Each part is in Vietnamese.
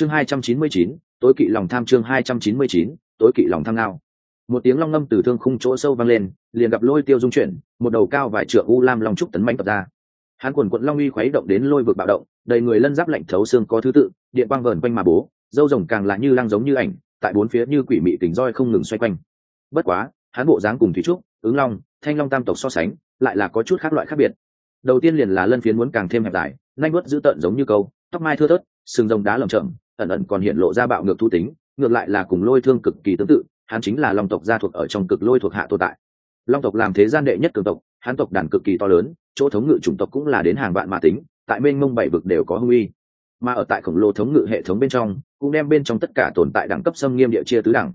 chương hai trăm chín mươi chín, tối kỵ lòng tham chương hai trăm chín mươi chín, tối kỵ lòng tham ngao. Một tiếng long ngâm từ thương khung chỗ sâu vang lên, liền gặp lôi tiêu dung chuyển, một đầu cao vài trượng u lam long trúc tấn manh tập ra. Hắn quần quận long uy khuấy động đến lôi vực bạo động, đầy người lân giáp lạnh thấu xương có thứ tự, điện quang vờn quanh mà bố, dâu rồng càng là như lang giống như ảnh, tại bốn phía như quỷ mị tình roi không ngừng xoay quanh. Bất quá, hắn bộ dáng cùng thủy trúc, ứng long, thanh long tam tộc so sánh, lại là có chút khác loại khác biệt. Đầu tiên liền là lân phiến muốn càng thêm hẹp dài, nanh bớt dữ tợn giống như câu, tóc mai thưa thớt, sừng rồng đá lầm chậm ẩn ẩn còn hiện lộ ra bạo ngược thu tính, ngược lại là cùng lôi thương cực kỳ tương tự, hắn chính là long tộc gia thuộc ở trong cực lôi thuộc hạ tồn tại. Long tộc làm thế gian đệ nhất cường tộc, hắn tộc đàn cực kỳ to lớn, chỗ thống ngự chủng tộc cũng là đến hàng vạn mà tính, tại mênh mông bảy vực đều có hung uy. Mà ở tại khổng lồ thống ngự hệ thống bên trong, cũng đem bên trong tất cả tồn tại đẳng cấp xâm nghiêm địa chia tứ đẳng.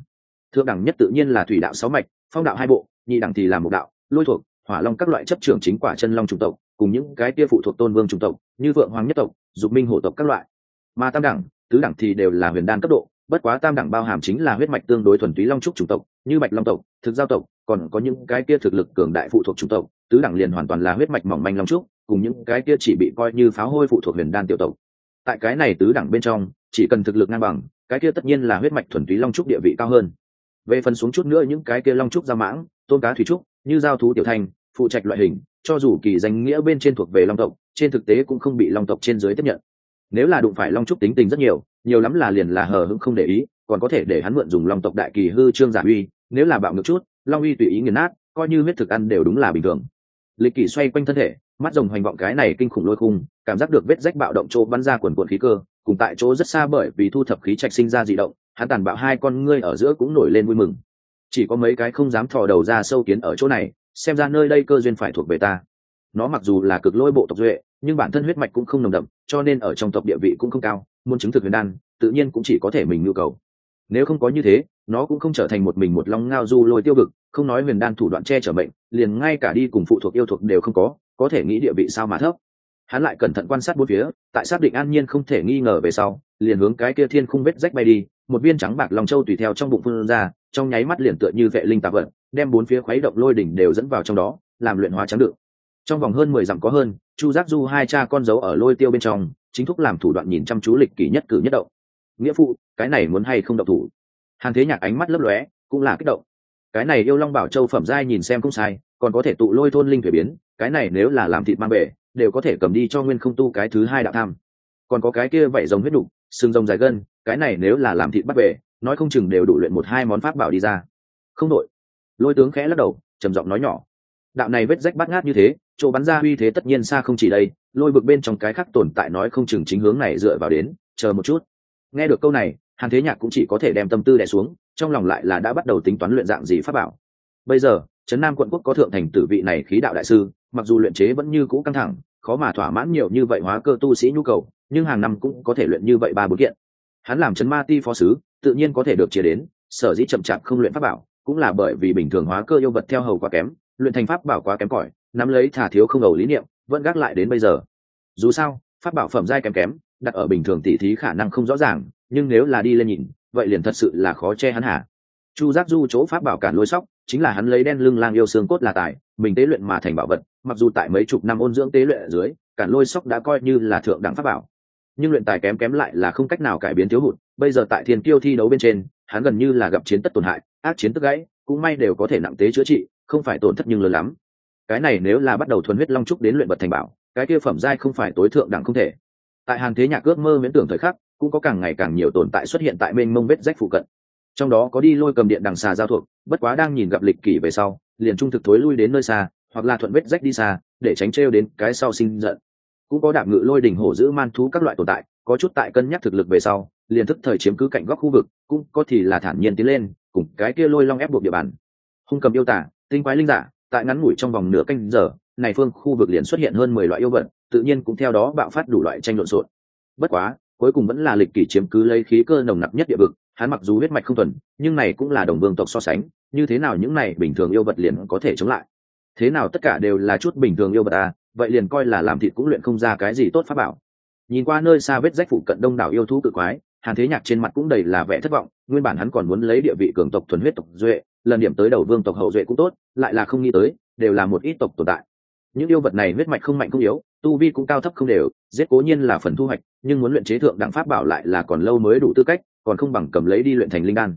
Thượng đẳng nhất tự nhiên là thủy đạo sáu mạch, phong đạo hai bộ, nhị đẳng thì là một đạo, lôi thuộc, hỏa long các loại chấp trưởng chính quả chân long chủng tộc, cùng những cái tia phụ thuộc tôn vương chủng tộc, như vượng hoàng nhất tộc, dục minh hổ tộc các loại. Mà tam đẳng tứ đẳng thì đều là huyền đan cấp độ bất quá tam đẳng bao hàm chính là huyết mạch tương đối thuần túy long trúc chủng tộc như bạch long tộc thực giao tộc còn có những cái kia thực lực cường đại phụ thuộc chủng tộc tứ đẳng liền hoàn toàn là huyết mạch mỏng manh long trúc cùng những cái kia chỉ bị coi như pháo hôi phụ thuộc huyền đan tiểu tộc. Tại cái này tứ đẳng bên trong chỉ cần thực lực ngang bằng cái kia tất nhiên là huyết mạch thuần túy long trúc địa vị cao hơn. Về phần xuống chút nữa những cái kia long trúc ra mãng tôn cá thủy trúc như giao thú tiểu thành, phụ trạch loại hình cho dù kỳ danh nghĩa bên trên thuộc về long tộc trên thực tế cũng không bị long tộc trên dưới tiếp nhận nếu là đụng phải long trúc tính tình rất nhiều nhiều lắm là liền là hờ hững không để ý, còn có thể để hắn mượn dùng long tộc đại kỳ hư trương giả uy, nếu là bạo ngược chút, long uy tùy ý nghiền nát, coi như huyết thực ăn đều đúng là bình thường. Lịch kỷ xoay quanh thân thể, mắt rồng hoành vọng cái này kinh khủng lôi khung, cảm giác được vết rách bạo động chỗ bắn ra quần quần khí cơ, cùng tại chỗ rất xa bởi vì thu thập khí trạch sinh ra dị động, hắn tàn bạo hai con ngươi ở giữa cũng nổi lên vui mừng. Chỉ có mấy cái không dám thò đầu ra sâu kiến ở chỗ này, xem ra nơi đây cơ duyên phải thuộc về ta. Nó mặc dù là cực lôi bộ tộc duệ nhưng bản thân huyết mạch cũng không nồng đậm, cho nên ở trong tộc địa vị cũng không cao, muốn chứng thực huyền đan, tự nhiên cũng chỉ có thể mình nhu cầu nếu không có như thế, nó cũng không trở thành một mình một long ngao du lôi tiêu cực. không nói huyền đan thủ đoạn che chở mệnh, liền ngay cả đi cùng phụ thuộc yêu thuộc đều không có có thể nghĩ địa vị sao mà thấp hắn lại cẩn thận quan sát bốn phía, tại xác định an nhiên không thể nghi ngờ về sau, liền hướng cái kia thiên khung vết rách bay đi, một viên trắng bạc lòng châu tùy theo trong bụng phương ra, trong nháy mắt liền tựa như vệ linh tạp vận đem bốn phía khuấy động lôi đỉnh đều dẫn vào trong đó, làm luyện hóa trắng đựng trong vòng hơn mười dặm có hơn, chu giác du hai cha con dấu ở lôi tiêu bên trong, chính thúc làm thủ đoạn nhìn chăm chú lịch kỷ nhất cử nhất động. Nghĩa phụ, cái này muốn hay không động thủ? Hàn thế nhạc ánh mắt lấp lóe, cũng là kích động. Cái này yêu long bảo châu phẩm giai nhìn xem không sai, còn có thể tụ lôi thôn linh thuế biến, cái này nếu là làm thịt mang bể, đều có thể cầm đi cho nguyên không tu cái thứ hai đạo tham. Còn có cái kia vảy rồng huyết đục, xương rồng dài gân, cái này nếu là làm thịt bắt bể, nói không chừng đều đủ luyện một hai món pháp bảo đi ra. Không đội lôi tướng khẽ lắc đầu, trầm giọng nói nhỏ. Đạo này vết rách bắt ngát như thế chỗ bắn ra uy thế tất nhiên xa không chỉ đây, lôi vực bên trong cái khác tồn tại nói không chừng chính hướng này dựa vào đến, chờ một chút. Nghe được câu này, hàn thế nhạc cũng chỉ có thể đem tâm tư đè xuống, trong lòng lại là đã bắt đầu tính toán luyện dạng gì pháp bảo. Bây giờ, trấn nam quận quốc có thượng thành tử vị này khí đạo đại sư, mặc dù luyện chế vẫn như cũ căng thẳng, khó mà thỏa mãn nhiều như vậy hóa cơ tu sĩ nhu cầu, nhưng hàng năm cũng có thể luyện như vậy ba bốn kiện. Hắn làm trấn ma ti phó sứ, tự nhiên có thể được chia đến, sở dĩ chậm chạp không luyện pháp bảo, cũng là bởi vì bình thường hóa cơ yêu vật theo hầu quá kém, luyện thành pháp bảo quá kém cỏi nắm lấy thả thiếu không ẩu lý niệm, vẫn gác lại đến bây giờ. Dù sao, pháp bảo phẩm giai kém kém, đặt ở bình thường tỉ thí khả năng không rõ ràng, nhưng nếu là đi lên nhìn, vậy liền thật sự là khó che hắn hả? Chu giác du chỗ pháp bảo cản lôi sóc, chính là hắn lấy đen lưng lang yêu xương cốt là tài, mình tế luyện mà thành bảo vật, mặc dù tại mấy chục năm ôn dưỡng tế luyện ở dưới, cản lôi sóc đã coi như là thượng đẳng pháp bảo. Nhưng luyện tài kém kém lại là không cách nào cải biến thiếu hụt, bây giờ tại thiên kiêu thi đấu bên trên, hắn gần như là gặp chiến tất tổn hại, ác chiến tức gãy, cũng may đều có thể nặng tế chữa trị, không phải tổn thất nhưng lớn lắm cái này nếu là bắt đầu thuần huyết long trúc đến luyện vật thành bảo, cái kia phẩm giai không phải tối thượng đẳng không thể. Tại hàng thế nhạc ước mơ miễn tưởng thời khắc, cũng có càng ngày càng nhiều tồn tại xuất hiện tại mênh mông vết rách phụ cận. Trong đó có đi lôi cầm điện đằng xà giao thuộc, bất quá đang nhìn gặp lịch kỷ về sau, liền trung thực thối lui đến nơi xa, hoặc là thuận vết rách đi xa, để tránh trêu đến cái sau sinh giận. Cũng có đạp ngự lôi đỉnh hổ giữ man thú các loại tồn tại, có chút tại cân nhắc thực lực về sau, liền thức thời chiếm cứ cạnh góc khu vực, cũng có thì là thản nhiên tiến lên, cùng cái kia lôi long ép buộc địa bàn. Hung cầm yêu tả, tinh quái linh giả tại ngắn ngủi trong vòng nửa canh giờ, này phương khu vực liền xuất hiện hơn mười loại yêu vật, tự nhiên cũng theo đó bạo phát đủ loại tranh lộn xộn bất quá, cuối cùng vẫn là lịch kỷ chiếm cứ lấy khí cơ nồng nặc nhất địa vực, hắn mặc dù huyết mạch không thuần, nhưng này cũng là đồng vương tộc so sánh, như thế nào những này bình thường yêu vật liền có thể chống lại? Thế nào tất cả đều là chút bình thường yêu vật à vậy liền coi là làm thịt cũng luyện không ra cái gì tốt pháp bảo. Nhìn qua nơi xa vết rách phụ cận đông đảo yêu thú cự quái, hàn thế nhạc trên mặt cũng đầy là vẻ thất vọng, nguyên bản hắn còn muốn lấy địa vị cường tộc thuần huyết tộc duệ lần điểm tới đầu vương tộc hậu duệ cũng tốt, lại là không nghĩ tới, đều là một ít tộc tồn tại. Những yêu vật này huyết mạch không mạnh không yếu, tu vi cũng cao thấp không đều, giết cố nhiên là phần thu hoạch, nhưng muốn luyện chế thượng đẳng pháp bảo lại là còn lâu mới đủ tư cách, còn không bằng cầm lấy đi luyện thành linh đan.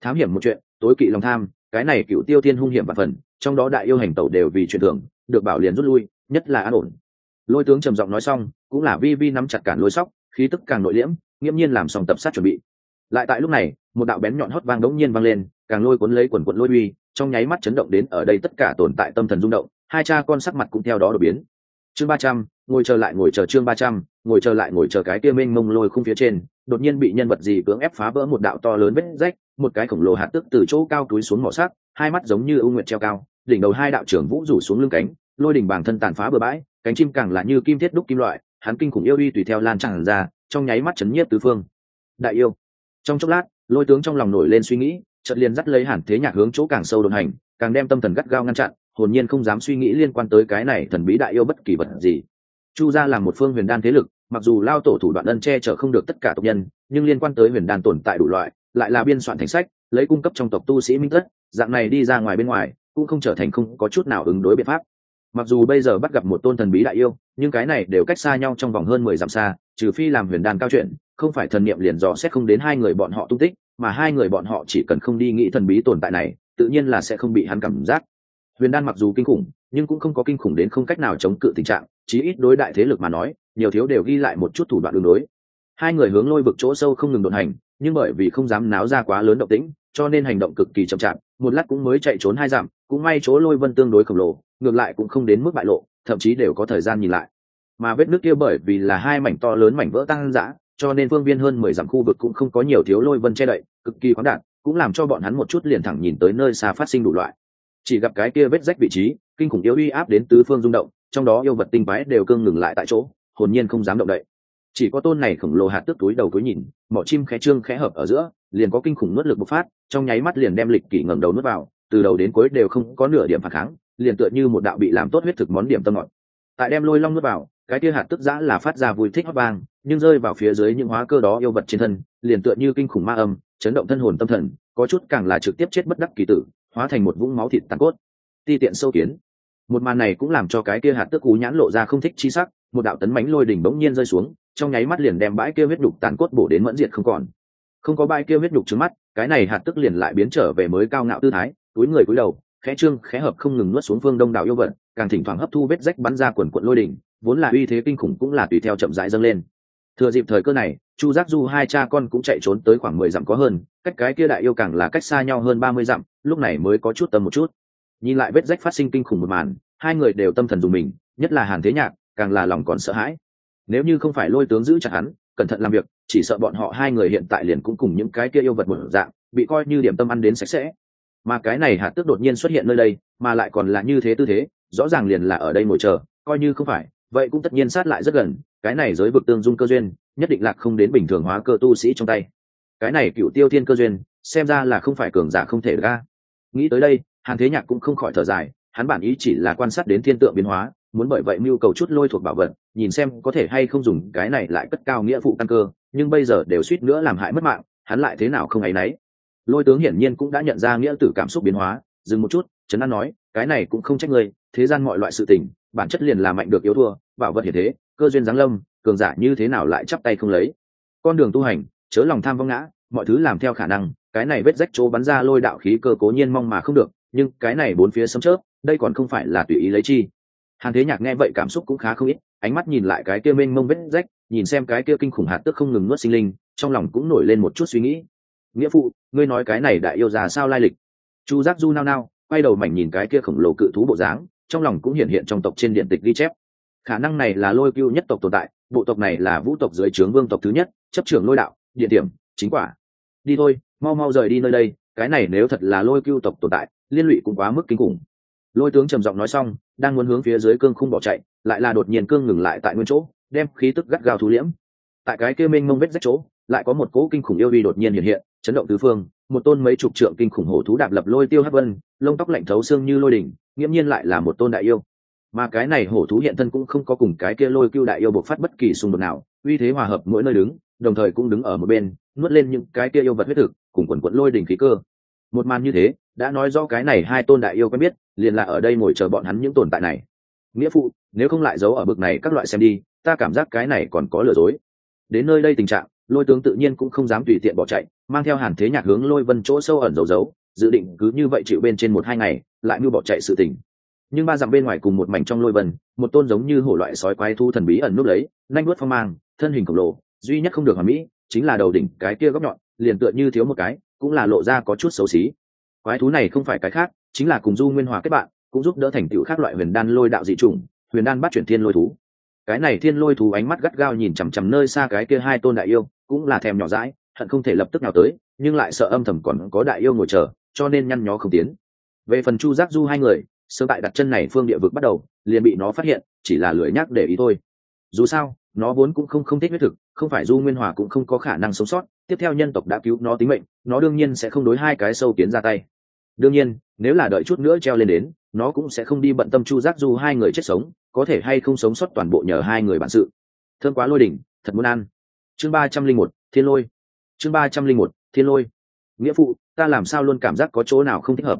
Thám hiểm một chuyện, tối kỵ lòng tham, cái này cựu tiêu tiên hung hiểm và phần, trong đó đại yêu hành tẩu đều vì chuyện thường được bảo liền rút lui, nhất là an ổn. Lôi tướng trầm giọng nói xong, cũng là vi vi nắm chặt cản lôi sóc, khí tức càng nội liễm, nghiễm nhiên làm xong tập sát chuẩn bị. Lại tại lúc này, một đạo bén nhọn hót vang đống nhiên vang lên càng lôi cuốn lấy quần quận lôi uy, trong nháy mắt chấn động đến ở đây tất cả tồn tại tâm thần rung động, hai cha con sắc mặt cũng theo đó đổi biến. Chương ba trăm, ngồi chờ lại ngồi chờ chương ba trăm, ngồi chờ lại ngồi chờ cái kia mênh mông lôi khung phía trên, đột nhiên bị nhân vật gì cưỡng ép phá vỡ một đạo to lớn vết rách, một cái khổng lồ hạt tức từ chỗ cao túi xuống mỏ sắc, hai mắt giống như ưu nguyện treo cao, đỉnh đầu hai đạo trưởng vũ rủ xuống lưng cánh, lôi đỉnh bảng thân tàn phá bừa bãi, cánh chim càng là như kim thiết đúc kim loại, hắn kinh khủng yêu uy tùy theo lan tràn ra, trong nháy mắt chấn nhiếp tứ phương. Đại yêu. Trong chốc lát, lôi tướng trong lòng nổi lên suy nghĩ chợt liền dắt lấy hàn thế nhạc hướng chỗ càng sâu đồn hành, càng đem tâm thần gắt gao ngăn chặn, hồn nhiên không dám suy nghĩ liên quan tới cái này thần bí đại yêu bất kỳ vật gì. Chu gia là một phương huyền đan thế lực, mặc dù lao tổ thủ đoạn ân che chở không được tất cả tộc nhân, nhưng liên quan tới huyền đan tồn tại đủ loại, lại là biên soạn thành sách, lấy cung cấp trong tộc tu sĩ minh tất dạng này đi ra ngoài bên ngoài, cũng không trở thành không có chút nào ứng đối biện pháp. Mặc dù bây giờ bắt gặp một tôn thần bí đại yêu, nhưng cái này đều cách xa nhau trong vòng hơn mười dặm xa, trừ phi làm huyền đan cao chuyện không phải thần niệm liền dò xét không đến hai người bọn họ tung tích mà hai người bọn họ chỉ cần không đi nghĩ thần bí tồn tại này, tự nhiên là sẽ không bị hắn cảm giác. Huyền đan mặc dù kinh khủng, nhưng cũng không có kinh khủng đến không cách nào chống cự tình trạng, chí ít đối đại thế lực mà nói, nhiều thiếu đều ghi lại một chút thủ đoạn đường đối hai người hướng lôi vực chỗ sâu không ngừng đột hành, nhưng bởi vì không dám náo ra quá lớn động tĩnh, cho nên hành động cực kỳ chậm chạp, một lát cũng mới chạy trốn hai dặm, cũng may chỗ lôi vân tương đối khổng lồ, ngược lại cũng không đến mức bại lộ, thậm chí đều có thời gian nhìn lại. Mà vết nước kia bởi vì là hai mảnh to lớn mảnh vỡ tăng dã cho nên phương viên hơn mười dặm khu vực cũng không có nhiều thiếu lôi vân che đậy, cực kỳ khoáng đạt, cũng làm cho bọn hắn một chút liền thẳng nhìn tới nơi xa phát sinh đủ loại. Chỉ gặp cái kia vết rách vị trí, kinh khủng yếu uy áp đến tứ phương rung động, trong đó yêu vật tinh bái đều cương ngừng lại tại chỗ, hồn nhiên không dám động đậy. Chỉ có tôn này khổng lồ hạt tước túi đầu túi nhìn, mỏ chim khẽ trương khẽ hợp ở giữa, liền có kinh khủng nuốt lực bộc phát, trong nháy mắt liền đem lịch kỷ ngẩng đầu nuốt vào, từ đầu đến cuối đều không có nửa điểm phản kháng, liền tựa như một đạo bị làm tốt huyết thực món điểm tâm ngọt. Tại đem lôi long nuốt vào cái kia hạt tức giã là phát ra vui thích hót vang, nhưng rơi vào phía dưới những hóa cơ đó yêu vật trên thân, liền tựa như kinh khủng ma âm, chấn động thân hồn tâm thần, có chút càng là trực tiếp chết bất đắc kỳ tử, hóa thành một vũng máu thịt tàn cốt. Ti tiện sâu kiến. Một màn này cũng làm cho cái kia hạt tức cú nhãn lộ ra không thích chi sắc, một đạo tấn mánh lôi đỉnh bỗng nhiên rơi xuống, trong nháy mắt liền đem bãi kia huyết đục tàn cốt bổ đến mẫn diệt không còn. Không có bãi kia huyết đục trước mắt, cái này hạt tức liền lại biến trở về mới cao ngạo tư thái, túi người cúi đầu, khẽ trương, khẽ hợp không ngừng nuốt xuống phương đông đảo yêu vật càng thỉnh thoảng hấp thu vết rách bắn ra quần quận lôi đỉnh, vốn là uy thế kinh khủng cũng là tùy theo chậm rãi dâng lên. Thừa dịp thời cơ này, chu giác du hai cha con cũng chạy trốn tới khoảng mười dặm có hơn, cách cái kia đại yêu càng là cách xa nhau hơn ba mươi dặm, lúc này mới có chút tầm một chút. Nhìn lại vết rách phát sinh kinh khủng một màn, hai người đều tâm thần dùng mình, nhất là hàn thế nhạc, càng là lòng còn sợ hãi. Nếu như không phải lôi tướng giữ chặt hắn, cẩn thận làm việc, chỉ sợ bọn họ hai người hiện tại liền cũng cùng những cái kia yêu vật một dạng, bị coi như điểm tâm ăn đến sạch sẽ. Mà cái này hạt tước đột nhiên xuất hiện nơi đây, mà lại còn là như thế tư thế rõ ràng liền là ở đây ngồi chờ, coi như không phải, vậy cũng tất nhiên sát lại rất gần, cái này giới vực tương dung cơ duyên, nhất định lạc không đến bình thường hóa cơ tu sĩ trong tay. Cái này cựu tiêu thiên cơ duyên, xem ra là không phải cường giả không thể ra nghĩ tới đây, hàn thế nhạc cũng không khỏi thở dài, hắn bản ý chỉ là quan sát đến thiên tượng biến hóa, muốn bởi vậy mưu cầu chút lôi thuộc bảo vật, nhìn xem có thể hay không dùng cái này lại cất cao nghĩa phụ căn cơ, nhưng bây giờ đều suýt nữa làm hại mất mạng, hắn lại thế nào không áy náy lôi tướng hiển nhiên cũng đã nhận ra nghĩa tử cảm xúc biến hóa, dừng một chút trấn an nói, cái này cũng không trách ngươi, thế gian mọi loại sự tình, bản chất liền là mạnh được yếu thua, bảo vật hiện thế, cơ duyên giáng lâm, cường giả như thế nào lại chắp tay không lấy? Con đường tu hành, chớ lòng tham vong ngã, mọi thứ làm theo khả năng, cái này vết rách chỗ bắn ra lôi đạo khí cơ cố nhiên mong mà không được, nhưng cái này bốn phía sấm chớp, đây còn không phải là tùy ý lấy chi. Hàn thế nhạc nghe vậy cảm xúc cũng khá không ít, ánh mắt nhìn lại cái kia mênh mông vết rách, nhìn xem cái kia kinh khủng hạt tức không ngừng nuốt sinh linh, trong lòng cũng nổi lên một chút suy nghĩ. Nghĩa phụ, ngươi nói cái này đại yêu già sao lai lịch? Chu giác du nao nao quay đầu mảnh nhìn cái kia khổng lồ cự thú bộ dáng, trong lòng cũng hiện hiện trong tộc trên điện tịch ghi chép. Khả năng này là lôi cưu nhất tộc tồn tại, bộ tộc này là vũ tộc dưới trướng vương tộc thứ nhất, chấp trưởng lôi đạo, địa điểm, chính quả. Đi thôi, mau mau rời đi nơi đây, cái này nếu thật là lôi cưu tộc tồn tại, liên lụy cũng quá mức kinh khủng. Lôi tướng trầm giọng nói xong, đang muốn hướng phía dưới cương khung bỏ chạy, lại là đột nhiên cương ngừng lại tại nguyên chỗ, đem khí tức gắt gao thu liễm. Tại cái kia mênh mông vết rách chỗ, lại có một cỗ kinh khủng yêu uy đột nhiên hiện hiện, chấn động tứ phương một tôn mấy chục trượng kinh khủng hổ thú đạp lập lôi tiêu hấp vân, lông tóc lạnh thấu xương như lôi đỉnh, nghiễm nhiên lại là một tôn đại yêu. Mà cái này hổ thú hiện thân cũng không có cùng cái kia lôi cưu đại yêu bộc phát bất kỳ xung đột nào, uy thế hòa hợp mỗi nơi đứng, đồng thời cũng đứng ở một bên, nuốt lên những cái kia yêu vật huyết thực, cùng quần quận lôi đỉnh khí cơ. Một màn như thế, đã nói rõ cái này hai tôn đại yêu quen biết, liền là ở đây ngồi chờ bọn hắn những tồn tại này. Nghĩa phụ, nếu không lại giấu ở bực này các loại xem đi, ta cảm giác cái này còn có lừa dối. Đến nơi đây tình trạng lôi tướng tự nhiên cũng không dám tùy tiện bỏ chạy, mang theo hàn thế nhạc hướng lôi vân chỗ sâu ẩn giấu giấu, dự định cứ như vậy chịu bên trên một hai ngày, lại mưu bỏ chạy sự tình. Nhưng ba dặm bên ngoài cùng một mảnh trong lôi vân, một tôn giống như hổ loại sói quái thu thần bí ẩn núp lấy nanh nuốt phong mang, thân hình khổng lồ, duy nhất không được hoàn mỹ, chính là đầu đỉnh cái kia góc nhọn, liền tựa như thiếu một cái, cũng là lộ ra có chút xấu xí. Quái thú này không phải cái khác, chính là cùng du nguyên hòa kết bạn, cũng giúp đỡ thành tựu khác loại huyền đan lôi đạo dị chủng, huyền đan bắt chuyển thiên lôi thú. Cái này thiên lôi thú ánh mắt gắt gao nhìn chằm chằm nơi xa cái kia hai tôn đại yêu cũng là thèm nhỏ dãi, hận không thể lập tức nào tới, nhưng lại sợ âm thầm còn có đại yêu ngồi chờ, cho nên nhăn nhó không tiến. Về phần chu giác du hai người, sớm tại đặt chân này phương địa vực bắt đầu, liền bị nó phát hiện, chỉ là lười nhắc để ý thôi. Dù sao, nó vốn cũng không không thích huyết thực, không phải du nguyên hòa cũng không có khả năng sống sót, tiếp theo nhân tộc đã cứu nó tính mệnh, nó đương nhiên sẽ không đối hai cái sâu kiến ra tay. Đương nhiên, nếu là đợi chút nữa treo lên đến, nó cũng sẽ không đi bận tâm chu giác du hai người chết sống, có thể hay không sống sót toàn bộ nhờ hai người bản sự. Thương quá lôi đỉnh, thật muốn ăn chương ba trăm linh một, thiên lôi. Chương ba trăm linh một, thiên lôi. Nghĩa phụ, ta làm sao luôn cảm giác có chỗ nào không thích hợp?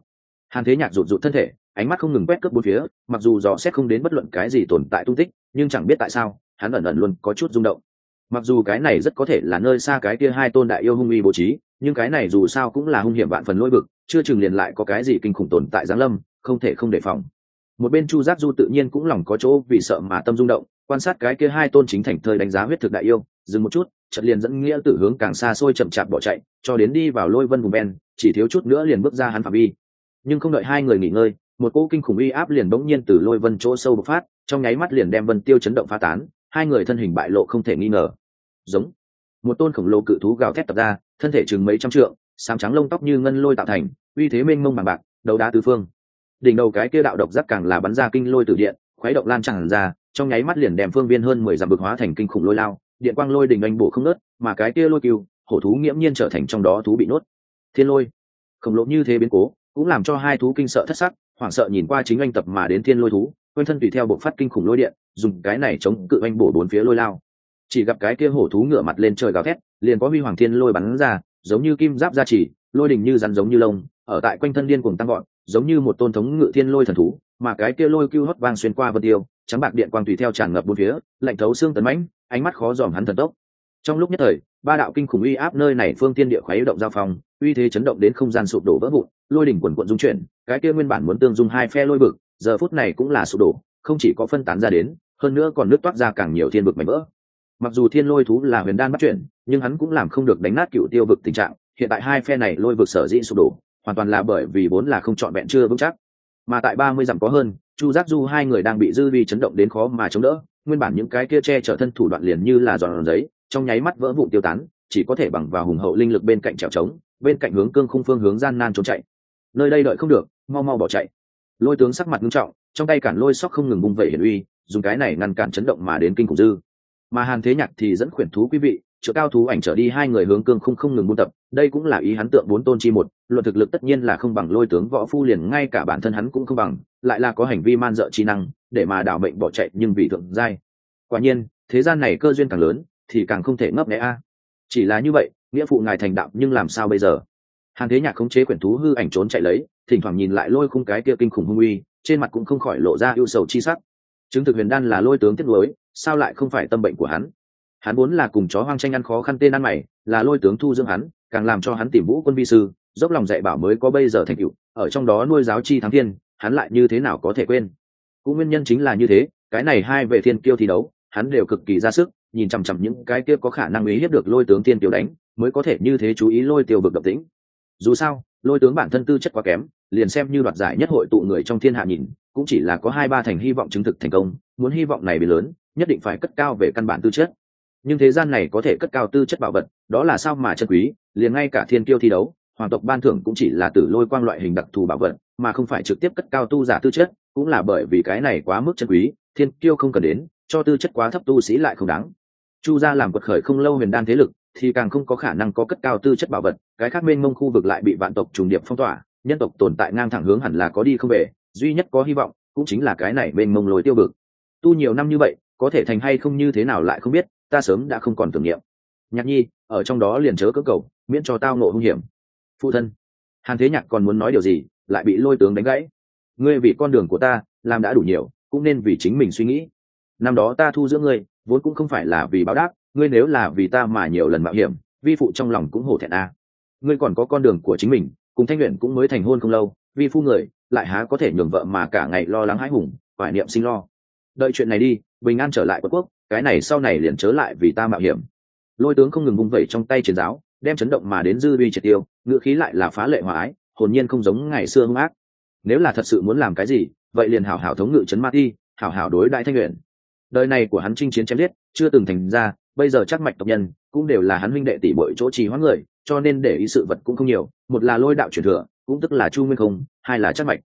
Hàn thế nhạc rụt rụt thân thể, ánh mắt không ngừng quét cướp bốn phía, mặc dù dò xét không đến bất luận cái gì tồn tại tung tích, nhưng chẳng biết tại sao, hắn ẩn ẩn luôn có chút rung động. Mặc dù cái này rất có thể là nơi xa cái kia hai tôn đại yêu hung uy bố trí, nhưng cái này dù sao cũng là hung hiểm vạn phần lôi vực, chưa chừng liền lại có cái gì kinh khủng tồn tại giáng lâm, không thể không đề phòng. Một bên chu giác du tự nhiên cũng lòng có chỗ vì sợ mà tâm rung động quan sát cái kia hai tôn chính thành thời đánh giá huyết thực đại yêu, dừng một chút trận liền dẫn nghĩa tử hướng càng xa xôi chậm chạp bỏ chạy, cho đến đi vào lôi vân vùng ven, chỉ thiếu chút nữa liền bước ra hắn phạm vi. Nhưng không đợi hai người nghỉ ngơi, một cỗ kinh khủng uy áp liền bỗng nhiên từ lôi vân chỗ sâu bộc phát, trong nháy mắt liền đem vân tiêu chấn động phá tán, hai người thân hình bại lộ không thể nghi ngờ. Giống. Một tôn khổng lồ cự thú gào thét tập ra, thân thể chừng mấy trăm trượng sáng trắng lông tóc như ngân lôi tạo thành, uy thế mênh mông bằng bạc đầu đá tứ phương. Đỉnh đầu cái kia đạo độc giác càng là bắn ra kinh lôi từ điện, khuấy động lan tràn ra trong nháy mắt liền đem phương viên hơn mười dặm bực hóa thành kinh khủng lôi lao, điện quang lôi đỉnh anh bổ không nớt mà cái kia lôi cừu hổ thú nghiễm nhiên trở thành trong đó thú bị nốt. Thiên lôi, khổng lồ như thế biến cố, cũng làm cho hai thú kinh sợ thất sắc, hoảng sợ nhìn qua chính anh tập mà đến thiên lôi thú, quanh thân tùy theo bộ phát kinh khủng lôi điện, dùng cái này chống cự anh bổ bốn phía lôi lao. Chỉ gặp cái kia hổ thú ngửa mặt lên trời gào thét, liền có huy hoàng thiên lôi bắn ra, giống như kim giáp gia chỉ lôi đỉnh như rắn giống như lông, ở tại quanh thân điên cuồng tăng gọn giống như một tôn thống ngự thiên lôi thần thú, mà cái kia lôi kêu hót vang xuyên qua vật tiêu trắng bạc điện quang tùy theo tràn ngập bốn phía, lạnh thấu xương tấn mãnh, ánh mắt khó dòm hắn thần tốc. Trong lúc nhất thời, ba đạo kinh khủng uy áp nơi này phương tiên địa khuấy động giao phong, uy thế chấn động đến không gian sụp đổ vỡ vụn, lôi đỉnh quần quận dung chuyển, cái kia nguyên bản muốn tương dung hai phe lôi bực giờ phút này cũng là sụp đổ, không chỉ có phân tán ra đến, hơn nữa còn nước toát ra càng nhiều thiên vực mảnh vỡ. Mặc dù thiên lôi thú là huyền đan bắt chuyển, nhưng hắn cũng làm không được đánh nát cựu tiêu vực tình trạng, hiện tại hai phe này lôi vực sở dĩ sụp đổ, hoàn toàn là bởi vì vốn là không chọn vẹn chưa vững chắc. Mà tại ba mươi dặm có hơn chu giác du hai người đang bị dư vi chấn động đến khó mà chống đỡ, nguyên bản những cái kia che chở thân thủ đoạn liền như là giòn giấy, trong nháy mắt vỡ vụ tiêu tán, chỉ có thể bằng vào hùng hậu linh lực bên cạnh trèo trống, bên cạnh hướng cương khung phương hướng gian nan trốn chạy. Nơi đây đợi không được, mau mau bỏ chạy. Lôi tướng sắc mặt nghiêm trọng, trong tay cản lôi sóc không ngừng bung vẩy hiển uy, dùng cái này ngăn cản chấn động mà đến kinh khủng dư. Mà hàn thế nhạc thì dẫn khuyển thú quý vị chữa cao thú ảnh trở đi hai người hướng cương không không ngừng buôn tập, đây cũng là ý hắn tượng bốn tôn chi một, luận thực lực tất nhiên là không bằng lôi tướng võ phu liền ngay cả bản thân hắn cũng không bằng, lại là có hành vi man dợ chi năng, để mà đảo mệnh bỏ chạy nhưng vì thượng giai. Quả nhiên, thế gian này cơ duyên càng lớn, thì càng không thể ngấp nghẽ a. Chỉ là như vậy, nghĩa phụ ngài thành đạo nhưng làm sao bây giờ? Hàn thế nhạc khống chế quyển thú hư ảnh trốn chạy lấy, thỉnh thoảng nhìn lại lôi khung cái kia kinh khủng hung uy, trên mặt cũng không khỏi lộ ra ưu sầu chi sắc. Chứng thực huyền đan là lôi tướng tiết lối sao lại không phải tâm bệnh của hắn? Hắn vốn là cùng chó hoang tranh ăn khó khăn tên ăn mày, là lôi tướng thu dưỡng hắn, càng làm cho hắn tìm vũ quân vi sư, dốc lòng dạy bảo mới có bây giờ thành cựu ở trong đó nuôi giáo chi thắng thiên, hắn lại như thế nào có thể quên. Cũng nguyên nhân chính là như thế, cái này hai vệ thiên kiêu thi đấu, hắn đều cực kỳ ra sức, nhìn chằm chằm những cái kia có khả năng ý hiếp được lôi tướng thiên tiêu đánh, mới có thể như thế chú ý lôi tiêu vực độc tĩnh. Dù sao, lôi tướng bản thân tư chất quá kém, liền xem như đoạt giải nhất hội tụ người trong thiên hạ nhìn, cũng chỉ là có hai ba thành hy vọng chứng thực thành công, muốn hy vọng này bị lớn, nhất định phải cất cao về căn bản tư chất nhưng thế gian này có thể cất cao tư chất bảo vật, đó là sao mà chân quý, liền ngay cả thiên kiêu thi đấu, hoàng tộc ban thưởng cũng chỉ là tử lôi quang loại hình đặc thù bảo vật, mà không phải trực tiếp cất cao tu giả tư chất, cũng là bởi vì cái này quá mức chân quý, thiên kiêu không cần đến, cho tư chất quá thấp tu sĩ lại không đáng chu gia làm quật khởi không lâu huyền đan thế lực, thì càng không có khả năng có cất cao tư chất bảo vật, cái khác bên mông khu vực lại bị vạn tộc trùng điệp phong tỏa, nhân tộc tồn tại ngang thẳng hướng hẳn là có đi không về, duy nhất có hy vọng, cũng chính là cái này bên mông lối tiêu bực. tu nhiều năm như vậy, có thể thành hay không như thế nào lại không biết ta sớm đã không còn tưởng niệm. Nhạc nhi, ở trong đó liền chớ cỡ cầu, miễn cho tao nộ hung hiểm. Phụ thân, hàn thế nhạc còn muốn nói điều gì, lại bị lôi tướng đánh gãy. Ngươi vì con đường của ta, làm đã đủ nhiều, cũng nên vì chính mình suy nghĩ. Năm đó ta thu giữa ngươi, vốn cũng không phải là vì báo đáp, ngươi nếu là vì ta mà nhiều lần mạo hiểm, vi phụ trong lòng cũng hổ thẹn a. Ngươi còn có con đường của chính mình, cùng thanh luyện cũng mới thành hôn không lâu, vi phu người, lại há có thể nhường vợ mà cả ngày lo lắng hãi hùng phải niệm sinh lo. Đợi chuyện này đi, bình an trở lại quận quốc cái này sau này liền chớ lại vì ta mạo hiểm. Lôi tướng không ngừng vung vẩy trong tay chiến giáo, đem chấn động mà đến dư uy triệt tiêu ngựa khí lại là phá lệ hòa ái, hồn nhiên không giống ngày xưa hung ác. Nếu là thật sự muốn làm cái gì, vậy liền hảo hảo thống ngự chấn ma ti, hảo hảo đối đại thanh nguyện. Đời này của hắn chinh chiến chém giết, chưa từng thành ra, bây giờ chắc mạch tộc nhân, cũng đều là hắn huynh đệ tỷ bội chỗ trì hoãn người, cho nên để ý sự vật cũng không nhiều, một là lôi đạo truyền thừa, cũng tức là chu nguyên không, hai là chắc mạch.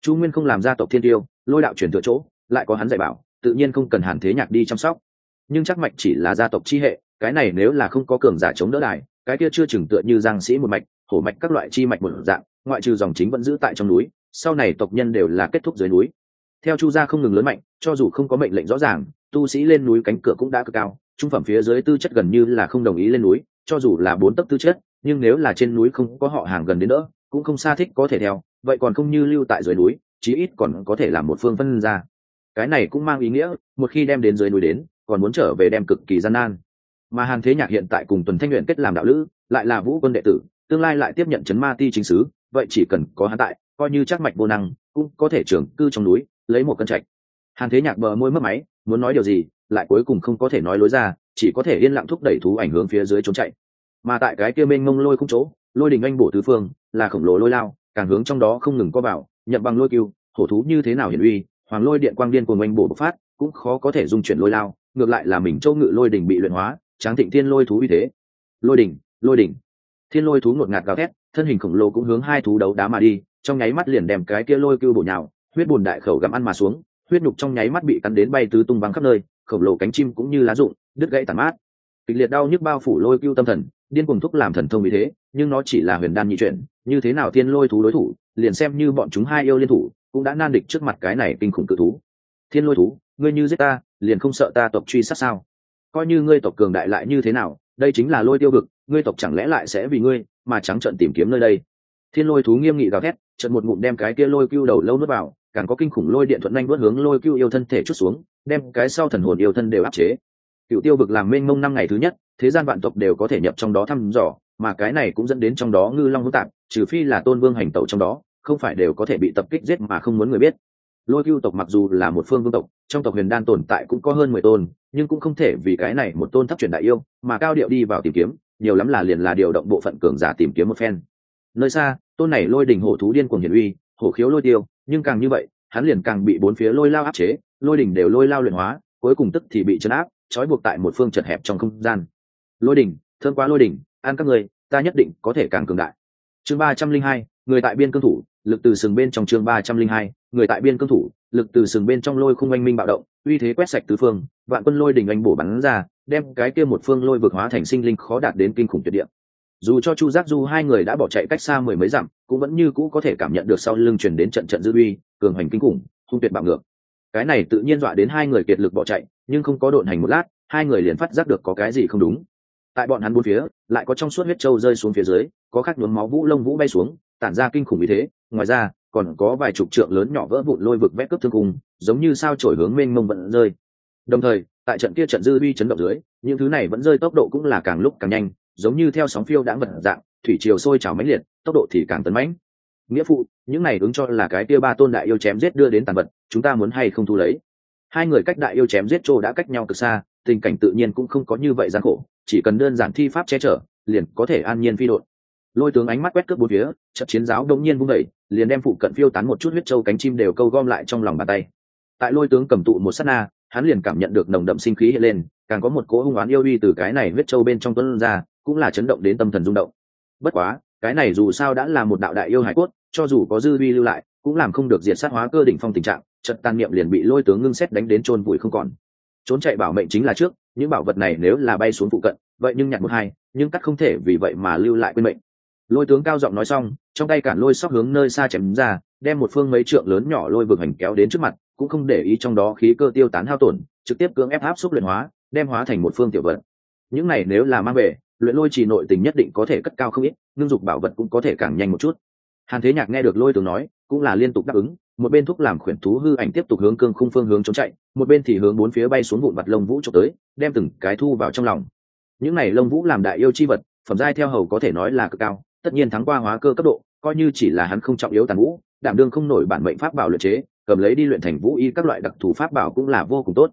Chu nguyên không làm gia tộc thiên tiêu, lôi đạo truyền thừa chỗ, lại có hắn dạy bảo, tự nhiên không cần hàn thế nhạc đi chăm sóc nhưng chắc mạch chỉ là gia tộc chi hệ, cái này nếu là không có cường giả chống đỡ đài, cái kia chưa chừng tựa như giang sĩ một mạch, hổ mạch các loại chi mạch một dạng, ngoại trừ dòng chính vẫn giữ tại trong núi, sau này tộc nhân đều là kết thúc dưới núi. Theo chu gia không ngừng lớn mạnh, cho dù không có mệnh lệnh rõ ràng, tu sĩ lên núi cánh cửa cũng đã cực cao, trung phẩm phía dưới tư chất gần như là không đồng ý lên núi, cho dù là bốn tấc tư chất, nhưng nếu là trên núi không có họ hàng gần đến nữa cũng không xa thích có thể theo, vậy còn không như lưu tại dưới núi, chí ít còn có thể làm một phương phân ra. Cái này cũng mang ý nghĩa, một khi đem đến dưới núi đến còn muốn trở về đem cực kỳ gian nan. Mà hàn thế nhạc hiện tại cùng tuần thanh nguyện kết làm đạo lữ, lại là vũ quân đệ tử, tương lai lại tiếp nhận chấn ma ti chính sứ, vậy chỉ cần có hắn tại, coi như chắc mạch vô năng, cũng có thể trưởng cư trong núi, lấy một cân trạch. Hàn thế nhạc bờ môi mất máy, muốn nói điều gì, lại cuối cùng không có thể nói lối ra, chỉ có thể yên lặng thúc đẩy thú ảnh hướng phía dưới trốn chạy. Mà tại cái kia mênh mông lôi không chỗ, lôi đình anh bổ tứ phương, là khổng lồ lôi lao, càng hướng trong đó không ngừng có bảo nhận bằng lôi cưu hổ thú như thế nào hiển uy, hoàng lôi điện quang điên của anh bổ bộc phát, cũng khó có thể dung chuyển lôi lao ngược lại là mình châu ngự lôi đình bị luyện hóa, tráng thịnh thiên lôi thú uy thế. Lôi đỉnh lôi đỉnh thiên lôi thú ngột ngạt gào thét, thân hình khổng lồ cũng hướng hai thú đấu đá mà đi, trong nháy mắt liền đem cái kia lôi cưu bổ nhào, huyết bùn đại khẩu gặm ăn mà xuống, huyết nhục trong nháy mắt bị cắn đến bay tứ tung vắng khắp nơi, khổng lồ cánh chim cũng như lá rụng, đứt gãy tàn mát. Kịch liệt đau nhức bao phủ lôi cưu tâm thần, điên cùng thúc làm thần thông vì thế, nhưng nó chỉ là huyền đan nhị chuyển, như thế nào thiên lôi thú đối thủ, liền xem như bọn chúng hai yêu liên thủ, cũng đã nan địch trước mặt cái này kinh khủng cự thú. Thiên lôi thú, ngươi như giết ta liền không sợ ta tộc truy sát sao? Coi như ngươi tộc cường đại lại như thế nào, đây chính là lôi tiêu vực, ngươi tộc chẳng lẽ lại sẽ vì ngươi mà trắng trận tìm kiếm nơi đây? Thiên lôi thú nghiêm nghị gào thét trận một ngụm đem cái kia lôi cưu đầu lâu nuốt vào, càng có kinh khủng lôi điện thuận nhanh vớt hướng lôi cưu yêu thân thể chút xuống, đem cái sau thần hồn yêu thân đều áp chế. Cựu tiêu vực làm mênh mông năm ngày thứ nhất, thế gian vạn tộc đều có thể nhập trong đó thăm dò, mà cái này cũng dẫn đến trong đó ngư long hỗn tạp, trừ phi là tôn vương hành tẩu trong đó, không phải đều có thể bị tập kích giết mà không muốn người biết lôi cưu tộc mặc dù là một phương vương tộc, trong tộc huyền đan tồn tại cũng có hơn mười tôn, nhưng cũng không thể vì cái này một tôn thấp truyền đại yêu mà cao điệu đi vào tìm kiếm, nhiều lắm là liền là điều động bộ phận cường giả tìm kiếm một phen. Nơi xa, tôn này lôi đỉnh hổ thú điên cuồng hiển uy, hổ khiếu lôi tiêu, nhưng càng như vậy, hắn liền càng bị bốn phía lôi lao áp chế, lôi đỉnh đều lôi lao luyện hóa, cuối cùng tức thì bị chấn áp, trói buộc tại một phương chật hẹp trong không gian. Lôi đỉnh, thương quá lôi đỉnh an các người ta nhất định có thể càng cường đại. Chương ba trăm linh hai, người tại biên cương thủ lực từ sừng bên trong chương ba trăm linh hai, người tại biên cương thủ, lực từ sừng bên trong lôi khung oanh minh bạo động, uy thế quét sạch tứ phương, vạn quân lôi đỉnh anh bổ bắn ra, đem cái kia một phương lôi vực hóa thành sinh linh khó đạt đến kinh khủng tuyệt địa. Dù cho chu giác du hai người đã bỏ chạy cách xa mười mấy dặm, cũng vẫn như cũ có thể cảm nhận được sau lưng truyền đến trận trận dư uy, cường hành kinh khủng hung tuyệt bạo ngược. Cái này tự nhiên dọa đến hai người kiệt lực bỏ chạy, nhưng không có độn hành một lát, hai người liền phát giác được có cái gì không đúng. Tại bọn hắn bốn phía, lại có trong suốt huyết trâu rơi xuống phía dưới, có khắc nhuốm máu vũ lông vũ bay xuống, tản ra kinh khủng như thế ngoài ra, còn có vài chục trượng lớn nhỏ vỡ vụn lôi vực vét cướp thương cung giống như sao trổi hướng mênh mông vẫn rơi. Đồng thời, tại trận kia trận dư vi chấn động dưới, những thứ này vẫn rơi tốc độ cũng là càng lúc càng nhanh, giống như theo sóng phiêu đã vật dạng, thủy triều sôi trào mãnh liệt, tốc độ thì càng tấn mãnh. Nghĩa phụ, những này ứng cho là cái tia ba tôn đại yêu chém giết đưa đến tàn vật, chúng ta muốn hay không thu lấy? Hai người cách đại yêu chém giết trô đã cách nhau cực xa, tình cảnh tự nhiên cũng không có như vậy gian khổ, chỉ cần đơn giản thi pháp che chở, liền có thể an nhiên phi đội lôi tướng ánh mắt quét cướp bốn phía, trận chiến giáo đông nhiên vung đẩy liền đem phụ cận phiêu tán một chút huyết trâu cánh chim đều câu gom lại trong lòng bàn tay. Tại lôi tướng cầm tụ một sát na, hắn liền cảm nhận được nồng đậm sinh khí hiện lên, càng có một cỗ hung oán yêu uy từ cái này huyết trâu bên trong tuấn ra, cũng là chấn động đến tâm thần rung động. Bất quá, cái này dù sao đã là một đạo đại yêu hải cốt, cho dù có dư uy lưu lại, cũng làm không được diệt sát hóa cơ đỉnh phong tình trạng, trận tan niệm liền bị lôi tướng ngưng xét đánh đến chôn vùi không còn. Trốn chạy bảo mệnh chính là trước, những bảo vật này nếu là bay xuống phụ cận, vậy nhưng nhặt một hai, nhưng cắt không thể vì vậy mà lưu lại quên mệnh lôi tướng cao giọng nói xong, trong tay cản lôi sóc hướng nơi xa chém ra, đem một phương mấy trượng lớn nhỏ lôi vực hành kéo đến trước mặt, cũng không để ý trong đó khí cơ tiêu tán hao tổn, trực tiếp cưỡng ép áp xúc luyện hóa, đem hóa thành một phương tiểu vật. Những này nếu là mang về, luyện lôi trì nội tình nhất định có thể cất cao không ít ngưng dục bảo vật cũng có thể càng nhanh một chút. Hàn thế nhạc nghe được lôi tướng nói, cũng là liên tục đáp ứng, một bên thúc làm khuyển thú hư ảnh tiếp tục hướng cương khung phương hướng trốn chạy, một bên thì hướng bốn phía bay xuống vụn vặt lông vũ trộm tới, đem từng cái thu vào trong lòng. Những này lông vũ làm đại yêu chi vật, phẩm giai theo hầu có thể nói là cực cao tất nhiên thắng qua hóa cơ cấp độ, coi như chỉ là hắn không trọng yếu tàn vũ đảm đương không nổi bản mệnh pháp bảo luyện chế, cầm lấy đi luyện thành vũ y các loại đặc thù pháp bảo cũng là vô cùng tốt.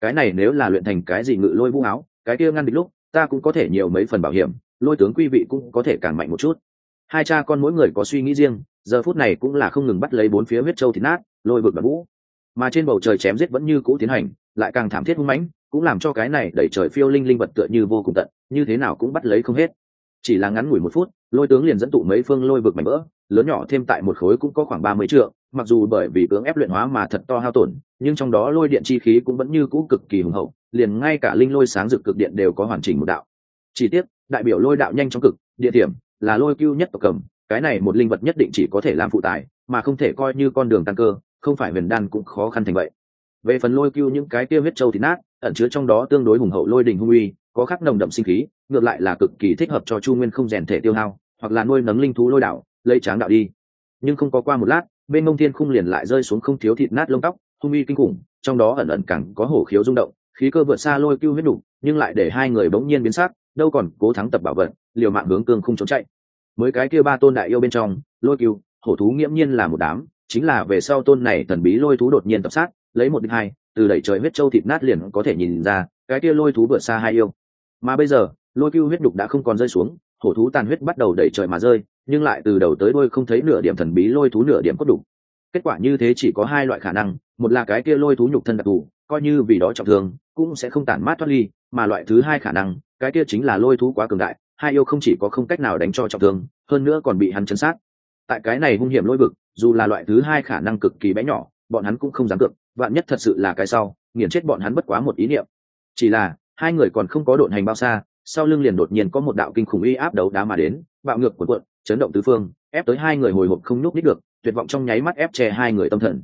Cái này nếu là luyện thành cái gì ngự lôi vũ áo, cái kia ngăn địch lúc, ta cũng có thể nhiều mấy phần bảo hiểm, lôi tướng quý vị cũng có thể càng mạnh một chút. Hai cha con mỗi người có suy nghĩ riêng, giờ phút này cũng là không ngừng bắt lấy bốn phía huyết châu thịt nát, lôi vực và vũ. Mà trên bầu trời chém giết vẫn như cũ tiến hành, lại càng thảm thiết hung mãnh, cũng làm cho cái này đẩy trời phiêu linh linh vật tựa như vô cùng tận, như thế nào cũng bắt lấy không hết chỉ là ngắn ngủi một phút lôi tướng liền dẫn tụ mấy phương lôi vực mảnh vỡ lớn nhỏ thêm tại một khối cũng có khoảng ba mươi triệu mặc dù bởi vì cưỡng ép luyện hóa mà thật to hao tổn nhưng trong đó lôi điện chi khí cũng vẫn như cũ cực kỳ hùng hậu liền ngay cả linh lôi sáng rực cực điện đều có hoàn chỉnh một đạo. Chỉ tiếc đại biểu lôi đạo nhanh trong cực địa điểm là lôi cưu nhất tộc cầm cái này một linh vật nhất định chỉ có thể làm phụ tài, mà không thể coi như con đường tăng cơ không phải huyền đan cũng khó khăn thành vậy. Về phần lôi cưu những cái kia huyết châu thì nát ẩn chứa trong đó tương đối hùng hậu lôi đình hung uy có khắc nồng đậm sinh khí ngược lại là cực kỳ thích hợp cho chu nguyên không rèn thể tiêu hao, hoặc là nuôi nấng linh thú lôi đạo lấy tráng đạo đi. Nhưng không có qua một lát, bên mông thiên khung liền lại rơi xuống không thiếu thịt nát lông tóc, hung uy kinh khủng, trong đó ẩn ẩn càng có hổ khiếu rung động, khí cơ vượt xa lôi cưu huyết đủ, nhưng lại để hai người bỗng nhiên biến sắc, đâu còn cố thắng tập bảo vật, liều mạng hướng cương không trốn chạy. Mới cái kia ba tôn đại yêu bên trong, lôi cưu, hổ thú nghiễm nhiên là một đám, chính là về sau tôn này thần bí lôi thú đột nhiên tập sát, lấy một đích hai, từ đẩy trời huyết châu thịt nát liền có thể nhìn ra, cái kia lôi thú vượt xa hai yêu. Mà bây giờ lôi cưu huyết đục đã không còn rơi xuống, hổ thú tàn huyết bắt đầu đẩy trời mà rơi, nhưng lại từ đầu tới đôi không thấy nửa điểm thần bí lôi thú nửa điểm cốt đủ kết quả như thế chỉ có hai loại khả năng, một là cái kia lôi thú nhục thân đặc thù, coi như vì đó trọng thương, cũng sẽ không tản mát thoát ly, mà loại thứ hai khả năng, cái kia chính là lôi thú quá cường đại, hai yêu không chỉ có không cách nào đánh cho trọng thương, hơn nữa còn bị hắn chấn sát. Tại cái này hung hiểm lôi vực, dù là loại thứ hai khả năng cực kỳ bé nhỏ, bọn hắn cũng không dám cược vạn nhất thật sự là cái sau, nghiền chết bọn hắn bất quá một ý niệm. Chỉ là, hai người còn không có độn hành bao xa sau lưng liền đột nhiên có một đạo kinh khủng uy áp đấu đá mà đến, bạo ngược của quận chấn động tứ phương, ép tới hai người hồi hộp không nhúc nít được, tuyệt vọng trong nháy mắt ép che hai người tâm thần.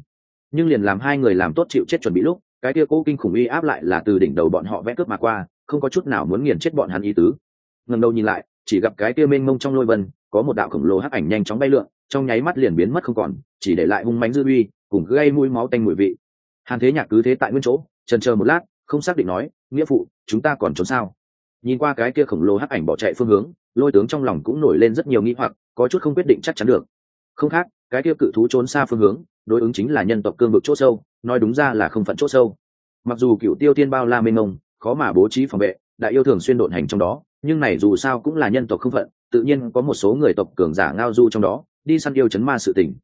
Nhưng liền làm hai người làm tốt chịu chết chuẩn bị lúc, cái kia cố kinh khủng uy áp lại là từ đỉnh đầu bọn họ vẽ cướp mà qua, không có chút nào muốn nghiền chết bọn hắn ý tứ. Ngần đầu nhìn lại, chỉ gặp cái kia mênh mông trong lôi vân, có một đạo khổng lồ hắc ảnh nhanh chóng bay lượn, trong nháy mắt liền biến mất không còn, chỉ để lại hung mánh dư uy, cùng gây mũi máu tanh mùi vị. Hàn thế nhạc cứ thế tại nguyên chỗ trần chờ một lát, không xác định nói, nghĩa phụ, chúng ta còn trốn sao? Nhìn qua cái kia khổng lồ hắc ảnh bỏ chạy phương hướng, lôi tướng trong lòng cũng nổi lên rất nhiều nghi hoặc, có chút không quyết định chắc chắn được. Không khác, cái kia cự thú trốn xa phương hướng, đối ứng chính là nhân tộc cương vực chỗ sâu, nói đúng ra là không phận chỗ sâu. Mặc dù cựu tiêu tiên bao la mênh mông, khó mà bố trí phòng vệ, đại yêu thường xuyên độn hành trong đó, nhưng này dù sao cũng là nhân tộc không phận, tự nhiên có một số người tộc cường giả ngao du trong đó, đi săn yêu chấn ma sự tình.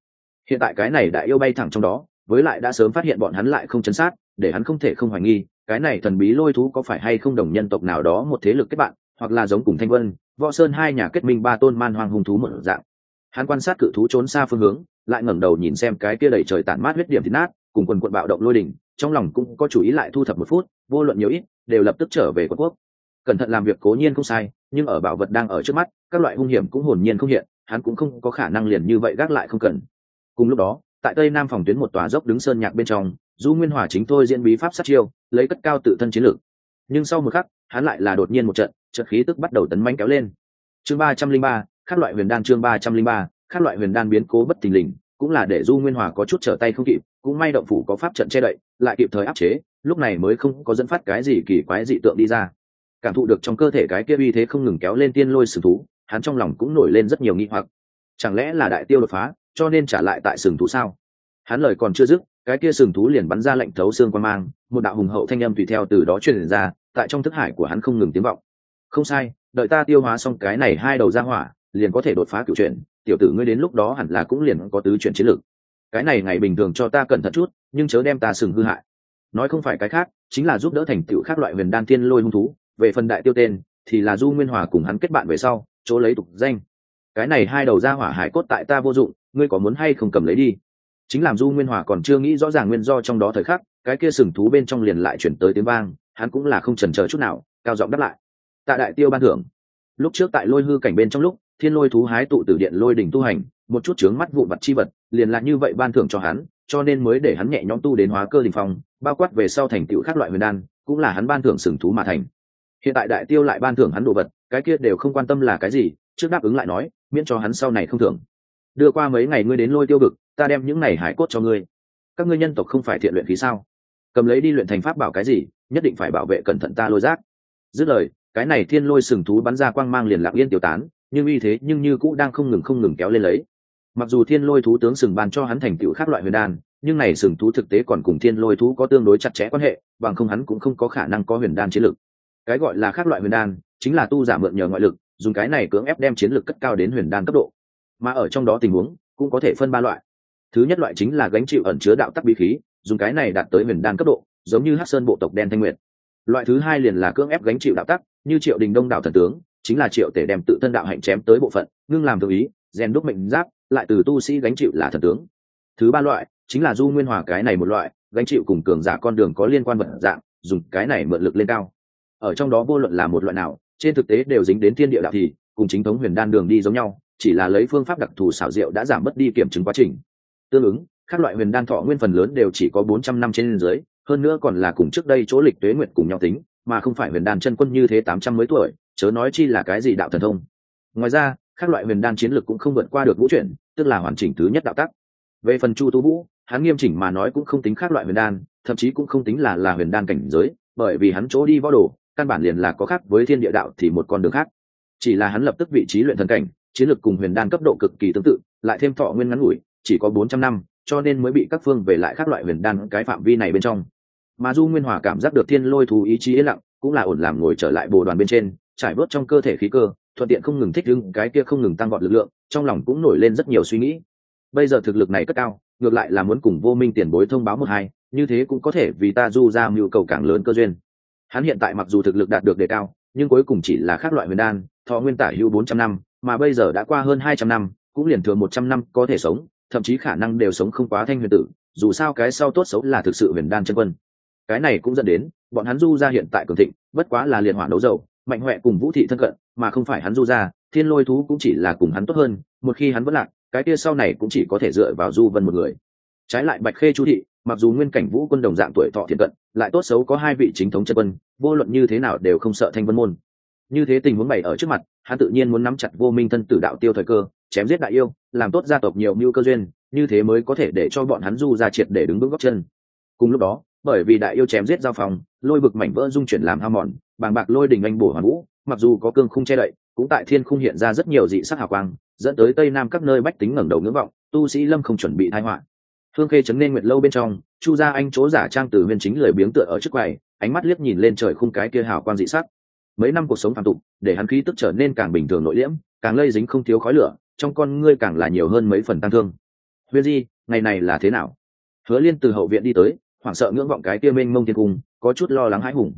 Hiện tại cái này đại yêu bay thẳng trong đó, với lại đã sớm phát hiện bọn hắn lại không chấn sát, để hắn không thể không hoài nghi cái này thần bí lôi thú có phải hay không đồng nhân tộc nào đó một thế lực kết bạn, hoặc là giống cùng thanh vân, võ sơn hai nhà kết minh ba tôn man hoang hung thú một dạng. Hắn quan sát cự thú trốn xa phương hướng, lại ngẩng đầu nhìn xem cái kia đầy trời tản mát huyết điểm thịt nát, cùng quần quận bạo động lôi đỉnh, trong lòng cũng có chủ ý lại thu thập một phút, vô luận nhiều ít, đều lập tức trở về quận quốc. Cẩn thận làm việc cố nhiên không sai, nhưng ở bảo vật đang ở trước mắt, các loại hung hiểm cũng hồn nhiên không hiện, hắn cũng không có khả năng liền như vậy gác lại không cần. Cùng lúc đó, tại tây nam phòng tuyến một tòa dốc đứng sơn nhạc bên trong du nguyên hòa chính thôi diễn bí pháp sát chiêu, lấy cất cao tự thân chiến lược. Nhưng sau một khắc, hắn lại là đột nhiên một trận trận khí tức bắt đầu tấn manh kéo lên. Chương ba trăm linh ba các loại huyền đan chương ba trăm linh ba các loại huyền đan biến cố bất thình lình, cũng là để du nguyên hòa có chút trở tay không kịp, cũng may động phủ có pháp trận che đậy, lại kịp thời áp chế, lúc này mới không có dẫn phát cái gì kỳ quái dị tượng đi ra. Cảm thụ được trong cơ thể cái kia uy thế không ngừng kéo lên tiên lôi sừng thú, hắn trong lòng cũng nổi lên rất nhiều nghi hoặc. Chẳng lẽ là đại tiêu đột phá, cho nên trả lại tại sừng thú sao? Hắn lời còn chưa dứt cái kia sừng thú liền bắn ra lệnh thấu xương quan mang, một đạo hùng hậu thanh âm tùy theo từ đó truyền ra, tại trong thức hải của hắn không ngừng tiếng vọng. Không sai, đợi ta tiêu hóa xong cái này hai đầu ra hỏa, liền có thể đột phá cựu chuyện tiểu tử ngươi đến lúc đó hẳn là cũng liền có tứ chuyện chiến lược. Cái này ngày bình thường cho ta cẩn thận chút, nhưng chớ đem ta sừng hư hại. Nói không phải cái khác, chính là giúp đỡ thành tựu khác loại huyền đan thiên lôi hung thú, về phần đại tiêu tên, thì là du nguyên hòa cùng hắn kết bạn về sau, chỗ lấy tục danh. Cái này hai đầu ra hỏa hải cốt tại ta vô dụng, ngươi có muốn hay không cầm lấy đi? Chính làm du nguyên hòa còn chưa nghĩ rõ ràng nguyên do trong đó thời khắc, cái kia sừng thú bên trong liền lại chuyển tới tiếng vang, hắn cũng là không trần chờ chút nào, cao giọng đáp lại. Tại đại tiêu ban thưởng. Lúc trước tại lôi hư cảnh bên trong lúc, thiên lôi thú hái tụ từ điện lôi đỉnh tu hành, một chút chướng mắt vụ vật chi vật, liền là như vậy ban thưởng cho hắn, cho nên mới để hắn nhẹ nhõm tu đến hóa cơ đình phong, bao quát về sau thành tựu các loại huyền đan, cũng là hắn ban thưởng sừng thú mà thành. Hiện tại đại tiêu lại ban thưởng hắn đồ vật, cái kia đều không quan tâm là cái gì, trước đáp ứng lại nói, miễn cho hắn sau này không thưởng. Đưa qua mấy ngày ngươi đến lôi tiêu vực ta đem những này hải cốt cho ngươi. Các ngươi nhân tộc không phải thiện luyện khí sao? Cầm lấy đi luyện thành pháp bảo cái gì, nhất định phải bảo vệ cẩn thận ta lôi giác. Dứt lời, cái này thiên lôi sừng thú bắn ra quang mang liền lặng yên tiêu tán, nhưng uy thế nhưng như cũ đang không ngừng không ngừng kéo lên lấy. Mặc dù thiên lôi thú tướng sừng ban cho hắn thành tựu khác loại huyền đan, nhưng này sừng thú thực tế còn cùng thiên lôi thú có tương đối chặt chẽ quan hệ, bằng không hắn cũng không có khả năng có huyền đan chiến lực. Cái gọi là khác loại huyền đan, chính là tu giả mượn nhờ ngoại lực, dùng cái này cưỡng ép đem chiến lực cất cao đến huyền đan cấp độ. Mà ở trong đó tình huống, cũng có thể phân ba loại thứ nhất loại chính là gánh chịu ẩn chứa đạo tắc bí khí, dùng cái này đạt tới huyền đan cấp độ, giống như hát sơn bộ tộc đen thanh nguyệt. Loại thứ hai liền là cưỡng ép gánh chịu đạo tắc, như triệu đình đông đạo thần tướng, chính là triệu tể đem tự thân đạo hạnh chém tới bộ phận, ngưng làm tự ý, rèn đúc mệnh giáp, lại từ tu sĩ gánh chịu là thần tướng. Thứ ba loại, chính là du nguyên hòa cái này một loại, gánh chịu cùng cường giả con đường có liên quan vật dạng, dùng cái này mượn lực lên cao. Ở trong đó vô luận là một loại nào, trên thực tế đều dính đến thiên địa đạo thì, cùng chính thống huyền đan đường đi giống nhau, chỉ là lấy phương pháp đặc thù xảo diệu đã giảm mất đi kiểm chứng quá trình tương ứng, các loại huyền đan thọ nguyên phần lớn đều chỉ có bốn trăm năm trên dưới, hơn nữa còn là cùng trước đây chỗ lịch tuế nguyện cùng nhau tính, mà không phải huyền đan chân quân như thế tám trăm mấy tuổi, chớ nói chi là cái gì đạo thần thông. Ngoài ra, các loại huyền đan chiến lược cũng không vượt qua được vũ chuyển, tức là hoàn chỉnh thứ nhất đạo tắc. Về phần chu tu vũ, hắn nghiêm chỉnh mà nói cũng không tính khác loại huyền đan, thậm chí cũng không tính là là huyền đan cảnh giới, bởi vì hắn chỗ đi võ đồ, căn bản liền là có khác với thiên địa đạo thì một con đường khác. Chỉ là hắn lập tức vị trí luyện thần cảnh, chiến lược cùng huyền đan cấp độ cực kỳ tương tự, lại thêm thọ nguyên ngắn ngủi chỉ có bốn trăm năm, cho nên mới bị các phương về lại các loại huyền đan cái phạm vi này bên trong. Mà du nguyên hòa cảm giác được thiên lôi thú ý chí yên lặng, cũng là ổn làm ngồi trở lại bồ đoàn bên trên, trải bớt trong cơ thể khí cơ, thuận tiện không ngừng thích lưng cái kia không ngừng tăng vọt lực lượng, trong lòng cũng nổi lên rất nhiều suy nghĩ. Bây giờ thực lực này cất cao, ngược lại là muốn cùng vô minh tiền bối thông báo một hai, như thế cũng có thể vì ta du ra mưu cầu càng lớn cơ duyên. Hắn hiện tại mặc dù thực lực đạt được đề cao, nhưng cuối cùng chỉ là khác loại huyền đan, thọ nguyên tả hữu bốn trăm năm, mà bây giờ đã qua hơn hai trăm năm, cũng liền thừa một trăm năm có thể sống thậm chí khả năng đều sống không quá thanh huyền tử, dù sao cái sau tốt xấu là thực sự huyền đan chân quân. Cái này cũng dẫn đến, bọn hắn du ra hiện tại cường thịnh, bất quá là liền hỏa đấu dầu, mạnh huệ cùng vũ thị thân cận, mà không phải hắn du ra thiên lôi thú cũng chỉ là cùng hắn tốt hơn, một khi hắn vẫn lạc, cái kia sau này cũng chỉ có thể dựa vào du vân một người. Trái lại bạch khê chu thị, mặc dù nguyên cảnh vũ quân đồng dạng tuổi thọ thiện cận, lại tốt xấu có hai vị chính thống chân quân, vô luận như thế nào đều không sợ thanh vân môn. Như thế tình huống bày ở trước mặt, hắn tự nhiên muốn nắm chặt vô minh thân tử đạo tiêu thời cơ chém giết đại yêu, làm tốt gia tộc nhiều mưu cơ duyên, như thế mới có thể để cho bọn hắn du ra triệt để đứng bước góc chân. Cùng lúc đó, bởi vì đại yêu chém giết giao phòng lôi bực mảnh vỡ dung chuyển làm hao mòn, bàng bạc lôi đình anh bổ hoàn vũ, mặc dù có cương khung che đậy, cũng tại thiên khung hiện ra rất nhiều dị sắc hào quang, dẫn tới tây nam các nơi bách tính ngẩng đầu ngưỡng vọng, tu sĩ lâm không chuẩn bị thai họa. Hương khê chấn nên nguyệt lâu bên trong, chu gia anh chỗ giả trang từ huyền chính lười biếng tựa ở trước quầy, ánh mắt liếc nhìn lên trời khung cái kia hào quang dị sắc. Mấy năm cuộc sống phàm tục, để hắn khí tức trở nên càng bình thường nội liễm, càng lây dính không thiếu khói lửa trong con ngươi càng là nhiều hơn mấy phần tăng thương. Huyền di, ngày này là thế nào? Hứa liên từ hậu viện đi tới, hoảng sợ ngưỡng vọng cái kia mênh mông thiên cung, có chút lo lắng hãi hùng.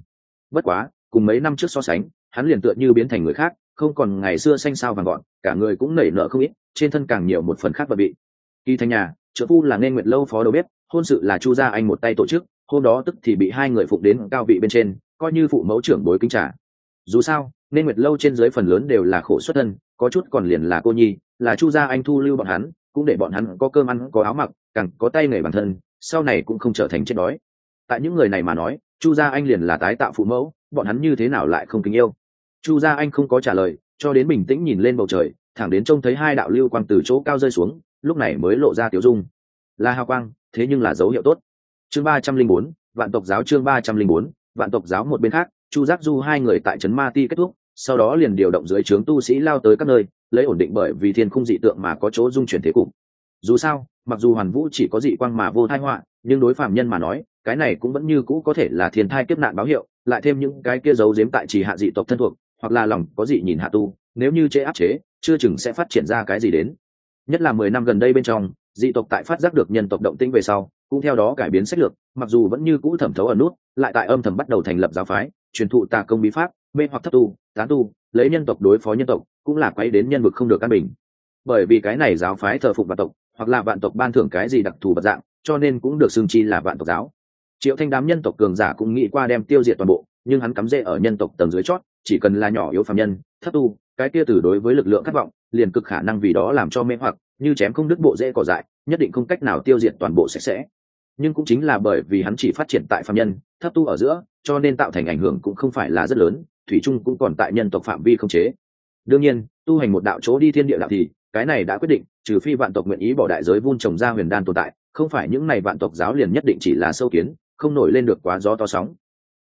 Bất quá, cùng mấy năm trước so sánh, hắn liền tựa như biến thành người khác, không còn ngày xưa xanh sao vàng gọn, cả người cũng nảy nở không ít, trên thân càng nhiều một phần khác và bị. Kỳ thành nhà, trợ phu là nên nguyệt lâu phó đầu bếp, hôn sự là chu gia anh một tay tổ chức, hôm đó tức thì bị hai người phụng đến cao vị bên trên, coi như phụ mẫu trưởng bối kính trả dù sao nên nguyệt lâu trên dưới phần lớn đều là khổ xuất thân, có chút còn liền là cô nhi là chu gia anh thu lưu bọn hắn, cũng để bọn hắn có cơm ăn, có áo mặc, càng có tay nghề bản thân, sau này cũng không trở thành chết đói. Tại những người này mà nói, chu gia anh liền là tái tạo phụ mẫu, bọn hắn như thế nào lại không kính yêu? Chu gia anh không có trả lời, cho đến bình tĩnh nhìn lên bầu trời, thẳng đến trông thấy hai đạo lưu quang từ chỗ cao rơi xuống, lúc này mới lộ ra tiểu dung. Là hào quang, thế nhưng là dấu hiệu tốt. Chương ba trăm linh bốn, vạn tộc giáo chương ba trăm linh bốn, vạn tộc giáo một bên khác, chu giác du hai người tại trấn ma ti kết thúc, sau đó liền điều động dưới trướng tu sĩ lao tới các nơi lấy ổn định bởi vì thiên khung dị tượng mà có chỗ dung chuyển thế cục. Dù sao, mặc dù hoàn vũ chỉ có dị quang mà vô thai họa, nhưng đối phạm nhân mà nói, cái này cũng vẫn như cũ có thể là thiên thai kiếp nạn báo hiệu, lại thêm những cái kia giấu giếm tại chỉ hạ dị tộc thân thuộc, hoặc là lòng có dị nhìn hạ tu, nếu như chế áp chế, chưa chừng sẽ phát triển ra cái gì đến. Nhất là mười năm gần đây bên trong, dị tộc tại phát giác được nhân tộc động tĩnh về sau, cũng theo đó cải biến sách lược, mặc dù vẫn như cũ thẩm thấu ở nút, lại tại âm thầm bắt đầu thành lập giáo phái, truyền thụ tà công bí pháp mê hoặc thấp tu, tán tu, lấy nhân tộc đối phó nhân tộc, cũng là quay đến nhân vực không được căn bình. Bởi vì cái này giáo phái thờ phụng vạn tộc, hoặc là vạn tộc ban thưởng cái gì đặc thù vật dạng, cho nên cũng được xưng chi là vạn tộc giáo. Triệu thanh đám nhân tộc cường giả cũng nghĩ qua đem tiêu diệt toàn bộ, nhưng hắn cắm rễ ở nhân tộc tầng dưới chót, chỉ cần là nhỏ yếu phạm nhân thấp tu, cái kia từ đối với lực lượng khát vọng, liền cực khả năng vì đó làm cho mê hoặc, như chém không đứt bộ dễ cỏ dại, nhất định không cách nào tiêu diệt toàn bộ sạch sẽ. Nhưng cũng chính là bởi vì hắn chỉ phát triển tại phạm nhân thấp tu ở giữa, cho nên tạo thành ảnh hưởng cũng không phải là rất lớn thủy trung cũng còn tại nhân tộc phạm vi không chế. Đương nhiên, tu hành một đạo chỗ đi thiên địa đạo thì, cái này đã quyết định, trừ phi vạn tộc nguyện ý bỏ đại giới vun trồng ra huyền đan tồn tại, không phải những này vạn tộc giáo liền nhất định chỉ là sâu kiến, không nổi lên được quá gió to sóng.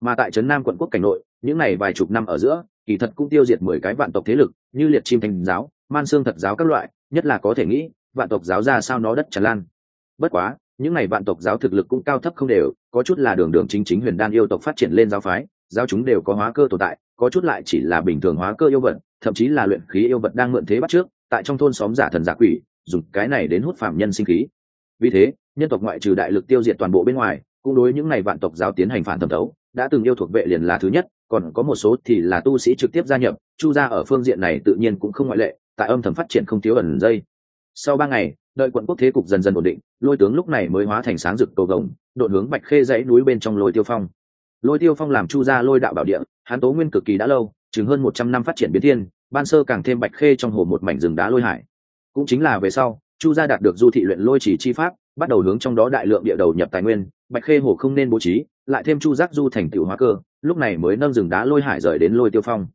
Mà tại trấn nam quận quốc cảnh nội, những này vài chục năm ở giữa, kỳ thật cũng tiêu diệt mười cái vạn tộc thế lực, như liệt chim thành giáo, man xương thật giáo các loại, nhất là có thể nghĩ, vạn tộc giáo ra sao nó đất tràn lan. Bất quá, những này vạn tộc giáo thực lực cũng cao thấp không đều, có chút là đường đường chính chính huyền đan yêu tộc phát triển lên giáo phái giáo chúng đều có hóa cơ tồn tại, có chút lại chỉ là bình thường hóa cơ yêu vật, thậm chí là luyện khí yêu vật đang mượn thế bắt trước, tại trong thôn xóm giả thần giả quỷ, dùng cái này đến hút phạm nhân sinh khí. Vì thế, nhân tộc ngoại trừ đại lực tiêu diệt toàn bộ bên ngoài, cũng đối những này vạn tộc giáo tiến hành phản thẩm thấu, đã từng yêu thuộc vệ liền là thứ nhất, còn có một số thì là tu sĩ trực tiếp gia nhập, chu gia ở phương diện này tự nhiên cũng không ngoại lệ, tại âm thầm phát triển không thiếu ẩn dây. Sau ba ngày, đợi quận quốc thế cục dần dần ổn định, lôi tướng lúc này mới hóa thành sáng rực cầu gồng đội hướng bạch khê dãy núi bên trong lôi tiêu phong lôi tiêu phong làm chu gia lôi đạo bảo địa hán tố nguyên cực kỳ đã lâu, chừng hơn một trăm năm phát triển biến thiên, ban sơ càng thêm bạch khê trong hồ một mảnh rừng đá lôi hải. Cũng chính là về sau, chu gia đạt được du thị luyện lôi chỉ chi pháp, bắt đầu hướng trong đó đại lượng địa đầu nhập tài nguyên, bạch khê hồ không nên bố trí, lại thêm chu giác du thành tựu hóa cơ, lúc này mới nâng rừng đá lôi hải rời đến lôi tiêu phong.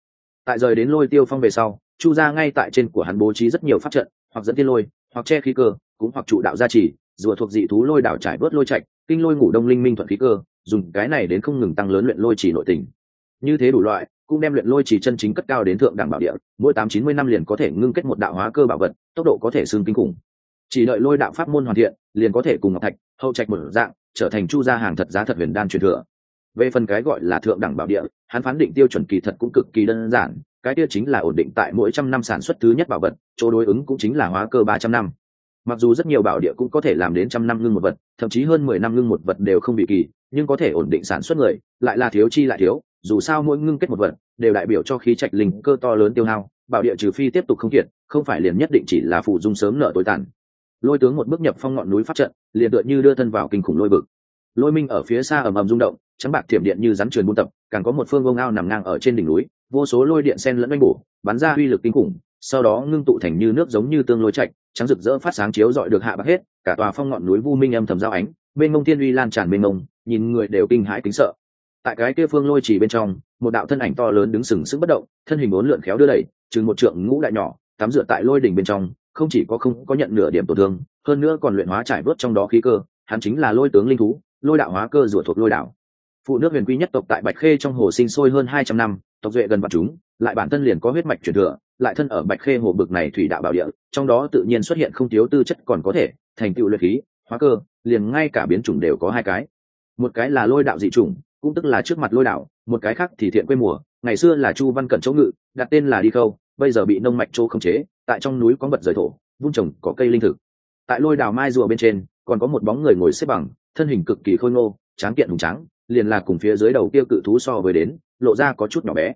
Tại rời đến lôi tiêu phong về sau, chu gia ngay tại trên của hắn bố trí rất nhiều pháp trận, hoặc dẫn tiên lôi, hoặc che khí cơ, cũng hoặc trụ đạo gia trì, rùa thuộc dị thú lôi đảo trải bớt lôi trạch, kinh lôi ngủ đông linh minh thuận khí cơ dùng cái này đến không ngừng tăng lớn luyện lôi trì nội tình. Như thế đủ loại, cũng đem luyện lôi trì chân chính cất cao đến thượng đẳng bảo địa, mỗi tám chín mươi năm liền có thể ngưng kết một đạo hóa cơ bảo vật, tốc độ có thể xương kinh khủng. Chỉ đợi lôi đạo pháp môn hoàn thiện, liền có thể cùng ngọc thạch, hậu trạch một dạng, trở thành chu gia hàng thật giá thật huyền đan truyền thừa. Về phần cái gọi là thượng đẳng bảo địa, hắn phán định tiêu chuẩn kỳ thật cũng cực kỳ đơn giản, cái tiêu chính là ổn định tại mỗi trăm năm sản xuất thứ nhất bảo vật, chỗ đối ứng cũng chính là hóa cơ ba trăm năm. Mặc dù rất nhiều bảo địa cũng có thể làm đến trăm năm ngưng một vật, thậm chí hơn mười năm ngưng một vật đều không bị kỳ nhưng có thể ổn định sản xuất người, lại là thiếu chi lại thiếu, dù sao mỗi ngưng kết một vật, đều đại biểu cho khí trạch linh cơ to lớn tiêu hao, bảo địa trừ phi tiếp tục không kiệt không phải liền nhất định chỉ là phụ dung sớm nợ tối tàn. Lôi tướng một bước nhập phong ngọn núi phát trận, liền tựa như đưa thân vào kinh khủng lôi vực. Lôi minh ở phía xa ầm ầm rung động, trắng bạc thiểm điện như rắn truyền buôn tập, càng có một phương ông ao nằm ngang ở trên đỉnh núi, vô số lôi điện sen lẫn oanh bổ, bắn ra uy lực kinh khủng, sau đó ngưng tụ thành như nước giống như tương lôi chạch trắng rực rỡ phát sáng chiếu dọi được hạ bạc hết, cả tòa phong ngọn núi vu minh âm thầm giao ánh bên ngông thiên uy lan tràn bên ngông nhìn người đều kinh hãi kính sợ. Tại cái kia phương lôi chỉ bên trong, một đạo thân ảnh to lớn đứng sừng sững bất động, thân hình bốn lượn khéo đưa đẩy, chừng một trượng ngũ đại nhỏ, tắm rửa tại lôi đỉnh bên trong, không chỉ có không có nhận nửa điểm tổn thương, hơn nữa còn luyện hóa trải vớt trong đó khí cơ, hắn chính là lôi tướng linh thú, lôi đạo hóa cơ rủa thuộc lôi đạo. Phụ nước huyền quy nhất tộc tại bạch khê trong hồ sinh sôi hơn hai trăm năm, tộc duệ gần vạn chúng, lại bản thân liền có huyết mạch truyền thừa, lại thân ở bạch khê hồ bực này thủy đạo bảo địa, trong đó tự nhiên xuất hiện không thiếu tư chất còn có thể, thành tựu luyện khí, hóa cơ, liền ngay cả biến chủng đều có hai cái một cái là lôi đạo dị chủng, cũng tức là trước mặt lôi đạo, một cái khác thì thiện quê mùa. Ngày xưa là chu văn cẩn chỗ ngự, đặt tên là đi khâu, bây giờ bị nông mạch chỗ khống chế, tại trong núi có vật rời thổ vun trồng có cây linh thực. Tại lôi đào mai rùa bên trên, còn có một bóng người ngồi xếp bằng, thân hình cực kỳ khôi ngô, tráng kiện hùng trắng liền là cùng phía dưới đầu kia cự thú so với đến, lộ ra có chút nhỏ bé.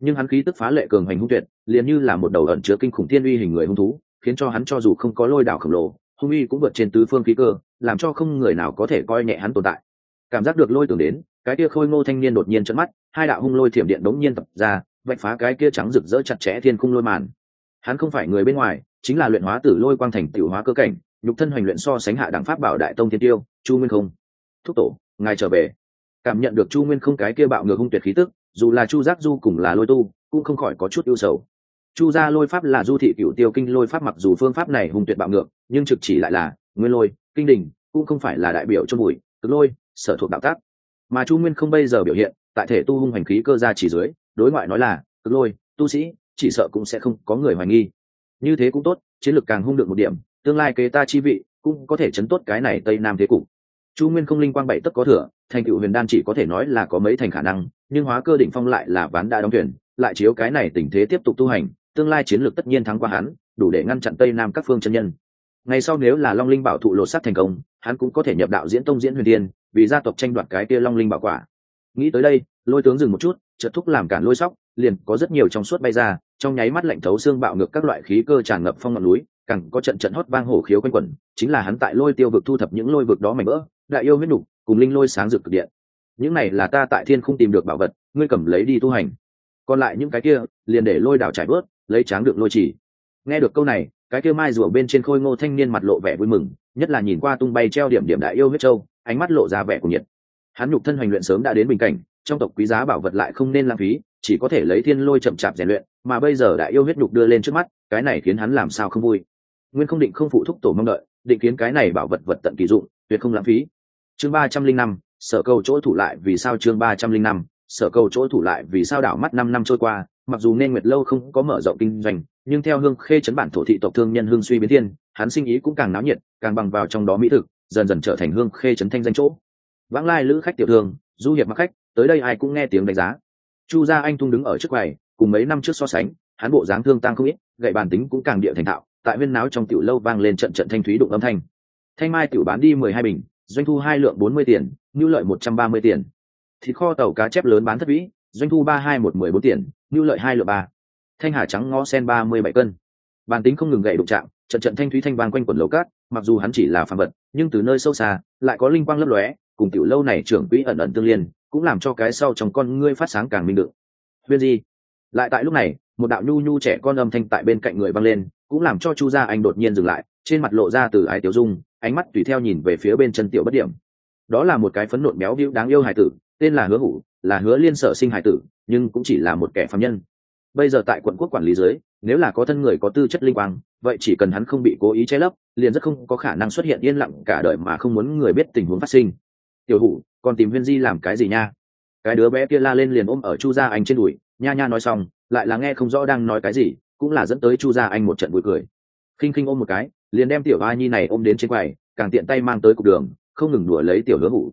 Nhưng hắn khí tức phá lệ cường hành hung tuyệt, liền như là một đầu ẩn chứa kinh khủng thiên uy hình người hung thú, khiến cho hắn cho dù không có lôi đảo khổng lồ, hung uy cũng vượt trên tứ phương khí cơ, làm cho không người nào có thể coi nhẹ hắn tồn tại cảm giác được lôi tưởng đến, cái kia khôi ngô thanh niên đột nhiên trận mắt, hai đạo hung lôi thiểm điện đống nhiên tập ra, vạch phá cái kia trắng rực rỡ chặt chẽ thiên khung lôi màn. Hắn không phải người bên ngoài, chính là luyện hóa tử lôi quang thành tiểu hóa cơ cảnh, nhục thân hoành luyện so sánh hạ đẳng pháp bảo đại tông thiên tiêu, chu nguyên không. Thúc tổ, ngài trở về. Cảm nhận được chu nguyên không cái kia bạo ngược hung tuyệt khí tức, dù là chu giác du cùng là lôi tu, cũng không khỏi có chút ưu sầu. Chu gia lôi pháp là du thị cựu tiêu kinh lôi pháp mặc dù phương pháp này hung tuyệt bạo ngược, nhưng trực chỉ lại là nguyên lôi, kinh đình cũng không phải là đại biểu cho bụi cực lôi, sở thuộc đạo tác. Mà chu nguyên không bây giờ biểu hiện, tại thể tu hung hành khí cơ ra chỉ dưới, đối ngoại nói là cực lôi, tu sĩ, chỉ sợ cũng sẽ không có người hoài nghi. Như thế cũng tốt, chiến lược càng hung được một điểm, tương lai kế ta chi vị, cũng có thể chấn tốt cái này tây nam thế cục. Chu nguyên không linh quang bảy tất có thừa, thành cựu huyền đan chỉ có thể nói là có mấy thành khả năng, nhưng hóa cơ đỉnh phong lại là ván đã đóng thuyền, lại chiếu cái này tình thế tiếp tục tu hành, tương lai chiến lược tất nhiên thắng qua hắn, đủ để ngăn chặn tây nam các phương chân nhân ngày sau nếu là long linh bảo thụ lột sắt thành công, hắn cũng có thể nhập đạo diễn tông diễn huyền tiên, vì gia tộc tranh đoạt cái kia long linh bảo quả. Nghĩ tới đây, lôi tướng dừng một chút, chợt thúc làm cản lôi sóc, liền có rất nhiều trong suốt bay ra, trong nháy mắt lạnh thấu xương bạo ngược các loại khí cơ tràn ngập phong ngọn núi, càng có trận trận hót vang hổ khiếu quanh quẩn, chính là hắn tại lôi tiêu vực thu thập những lôi vực đó mảnh vỡ, đại yêu huyết nục, cùng linh lôi sáng rực cực điện. Những này là ta tại thiên không tìm được bảo vật, ngươi cầm lấy đi tu hành. Còn lại những cái kia, liền để lôi đảo trải bớt lấy tráng được lôi chỉ. Nghe được câu này cái kia mai rùa bên trên khôi ngô thanh niên mặt lộ vẻ vui mừng, nhất là nhìn qua tung bay treo điểm điểm đại yêu huyết châu, ánh mắt lộ ra vẻ của nhiệt. Hắn nhục thân hoành luyện sớm đã đến bình cảnh, trong tộc quý giá bảo vật lại không nên lãng phí, chỉ có thể lấy thiên lôi chậm chạp rèn luyện, mà bây giờ đại yêu huyết nhục đưa lên trước mắt, cái này khiến hắn làm sao không vui. Nguyên không định không phụ thúc tổ mong đợi, định kiến cái này bảo vật vật tận kỳ dụng, tuyệt không lãng phí. Chương ba trăm linh năm, sở cầu chỗ thủ lại vì sao chương ba trăm linh năm, sở cầu chỗ thủ lại vì sao đảo mắt năm năm trôi qua mặc dù nên nguyệt lâu không có mở rộng kinh doanh, nhưng theo hương khê chấn bản thổ thị tộc thương nhân hương suy biến thiên, hắn sinh ý cũng càng náo nhiệt, càng bằng vào trong đó mỹ thực, dần dần trở thành hương khê chấn thanh danh chỗ. Vãng lai lữ khách tiểu thương, du hiệp mặc khách, tới đây ai cũng nghe tiếng đánh giá. Chu gia anh thung đứng ở trước quầy, cùng mấy năm trước so sánh, hắn bộ dáng thương tăng không ít, gậy bản tính cũng càng địa thành thạo, tại viên náo trong tiểu lâu vang lên trận trận thanh thúy đụng âm thanh. Thanh mai tiểu bán đi mười hai bình, doanh thu hai lượng bốn mươi tiền nhu lợi một trăm ba mươi tiền. Thịt kho tàu cá chép lớn bán thất vĩ doanh thu ba hai một mười bốn tiền ngưu lợi hai lượng ba. Thanh hà trắng ngó sen ba mươi bảy cân. Bàn tính không ngừng gậy đụng chạm, trận trận thanh thúy thanh vang quanh quần lầu cát, mặc dù hắn chỉ là phàm vật, nhưng từ nơi sâu xa, lại có linh quang lấp lóe, cùng tiểu lâu này trưởng quỹ ẩn ẩn tương liên, cũng làm cho cái sau trong con ngươi phát sáng càng minh đựng. Huyên di, lại tại lúc này, một đạo nhu nhu trẻ con âm thanh tại bên cạnh người vang lên, cũng làm cho chu gia anh đột nhiên dừng lại, trên mặt lộ ra từ ái tiểu dung, ánh mắt tùy theo nhìn về phía bên chân tiểu bất điểm. Đó là một cái phấn nộn béo hữu đáng yêu hải tử tên là hứa hủ, là hứa liên sở sinh hải tử, nhưng cũng chỉ là một kẻ phạm nhân. Bây giờ tại quận quốc quản lý dưới, nếu là có thân người có tư chất linh quang, vậy chỉ cần hắn không bị cố ý che lấp, liền rất không có khả năng xuất hiện yên lặng cả đời mà không muốn người biết tình huống phát sinh. Tiểu hủ còn tìm huyên di làm cái gì nha? Cái đứa bé kia la lên liền ôm ở chu gia anh trên đùi, nha nha nói xong, lại là nghe không rõ đang nói cái gì, cũng là dẫn tới chu gia anh một trận vui cười. Khinh khinh ôm một cái, liền đem tiểu a nhi này ôm đến trên quầy, càng tiện tay mang tới cục đường, không ngừng đùa lấy tiểu hứa hủ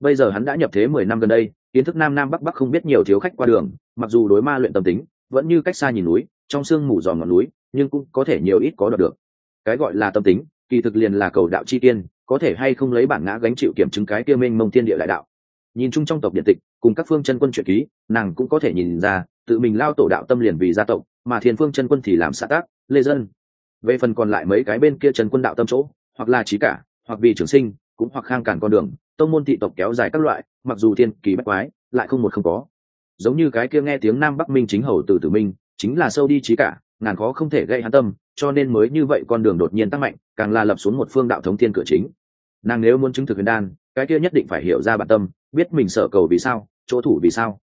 bây giờ hắn đã nhập thế mười năm gần đây, kiến thức nam nam bắc bắc không biết nhiều thiếu khách qua đường, mặc dù đối ma luyện tâm tính, vẫn như cách xa nhìn núi, trong sương mù giòn ngọn núi, nhưng cũng có thể nhiều ít có đoạt được. Cái gọi là tâm tính, kỳ thực liền là cầu đạo chi tiên, có thể hay không lấy bản ngã gánh chịu kiểm chứng cái kia mênh mông thiên địa đại đạo. Nhìn chung trong tộc điện tịch, cùng các phương chân quân truyện ký, nàng cũng có thể nhìn ra, tự mình lao tổ đạo tâm liền vì gia tộc, mà thiên phương chân quân thì làm xã tác, lê dân. Về phần còn lại mấy cái bên kia chân quân đạo tâm chỗ, hoặc là trí cả, hoặc vì trường sinh, cũng hoặc khang cản con đường tông môn thị tộc kéo dài các loại, mặc dù thiên kỳ bách quái, lại không một không có. Giống như cái kia nghe tiếng nam bắc minh chính hầu từ tử minh, chính là sâu đi trí cả, ngàn khó không thể gây hắn tâm, cho nên mới như vậy con đường đột nhiên tăng mạnh, càng là lập xuống một phương đạo thống thiên cửa chính. Nàng nếu muốn chứng thực huyền đan, cái kia nhất định phải hiểu ra bản tâm, biết mình sở cầu vì sao, chỗ thủ vì sao.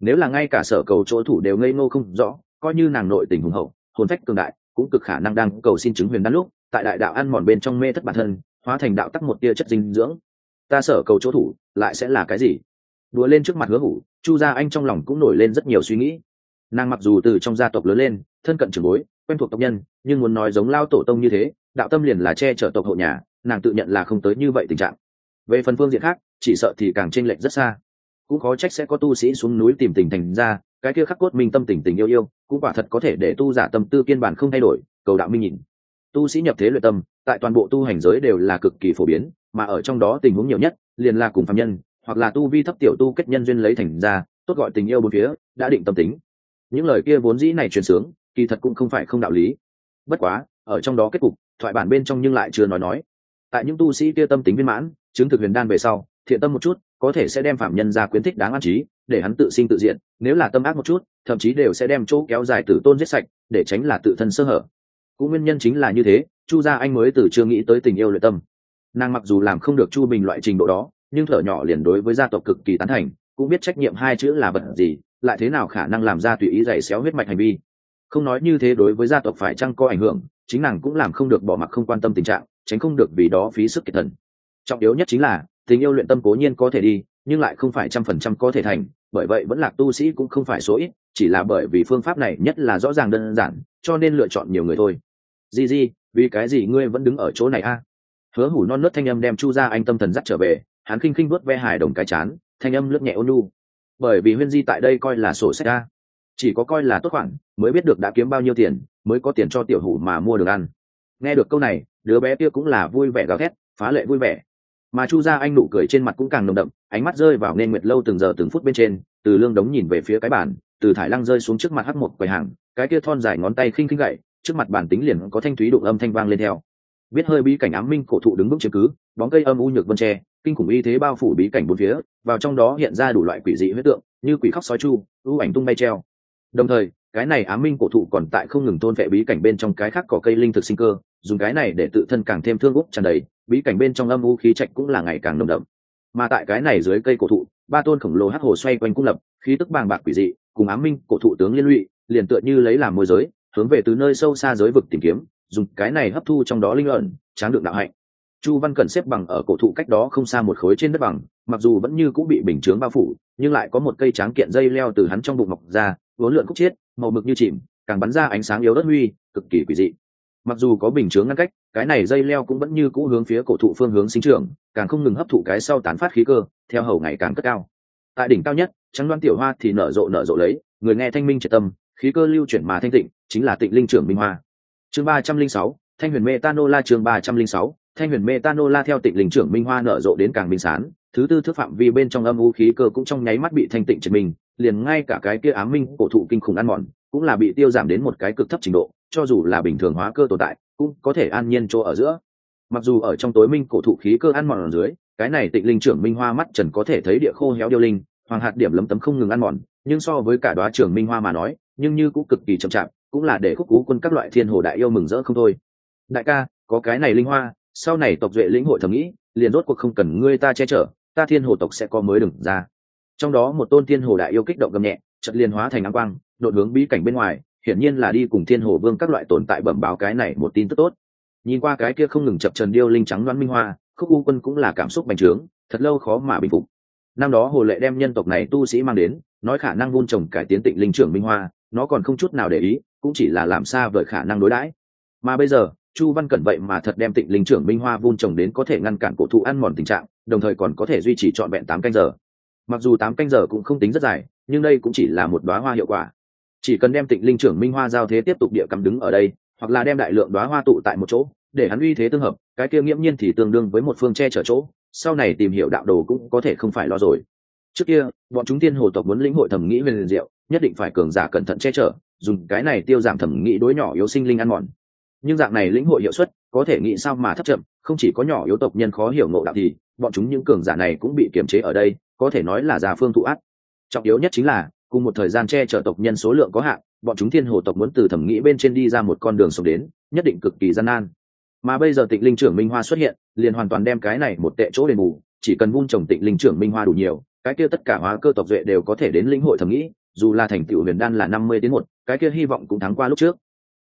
Nếu là ngay cả sở cầu chỗ thủ đều ngây ngô không rõ, coi như nàng nội tình hùng hậu, hồn phách cường đại, cũng cực khả năng đang cầu xin chứng huyền đan lúc, tại đại đạo ăn mòn bên trong mê thất bản thân, hóa thành đạo tắc một tia chất dinh dưỡng ta sở cầu chỗ thủ, lại sẽ là cái gì? Đùa lên trước mặt hứa hủ, chu gia anh trong lòng cũng nổi lên rất nhiều suy nghĩ. Nàng mặc dù từ trong gia tộc lớn lên, thân cận trường bối, quen thuộc tộc nhân, nhưng muốn nói giống lao tổ tông như thế, đạo tâm liền là che chở tộc hộ nhà, nàng tự nhận là không tới như vậy tình trạng. Về phần phương diện khác, chỉ sợ thì càng chênh lệch rất xa. Cũng khó trách sẽ có tu sĩ xuống núi tìm tình thành ra, cái kia khắc cốt minh tâm tình tình yêu yêu, cũng quả thật có thể để tu giả tâm tư kiên bản không thay đổi, cầu đạo minh nhìn tu sĩ nhập thế luyện tâm, tại toàn bộ tu hành giới đều là cực kỳ phổ biến mà ở trong đó tình huống nhiều nhất, liền là cùng phạm nhân, hoặc là tu vi thấp tiểu tu kết nhân duyên lấy thành ra, tốt gọi tình yêu bốn phía, đã định tâm tính. Những lời kia vốn dĩ này truyền sướng, kỳ thật cũng không phải không đạo lý. Bất quá, ở trong đó kết cục, thoại bản bên trong nhưng lại chưa nói nói. Tại những tu sĩ kia tâm tính viên mãn, chứng thực huyền đan về sau, thiện tâm một chút, có thể sẽ đem phạm nhân ra khuyến thích đáng an trí, để hắn tự sinh tự diện, nếu là tâm ác một chút, thậm chí đều sẽ đem chỗ kéo dài tử tôn giết sạch, để tránh là tự thân sơ hở. Cũng nguyên nhân chính là như thế, chu gia anh mới từ chưa nghĩ tới tình yêu luyện tâm nàng mặc dù làm không được chu bình loại trình độ đó, nhưng thở nhỏ liền đối với gia tộc cực kỳ tán thành, cũng biết trách nhiệm hai chữ là vật gì, lại thế nào khả năng làm ra tùy ý giày xéo huyết mạch hành vi. Không nói như thế đối với gia tộc phải chăng có ảnh hưởng, chính nàng cũng làm không được bỏ mặc không quan tâm tình trạng, tránh không được vì đó phí sức kiệt thần. Trọng yếu nhất chính là, tình yêu luyện tâm cố nhiên có thể đi, nhưng lại không phải trăm phần trăm có thể thành, bởi vậy vẫn lạc tu sĩ cũng không phải số ít, chỉ là bởi vì phương pháp này nhất là rõ ràng đơn giản, cho nên lựa chọn nhiều người thôi. Di di, vì cái gì ngươi vẫn đứng ở chỗ này a? Hứa hủ non nớt thanh âm đem chu ra anh tâm thần dắt trở về, hắn khinh khinh vuốt ve hài đồng cái chán, thanh âm lướt nhẹ ôn nhu. Bởi vì huyên di tại đây coi là sổ sách a chỉ có coi là tốt khoản, mới biết được đã kiếm bao nhiêu tiền, mới có tiền cho tiểu hủ mà mua được ăn. Nghe được câu này, đứa bé kia cũng là vui vẻ gào thét, phá lệ vui vẻ. Mà chu gia anh nụ cười trên mặt cũng càng nồng đậm, ánh mắt rơi vào nên nguyệt lâu từng giờ từng phút bên trên, từ lương đống nhìn về phía cái bàn, từ thải lăng rơi xuống trước mặt hắc một quầy hàng, cái kia thon dài ngón tay khinh khinh gậy, trước mặt bản tính liền có thanh thúy đụng âm thanh vang lên theo biết hơi bí cảnh ám minh cổ thụ đứng bước chứng cứ, bóng cây âm u nhược vân tre, kinh khủng y thế bao phủ bí cảnh bốn phía, vào trong đó hiện ra đủ loại quỷ dị huyết tượng, như quỷ khóc sói chu, ưu ảnh tung bay treo. Đồng thời, cái này ám minh cổ thụ còn tại không ngừng tôn vệ bí cảnh bên trong cái khác có cây linh thực sinh cơ, dùng cái này để tự thân càng thêm thương úc tràn đầy, bí cảnh bên trong âm u khí trạch cũng là ngày càng nồng đậm. Mà tại cái này dưới cây cổ thụ, ba tôn khổng lồ hắc hồ xoay quanh cung lập, khí tức bàng bạc quỷ dị, cùng ám minh cổ thụ tướng liên lụy, liền tựa như lấy làm môi giới, hướng về từ nơi sâu xa giới vực tìm kiếm dùng cái này hấp thu trong đó linh ẩn, tráng được đạo hạnh. Chu văn cẩn xếp bằng ở cổ thụ cách đó không xa một khối trên đất bằng, mặc dù vẫn như cũng bị bình chướng bao phủ, nhưng lại có một cây tráng kiện dây leo từ hắn trong bụng mọc ra, uốn lượn khúc chiết, màu mực như chìm, càng bắn ra ánh sáng yếu đất huy, cực kỳ quỷ dị. Mặc dù có bình chướng ngăn cách, cái này dây leo cũng vẫn như cũ hướng phía cổ thụ phương hướng sinh trưởng, càng không ngừng hấp thụ cái sau tán phát khí cơ, theo hầu ngày càng cất cao. Tại đỉnh cao nhất, trắng đoan tiểu hoa thì nở rộ nở rộ lấy, người nghe thanh minh triệt tâm, khí cơ lưu chuyển mà thanh tịnh, chính là tịnh linh trưởng minh hoa chương ba trăm linh sáu, thanh huyền metanola chương ba trăm linh sáu, thanh huyền metanola theo tịnh linh trưởng minh hoa nở rộ đến càng minh sán, thứ tư thước phạm vi bên trong âm u khí cơ cũng trong nháy mắt bị thanh tịnh triệt mình, liền ngay cả cái kia ám minh cổ thụ kinh khủng ăn mòn, cũng là bị tiêu giảm đến một cái cực thấp trình độ, cho dù là bình thường hóa cơ tồn tại, cũng có thể an nhiên chỗ ở giữa. Mặc dù ở trong tối minh cổ thụ khí cơ ăn mòn ở dưới, cái này tịnh linh trưởng minh hoa mắt trần có thể thấy địa khô héo điêu linh, hoàng hạt điểm lấm tấm không ngừng ăn mòn, nhưng so với cả đoá trưởng minh hoa mà nói, nhưng như cũng cực kỳ chậm chạp cũng là để khúc cú quân các loại thiên hồ đại yêu mừng rỡ không thôi. Đại ca, có cái này linh hoa, sau này tộc duệ lĩnh hội thầm nghĩ, liền rốt cuộc không cần ngươi ta che chở, ta thiên hồ tộc sẽ có mới đừng ra. Trong đó một tôn thiên hồ đại yêu kích động gầm nhẹ chật liền hóa thành áng quang, đột hướng bí cảnh bên ngoài, hiển nhiên là đi cùng thiên hồ vương các loại tồn tại bẩm báo cái này một tin tức tốt. Nhìn qua cái kia không ngừng chập trần điêu linh trắng đoán minh hoa, khúc u quân cũng là cảm xúc bành trướng, thật lâu khó mà bình phục. Năm đó hồ lệ đem nhân tộc này tu sĩ mang đến, nói khả năng vun trồng cải tiến tịnh linh trưởng minh hoa, nó còn không chút nào để ý cũng chỉ là làm xa vời khả năng đối đãi. Mà bây giờ, chu văn cẩn vậy mà thật đem tịnh linh trưởng minh hoa vun trồng đến có thể ngăn cản cổ thụ ăn mòn tình trạng, đồng thời còn có thể duy trì trọn vẹn tám canh giờ. Mặc dù tám canh giờ cũng không tính rất dài, nhưng đây cũng chỉ là một đoá hoa hiệu quả. Chỉ cần đem tịnh linh trưởng minh hoa giao thế tiếp tục địa cắm đứng ở đây, hoặc là đem đại lượng đoá hoa tụ tại một chỗ, để hắn uy thế tương hợp, cái kia nghiễm nhiên thì tương đương với một phương che chở chỗ, sau này tìm hiểu đạo đồ cũng có thể không phải lo rồi. Trước kia, bọn chúng tiên hồ tộc muốn lĩnh hội thẩm nghĩ về liền diệu nhất định phải cường giả cẩn thận che chở, dùng cái này tiêu giảm thẩm nghĩ đối nhỏ yếu sinh linh ăn mòn. Nhưng dạng này lĩnh hội hiệu suất, có thể nghĩ sao mà thấp chậm, không chỉ có nhỏ yếu tộc nhân khó hiểu ngộ đạo thì, bọn chúng những cường giả này cũng bị kiềm chế ở đây, có thể nói là già phương thụ ác. Trọng yếu nhất chính là, cùng một thời gian che chở tộc nhân số lượng có hạn, bọn chúng thiên hồ tộc muốn từ thẩm nghĩ bên trên đi ra một con đường sống đến, nhất định cực kỳ gian nan. Mà bây giờ tịnh linh trưởng minh hoa xuất hiện, liền hoàn toàn đem cái này một tệ chỗ đền bù, chỉ cần vun trồng tịnh linh trưởng minh hoa đủ nhiều, cái kia tất cả hóa cơ tộc duệ đều có thể đến lĩnh hội thẩm nghĩ dù là thành tựu huyền đan là năm mươi đến một, cái kia hy vọng cũng thắng qua lúc trước.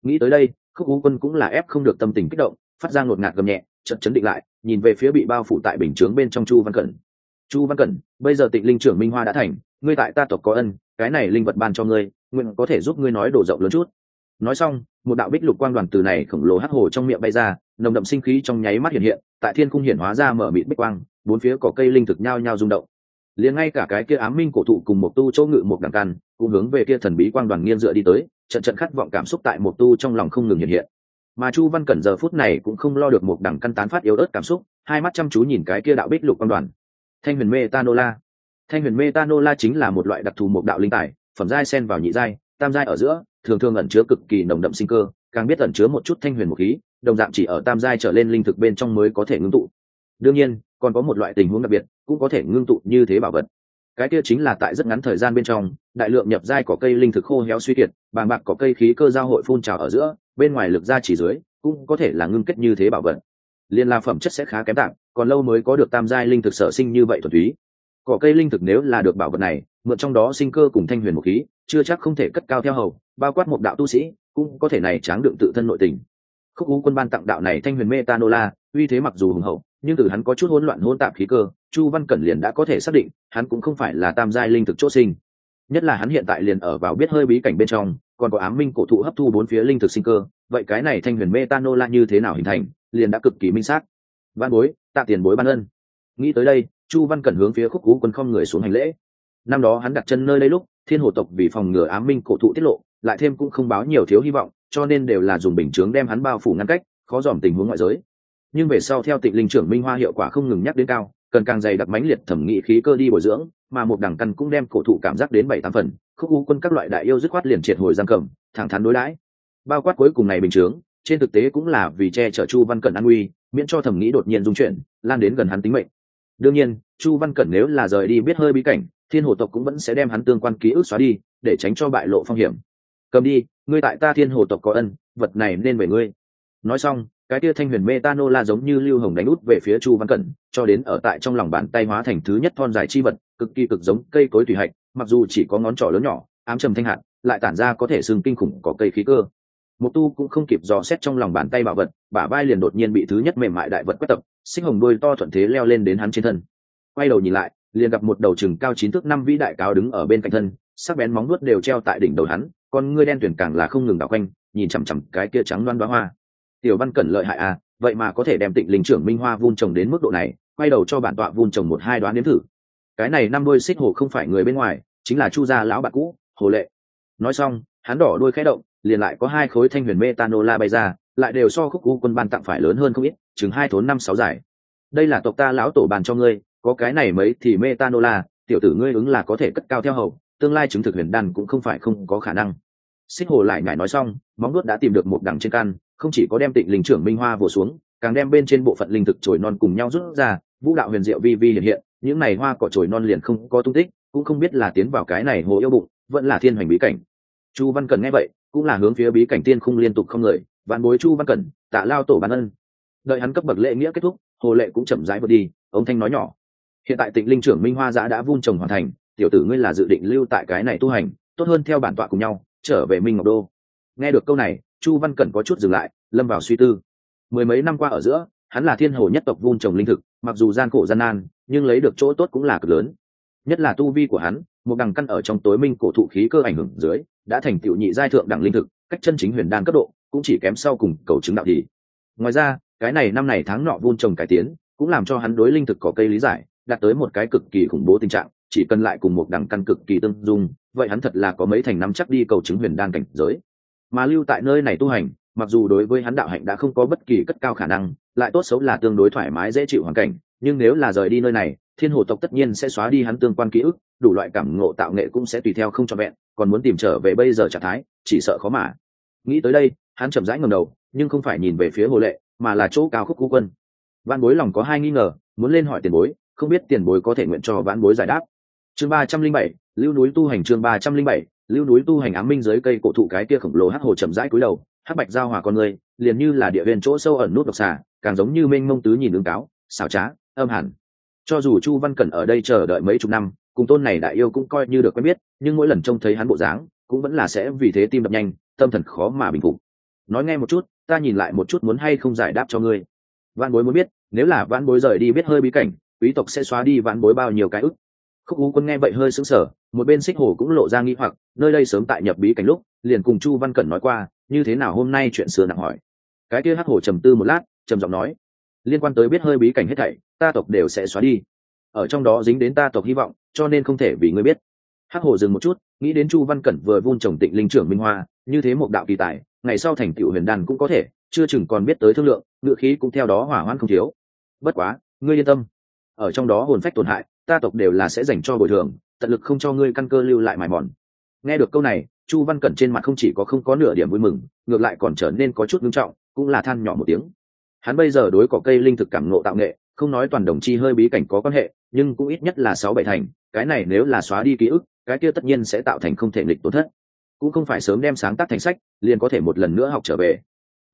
Nghĩ tới đây, khúc ú quân cũng là ép không được tâm tình kích động, phát ra ngột ngạt gầm nhẹ chật chấn định lại, nhìn về phía bị bao phủ tại bình chướng bên trong chu văn cẩn. Chu văn cẩn, bây giờ tịnh linh trưởng minh hoa đã thành, ngươi tại ta tộc có ân, cái này linh vật ban cho ngươi, nguyện có thể giúp ngươi nói đổ rộng lớn chút. Nói xong, một đạo bích lục quang đoàn từ này khổng lồ hắc hồ trong miệng bay ra, nồng đậm sinh khí trong nháy mắt hiện hiện, tại thiên cung hiển hóa ra mở mịt bích quang, bốn phía cỏ cây linh thực nhao nhao rung động liền ngay cả cái kia ám minh cổ thụ cùng một tu chỗ ngự một đằng căn, cũng hướng về kia thần bí quang đoàn nghiêng dựa đi tới, trận trận khát vọng cảm xúc tại một tu trong lòng không ngừng hiện hiện. Mà chu văn cẩn giờ phút này cũng không lo được một đằng căn tán phát yếu ớt cảm xúc, hai mắt chăm chú nhìn cái kia đạo bích lục quang đoàn. Thanh huyền mê tanola thanh huyền metanola chính là một loại đặc thù một đạo linh tài, phẩm giai sen vào nhị giai, tam giai ở giữa, thường thường ẩn chứa cực kỳ nồng đậm sinh cơ, càng biết ẩn chứa một chút thanh huyền một khí, đồng dạng chỉ ở tam giai trở lên linh thực bên trong mới có thể ngưng tụ đương nhiên, còn có một loại tình huống đặc biệt, cũng có thể ngưng tụ như thế bảo vật. Cái kia chính là tại rất ngắn thời gian bên trong, đại lượng nhập giai cỏ cây linh thực khô héo suy kiệt, bàng bạc cỏ cây khí cơ giao hội phun trào ở giữa, bên ngoài lực ra chỉ dưới, cũng có thể là ngưng kết như thế bảo vật. Liên la phẩm chất sẽ khá kém tạm, còn lâu mới có được tam giai linh thực sở sinh như vậy thuần túy. Cỏ cây linh thực nếu là được bảo vật này, mượn trong đó sinh cơ cùng thanh huyền một khí, chưa chắc không thể cất cao theo hầu, bao quát một đạo tu sĩ, cũng có thể này tráng đựng tự thân nội tình. Khúc ú quân ban tặng đạo này thanh huyền metanola, uy thế mặc dù hùng hậu nhưng từ hắn có chút hỗn loạn hỗn tạp khí cơ, chu văn cẩn liền đã có thể xác định, hắn cũng không phải là tam giai linh thực chỗ sinh. Nhất là hắn hiện tại liền ở vào biết hơi bí cảnh bên trong, còn có ám minh cổ thụ hấp thu bốn phía linh thực sinh cơ, vậy cái này thanh huyền metanola như thế nào hình thành, liền đã cực kỳ minh xác. Văn bối, tạ tiền bối ban ân. Nghĩ tới đây, chu văn cẩn hướng phía khúc cú quân không người xuống hành lễ. Năm đó hắn đặt chân nơi đây lúc, thiên hồ tộc vì phòng ngừa ám minh cổ thụ tiết lộ, lại thêm cũng không báo nhiều thiếu hy vọng, cho nên đều là dùng bình chướng đem hắn bao phủ ngăn cách, khó dòm tình huống ngoại giới nhưng về sau theo tịnh linh trưởng minh hoa hiệu quả không ngừng nhắc đến cao, cần càng dày đặc mãnh liệt thẩm nghị khí cơ đi bồi dưỡng, mà một đẳng căn cũng đem cổ thụ cảm giác đến bảy tám phần, khúc u quân các loại đại yêu dứt khoát liền triệt hồi giam cầm, thẳng thắn đối đãi. Bao quát cuối cùng này bình chướng, trên thực tế cũng là vì che chở chu văn cẩn an nguy, miễn cho thẩm nghĩ đột nhiên dung chuyển, lan đến gần hắn tính mệnh. Đương nhiên, chu văn cẩn nếu là rời đi biết hơi bí cảnh, thiên hồ tộc cũng vẫn sẽ đem hắn tương quan ký ức xóa đi, để tránh cho bại lộ phong hiểm. Cầm đi, ngươi tại ta thiên hồ tộc có ân, vật này nên về ngươi. Nói xong cái tia thanh huyền metanola giống như lưu hồng đánh út về phía chu văn cẩn cho đến ở tại trong lòng bàn tay hóa thành thứ nhất thon dài chi vật cực kỳ cực giống cây cối tùy hạch mặc dù chỉ có ngón trỏ lớn nhỏ ám trầm thanh hạn, lại tản ra có thể xương kinh khủng có cây khí cơ. Một tu cũng không kịp dò xét trong lòng bàn tay bảo vật bả vai liền đột nhiên bị thứ nhất mềm mại đại vật quét tập sinh hồng đôi to thuận thế leo lên đến hắn trên thân. Quay đầu nhìn lại liền gặp một đầu chừng cao chín thước năm vĩ đại cáo đứng ở bên cạnh thân sắc bén móng nuốt đều treo tại đỉnh đầu hắn con ngươi đen tuyển càng là không ngừng đảo quanh nhìn chằm chằm cái kia trắng loan bá hoa tiểu văn cẩn lợi hại à vậy mà có thể đem tịnh linh trưởng minh hoa vun trồng đến mức độ này, quay đầu cho bản tọa vun trồng một hai đoán nếm thử. Cái này năm đôi xích hồ không phải người bên ngoài, chính là chu gia lão bạn cũ, hồ lệ. Nói xong, hắn đỏ đôi khẽ động, liền lại có hai khối thanh huyền metanola bay ra, lại đều so khúc u quân ban tặng phải lớn hơn không ít, chừng hai thốn năm sáu giải. Đây là tộc ta lão tổ bàn cho ngươi, có cái này mấy thì metanola, tiểu tử ngươi ứng là có thể cất cao theo hậu tương lai chứng thực huyền đan cũng không phải không có khả năng. Xích hồ lại nhảy nói xong, móng nuốt đã tìm được một đằng trên căn không chỉ có đem tịnh linh trưởng minh hoa vồ xuống càng đem bên trên bộ phận linh thực trồi non cùng nhau rút ra vũ đạo huyền diệu vi vi hiện hiện những này hoa cỏ trồi non liền không có tung tích cũng không biết là tiến vào cái này hồ yêu bụng vẫn là thiên hoành bí cảnh. Chu văn cần nghe vậy cũng là hướng phía bí cảnh tiên khung liên tục không người vạn bối chu văn cần, tạ lao tổ ban ân. Đợi hắn cấp bậc lễ nghĩa kết thúc hồ lệ cũng chậm rãi vượt đi ông thanh nói nhỏ hiện tại tịnh linh trưởng minh hoa giã đã vun trồng hoàn thành tiểu tử ngươi là dự định lưu tại cái này tu hành tốt hơn theo bản tọa cùng nhau trở về minh ngọc đô. Nghe được câu này chu văn cẩn có chút dừng lại, lâm vào suy tư. Mười mấy năm qua ở giữa, hắn là thiên hồ nhất tộc vun trồng linh thực, mặc dù gian khổ gian nan, nhưng lấy được chỗ tốt cũng là cực lớn. Nhất là tu vi của hắn, một đằng căn ở trong tối minh cổ thụ khí cơ ảnh hưởng dưới, đã thành tựu nhị giai thượng đẳng linh thực, cách chân chính huyền đan cấp độ, cũng chỉ kém sau cùng cầu chứng đạo thì. Ngoài ra, cái này năm này tháng nọ vun trồng cải tiến, cũng làm cho hắn đối linh thực có cây lý giải, đạt tới một cái cực kỳ khủng bố tình trạng, chỉ cần lại cùng một đẳng căn cực kỳ tương dung, vậy hắn thật là có mấy thành năm chắc đi cầu chứng huyền đan cảnh giới mà lưu tại nơi này tu hành, mặc dù đối với hắn đạo hạnh đã không có bất kỳ cất cao khả năng, lại tốt xấu là tương đối thoải mái dễ chịu hoàn cảnh, nhưng nếu là rời đi nơi này, thiên hồ tộc tất nhiên sẽ xóa đi hắn tương quan ký ức, đủ loại cảm ngộ tạo nghệ cũng sẽ tùy theo không cho vẹn, còn muốn tìm trở về bây giờ trạng thái, chỉ sợ khó mà. Nghĩ tới đây, hắn chậm rãi ngầm đầu, nhưng không phải nhìn về phía hồ lệ, mà là chỗ cao khúc cú quân. Văn bối lòng có hai nghi ngờ, muốn lên hỏi tiền bối, không biết tiền bối có thể nguyện cho vãn bối giải đáp. Chương ba trăm linh bảy, lưu núi tu hành chương ba trăm linh bảy lưu núi tu hành ám minh dưới cây cổ thụ cái kia khổng lồ hắc hồ chậm rãi cúi đầu, hắc bạch giao hòa con người, liền như là địa viên chỗ sâu ẩn nút độc xà, càng giống như mênh mông tứ nhìn ứng cáo, xảo trá, âm hẳn. Cho dù chu văn cẩn ở đây chờ đợi mấy chục năm, cùng tôn này đại yêu cũng coi như được quen biết, nhưng mỗi lần trông thấy hắn bộ dáng, cũng vẫn là sẽ vì thế tim đập nhanh, tâm thần khó mà bình phục. Nói nghe một chút, ta nhìn lại một chút muốn hay không giải đáp cho ngươi. Văn bối muốn biết, nếu là văn bối rời đi biết hơi bí cảnh, quý tộc sẽ xóa đi văn bối bao nhiêu cái ức khúc ú quân nghe vậy hơi sững sờ, một bên xích hồ cũng lộ ra nghi hoặc, nơi đây sớm tại nhập bí cảnh lúc, liền cùng chu văn cẩn nói qua, như thế nào hôm nay chuyện xưa nặng hỏi. Cái kia hắc hồ trầm tư một lát, trầm giọng nói, liên quan tới biết hơi bí cảnh hết thảy, ta tộc đều sẽ xóa đi. Ở trong đó dính đến ta tộc hy vọng, cho nên không thể vì ngươi biết. Hắc hồ dừng một chút, nghĩ đến chu văn cẩn vừa vun trồng tịnh linh trưởng minh hoa, như thế một đạo kỳ tài, ngày sau thành tựu huyền đàn cũng có thể, chưa chừng còn biết tới thương lượng ngựa khí cũng theo đó hỏa hoãn không thiếu. Bất quá, ngươi yên tâm. Ở trong đó hồn phách tổn hại ta tộc đều là sẽ dành cho bồi thường, tận lực không cho ngươi căn cơ lưu lại mài mòn. Nghe được câu này, chu văn cẩn trên mặt không chỉ có không có nửa điểm vui mừng, ngược lại còn trở nên có chút ngưng trọng, cũng là than nhỏ một tiếng. Hắn bây giờ đối cỏ cây linh thực cảm nộ tạo nghệ, không nói toàn đồng chi hơi bí cảnh có quan hệ, nhưng cũng ít nhất là sáu bảy thành, cái này nếu là xóa đi ký ức, cái kia tất nhiên sẽ tạo thành không thể nghịch tổn thất. Cũng không phải sớm đem sáng tác thành sách, liền có thể một lần nữa học trở về.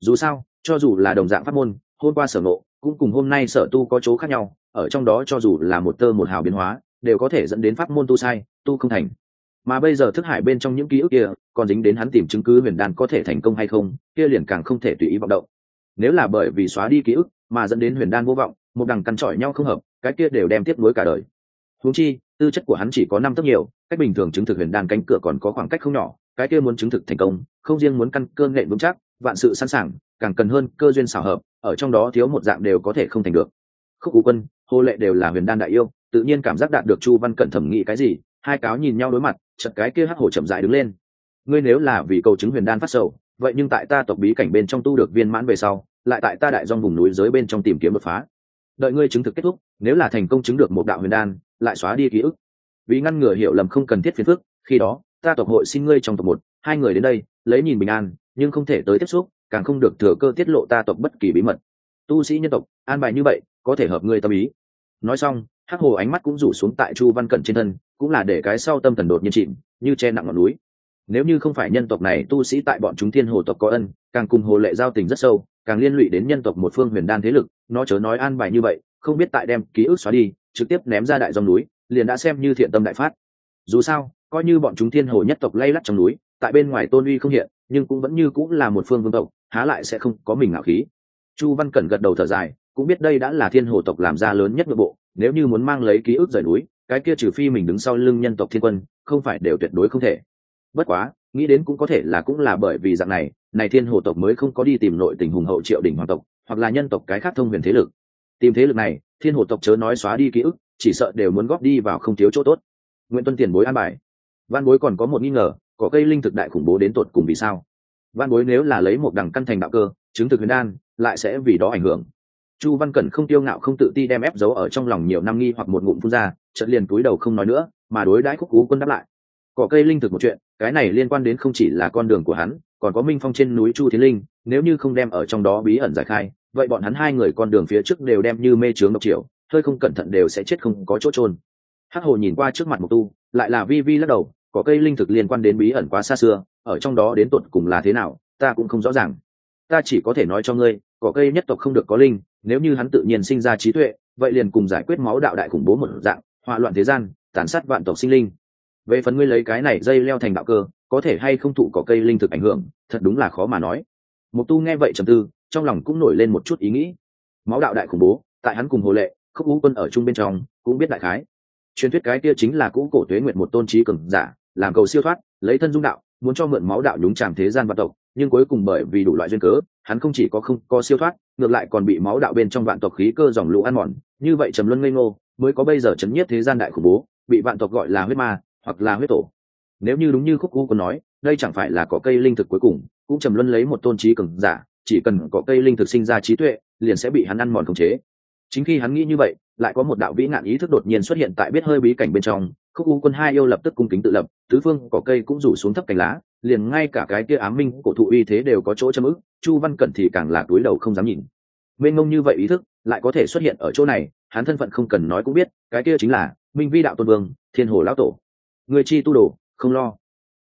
Dù sao, cho dù là đồng dạng pháp môn, hôm qua sở ngộ, cũng cùng hôm nay sở tu có chỗ khác nhau ở trong đó cho dù là một tơ một hào biến hóa, đều có thể dẫn đến pháp môn tu sai, tu không thành. Mà bây giờ thức hải bên trong những ký ức kia, còn dính đến hắn tìm chứng cứ huyền đan có thể thành công hay không, kia liền càng không thể tùy ý vọng động. Nếu là bởi vì xóa đi ký ức, mà dẫn đến huyền đan vô vọng, một đằng căn trọi nhau không hợp, cái kia đều đem tiếp nối cả đời. Huống chi, tư chất của hắn chỉ có năm tấc nhiều, cách bình thường chứng thực huyền đan cánh cửa còn có khoảng cách không nhỏ, cái kia muốn chứng thực thành công, không riêng muốn căn cơ nghệ vững chắc, vạn sự sẵn sàng, càng cần hơn cơ duyên xảo hợp, ở trong đó thiếu một dạng đều có thể không thành được khúc cú quân, hô lệ đều là huyền đan đại yêu, tự nhiên cảm giác đạt được chu văn cẩn thẩm nghĩ cái gì, hai cáo nhìn nhau đối mặt chật cái kia hắc hổ chậm dại đứng lên. Ngươi nếu là vì cầu chứng huyền đan phát sầu, vậy nhưng tại ta tộc bí cảnh bên trong tu được viên mãn về sau, lại tại ta đại dòng vùng núi dưới bên trong tìm kiếm đột phá. Đợi ngươi chứng thực kết thúc, nếu là thành công chứng được một đạo huyền đan, lại xóa đi ký ức. Vì ngăn ngừa hiểu lầm không cần thiết phiền phức, khi đó, ta tộc hội xin ngươi trong tộc một, hai người đến đây, lấy nhìn bình an, nhưng không thể tới tiếp xúc, càng không được thừa cơ tiết lộ ta tộc bất kỳ bí mật tu sĩ nhân tộc, an bài như vậy, có thể hợp ngươi tâm ý. Nói xong, hắc hồ ánh mắt cũng rủ xuống tại chu văn cẩn trên thân, cũng là để cái sau tâm thần đột nhiên chìm, như che nặng ngọn núi. Nếu như không phải nhân tộc này tu sĩ tại bọn chúng thiên hồ tộc có ân, càng cùng hồ lệ giao tình rất sâu, càng liên lụy đến nhân tộc một phương huyền đan thế lực, nó chớ nói an bài như vậy, không biết tại đem ký ức xóa đi, trực tiếp ném ra đại dòng núi, liền đã xem như thiện tâm đại phát. Dù sao, coi như bọn chúng thiên hồ nhất tộc lay lắt trong núi, tại bên ngoài tôn uy không hiện, nhưng cũng vẫn như cũng là một phương vương tộc, há lại sẽ không có mình ngạo khí chu văn cẩn gật đầu thở dài, cũng biết đây đã là thiên hồ tộc làm ra lớn nhất nội bộ, nếu như muốn mang lấy ký ức rời núi, cái kia trừ phi mình đứng sau lưng nhân tộc thiên quân, không phải đều tuyệt đối không thể. Bất quá, nghĩ đến cũng có thể là cũng là bởi vì dạng này này thiên hồ tộc mới không có đi tìm nội tình hùng hậu triệu đỉnh hoàng tộc, hoặc là nhân tộc cái khác thông huyền thế lực. Tìm thế lực này, thiên hồ tộc chớ nói xóa đi ký ức, chỉ sợ đều muốn góp đi vào không thiếu chỗ tốt. Nguyễn tuân tiền bối an bài. Văn bối còn có một nghi ngờ, có cây linh thực đại khủng bố đến tột cùng vì sao? Văn bối nếu là lấy một đằng căn thành đạo cơ, chứng thực huyền đan lại sẽ vì đó ảnh hưởng. Chu văn cẩn không tiêu ngạo không tự ti đem ép giấu ở trong lòng nhiều năm nghi hoặc một ngụm phun ra, chợt liền túi đầu không nói nữa, mà đối đãi khúc cú quân đáp lại. Cỏ cây linh thực một chuyện, cái này liên quan đến không chỉ là con đường của hắn, còn có minh phong trên núi chu thiên linh, nếu như không đem ở trong đó bí ẩn giải khai, vậy bọn hắn hai người con đường phía trước đều đem như mê trướng độc triệu hơi không cẩn thận đều sẽ chết không có chỗ trôn hắc hồ nhìn qua trước mặt một tu, lại là vi vi lắc đầu có cây linh thực liên quan đến bí ẩn quá xa xưa, ở trong đó đến tuột cùng là thế nào, ta cũng không rõ ràng ta chỉ có thể nói cho ngươi, cỏ cây nhất tộc không được có linh, nếu như hắn tự nhiên sinh ra trí tuệ, vậy liền cùng giải quyết máu đạo đại khủng bố một dạng, hỏa loạn thế gian, tàn sát vạn tộc sinh linh. Về phần ngươi lấy cái này dây leo thành đạo cơ, có thể hay không thụ cỏ cây linh thực ảnh hưởng, thật đúng là khó mà nói. Mục tu nghe vậy trầm tư, trong lòng cũng nổi lên một chút ý nghĩ. Máu đạo đại khủng bố, tại hắn cùng hồ lệ khốc ú quân ở chung bên trong, cũng biết đại khái. Truyền thuyết cái kia chính là cũ cổ tuế nguyện một tôn trí cường giả, làm cầu siêu thoát, lấy thân dung đạo, muốn cho mượn máu đạo nhúng tràng thế gian vạn tộc nhưng cuối cùng bởi vì đủ loại duyên cớ, hắn không chỉ có không có siêu thoát, ngược lại còn bị máu đạo bên trong vạn tộc khí cơ dòng lũ ăn mòn. Như vậy trầm luân ngây ngô, mới có bây giờ chấn nhất thế gian đại khủng bố, bị vạn tộc gọi là huyết ma, hoặc là huyết tổ. Nếu như đúng như khúc u còn nói, đây chẳng phải là có cây linh thực cuối cùng, cũng trầm luân lấy một tôn trí cường giả, chỉ cần có cây linh thực sinh ra trí tuệ, liền sẽ bị hắn ăn mòn khống chế. Chính khi hắn nghĩ như vậy, lại có một đạo vĩ nạn ý thức đột nhiên xuất hiện tại biết hơi bí cảnh bên trong, khúc u quân hai yêu lập tức cung kính tự lập, tứ phương có cây cũng rủ xuống thấp cành lá liền ngay cả cái kia ám minh cổ thụ uy thế đều có chỗ châm ức, chu văn cẩn thì càng là túi đầu không dám nhìn. Mênh mông như vậy ý thức, lại có thể xuất hiện ở chỗ này, hắn thân phận không cần nói cũng biết, cái kia chính là minh vi đạo tôn vương, thiên hồ lão tổ. Người chi tu đồ, không lo.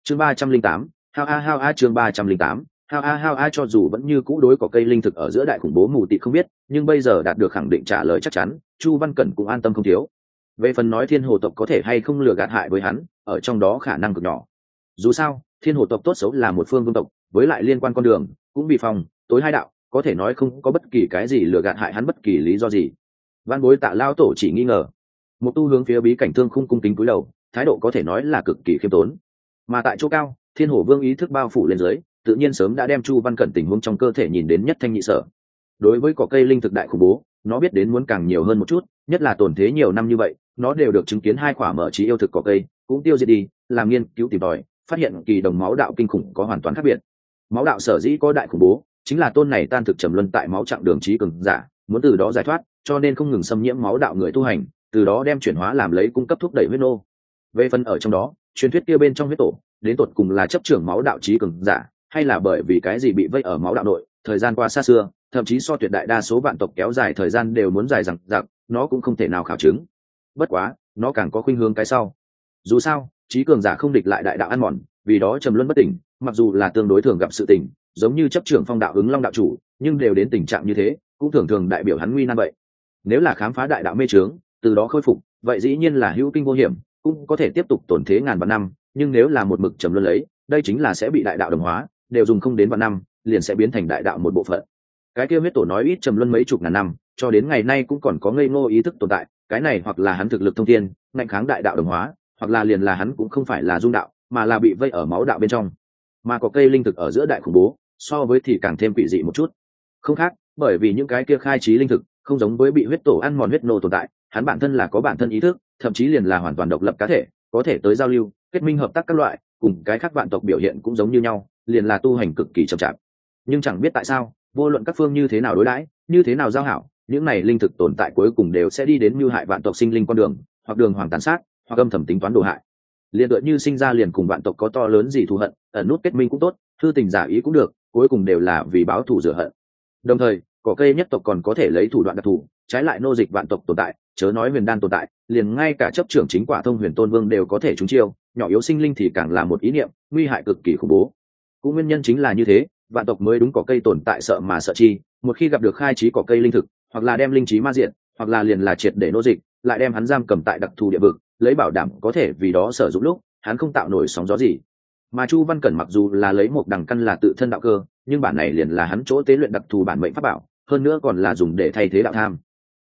Chương ba trăm linh tám, hao a hao a chương ba trăm linh tám, hao a hao a cho dù vẫn như cũ đối có cây linh thực ở giữa đại khủng bố mù tị không biết, nhưng bây giờ đạt được khẳng định trả lời chắc chắn, chu văn cẩn cũng an tâm không thiếu. Về phần nói thiên hồ tộc có thể hay không lừa gạt hại với hắn, ở trong đó khả năng cực nhỏ. Dù sao thiên hồ tộc tốt xấu là một phương vương tộc, với lại liên quan con đường, cũng bị phòng tối hai đạo, có thể nói không có bất kỳ cái gì lừa gạt hại hắn bất kỳ lý do gì. Văn bối tạ lao tổ chỉ nghi ngờ. Một tu hướng phía bí cảnh thương khung cung kính cúi đầu, thái độ có thể nói là cực kỳ khiêm tốn. Mà tại chỗ cao, thiên hổ vương ý thức bao phủ lên dưới, tự nhiên sớm đã đem chu văn cẩn tình huống trong cơ thể nhìn đến nhất thanh nhị sở. Đối với cỏ cây linh thực đại khủng bố, nó biết đến muốn càng nhiều hơn một chút, nhất là tổn thế nhiều năm như vậy, nó đều được chứng kiến hai quả mở trí yêu thực cỏ cây, cũng tiêu diệt đi, làm nghiên cứu tìm tòi phát hiện kỳ đồng máu đạo kinh khủng có hoàn toàn khác biệt. Máu đạo sở dĩ có đại khủng bố, chính là tôn này tan thực trầm luân tại máu chặng đường trí cường giả, muốn từ đó giải thoát, cho nên không ngừng xâm nhiễm máu đạo người tu hành, từ đó đem chuyển hóa làm lấy cung cấp thúc đẩy huyết nô. Về phần ở trong đó, truyền thuyết kia bên trong huyết tổ, đến tột cùng là chấp trưởng máu đạo trí cường giả, hay là bởi vì cái gì bị vây ở máu đạo nội, thời gian qua xa xưa, thậm chí so tuyệt đại đa số vạn tộc kéo dài thời gian đều muốn dài rằng rằng nó cũng không thể nào khảo chứng. Bất quá, nó càng có khuynh hướng cái sau. Dù sao trí cường giả không địch lại đại đạo ăn mòn, vì đó trầm luân bất tỉnh, mặc dù là tương đối thường gặp sự tỉnh giống như chấp trưởng phong đạo ứng long đạo chủ, nhưng đều đến tình trạng như thế, cũng thường thường đại biểu hắn nguy nan vậy. Nếu là khám phá đại đạo mê trướng từ đó khôi phục, vậy dĩ nhiên là hữu kinh vô hiểm, cũng có thể tiếp tục tổn thế ngàn vạn năm, nhưng nếu là một mực trầm luân lấy, đây chính là sẽ bị đại đạo đồng hóa, đều dùng không đến vạn năm, liền sẽ biến thành đại đạo một bộ phận. Cái kia huyết tổ nói ít trầm luân mấy chục ngàn năm, cho đến ngày nay cũng còn có ngây ngô ý thức tồn tại, cái này hoặc là hắn thực lực thông thiên ngạnh kháng đại đạo đồng hóa hoặc là liền là hắn cũng không phải là dung đạo, mà là bị vây ở máu đạo bên trong. Mà có cây linh thực ở giữa đại khủng bố, so với thì càng thêm quỷ dị một chút. Không khác, bởi vì những cái kia khai trí linh thực, không giống với bị huyết tổ ăn mòn huyết nô tồn tại, hắn bản thân là có bản thân ý thức, thậm chí liền là hoàn toàn độc lập cá thể, có thể tới giao lưu, kết minh hợp tác các loại, cùng cái khác vạn tộc biểu hiện cũng giống như nhau, liền là tu hành cực kỳ chậm chạp. Nhưng chẳng biết tại sao, vô luận các phương như thế nào đối đãi, như thế nào giao hảo, những này linh thực tồn tại cuối cùng đều sẽ đi đến mưu hại vạn tộc sinh linh con đường, hoặc đường hoàng tàn sát hoặc âm thầm tính toán đồ hại. Liền tựa như sinh ra liền cùng vạn tộc có to lớn gì thù hận, ẩn nút kết minh cũng tốt, thư tình giả ý cũng được, cuối cùng đều là vì báo thù rửa hận. Đồng thời, cỏ cây nhất tộc còn có thể lấy thủ đoạn đặc thù, trái lại nô dịch vạn tộc tồn tại, chớ nói huyền đan tồn tại, liền ngay cả chấp trưởng chính quả thông huyền tôn vương đều có thể trúng chiêu, nhỏ yếu sinh linh thì càng là một ý niệm, nguy hại cực kỳ khủng bố. Cũng nguyên nhân chính là như thế, vạn tộc mới đúng cỏ cây tồn tại sợ mà sợ chi, một khi gặp được khai trí cỏ cây linh thực, hoặc là đem linh trí ma diện, hoặc là liền là triệt để nô dịch, lại đem hắn giam cầm tại đặc thù địa vực lấy bảo đảm có thể vì đó sử dụng lúc, hắn không tạo nổi sóng gió gì. Mà chu văn cẩn mặc dù là lấy một đằng căn là tự thân đạo cơ, nhưng bản này liền là hắn chỗ tế luyện đặc thù bản mệnh pháp bảo, hơn nữa còn là dùng để thay thế đạo tham.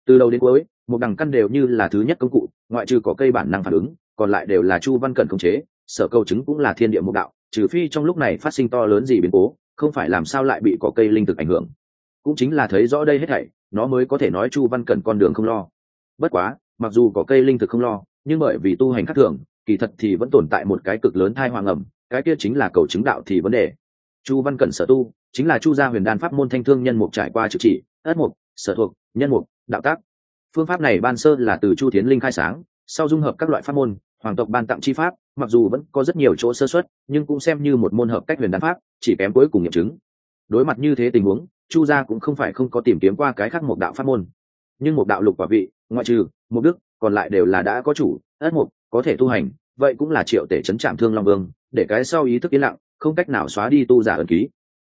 Từ đầu đến cuối, một đằng căn đều như là thứ nhất công cụ, ngoại trừ có cây bản năng phản ứng, còn lại đều là chu văn cẩn khống chế, sở câu chứng cũng là thiên địa mục đạo, trừ phi trong lúc này phát sinh to lớn gì biến cố, không phải làm sao lại bị có cây linh thực ảnh hưởng. Cũng chính là thấy rõ đây hết thảy, nó mới có thể nói chu văn cẩn con đường không lo. Bất quá, mặc dù có cây linh thực không lo nhưng bởi vì tu hành khác thường, kỳ thật thì vẫn tồn tại một cái cực lớn thai hoàng ẩm, cái kia chính là cầu chứng đạo thì vấn đề. Chu văn cẩn sở tu, chính là chu gia huyền đan pháp môn thanh thương nhân mục trải qua trực chỉ, ất mục, sở thuộc, nhân mục, đạo tác. Phương pháp này ban sơ là từ chu tiến linh khai sáng, sau dung hợp các loại pháp môn, hoàng tộc ban tặng chi pháp, mặc dù vẫn có rất nhiều chỗ sơ xuất nhưng cũng xem như một môn hợp cách huyền đan pháp, chỉ kém cuối cùng nghiệm chứng. Đối mặt như thế tình huống, chu gia cũng không phải không có tìm kiếm qua cái khác một đạo pháp môn. Nhưng một đạo lục quả vị, ngoại trừ, một đức còn lại đều là đã có chủ, ất mục, có thể tu hành, vậy cũng là triệu tể chấn trạm thương long vương, để cái sau ý thức yên lặng, không cách nào xóa đi tu giả ẩn ký.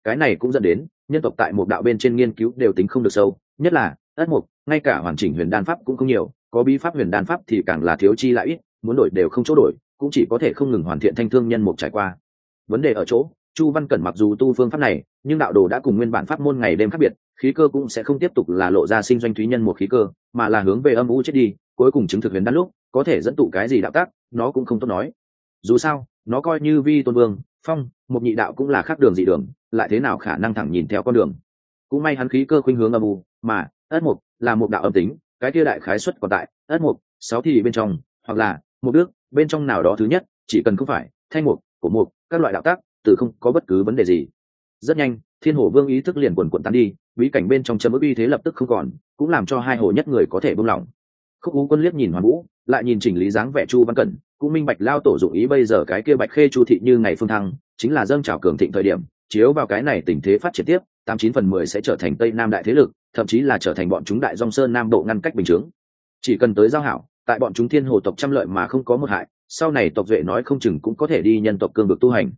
Cái này cũng dẫn đến, nhân tộc tại một đạo bên trên nghiên cứu đều tính không được sâu, nhất là, ất mục, ngay cả hoàn chỉnh huyền đan pháp cũng không nhiều, có bí pháp huyền đan pháp thì càng là thiếu chi lại ít, muốn đổi đều không chỗ đổi, cũng chỉ có thể không ngừng hoàn thiện thanh thương nhân mục trải qua. Vấn đề ở chỗ, chu văn cẩn mặc dù tu phương pháp này, nhưng đạo đồ đã cùng nguyên bản pháp môn ngày đêm khác biệt, khí cơ cũng sẽ không tiếp tục là lộ ra sinh doanh thúy nhân một khí cơ, mà là hướng về âm u chết đi cuối cùng chứng thực huyền đan lúc, có thể dẫn tụ cái gì đạo tác, nó cũng không tốt nói. Dù sao, nó coi như vi tôn vương, phong, một nhị đạo cũng là khác đường dị đường, lại thế nào khả năng thẳng nhìn theo con đường? Cũng may hắn khí cơ khuynh hướng âm u, mà, ất mục là một đạo âm tính, cái kia đại khái xuất còn tại, ất mục, sáu thì bên trong, hoặc là một đức, bên trong nào đó thứ nhất, chỉ cần không phải, thanh mục của mục, các loại đạo tác, từ không có bất cứ vấn đề gì. Rất nhanh, thiên Hổ vương ý thức liền quần quận tán đi, bí cảnh bên trong chấm ức uy thế lập tức không còn, cũng làm cho hai hồ nhất người có thể buông lỏng khúc ú quân liếc nhìn hoàn vũ, lại nhìn chỉnh lý dáng vẻ chu văn cẩn, cũng minh bạch lao tổ dụng ý bây giờ cái kia bạch khê chu thị như ngày phương thăng, chính là dâng trào cường thịnh thời điểm, chiếu vào cái này tình thế phát triển tiếp, tám chín phần mười sẽ trở thành tây nam đại thế lực, thậm chí là trở thành bọn chúng đại dong sơn nam bộ ngăn cách bình chướng. Chỉ cần tới giao hảo, tại bọn chúng thiên hồ tộc trăm lợi mà không có một hại, sau này tộc duệ nói không chừng cũng có thể đi nhân tộc cương vực tu hành.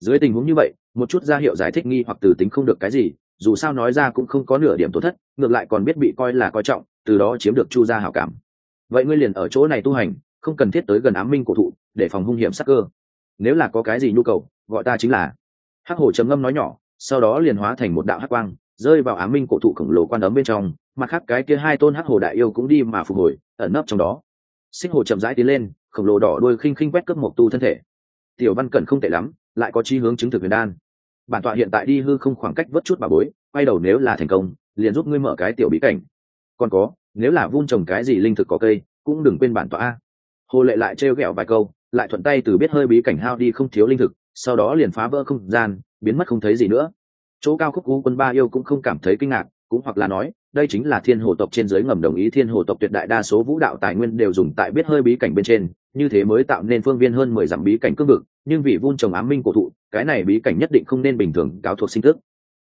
Dưới tình huống như vậy, một chút ra hiệu giải thích nghi hoặc từ tính không được cái gì, dù sao nói ra cũng không có nửa điểm tổn thất, ngược lại còn biết bị coi là coi trọng, từ đó chiếm được chu gia hảo cảm vậy ngươi liền ở chỗ này tu hành, không cần thiết tới gần ám minh cổ thụ, để phòng hung hiểm sắc cơ. Nếu là có cái gì nhu cầu, gọi ta chính là. Hắc hồ trầm ngâm nói nhỏ, sau đó liền hóa thành một đạo hắc quang, rơi vào ám minh cổ thụ khổng lồ quan ấm bên trong, mặt khác cái kia hai tôn hắc hồ đại yêu cũng đi mà phục hồi, ẩn nấp trong đó. Xích hồ chậm rãi tiến lên, khổng lồ đỏ đuôi khinh khinh quét cướp một tu thân thể. Tiểu văn cẩn không tệ lắm, lại có chi hướng chứng thực huyền đan. Bản tọa hiện tại đi hư không khoảng cách vớt chút bà bối, quay đầu nếu là thành công, liền giúp ngươi mở cái tiểu bí cảnh. Còn có nếu là vun trồng cái gì linh thực có cây, cũng đừng quên bản tọa a. Hồ lệ lại trêu ghẹo vài câu, lại thuận tay từ biết hơi bí cảnh hao đi không thiếu linh thực, sau đó liền phá vỡ không gian, biến mất không thấy gì nữa. Chỗ cao khúc cú quân ba yêu cũng không cảm thấy kinh ngạc, cũng hoặc là nói, đây chính là thiên hồ tộc trên giới ngầm đồng ý thiên hồ tộc tuyệt đại đa số vũ đạo tài nguyên đều dùng tại biết hơi bí cảnh bên trên, như thế mới tạo nên phương viên hơn mười dặm bí cảnh cương vực, nhưng vì vun trồng ám minh cổ thụ, cái này bí cảnh nhất định không nên bình thường, cáo thuộc sinh thức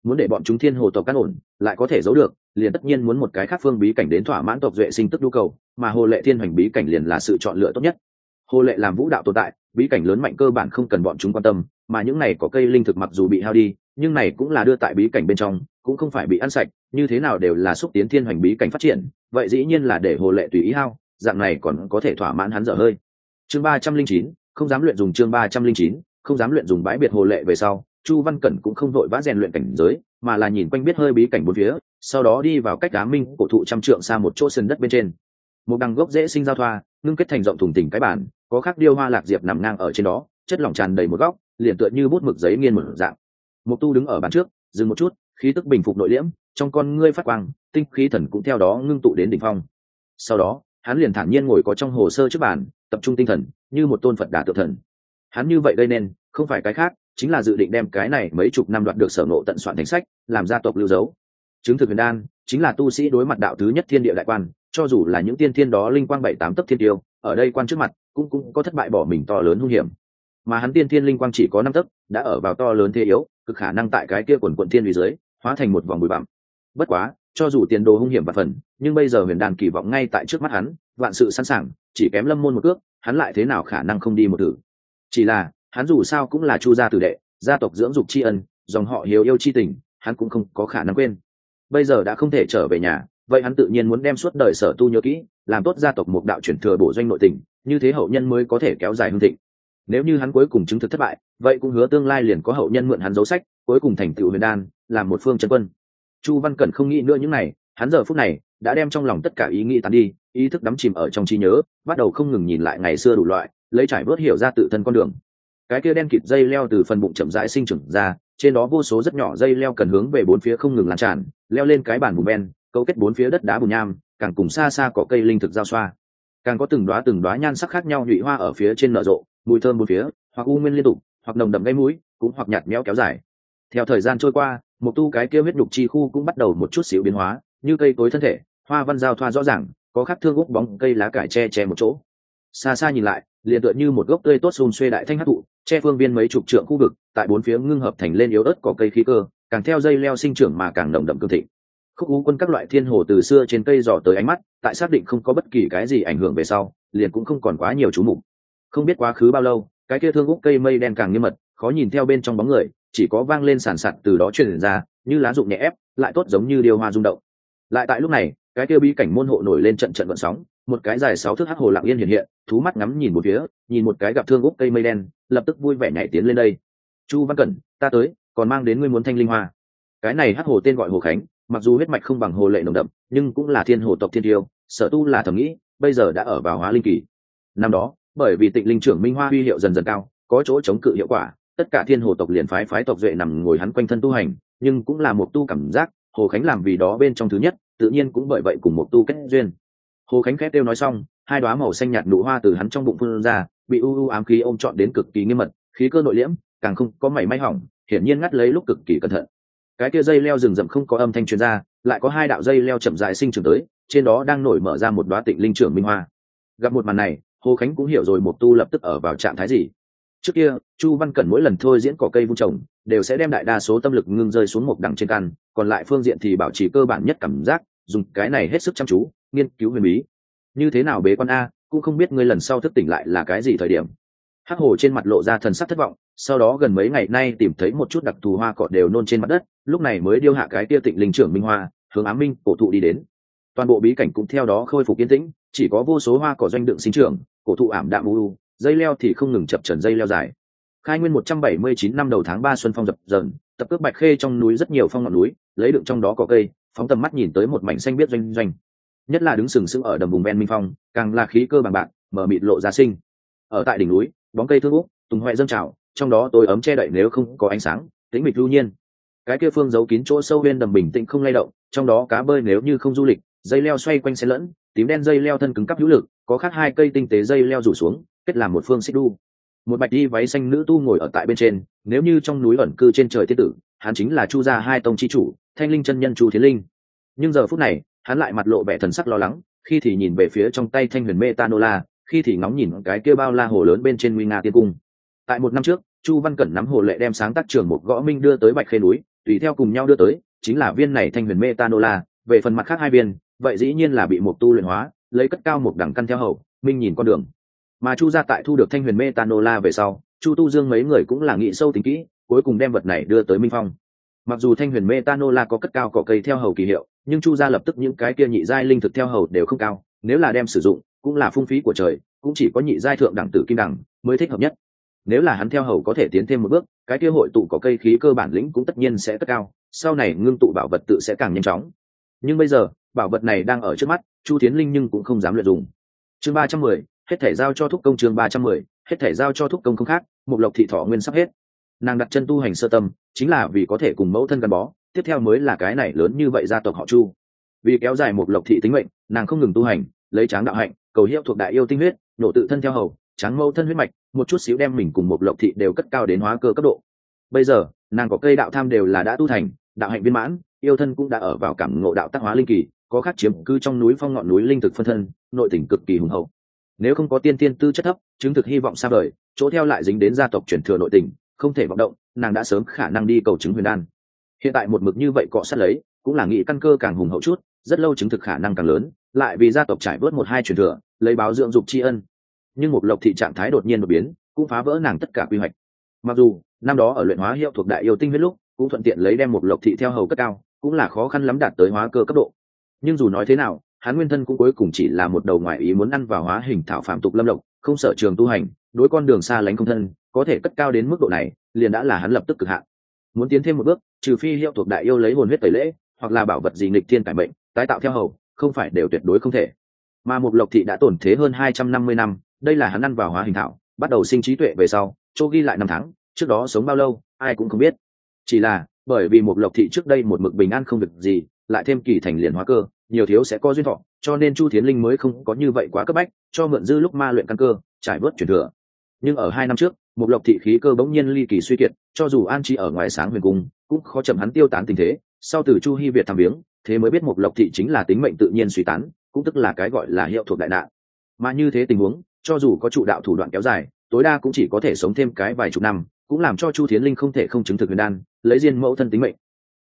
muốn để bọn chúng thiên hồ tộc căn ổn, lại có thể giấu được, liền tất nhiên muốn một cái khác phương bí cảnh đến thỏa mãn tộc duệ sinh tức nhu cầu, mà hồ lệ thiên hoành bí cảnh liền là sự chọn lựa tốt nhất. Hồ lệ làm vũ đạo tồn tại, bí cảnh lớn mạnh cơ bản không cần bọn chúng quan tâm, mà những này có cây linh thực mặc dù bị hao đi, nhưng này cũng là đưa tại bí cảnh bên trong, cũng không phải bị ăn sạch, như thế nào đều là xúc tiến thiên hoành bí cảnh phát triển, vậy dĩ nhiên là để hồ lệ tùy ý hao, dạng này còn có thể thỏa mãn hắn dở hơi. Chương ba trăm linh chín, không dám luyện dùng chương ba trăm linh chín, không dám luyện dùng bãi biệt hồ lệ về sau chu văn cẩn cũng không vội vã rèn luyện cảnh giới, mà là nhìn quanh biết hơi bí cảnh bốn phía, sau đó đi vào cách đá minh cổ thụ trăm trượng xa một chỗ sân đất bên trên. Một đằng gốc dễ sinh giao thoa, ngưng kết thành rộng thùng tỉnh cái bản có khắc điêu hoa lạc diệp nằm ngang ở trên đó, chất lỏng tràn đầy một góc, liền tựa như bút mực giấy nghiên một dạng. Một tu đứng ở bàn trước, dừng một chút, khí tức bình phục nội liễm, trong con ngươi phát quang, tinh khí thần cũng theo đó ngưng tụ đến đỉnh phong. Sau đó, hắn liền thản nhiên ngồi có trong hồ sơ trước bàn, tập trung tinh thần, như một tôn phật đà tự thần. Hắn như vậy gây nên, không phải cái khác chính là dự định đem cái này mấy chục năm đoạt được sở nộ tận soạn thành sách, làm gia tộc lưu dấu. Chứng thực huyền đan, chính là tu sĩ đối mặt đạo thứ nhất thiên địa đại quan, cho dù là những tiên thiên đó linh quang bảy tám tấc thiên tiêu, ở đây quan trước mặt, cũng cũng có thất bại bỏ mình to lớn hung hiểm. Mà hắn tiên thiên linh quang chỉ có năm tấc, đã ở vào to lớn thế yếu, cực khả năng tại cái kia quần quận thiên vì dưới, hóa thành một vòng bụi bặm. Bất quá, cho dù tiền đồ hung hiểm và phần, nhưng bây giờ huyền đàn kỳ vọng ngay tại trước mắt hắn, vạn sự sẵn sàng, chỉ kém lâm môn một cước, hắn lại thế nào khả năng không đi một thử? Chỉ là hắn dù sao cũng là chu gia tử đệ, gia tộc dưỡng dục tri ân, dòng họ hiếu yêu tri tình, hắn cũng không có khả năng quên. Bây giờ đã không thể trở về nhà, vậy hắn tự nhiên muốn đem suốt đời sở tu nhớ kỹ, làm tốt gia tộc một đạo chuyển thừa bổ doanh nội tình, như thế hậu nhân mới có thể kéo dài hương thịnh. Nếu như hắn cuối cùng chứng thực thất bại, vậy cũng hứa tương lai liền có hậu nhân mượn hắn dấu sách, cuối cùng thành tựu huyền đan, làm một phương chân quân. Chu văn cẩn không nghĩ nữa những này, hắn giờ phút này đã đem trong lòng tất cả ý nghĩ tàn đi, ý thức đắm chìm ở trong trí nhớ, bắt đầu không ngừng nhìn lại ngày xưa đủ loại, lấy trải bớt hiểu ra tự thân con đường cái kia đen kịt dây leo từ phần bụng chậm rãi sinh trưởng ra, trên đó vô số rất nhỏ dây leo cần hướng về bốn phía không ngừng lan tràn, leo lên cái bàn bùn ben cấu kết bốn phía đất đá bùn nham, càng cùng xa xa có cây linh thực giao xoa. Càng có từng đoá từng đoá nhan sắc khác nhau nhụy hoa ở phía trên nở rộ, mùi thơm bốn phía, hoặc u nguyên liên tục, hoặc nồng đậm gây mũi, cũng hoặc nhạt méo kéo dài. Theo thời gian trôi qua một tu cái kia huyết đục chi khu cũng bắt đầu một chút xíu biến hóa, như cây cối thân thể, hoa văn giao thoa rõ ràng, có khắc thương úc bóng cây lá cải che che một chỗ. Xa xa nhìn lại, liền tựa như một gốc tươi tốt xùm xuê đại thanh hát thụ che phương viên mấy chục trượng khu vực, tại bốn phía ngưng hợp thành lên yếu ớt có cây khí cơ, càng theo dây leo sinh trưởng mà càng nồng đậm cương thịnh. Khúc ú quân các loại thiên hồ từ xưa trên cây dò tới ánh mắt, tại xác định không có bất kỳ cái gì ảnh hưởng về sau, liền cũng không còn quá nhiều chú mục. Không biết quá khứ bao lâu, cái kia thương úc cây mây đen càng nghiêm mật, khó nhìn theo bên trong bóng người, chỉ có vang lên sàn sạt từ đó truyền ra, như lá rụng nhẹ ép, lại tốt giống như điều hoa rung động. Lại tại lúc này, cái kia bí cảnh môn hộ nổi lên trận trận vận sóng một cái dài sáu thước hắc hồ lặng yên hiện hiện, thú mắt ngắm nhìn một phía, nhìn một cái gặp thương úc cây mây đen, lập tức vui vẻ nhảy tiến lên đây. Chu văn cẩn, ta tới, còn mang đến ngươi muốn thanh linh hoa. Cái này hắc hồ tên gọi hồ khánh, mặc dù huyết mạch không bằng hồ lệ nồng đậm, nhưng cũng là thiên hồ tộc thiên tiêu, sở tu là thẩm nghĩ, bây giờ đã ở vào hóa linh kỳ. Năm đó, bởi vì tịnh linh trưởng minh hoa huy hiệu dần dần cao, có chỗ chống cự hiệu quả, tất cả thiên hồ tộc liền phái phái tộc duệ nằm ngồi hắn quanh thân tu hành, nhưng cũng là một tu cảm giác, hồ khánh làm vì đó bên trong thứ nhất, tự nhiên cũng bởi vậy cùng một tu kết duyên hồ khánh khét kêu nói xong, hai đoá màu xanh nhạt nụ hoa từ hắn trong bụng phun ra, bị u u ám khí ôm trọn đến cực kỳ nghiêm mật, khí cơ nội liễm, càng không có mảy may hỏng, hiển nhiên ngắt lấy lúc cực kỳ cẩn thận. Cái kia dây leo rừng rậm không có âm thanh truyền ra, lại có hai đạo dây leo chậm dài sinh trưởng tới, trên đó đang nổi mở ra một đoá tịnh linh trưởng minh hoa. Gặp một màn này, hồ khánh cũng hiểu rồi một tu lập tức ở vào trạng thái gì. Trước kia, chu văn cẩn mỗi lần thôi diễn cỏ cây vung trồng, đều sẽ đem đại đa số tâm lực ngưng rơi xuống một đằng trên căn, còn lại phương diện thì bảo trì cơ bản nhất cảm giác dùng cái này hết sức chăm chú, nghiên cứu huyền bí. Như thế nào bế quan a, cũng không biết ngươi lần sau thức tỉnh lại là cái gì thời điểm. Hắc hồ trên mặt lộ ra thần sắc thất vọng, sau đó gần mấy ngày nay tìm thấy một chút đặc thù hoa cọ đều nôn trên mặt đất, lúc này mới điêu hạ cái tia tịnh linh trưởng minh hoa, hướng á minh cổ thụ đi đến. Toàn bộ bí cảnh cũng theo đó khôi phục yên tĩnh, chỉ có vô số hoa cỏ doanh đựng sinh trưởng, cổ thụ ảm đạm u dây leo thì không ngừng chập trần dây leo dài. Khai nguyên một trăm bảy mươi chín năm đầu tháng ba xuân phong dập dần tập cước bạch khê trong núi rất nhiều phong ngọn núi, lấy đựng trong đó có cây phóng tầm mắt nhìn tới một mảnh xanh biết doanh doanh. Nhất là đứng sừng sững ở đầm vùng ven minh phong, càng là khí cơ bằng bạc mở mịt lộ ra sinh ở tại đỉnh núi, bóng cây thương úc tùng huệ dâng trào, trong đó tôi ấm che đậy nếu không có ánh sáng, tĩnh mịch lưu nhiên. Cái kia phương giấu kín chỗ sâu bên đầm bình tĩnh không lay động, trong đó cá bơi nếu như không du lịch, dây leo xoay quanh xe lẫn, tím đen dây leo thân cứng cắp hữu lực, có khác hai cây tinh tế dây leo rủ xuống, kết làm một phương xích đu. Một bạch đi váy xanh nữ tu ngồi ở tại bên trên, nếu như trong núi ẩn cư trên trời tiết tử, hắn chính là chu gia hai tông chi chủ thanh linh chân nhân chu thiến linh. Nhưng giờ phút này, hắn lại mặt lộ vẻ thần sắc lo lắng, khi thì nhìn về phía trong tay thanh huyền mê tanola khi thì ngóng nhìn cái kia bao la hồ lớn bên trên nguy nga tiên cung. Tại một năm trước, chu văn cẩn nắm hồ lệ đem sáng tác trường một gõ minh đưa tới bạch khê núi, tùy theo cùng nhau đưa tới, chính là viên này thanh huyền mê tanola về phần mặt khác hai viên, vậy dĩ nhiên là bị một tu luyện hóa, lấy cất cao một đẳng căn theo hậu minh nhìn con đường. Mà chu gia tại thu được thanh huyền mê tanola về sau, chu tu dương mấy người cũng là nghĩ sâu tính kỹ, cuối cùng đem vật này đưa tới minh phong mặc dù thanh huyền metanola có cất cao cỏ cây theo hầu kỳ hiệu, nhưng chu gia lập tức những cái kia nhị giai linh thực theo hầu đều không cao, nếu là đem sử dụng, cũng là phung phí của trời, cũng chỉ có nhị giai thượng đẳng tử kim đẳng mới thích hợp nhất. Nếu là hắn theo hầu có thể tiến thêm một bước, cái kia hội tụ có cây khí cơ bản lĩnh cũng tất nhiên sẽ cất cao, sau này ngưng tụ bảo vật tự sẽ càng nhanh chóng. Nhưng bây giờ, bảo vật này đang ở trước mắt, chu tiến linh nhưng cũng không dám luyện dùng. Chương ba trăm mười, hết thể giao cho thúc công chương ba trăm mười, hết thể giao cho thúc công không khác một lộc thị thọ nguyên sắp hết nàng đặt chân tu hành sơ tâm, chính là vì có thể cùng mẫu thân gắn bó, tiếp theo mới là cái này lớn như vậy gia tộc họ chu. Vì kéo dài một lộc thị tính mệnh, nàng không ngừng tu hành, lấy tráng đạo hạnh, cầu hiệu thuộc đại yêu tinh huyết, nổ tự thân theo hầu, tráng mẫu thân huyết mạch, một chút xíu đem mình cùng một lộc thị đều cất cao đến hóa cơ cấp độ. Bây giờ, nàng có cây đạo tham đều là đã tu thành, đạo hạnh viên mãn, yêu thân cũng đã ở vào cảm ngộ đạo tác hóa linh kỳ, có khác chiếm cư trong núi phong ngọn núi linh thực phân thân, nội tỉnh cực kỳ hùng hậu. Nếu không có tiên tiên tư chất thấp, chứng thực hy vọng xa vời, chỗ theo lại dính đến gia tộc truyền thừa nội tình không thể vọng động, nàng đã sớm khả năng đi cầu chứng huyền đan. Hiện tại một mực như vậy cọ sát lấy, cũng là nghĩ căn cơ càng hùng hậu chút, rất lâu chứng thực khả năng càng lớn, lại vì gia tộc trải bớt một hai truyền thừa, lấy báo dưỡng dục tri ân. Nhưng một lộc thị trạng thái đột nhiên đột biến, cũng phá vỡ nàng tất cả quy hoạch. Mặc dù, năm đó ở luyện hóa hiệu thuộc đại yêu tinh huyết lúc, cũng thuận tiện lấy đem một lộc thị theo hầu cất cao, cũng là khó khăn lắm đạt tới hóa cơ cấp độ. Nhưng dù nói thế nào, hắn nguyên thân cũng cuối cùng chỉ là một đầu ngoại ý muốn ăn vào hóa hình thảo phạm tục lâm lộc không sở trường tu hành, đối con đường xa lánh không thân, có thể cất cao đến mức độ này, liền đã là hắn lập tức cực hạn. Muốn tiến thêm một bước, trừ phi hiệu thuộc đại yêu lấy hồn huyết tẩy lễ, hoặc là bảo vật gì nghịch thiên cải mệnh, tái tạo theo hầu, không phải đều tuyệt đối không thể. Mà một lộc thị đã tổn thế hơn hai trăm năm mươi năm, đây là hắn ăn vào hóa hình thảo, bắt đầu sinh trí tuệ về sau, chỗ ghi lại năm tháng, trước đó sống bao lâu, ai cũng không biết. Chỉ là, bởi vì một lộc thị trước đây một mực bình an không việc gì, lại thêm kỳ thành liền hóa cơ, nhiều thiếu sẽ có duyên thọ cho nên chu thiến linh mới không có như vậy quá cấp bách, cho mượn dư lúc ma luyện căn cơ, trải bớt chuyển thừa. Nhưng ở hai năm trước, một lộc thị khí cơ bỗng nhiên ly kỳ suy kiệt, cho dù an chi ở ngoài sáng huyền cung, cũng khó chậm hắn tiêu tán tình thế. Sau từ chu hy việt tham viếng, thế mới biết một lộc thị chính là tính mệnh tự nhiên suy tán, cũng tức là cái gọi là hiệu thuộc đại nạn. Mà như thế tình huống, cho dù có trụ đạo thủ đoạn kéo dài, tối đa cũng chỉ có thể sống thêm cái vài chục năm, cũng làm cho chu thiến linh không thể không chứng thực huyền đan, lấy riêng mẫu thân tính mệnh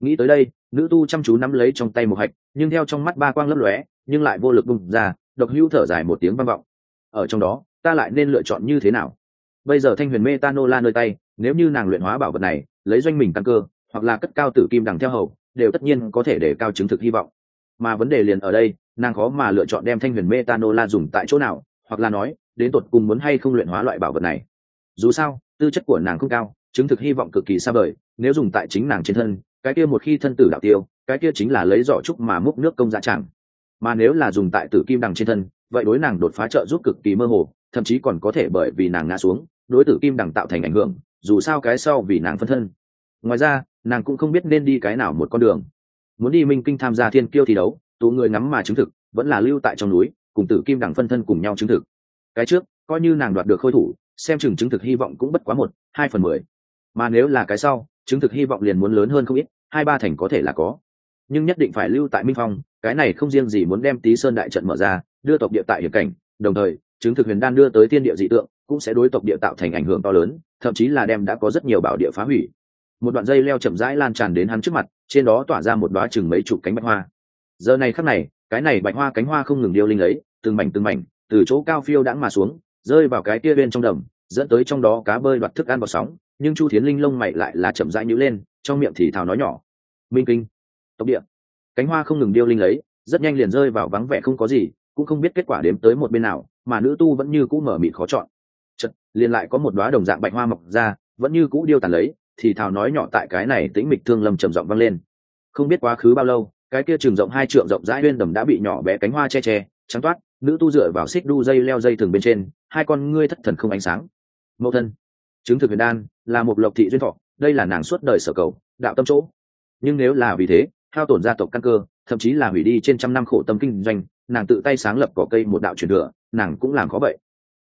nghĩ tới đây, nữ tu chăm chú nắm lấy trong tay một hạch, nhưng theo trong mắt ba quang lấp lóe, nhưng lại vô lực bung ra, độc hữu thở dài một tiếng vang vọng. Ở trong đó, ta lại nên lựa chọn như thế nào? Bây giờ thanh huyền mê ta nô la nơi tay, nếu như nàng luyện hóa bảo vật này, lấy doanh mình tăng cơ, hoặc là cất cao tử kim đằng theo hầu, đều tất nhiên có thể để cao chứng thực hy vọng. Mà vấn đề liền ở đây, nàng khó mà lựa chọn đem thanh huyền mê ta nô la dùng tại chỗ nào, hoặc là nói, đến tột cùng muốn hay không luyện hóa loại bảo vật này. Dù sao, tư chất của nàng không cao, chứng thực hy vọng cực kỳ xa vời, nếu dùng tại chính nàng trên thân cái kia một khi thân tử đạo tiêu, cái kia chính là lấy giỏ trúc mà múc nước công dạ chẳng. Mà nếu là dùng tại tử kim đằng trên thân, vậy đối nàng đột phá trợ giúp cực kỳ mơ hồ, thậm chí còn có thể bởi vì nàng ngã xuống, đối tử kim đằng tạo thành ảnh hưởng, dù sao cái sau vì nàng phân thân. Ngoài ra, nàng cũng không biết nên đi cái nào một con đường. Muốn đi minh kinh tham gia thiên kiêu thi đấu, tụ người ngắm mà chứng thực, vẫn là lưu tại trong núi, cùng tử kim đằng phân thân cùng nhau chứng thực. Cái trước, coi như nàng đoạt được khôi thủ, xem chừng chứng thực hy vọng cũng bất quá một, hai phần mười. Mà nếu là cái sau chứng thực hy vọng liền muốn lớn hơn không ít, hai ba thành có thể là có. Nhưng nhất định phải lưu tại minh phong, cái này không riêng gì muốn đem tý sơn đại trận mở ra, đưa tộc địa tại hiểm cảnh, đồng thời, chứng thực huyền đan đưa tới tiên địa dị tượng, cũng sẽ đối tộc địa tạo thành ảnh hưởng to lớn, thậm chí là đem đã có rất nhiều bảo địa phá hủy. Một đoạn dây leo chậm rãi lan tràn đến hắn trước mặt, trên đó tỏa ra một đoá chừng mấy chục cánh bạch hoa. Giờ này khắc này, cái này bạch hoa cánh hoa không ngừng điêu linh lấy từng mảnh từng mảnh, từ chỗ cao phiêu đãng mà xuống, rơi vào cái kia bên trong đầm, dẫn tới trong đó cá bơi đoạt thức ăn vào sóng nhưng chu thiến linh lông mày lại là chậm rãi nhữ lên, trong miệng thì thào nói nhỏ, minh kinh, tộc địa. Cánh hoa không ngừng điêu linh lấy rất nhanh liền rơi vào vắng vẻ không có gì, cũng không biết kết quả đếm tới một bên nào, mà nữ tu vẫn như cũ mở mịt khó chọn. Chật liền lại có một đoá đồng dạng bạch hoa mọc ra, vẫn như cũ điêu tàn lấy, thì thào nói nhỏ tại cái này tĩnh mịch thương lâm trầm giọng vang lên. Không biết quá khứ bao lâu, cái kia trường rộng hai trượng rộng rãi uyên đầm đã bị nhỏ bé cánh hoa che che, trắng toát, nữ tu dựa vào xích đu dây leo dây thường bên trên, hai con ngươi thất thần không ánh sáng. Mẫu thân chứng thực huyền đan là một lộc thị duyên thọ, đây là nàng suốt đời sở cầu, đạo tâm chỗ. Nhưng nếu là vì thế, hao tổn gia tộc căn cơ, thậm chí là hủy đi trên trăm năm khổ tâm kinh doanh, nàng tự tay sáng lập cỏ cây một đạo truyền thừa, nàng cũng làm khó vậy.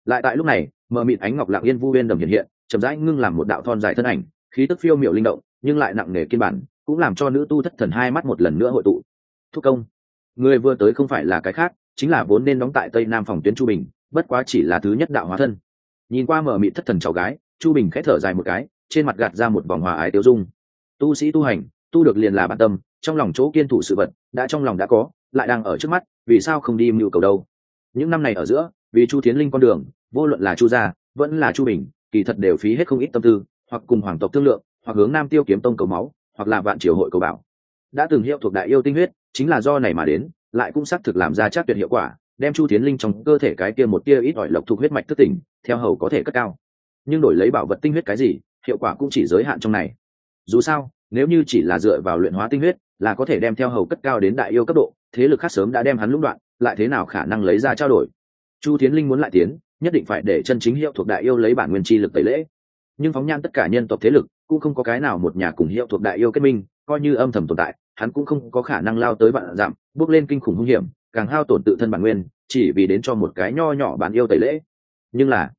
Lại tại lúc này, mờ mịt ánh ngọc lạng yên vu bên đầm hiện hiện, chậm rãi ngưng làm một đạo thon dài thân ảnh, khí tức phiêu miệu linh động, nhưng lại nặng nề kiên bản, cũng làm cho nữ tu thất thần hai mắt một lần nữa hội tụ. Thúc công, người vừa tới không phải là cái khác, chính là vốn nên đóng tại tây nam phòng tuyến chu bình, bất quá chỉ là thứ nhất đạo hóa thân. Nhìn qua mở mị thất thần cháu gái chu bình khẽ thở dài một cái, trên mặt gạt ra một vòng hòa ái tiêu dung. Tu sĩ tu hành, tu được liền là bản tâm, trong lòng chỗ kiên thủ sự vật, đã trong lòng đã có, lại đang ở trước mắt, vì sao không đi mưu cầu đâu? Những năm này ở giữa, vì chu tiến linh con đường, vô luận là chu gia, vẫn là chu bình, kỳ thật đều phí hết không ít tâm tư, hoặc cùng hoàng tộc thương lượng, hoặc hướng nam tiêu kiếm tông cầu máu, hoặc là vạn triều hội cầu bảo. Đã từng hiệu thuộc đại yêu tinh huyết, chính là do này mà đến, lại cũng xác thực làm ra chắc tuyệt hiệu quả, đem chu tiến linh trong cơ thể cái kia một tia ít ỏi lộc thuộc huyết mạch thức tỉnh, theo hầu có thể cất cao nhưng đổi lấy bảo vật tinh huyết cái gì, hiệu quả cũng chỉ giới hạn trong này. Dù sao, nếu như chỉ là dựa vào luyện hóa tinh huyết, là có thể đem theo hầu cất cao đến đại yêu cấp độ, thế lực khác sớm đã đem hắn lũng đoạn, lại thế nào khả năng lấy ra trao đổi? Chu tiến linh muốn lại tiến, nhất định phải để chân chính hiệu thuộc đại yêu lấy bản nguyên chi lực tẩy lễ. Nhưng phóng nhan tất cả nhân tộc thế lực, cũng không có cái nào một nhà cùng hiệu thuộc đại yêu kết minh, coi như âm thầm tồn tại, hắn cũng không có khả năng lao tới vạn giảm, bước lên kinh khủng hung hiểm, càng hao tổn tự thân bản nguyên, chỉ vì đến cho một cái nho nhỏ bản yêu tẩy lễ. Nhưng là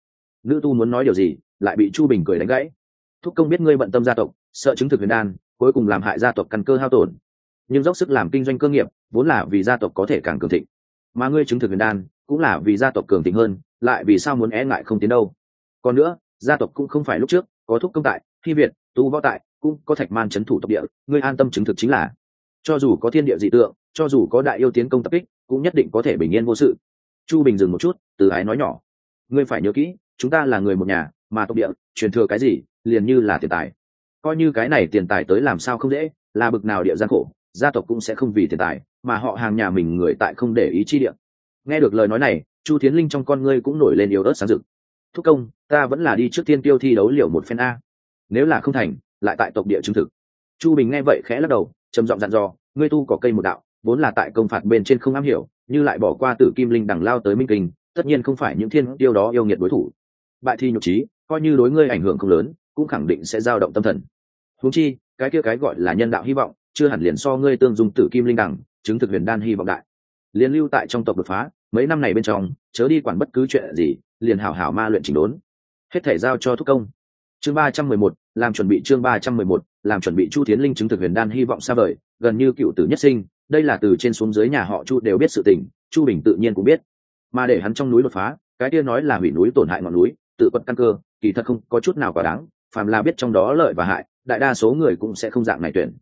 nữ tu muốn nói điều gì, lại bị chu bình cười đánh gãy. Thúc công biết ngươi bận tâm gia tộc, sợ chứng thực huyền đan, cuối cùng làm hại gia tộc căn cơ hao tổn. Nhưng dốc sức làm kinh doanh cơ nghiệp, vốn là vì gia tộc có thể càng cường thịnh. Mà ngươi chứng thực huyền đan, cũng là vì gia tộc cường thịnh hơn, lại vì sao muốn e ngại không tiến đâu? Còn nữa, gia tộc cũng không phải lúc trước, có thúc công tại, thi việt tu võ tại, cũng có thạch man c h ấ n thủ tộc địa, ngươi an tâm chứng thực chính là. Cho dù có thiên địa dị tượng, cho dù có đại yêu tiến công tập kích, cũng nhất định có thể bình yên vô sự. Chu bình dừng một chút, từ ái nói nhỏ. Ngươi phải nhớ kỹ chúng ta là người một nhà, mà tộc địa, truyền thừa cái gì, liền như là tiền tài. Coi như cái này tiền tài tới làm sao không dễ, là bực nào địa gian khổ, gia tộc cũng sẽ không vì tiền tài, mà họ hàng nhà mình người tại không để ý chi địa. Nghe được lời nói này, chu tiến linh trong con ngươi cũng nổi lên yếu ớt sáng rực. Thúc công, ta vẫn là đi trước tiên tiêu thi đấu liệu một phen a. Nếu là không thành, lại tại tộc địa chứng thực. Chu bình nghe vậy khẽ lắc đầu, trầm giọng dặn dò, ngươi tu có cây một đạo, vốn là tại công phạt bên trên không am hiểu, như lại bỏ qua tử kim linh đằng lao tới minh kinh, tất nhiên không phải những thiên tiêu đó yêu nghiệt đối thủ bại thi nhục trí, coi như đối ngươi ảnh hưởng không lớn, cũng khẳng định sẽ dao động tâm thần. Huống chi, cái kia cái gọi là nhân đạo hy vọng, chưa hẳn liền so ngươi tương dung tử kim linh đẳng, chứng thực huyền đan hy vọng đại. Liền lưu tại trong tộc đột phá, mấy năm này bên trong, chớ đi quản bất cứ chuyện gì, liền hảo hảo ma luyện chỉnh đốn. Hết thể giao cho thúc công. Chương ba trăm mười một, làm chuẩn bị chương ba trăm mười một, làm chuẩn bị chu tiến linh chứng thực huyền đan hy vọng xa vời, gần như cựu tử nhất sinh, đây là từ trên xuống dưới nhà họ chu đều biết sự tình, chu bình tự nhiên cũng biết. Mà để hắn trong núi đột phá, cái kia nói là hủy núi tổn hại ngọn núi tự quật căn cơ, kỳ thật không có chút nào quá đáng, phàm là biết trong đó lợi và hại, đại đa số người cũng sẽ không dạng này tuyển.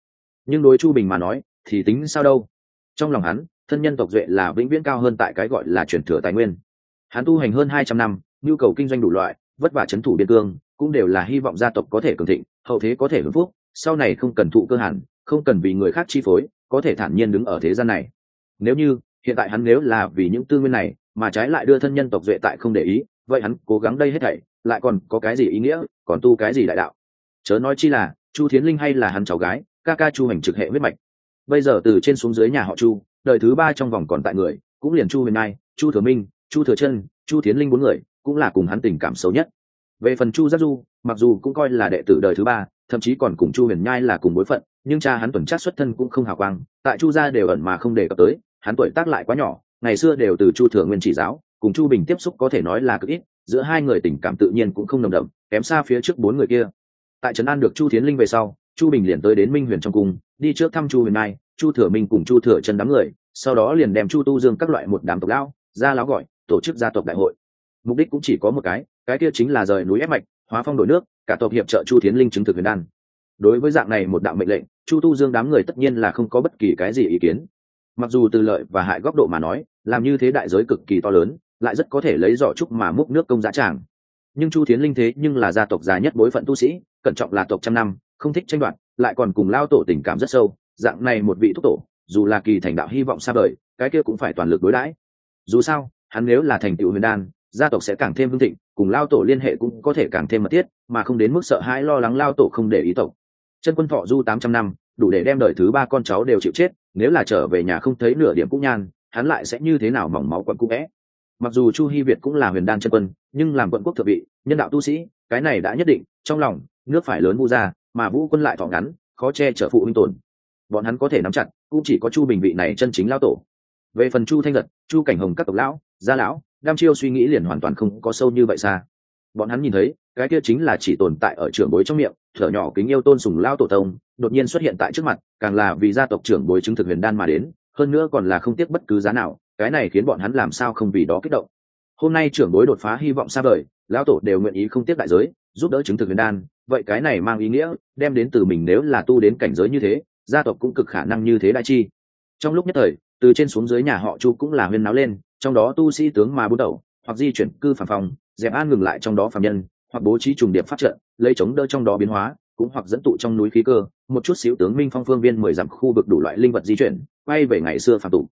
Nhưng đối chu bình mà nói, thì tính sao đâu? Trong lòng hắn, thân nhân tộc duệ là vĩnh viễn cao hơn tại cái gọi là chuyển thừa tài nguyên. Hắn tu hành hơn hai trăm năm, nhu cầu kinh doanh đủ loại, vất vả c h ấ n thủ biên cương, cũng đều là hy vọng gia tộc có thể cường thịnh, hậu thế có thể hưng phúc, sau này không cần thụ cơ hẳn, không cần vì người khác chi phối, có thể thản nhiên đứng ở thế gian này. Nếu như, hiện tại hắn nếu là vì những tư nguyên này, mà trái lại đưa thân nhân tộc duệ tại không để ý vậy hắn cố gắng đây hết thảy, lại còn có cái gì ý nghĩa, còn tu cái gì đại đạo? Chớ nói chi là, chu thiến linh hay là hắn cháu gái, ca ca chu hành trực hệ huyết mạch. Bây giờ từ trên xuống dưới nhà họ chu, đời thứ ba trong vòng còn tại người, cũng liền chu huyền mai chu thừa minh, chu thừa chân, chu thiến linh bốn người, cũng là cùng hắn tình cảm xấu nhất. Về phần chu giác du, mặc dù cũng coi là đệ tử đời thứ ba, thậm chí còn cùng chu huyền nhai là cùng bối phận, nhưng cha hắn tuần trát xuất thân cũng không hào quang, tại chu gia đều ẩn mà không đề cập tới, hắn tuổi tác lại quá nhỏ, ngày xưa đều từ chu thừa nguyên chỉ giáo cùng chu bình tiếp xúc có thể nói là cực ít, giữa hai người tình cảm tự nhiên cũng không nồng đậm, kém xa phía trước bốn người kia. Tại trấn an được chu thiến linh về sau, chu bình liền tới đến minh huyền trong cung, đi trước thăm chu huyền nai chu thừa minh cùng chu thừa chân đám người, sau đó liền đem chu tu dương các loại một đám tộc lão, ra lão gọi, tổ chức gia tộc đại hội. Mục đích cũng chỉ có một cái cái kia chính là rời núi ép mạch, hóa phong đổi nước, cả tộc hiệp trợ chu thiến linh chứng thực huyền đan. Đối với dạng này một đạo mệnh lệnh, chu tu dương đám người tất nhiên là không có bất kỳ cái gì ý kiến. Mặc dù từ lợi và hại góc độ mà nói, làm như thế đại giới cực kỳ to lớn lại rất có thể lấy giỏ trúc mà múc nước công giá tràng. Nhưng chu thiến linh thế nhưng là gia tộc già nhất bối phận tu sĩ, cẩn trọng là tộc trăm năm, không thích tranh đoạt, lại còn cùng lao tổ tình cảm rất sâu, dạng này một vị thúc tổ, dù là kỳ thành đạo hy vọng xa vời, cái kia cũng phải toàn lực đối đãi. Dù sao, hắn nếu là thành tựu huyền đan, gia tộc sẽ càng thêm hưng thịnh, cùng lao tổ liên hệ cũng có thể càng thêm mật thiết, mà không đến mức sợ hãi lo lắng lao tổ không để ý tộc. Chân quân thọ du tám trăm năm, đủ để đem đời thứ ba con cháu đều chịu chết, nếu là trở về nhà không thấy nửa điểm cũng nhan, hắn lại sẽ như thế nào mỏng máu quận cũ vẽ? Mặc dù chu hy việt cũng là huyền đan chân quân, nhưng làm quận quốc thượng vị, nhân đạo tu sĩ, cái này đã nhất định, trong lòng, nước phải lớn vu ra, mà vũ quân lại thọ ngắn, khó che chở phụ huynh tồn. Bọn hắn có thể nắm chặt, cũng chỉ có chu bình vị này chân chính lao tổ. Về phần chu thanh giật, chu cảnh hồng các tộc lão, gia lão, đam chiêu suy nghĩ liền hoàn toàn không có sâu như vậy xa. Bọn hắn nhìn thấy, cái kia chính là chỉ tồn tại ở trưởng bối trong miệng, thở nhỏ kính yêu tôn sùng lao tổ tông, đột nhiên xuất hiện tại trước mặt, càng là vì gia tộc trưởng bối chứng thực huyền đan mà đến, hơn nữa còn là không tiếc bất cứ giá nào cái này khiến bọn hắn làm sao không vì đó kích động. Hôm nay trưởng bối đột phá hy vọng xa vời, lão tổ đều nguyện ý không tiếc đại giới, giúp đỡ chứng thực huyền đan, vậy cái này mang ý nghĩa, đem đến từ mình nếu là tu đến cảnh giới như thế, gia tộc cũng cực khả năng như thế đại chi. Trong lúc nhất thời, từ trên xuống dưới nhà họ chu cũng là huyên náo lên, trong đó tu sĩ tướng mà bút đầu, hoặc di chuyển cư phản phòng, dẹp an ngừng lại trong đó phạm nhân, hoặc bố trí trùng điệp phát trận, lấy chống đỡ trong đó biến hóa, cũng hoặc dẫn tụ trong núi khí cơ, một chút xíu tướng minh phong phương viên mười dặm khu vực đủ loại linh vật di chuyển, quay về ngày xưa phạm tụ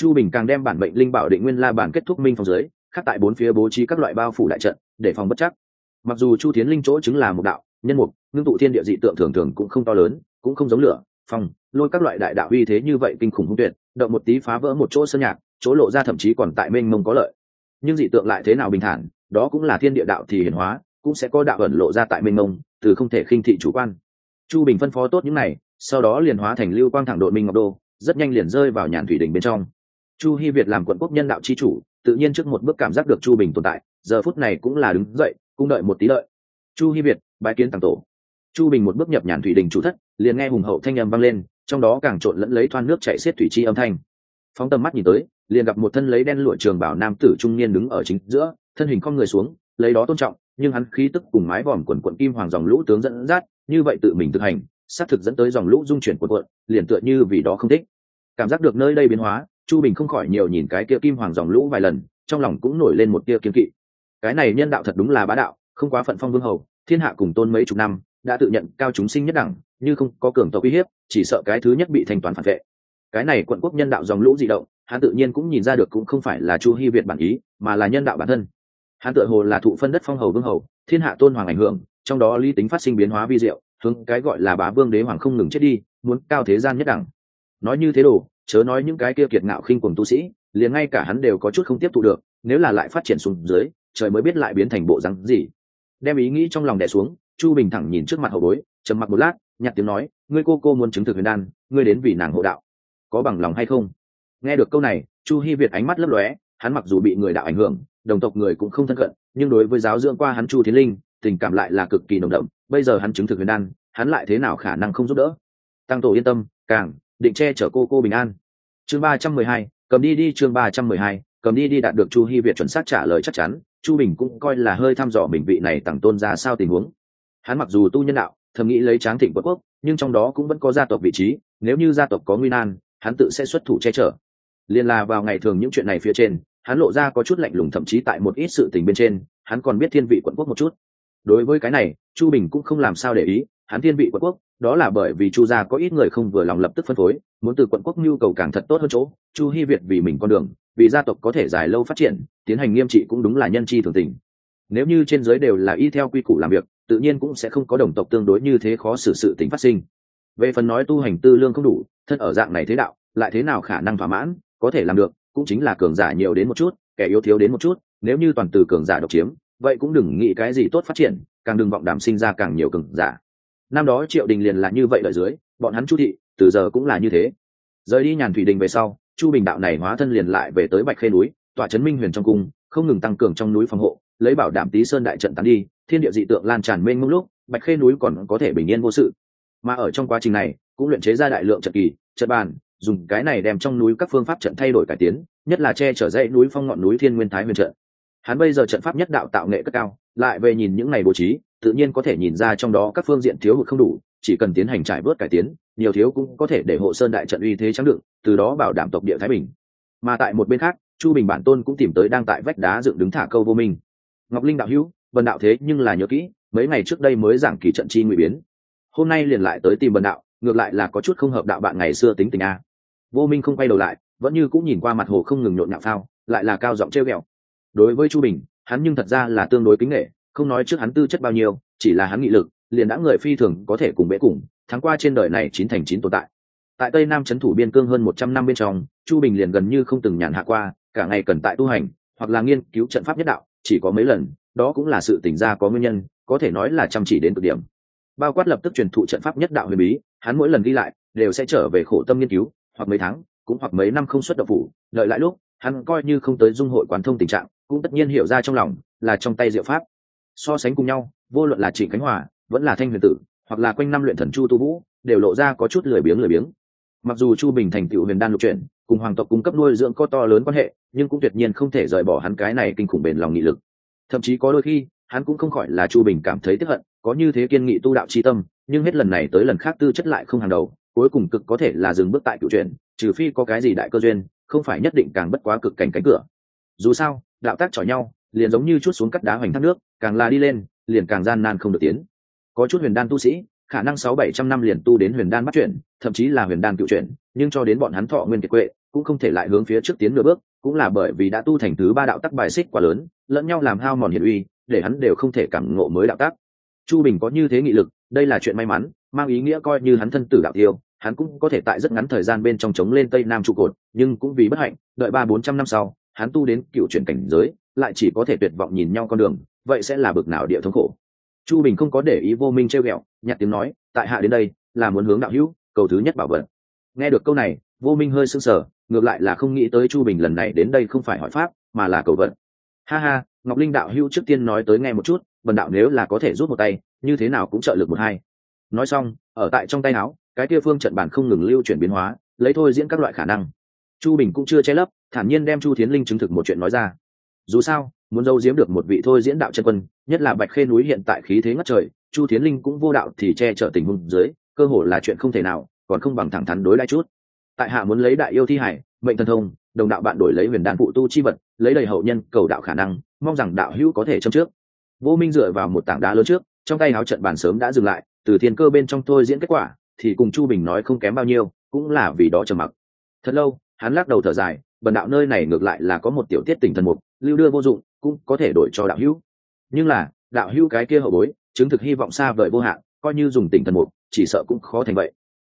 chu bình càng đem bản mệnh linh bảo định nguyên la bản kết thúc minh phong dưới khác tại bốn phía bố trí các loại bao phủ đại trận, để phòng bất chắc. Mặc dù chu thiến linh chỗ chứng là một đạo, nhân mục ngưng tụ thiên địa dị tượng thường thường cũng không to lớn, cũng không giống lửa, phong, lôi các loại đại đạo uy thế như vậy kinh khủng hung tuyệt, động một tí phá vỡ một chỗ sơn nhạc, chỗ lộ ra thậm chí còn tại mênh mông có lợi. Nhưng dị tượng lại thế nào bình thản, đó cũng là thiên địa đạo thì hiển hóa, cũng sẽ có đạo ẩn lộ ra tại mênh mông, từ không thể khinh thị chủ quan. Chu bình phân phó tốt những này, sau đó liền hóa thành lưu quang thẳng đội minh ngọc đô, rất nhanh liền rơi vào nhàn thủy đình bên trong chu hy việt làm quận quốc nhân đạo chi chủ, tự nhiên trước một bước cảm giác được chu bình tồn tại, giờ phút này cũng là đứng dậy, cũng đợi một tí lợi. chu hy việt bãi kiến tàng tổ. Chu bình một bước nhập nhàn thủy đình chủ thất, liền nghe hùng hậu thanh âm vang lên, trong đó càng trộn lẫn lấy thoan nước chạy xiết thủy chi âm thanh. Phóng tầm mắt nhìn tới, liền gặp một thân lấy đen lụa trường bảo nam tử trung niên đứng ở chính giữa, thân hình con người xuống, lấy đó tôn trọng, nhưng hắn khí tức cùng mái vòm quần quận kim hoàng dòng lũ tướng dẫn dắt, như vậy tự mình thực hành, xác thực dẫn tới dòng lũ dung chuyển quần quận liền tựa như vì đó không thích. Cảm giác được nơi đây biến hóa chu bình không khỏi nhiều nhìn cái kia kim hoàng dòng lũ vài lần, trong lòng cũng nổi lên một tia kiên kỵ. Cái này nhân đạo thật đúng là bá đạo, không quá phận phong vương hầu, thiên hạ cùng tôn mấy chục năm, đã tự nhận cao chúng sinh nhất đẳng, như không có cường tộc uy hiếp, chỉ sợ cái thứ nhất bị thanh toán phản vệ. Cái này quận quốc nhân đạo dòng lũ di động, hắn tự nhiên cũng nhìn ra được cũng không phải là chu hy việt bản ý, mà là nhân đạo bản thân. Hắn tự hồ là thụ phân đất phong hầu vương hầu, thiên hạ tôn hoàng ảnh hưởng, trong đó lý tính phát sinh biến hóa vi diệu, hướng cái gọi là bá vương đế hoàng không ngừng chết đi, muốn cao thế gian nhất đẳng. Nói như thế đồ chớ nói những cái kia kiệt ngạo khinh cùng tu sĩ, liền ngay cả hắn đều có chút không tiếp thu được, nếu là lại phát triển xuống dưới, trời mới biết lại biến thành bộ rắn gì. Đem ý nghĩ trong lòng đè xuống, chu bình thẳng nhìn trước mặt hậu bối, trầm mặc một lát, nhặt tiếng nói, ngươi cô cô muốn chứng thực huyền đan, ngươi đến vì nàng hộ đạo, có bằng lòng hay không? Nghe được câu này, chu hy việt ánh mắt lấp lóe, hắn mặc dù bị người đạo ảnh hưởng, đồng tộc người cũng không thân cận, nhưng đối với giáo dưỡng qua hắn chu thiên linh, tình cảm lại là cực kỳ nồng đậm, bây giờ hắn chứng thực huyền đan, hắn lại thế nào khả năng không giúp đỡ? Tăng tổ yên tâm, càng định che chở cô cô bình an. Chương ba trăm mười hai, cầm đi đi, chương ba trăm mười hai, cầm đi đi đạt được chu hy việt chuẩn xác trả lời chắc chắn, chu bình cũng coi là hơi thăm dò mình vị này tặng tôn ra sao tình huống. Hắn mặc dù tu nhân đạo, thầm nghĩ lấy tráng thịnh quốc quốc, nhưng trong đó cũng vẫn có gia tộc vị trí, nếu như gia tộc có nguy nan, hắn tự sẽ xuất thủ che chở. Liên là vào ngày thường những chuyện này phía trên, hắn lộ ra có chút lạnh lùng thậm chí tại một ít sự tình bên trên, hắn còn biết thiên vị quận quốc một chút. Đối với cái này, chu bình cũng không làm sao để ý hắn thiên vị quận quốc, đó là bởi vì chu gia có ít người không vừa lòng lập tức phân phối, muốn từ quận quốc nhu cầu càng thật tốt hơn chỗ, chu hy việt vì mình con đường, vì gia tộc có thể dài lâu phát triển, tiến hành nghiêm trị cũng đúng là nhân chi thường tình. Nếu như trên giới đều là y theo quy củ làm việc, tự nhiên cũng sẽ không có đồng tộc tương đối như thế khó xử sự tính phát sinh. Về phần nói tu hành tư lương không đủ, thân ở dạng này thế đạo, lại thế nào khả năng thỏa mãn, có thể làm được, cũng chính là cường giả nhiều đến một chút, kẻ yếu thiếu đến một chút, nếu như toàn từ cường giả độc chiếm, vậy cũng đừng nghĩ cái gì tốt phát triển, càng đừng vọng đảm sinh ra càng nhiều cường giả năm đó triệu đình liền là như vậy đợi dưới, bọn hắn chu thị, từ giờ cũng là như thế. Rời đi nhàn thủy đình về sau, chu bình đạo này hóa thân liền lại về tới bạch khê núi tòa trấn minh huyền trong cung, không ngừng tăng cường trong núi phòng hộ, lấy bảo đảm tý sơn đại trận tán đi, thiên địa dị tượng lan tràn mênh mông lúc, bạch khê núi còn có thể bình yên vô sự. Mà ở trong quá trình này, cũng luyện chế ra đại lượng trận kỳ, trận bàn, dùng cái này đem trong núi các phương pháp trận thay đổi cải tiến, nhất là che chở dãy núi phong ngọn núi thiên nguyên thái huyền trận. Hắn bây giờ trận pháp nhất đạo tạo nghệ cất cao, lại về nhìn những ngày bố trí tự nhiên có thể nhìn ra trong đó các phương diện thiếu hụt không đủ, chỉ cần tiến hành trải bớt cải tiến, nhiều thiếu cũng có thể để hộ sơn đại trận uy thế trắng đựng, từ đó bảo đảm tộc địa thái bình. Mà tại một bên khác, chu bình bản tôn cũng tìm tới đang tại vách đá dựng đứng thả câu vô minh. Ngọc linh đạo hữu vần đạo thế nhưng là nhớ kỹ, mấy ngày trước đây mới giảng kỳ trận chi ngụy biến. Hôm nay liền lại tới tìm vần đạo, ngược lại là có chút không hợp đạo bạn ngày xưa tính tình a. Vô minh không quay đầu lại, vẫn như cũng nhìn qua mặt hồ không ngừng nhộn nhạo phao, lại là cao giọng treo ghẹo. Đối với chu bình, hắn nhưng thật ra là tương đối kính nghệ không nói trước hắn tư chất bao nhiêu, chỉ là hắn nghị lực, liền đã người phi thường có thể cùng bế cùng tháng qua trên đời này chín thành chín tồn tại. Tại tây nam trấn thủ biên cương hơn một trăm năm bên trong, chu bình liền gần như không từng nhàn hạ qua, cả ngày cần tại tu hành, hoặc là nghiên cứu trận pháp nhất đạo, chỉ có mấy lần, đó cũng là sự tỉnh ra có nguyên nhân, có thể nói là chăm chỉ đến cực điểm. Bao quát lập tức truyền thụ trận pháp nhất đạo huyền bí, hắn mỗi lần đi lại, đều sẽ trở về khổ tâm nghiên cứu, hoặc mấy tháng, cũng hoặc mấy năm không xuất độc phủ, đợi lại lúc, hắn coi như không tới dung hội quán thông tình trạng, cũng tất nhiên hiểu ra trong lòng, là trong tay diệu pháp so sánh cùng nhau, vô luận là trịnh khánh hòa, vẫn là thanh huyền tử, hoặc là quanh năm luyện thần chu tu vũ, đều lộ ra có chút lười biếng lười biếng. Mặc dù chu bình thành tựu huyền đan lục chuyển, cùng hoàng tộc cung cấp nuôi dưỡng có to lớn quan hệ, nhưng cũng tuyệt nhiên không thể rời bỏ hắn cái này kinh khủng bền lòng nghị lực. Thậm chí có đôi khi, hắn cũng không khỏi là chu bình cảm thấy tiếp hận, có như thế kiên nghị tu đạo c tâm, nhưng hết lần này tới lần khác tư chất lại không hàng đầu, cuối cùng cực có thể là dừng bước tại cựu truyền trừ phi có cái gì đại cơ duyên, không phải nhất định càng bất quá cực cảnh cánh cửa. Dù sao, đạo tác chọi nhau liền giống như chút xuống cắt đá hoành thác nước, càng là đi lên, liền càng gian nan không được tiến. Có chút huyền đan tu sĩ, khả năng sáu bảy trăm năm liền tu đến huyền đan bắt chuyển thậm chí là huyền đan cựu chuyển nhưng cho đến bọn hắn thọ nguyên kiệt quệ, cũng không thể lại hướng phía trước tiến nửa bước, cũng là bởi vì đã tu thành thứ ba đạo tắc bài xích quá lớn, lẫn nhau làm hao mòn hiển uy, để hắn đều không thể cảm ngộ mới đạo tác chu bình có như thế nghị lực, đây là chuyện may mắn, mang ý nghĩa coi như hắn thân tử đạo tiêu, hắn cũng có thể tại rất ngắn thời gian bên trong chống lên tây nam trụ cột, nhưng cũng vì bất hạnh, đợi ba bốn trăm năm sau, hắn tu đến cựu chuyển cảnh giới lại chỉ có thể tuyệt vọng nhìn nhau con đường, vậy sẽ là bực nào địa thống khổ. Chu bình không có để ý vô minh treo ghẹo, nhặt tiếng nói, tại hạ đến đây, là muốn hướng đạo hữu, cầu thứ nhất bảo vật. Nghe được câu này, vô minh hơi sưng sờ, ngược lại là không nghĩ tới chu bình lần này đến đây không phải hỏi pháp, mà là cầu vật. Ha ha, ngọc linh đạo hữu trước tiên nói tới nghe một chút vần đạo nếu là có thể rút một tay, như thế nào cũng trợ lực một hai. Nói xong, ở tại trong tay áo, cái kia phương trận bản không ngừng lưu chuyển biến hóa, lấy thôi diễn các loại khả năng. Chu bình cũng chưa che lấp, thản nhiên đem chu thiến linh chứng thực một chuyện nói ra dù sao, muốn dâu giếm được một vị thôi diễn đạo chân quân, nhất là bạch khê núi hiện tại khí thế ngất trời, chu thiến linh cũng vô đạo thì che chở tình huống dưới, cơ hội là chuyện không thể nào, còn không bằng thẳng thắn đối lại chút. Tại hạ muốn lấy đại yêu thi hải, mệnh thần thông, đồng đạo bạn đổi lấy huyền đan phụ tu chi vật, lấy đầy hậu nhân cầu đạo khả năng, mong rằng đạo hữu có thể châm trước. Vô minh dựa vào một tảng đá lớn trước, trong tay áo trận bàn sớm đã dừng lại, từ thiên cơ bên trong thôi diễn kết quả, thì cùng chu bình nói không kém bao nhiêu, cũng là vì đó trầm mặc. Thật lâu, hắn lắc đầu thở dài, bần đạo nơi này ngược lại là có một tiểu tiết tình thần mục lưu đưa vô dụng, cũng có thể đổi cho đạo hữu. Nhưng là, đạo hữu cái kia hậu bối, chứng thực hy vọng xa vời vô hạn, coi như dùng tỉnh thần mục, chỉ sợ cũng khó thành vậy.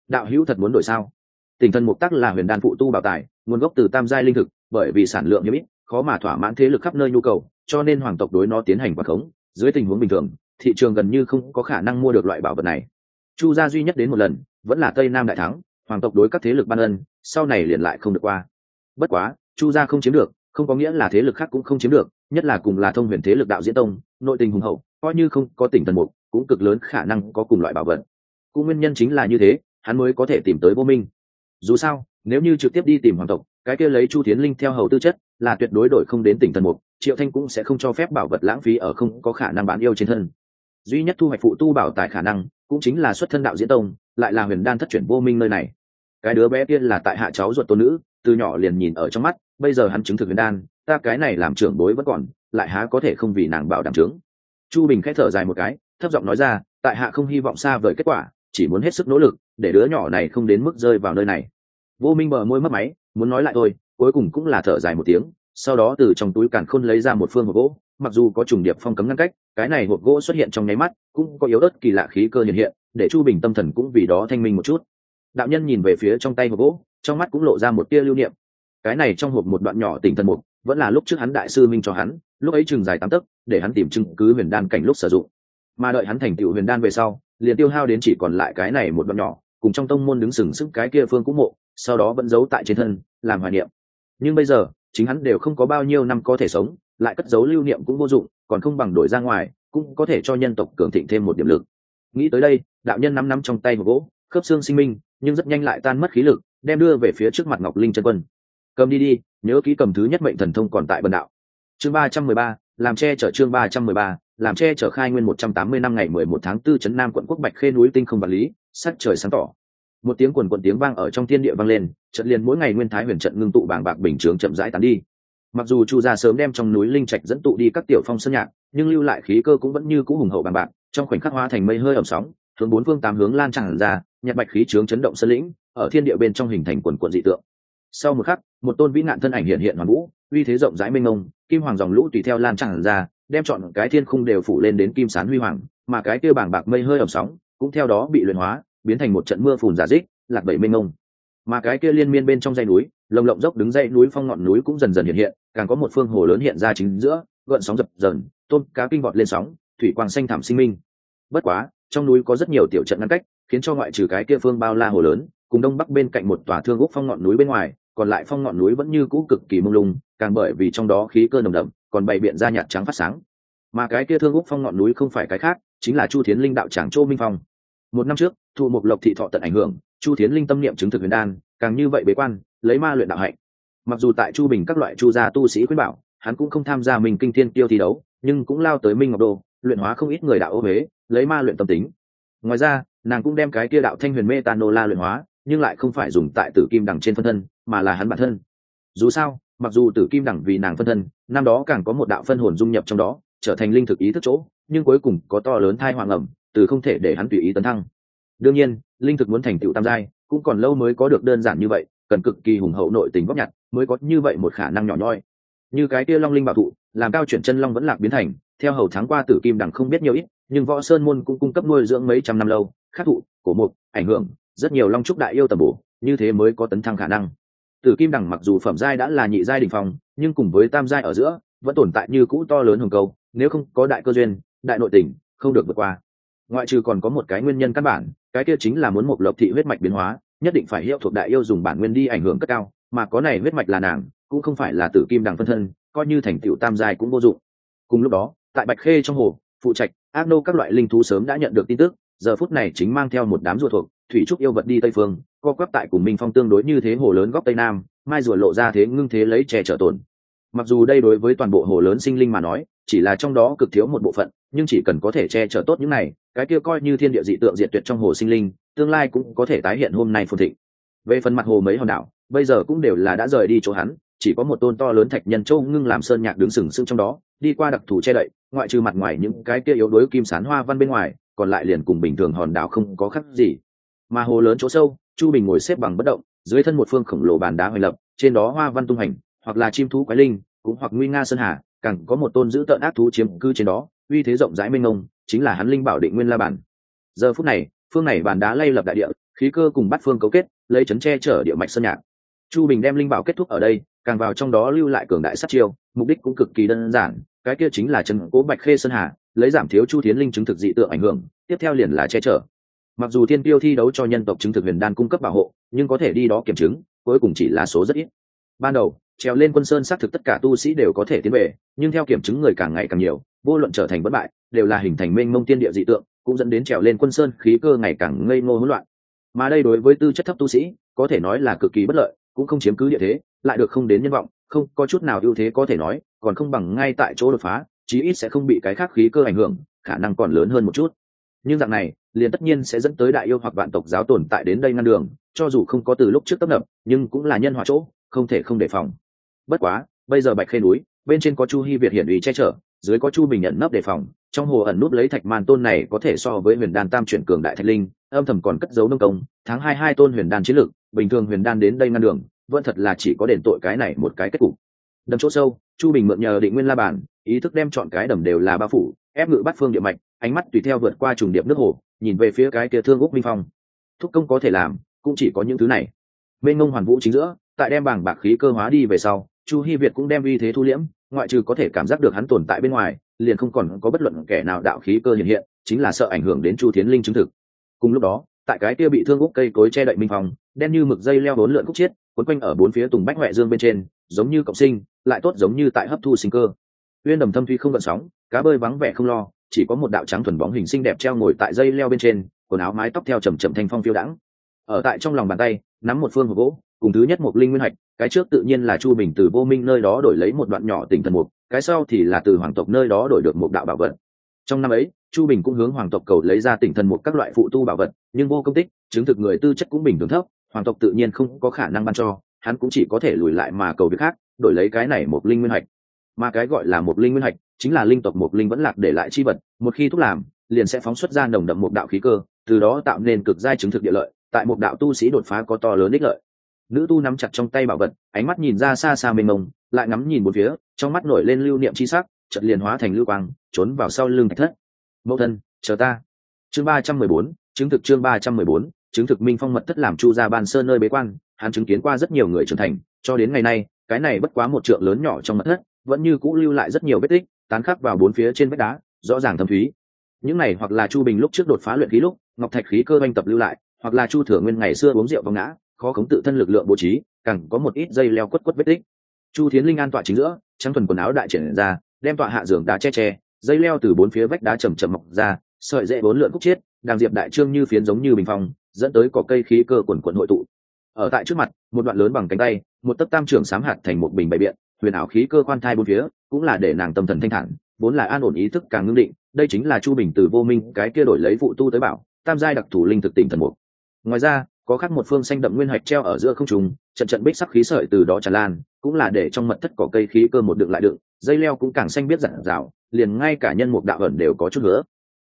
Đạo hữu thật muốn đổi sao? Tỉnh thần mục tắc là huyền đan phụ tu bảo tài, nguồn gốc từ tam giai linh thực, bởi vì sản lượng nhiều ít, khó mà thỏa mãn thế lực khắp nơi nhu cầu, cho nên hoàng tộc đối nó tiến hành quảng khống. Dưới tình huống bình thường, thị trường gần như không có khả năng mua được loại bảo vật này. Chu gia duy nhất đến một lần, vẫn là tây nam đại thắng, hoàng tộc đối các thế lực ban ân, sau này liền lại không được qua. Bất quá, chu gia không chiếm được không có nghĩa là thế lực khác cũng không chiếm được, nhất là cùng là thông huyền thế lực đạo diễn tông, nội tình hùng hậu, coi như không có tỉnh tần mục, cũng cực lớn khả năng có cùng loại bảo vật. Cũng nguyên nhân chính là như thế, hắn mới có thể tìm tới vô minh. Dù sao, nếu như trực tiếp đi tìm hoàng tộc, cái kia lấy chu tiến linh theo hầu tư chất, là tuyệt đối đổi không đến tỉnh tần mục, triệu thanh cũng sẽ không cho phép bảo vật lãng phí ở không có khả năng bán yêu trên thân. Duy nhất thu hoạch phụ tu bảo tài khả năng, cũng chính là xuất thân đạo diễn tông, lại là huyền đan thất chuyển vô minh nơi này cái đứa bé kia là tại hạ cháu ruột tôn nữ, từ nhỏ liền nhìn ở trong mắt, bây giờ hắn chứng thực huyền đan, ta cái này làm trưởng bối vẫn còn, lại há có thể không vì nàng bảo đảm trướng chu bình khẽ thở dài một cái, thấp giọng nói ra, tại hạ không hy vọng xa vời kết quả, chỉ muốn hết sức nỗ lực, để đứa nhỏ này không đến mức rơi vào nơi này. Vô minh bờ môi mất máy, muốn nói lại thôi, cuối cùng cũng là thở dài một tiếng, sau đó từ trong túi càn khôn lấy ra một phương hộp gỗ, mặc dù có trùng điệp phong cấm ngăn cách, cái này hộp gỗ xuất hiện trong nháy mắt, cũng có yếu ớt kỳ lạ khí cơ hiện hiện, để chu bình tâm thần cũng vì đó thanh minh một chút đạo nhân nhìn về phía trong tay hộp gỗ, trong mắt cũng lộ ra một tia lưu niệm. Cái này trong hộp một đoạn nhỏ tỉnh thần mục, vẫn là lúc trước hắn đại sư minh cho hắn, lúc ấy chừng dài tám tấc, để hắn tìm chứng cứ huyền đan cảnh lúc sử dụng. Mà đợi hắn thành tựu huyền đan về sau, liền tiêu hao đến chỉ còn lại cái này một đoạn nhỏ, cùng trong tông môn đứng sừng sững cái kia phương cũng mộ, sau đó vẫn giấu tại trên thân, làm hoài niệm. Nhưng bây giờ, chính hắn đều không có bao nhiêu năm có thể sống, lại cất giấu lưu niệm cũng vô dụng, còn không bằng đổi ra ngoài, cũng có thể cho nhân tộc cường thịnh thêm một điểm lực. Nghĩ tới đây, đạo nhân nắm nắm trong tay một gỗ, khớp xương sinh minh nhưng rất nhanh lại tan mất khí lực, đem đưa về phía trước mặt ngọc linh chân quân. Cầm đi đi, nhớ ký cầm thứ nhất mệnh thần thông còn tại bần đạo. Chương ba trăm mười ba, làm che chở chương ba trăm mười ba, làm che chở khai nguyên một trăm tám mươi năm ngày mười một tháng tư trấn nam quận quốc bạch khê núi tinh không vật lý, sắc trời sáng tỏ. Một tiếng quần quần tiếng vang ở trong thiên địa vang lên, trận liền mỗi ngày nguyên thái huyền trận ngưng tụ bảng bạc bình chướng chậm rãi tán đi. Mặc dù chu gia sớm đem trong núi linh trạch dẫn tụ đi các tiểu phong sơn nhạc, nhưng lưu lại khí cơ cũng vẫn như cũ hùng hậu bằng bạc, trong khoảnh khắc hóa thành mây hơi ẩm sóng hướng bốn phương tám hướng lan tràn ra nhật bạch khí trướng chấn động sơn lĩnh, ở thiên địa bên trong hình thành quần quận dị tượng. Sau một khắc, một tôn vĩ nạn thân ảnh hiện hiện hoàn vũ, uy thế rộng rãi mênh mông, kim hoàng dòng lũ tùy theo lan tràn ra, đem chọn cái thiên khung đều phủ lên đến kim sán huy hoàng, mà cái kia bảng bạc mây hơi ẩm sóng cũng theo đó bị luyện hóa, biến thành một trận mưa phùn giả dích, lạc bảy mênh mông. Mà cái kia liên miên bên trong dãy núi, lồng lộng dốc đứng dãy núi phong ngọn núi cũng dần dần hiện hiện, càng có một phương hồ lớn hiện ra chính giữa, gợn sóng dập dờn tôn cá kinh vọt lên sóng, thủy quang xanh thảm sinh minh. Bất quá trong núi có rất nhiều tiểu trận ngăn cách, khiến cho ngoại trừ cái kia phương bao la hồ lớn, cùng đông bắc bên cạnh một tòa thương úc phong ngọn núi bên ngoài, còn lại phong ngọn núi vẫn như cũ cực kỳ mông lung, càng bởi vì trong đó khí cơ nồng đậm, còn bày biện ra nhạt trắng phát sáng. Mà cái kia thương úc phong ngọn núi không phải cái khác, chính là chu thiến linh đạo tràng châu minh phong. Một năm trước thu một lộc thị thọ tận ảnh hưởng, chu thiến linh tâm niệm chứng thực huyền đan, càng như vậy bế quan, lấy ma luyện đạo hạnh. Mặc dù tại chu bình các loại chu gia tu sĩ khuyên bảo, hắn cũng không tham gia mình kinh thiên tiêu thi đấu, nhưng cũng lao tới minh ngọc đô, luyện hóa không ít người đạo ô huế lấy ma luyện tâm tính. Ngoài ra, nàng cũng đem cái kia đạo thanh huyền mê tàn nô la luyện hóa, nhưng lại không phải dùng tại tử kim đằng trên phân thân, mà là hắn bản thân. Dù sao, mặc dù tử kim đẳng vì nàng phân thân, năm đó càng có một đạo phân hồn dung nhập trong đó, trở thành linh thực ý thức chỗ, nhưng cuối cùng có to lớn thai hoàng ẩm, từ không thể để hắn tùy ý tấn thăng. Đương nhiên, linh thực muốn thành tựu tam giai, cũng còn lâu mới có được đơn giản như vậy, cần cực kỳ hùng hậu nội tình góp nhặt, mới có như vậy một khả năng nhỏ nhoi. Như cái kia long linh bảo thụ, làm cao chuyển chân long vẫn lạc biến thành, theo hầu tháng qua tử kim đẳng không biết nhiều ít nhưng võ sơn môn cũng cung cấp nuôi dưỡng mấy trăm năm lâu, khắc thụ, cổ mục, ảnh hưởng, rất nhiều long trúc đại yêu tầm bổ, như thế mới có tấn thăng khả năng. Tử kim đẳng mặc dù phẩm giai đã là nhị giai đình phong, nhưng cùng với tam giai ở giữa, vẫn tồn tại như cũ to lớn hồng câu nếu không có đại cơ duyên, đại nội tình, không được vượt qua. Ngoại trừ còn có một cái nguyên nhân căn bản, cái kia chính là muốn một lộc thị huyết mạch biến hóa, nhất định phải hiệu thuộc đại yêu dùng bản nguyên đi ảnh hưởng cất cao, mà có này huyết mạch là nàng, cũng không phải là tử kim đằng phân thân, coi như thành tựu tam giai cũng vô dụng. Cùng lúc đó, tại bạch khê trong hồ, phụ trạch ác nô các loại linh thú sớm đã nhận được tin tức, giờ phút này chính mang theo một đám rùa thuộc, thủy trúc yêu vật đi tây phương, co quắp tại cùng minh phong tương đối như thế hồ lớn góc tây nam, mai rùa lộ ra thế ngưng thế lấy che trở tồn. Mặc dù đây đối với toàn bộ hồ lớn sinh linh mà nói, chỉ là trong đó cực thiếu một bộ phận, nhưng chỉ cần có thể che chở tốt những này, cái kia coi như thiên địa dị tượng diệt tuyệt trong hồ sinh linh, tương lai cũng có thể tái hiện hôm nay phồn thịnh. Về phần mặt hồ mấy hòn đảo, bây giờ cũng đều là đã rời đi chỗ hắn, chỉ có một tôn to lớn thạch nhân châu ngưng làm sơn nhạc đứng sừng sững trong đó đi qua đặc thù che đậy, ngoại trừ mặt ngoài những cái kia yếu đuối kim sán hoa văn bên ngoài, còn lại liền cùng bình thường hòn đảo không có khác gì. Mà hồ lớn chỗ sâu, chu bình ngồi xếp bằng bất động, dưới thân một phương khổng lồ bàn đá hoành lập, trên đó hoa văn tung hành, hoặc là chim thú quái linh, cũng hoặc nguy nga sơn hà, càng có một tôn giữ tợn ác thú chiếm cư trên đó, uy thế rộng rãi mênh mông, chính là hắn linh bảo định nguyên la bản giờ phút này, phương này bàn đá lay lập đại địa, khí cơ cùng bắt phương cấu kết, lấy chấn che chở địa mạch sơn nhạc. Chu bình đem linh bảo kết thúc ở đây, càng vào trong đó lưu lại cường đại sát chiêu, mục đích cũng cực kỳ đơn giản cái kia chính là chân cố bạch khê sơn hà, lấy giảm thiếu chu thiến linh chứng thực dị tượng ảnh hưởng, tiếp theo liền là che chở. Mặc dù thiên tiêu thi đấu cho nhân tộc chứng thực huyền đan cung cấp bảo hộ, nhưng có thể đi đó kiểm chứng, cuối cùng chỉ là số rất ít. Ban đầu, trèo lên quân sơn xác thực tất cả tu sĩ đều có thể tiến về, nhưng theo kiểm chứng người càng ngày càng nhiều, vô luận trở thành bất bại, đều là hình thành mênh mông tiên địa dị tượng, cũng dẫn đến trèo lên quân sơn khí cơ ngày càng ngây ngô hỗn loạn. Mà đây đối với tư chất thấp tu sĩ, có thể nói là cực kỳ bất lợi, cũng không chiếm cứ địa thế, lại được không đến nhân vọng, không có chút nào ưu thế có thể nói còn không bằng ngay tại chỗ đột phá, chí ít sẽ không bị cái khác khí cơ ảnh hưởng, khả năng còn lớn hơn một chút. Nhưng dạng này, liền tất nhiên sẽ dẫn tới đại yêu hoặc vạn tộc giáo tồn tại đến đây ngăn đường, cho dù không có từ lúc trước tấp nập, nhưng cũng là nhân hòa chỗ, không thể không đề phòng. Bất quá, bây giờ bạch khê núi, bên trên có chu hy việt hiển ủy che chở, dưới có chu bình nhận nấp đề phòng, trong hồ ẩn núp lấy thạch màn tôn này có thể so với huyền đan tam chuyển cường đại thạch linh, âm thầm còn cất giấu nông công, tháng hai hai tôn huyền đan chiến lực bình thường huyền đan đến đây ngăn đường, vẫn thật là chỉ có đền tội cái này một cái kết cục đầm chỗ sâu, chu bình mượn nhờ định nguyên la bản, ý thức đem chọn cái đầm đều là bao phủ, ép ngự bắt phương địa mạch, ánh mắt tùy theo vượt qua trùng điệp nước hồ, nhìn về phía cái kia thương úc minh phong. Thúc công có thể làm, cũng chỉ có những thứ này. Mênh ngông hoàn vũ chính giữa, tại đem bảng bạc khí cơ hóa đi về sau, chu hy việt cũng đem uy thế thu liễm, ngoại trừ có thể cảm giác được hắn tồn tại bên ngoài, liền không còn có bất luận kẻ nào đạo khí cơ hiện hiện, chính là sợ ảnh hưởng đến chu thiến linh chứng thực. Cùng lúc đó, tại cái kia bị thương úc cây cối che đậy minh phong, đen như mực dây leo bốn lượn khúc chiết, quấn quanh ở bốn phía tùng bách huệ dương bên trên, giống như cộng sinh lại tốt giống như tại hấp thu sinh cơ. Uyên đầm thâm thuy không gợn sóng, cá bơi vắng vẻ không lo, chỉ có một đạo trắng thuần bóng hình xinh đẹp treo ngồi tại dây leo bên trên, quần áo mái tóc theo chậm chậm thanh phong phiêu đãng. Ở tại trong lòng bàn tay, nắm một phương hộp gỗ, cùng thứ nhất một linh nguyên hạch, cái trước tự nhiên là chu bình từ vô minh nơi đó đổi lấy một đoạn nhỏ tỉnh thần mục, cái sau thì là từ hoàng tộc nơi đó đổi được một đạo bảo vật. Trong năm ấy, chu bình cũng hướng hoàng tộc cầu lấy ra tỉnh thần mục các loại phụ tu bảo vật, nhưng vô công tích, chứng thực người tư chất cũng bình thường thấp, hoàng tộc tự nhiên không có khả năng ban cho, hắn cũng chỉ có thể lùi lại mà cầu việc khác đổi lấy cái này một linh nguyên hạch. Mà cái gọi là một linh nguyên hạch chính là linh tộc một linh vẫn lạc để lại chi vật, một khi thúc làm, liền sẽ phóng xuất ra nồng đậm một đạo khí cơ, từ đó tạo nên cực giai chứng thực địa lợi, tại một đạo tu sĩ đột phá có to lớn ích lợi. Nữ tu nắm chặt trong tay bảo vật, ánh mắt nhìn ra xa xa mênh mông, lại ngắm nhìn một phía, trong mắt nổi lên lưu niệm chi sắc, chợt liền hóa thành lưu quang, trốn vào sau lưng thạch thất. Mẫu thân, chờ ta. Chương ba trăm mười bốn, chứng thực chương ba trăm mười bốn, chứng thực minh phong mật thất làm chu ra ban sơn nơi bế quan, hắn chứng kiến qua rất nhiều người trưởng thành, cho đến ngày nay cái này bất quá một trượng lớn nhỏ trong mặt thất, vẫn như cũ lưu lại rất nhiều vết tích, tán khắc vào bốn phía trên vách đá, rõ ràng thâm thúy. Những này hoặc là chu bình lúc trước đột phá luyện khí lúc, ngọc thạch khí cơ oanh tập lưu lại, hoặc là chu thừa nguyên ngày xưa uống rượu vào ngã, khó khống tự thân lực lượng bố trí, càng có một ít dây leo quất quất vết tích. Chu thiến linh an tọa chính giữa, trắng thuần quần áo đại triển ra, đem tọa hạ giường đá che che, dây leo từ bốn phía vách đá chầm chầm mọc ra, sợi dễ bốn lượn khúc chiết đang diệp đại trương như phiến giống như bình phong, dẫn tới cỏ cây khí cơ quần quần hội tụ ở tại trước mặt, một đoạn lớn bằng cánh tay, một tấc tam trưởng sám hạt thành một bình bày biện, huyền ảo khí cơ quan thai bốn phía, cũng là để nàng tâm thần thanh thản, vốn là an ổn ý thức càng ngưng định, đây chính là chu bình từ vô minh, cái kia đổi lấy phụ tu tới bảo, tam giai đặc thủ linh thực tỉnh thần mục. Ngoài ra, có khắc một phương xanh đậm nguyên hạch treo ở giữa không trùng trận trận bích sắc khí sợi từ đó tràn lan, cũng là để trong mật thất cỏ cây khí cơ một đựng lại đựng, dây leo cũng càng xanh biết giản rào liền ngay cả nhân mục đạo ẩn đều có chút nữa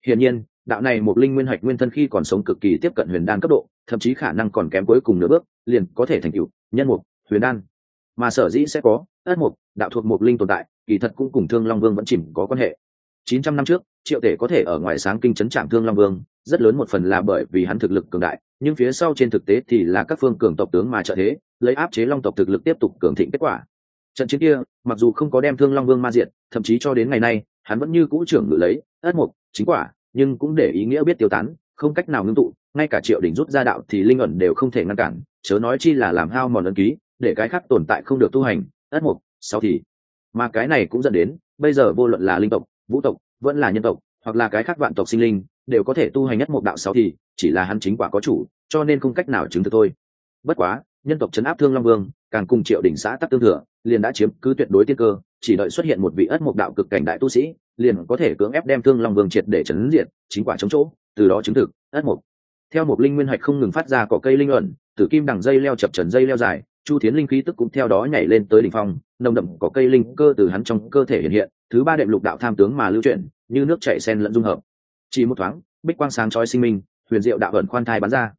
hiển nhiên đạo này một linh nguyên hạch nguyên thân khi còn sống cực kỳ tiếp cận huyền đan cấp độ, thậm chí khả năng còn kém cuối cùng nửa bước, liền có thể thành cựu nhân mục, huyền đan. Mà sở dĩ sẽ có ất mục, đạo thuộc một linh tồn tại, kỳ thật cũng cùng thương long vương vẫn chìm có quan hệ. Chín trăm năm trước, triệu tể có thể ở ngoài sáng kinh chấn trạm thương long vương, rất lớn một phần là bởi vì hắn thực lực cường đại, nhưng phía sau trên thực tế thì là các phương cường tộc tướng mà trợ thế, lấy áp chế long tộc thực lực tiếp tục cường thịnh kết quả. Trận chiến kia, mặc dù không có đem thương long vương ma diện, thậm chí cho đến ngày nay, hắn vẫn như cũ trưởng ngự lấy ất mục, chính quả nhưng cũng để ý nghĩa biết tiêu tán, không cách nào ngưng tụ, ngay cả triệu đình rút ra đạo thì linh ẩn đều không thể ngăn cản, chớ nói chi là làm hao mòn ấn ký, để cái khác tồn tại không được tu hành, ất mục, sau thì. Mà cái này cũng dẫn đến, bây giờ vô luận là linh tộc, vũ tộc, vẫn là nhân tộc, hoặc là cái khác vạn tộc sinh linh, đều có thể tu hành nhất một đạo sáu thì, chỉ là hắn chính quả có chủ, cho nên không cách nào chứng thực thôi. Bất quá, nhân tộc chấn áp thương long vương, càng cùng triệu đỉnh xã tắc tương thừa, liền đã chiếm cứ tuyệt đối tiên cơ, chỉ đợi xuất hiện một vị ất mục đạo cực cảnh đại tu sĩ liền có thể cưỡng ép đem thương long vương triệt để chấn diệt, chính quả chống chỗ, từ đó chứng thực, ất mục. Theo một linh nguyên hạch không ngừng phát ra cỏ cây linh ẩn, tử kim đằng dây leo chập trần dây leo dài, chu thiến linh khí tức cũng theo đó nhảy lên tới đỉnh phong, nồng đậm có cây linh cơ từ hắn trong cơ thể hiện hiện, thứ ba đệm lục đạo tham tướng mà lưu chuyển, như nước chảy sen lẫn dung hợp. Chỉ một thoáng, bích quang sáng chói sinh minh, huyền diệu đạo ẩn khoan thai bắn ra.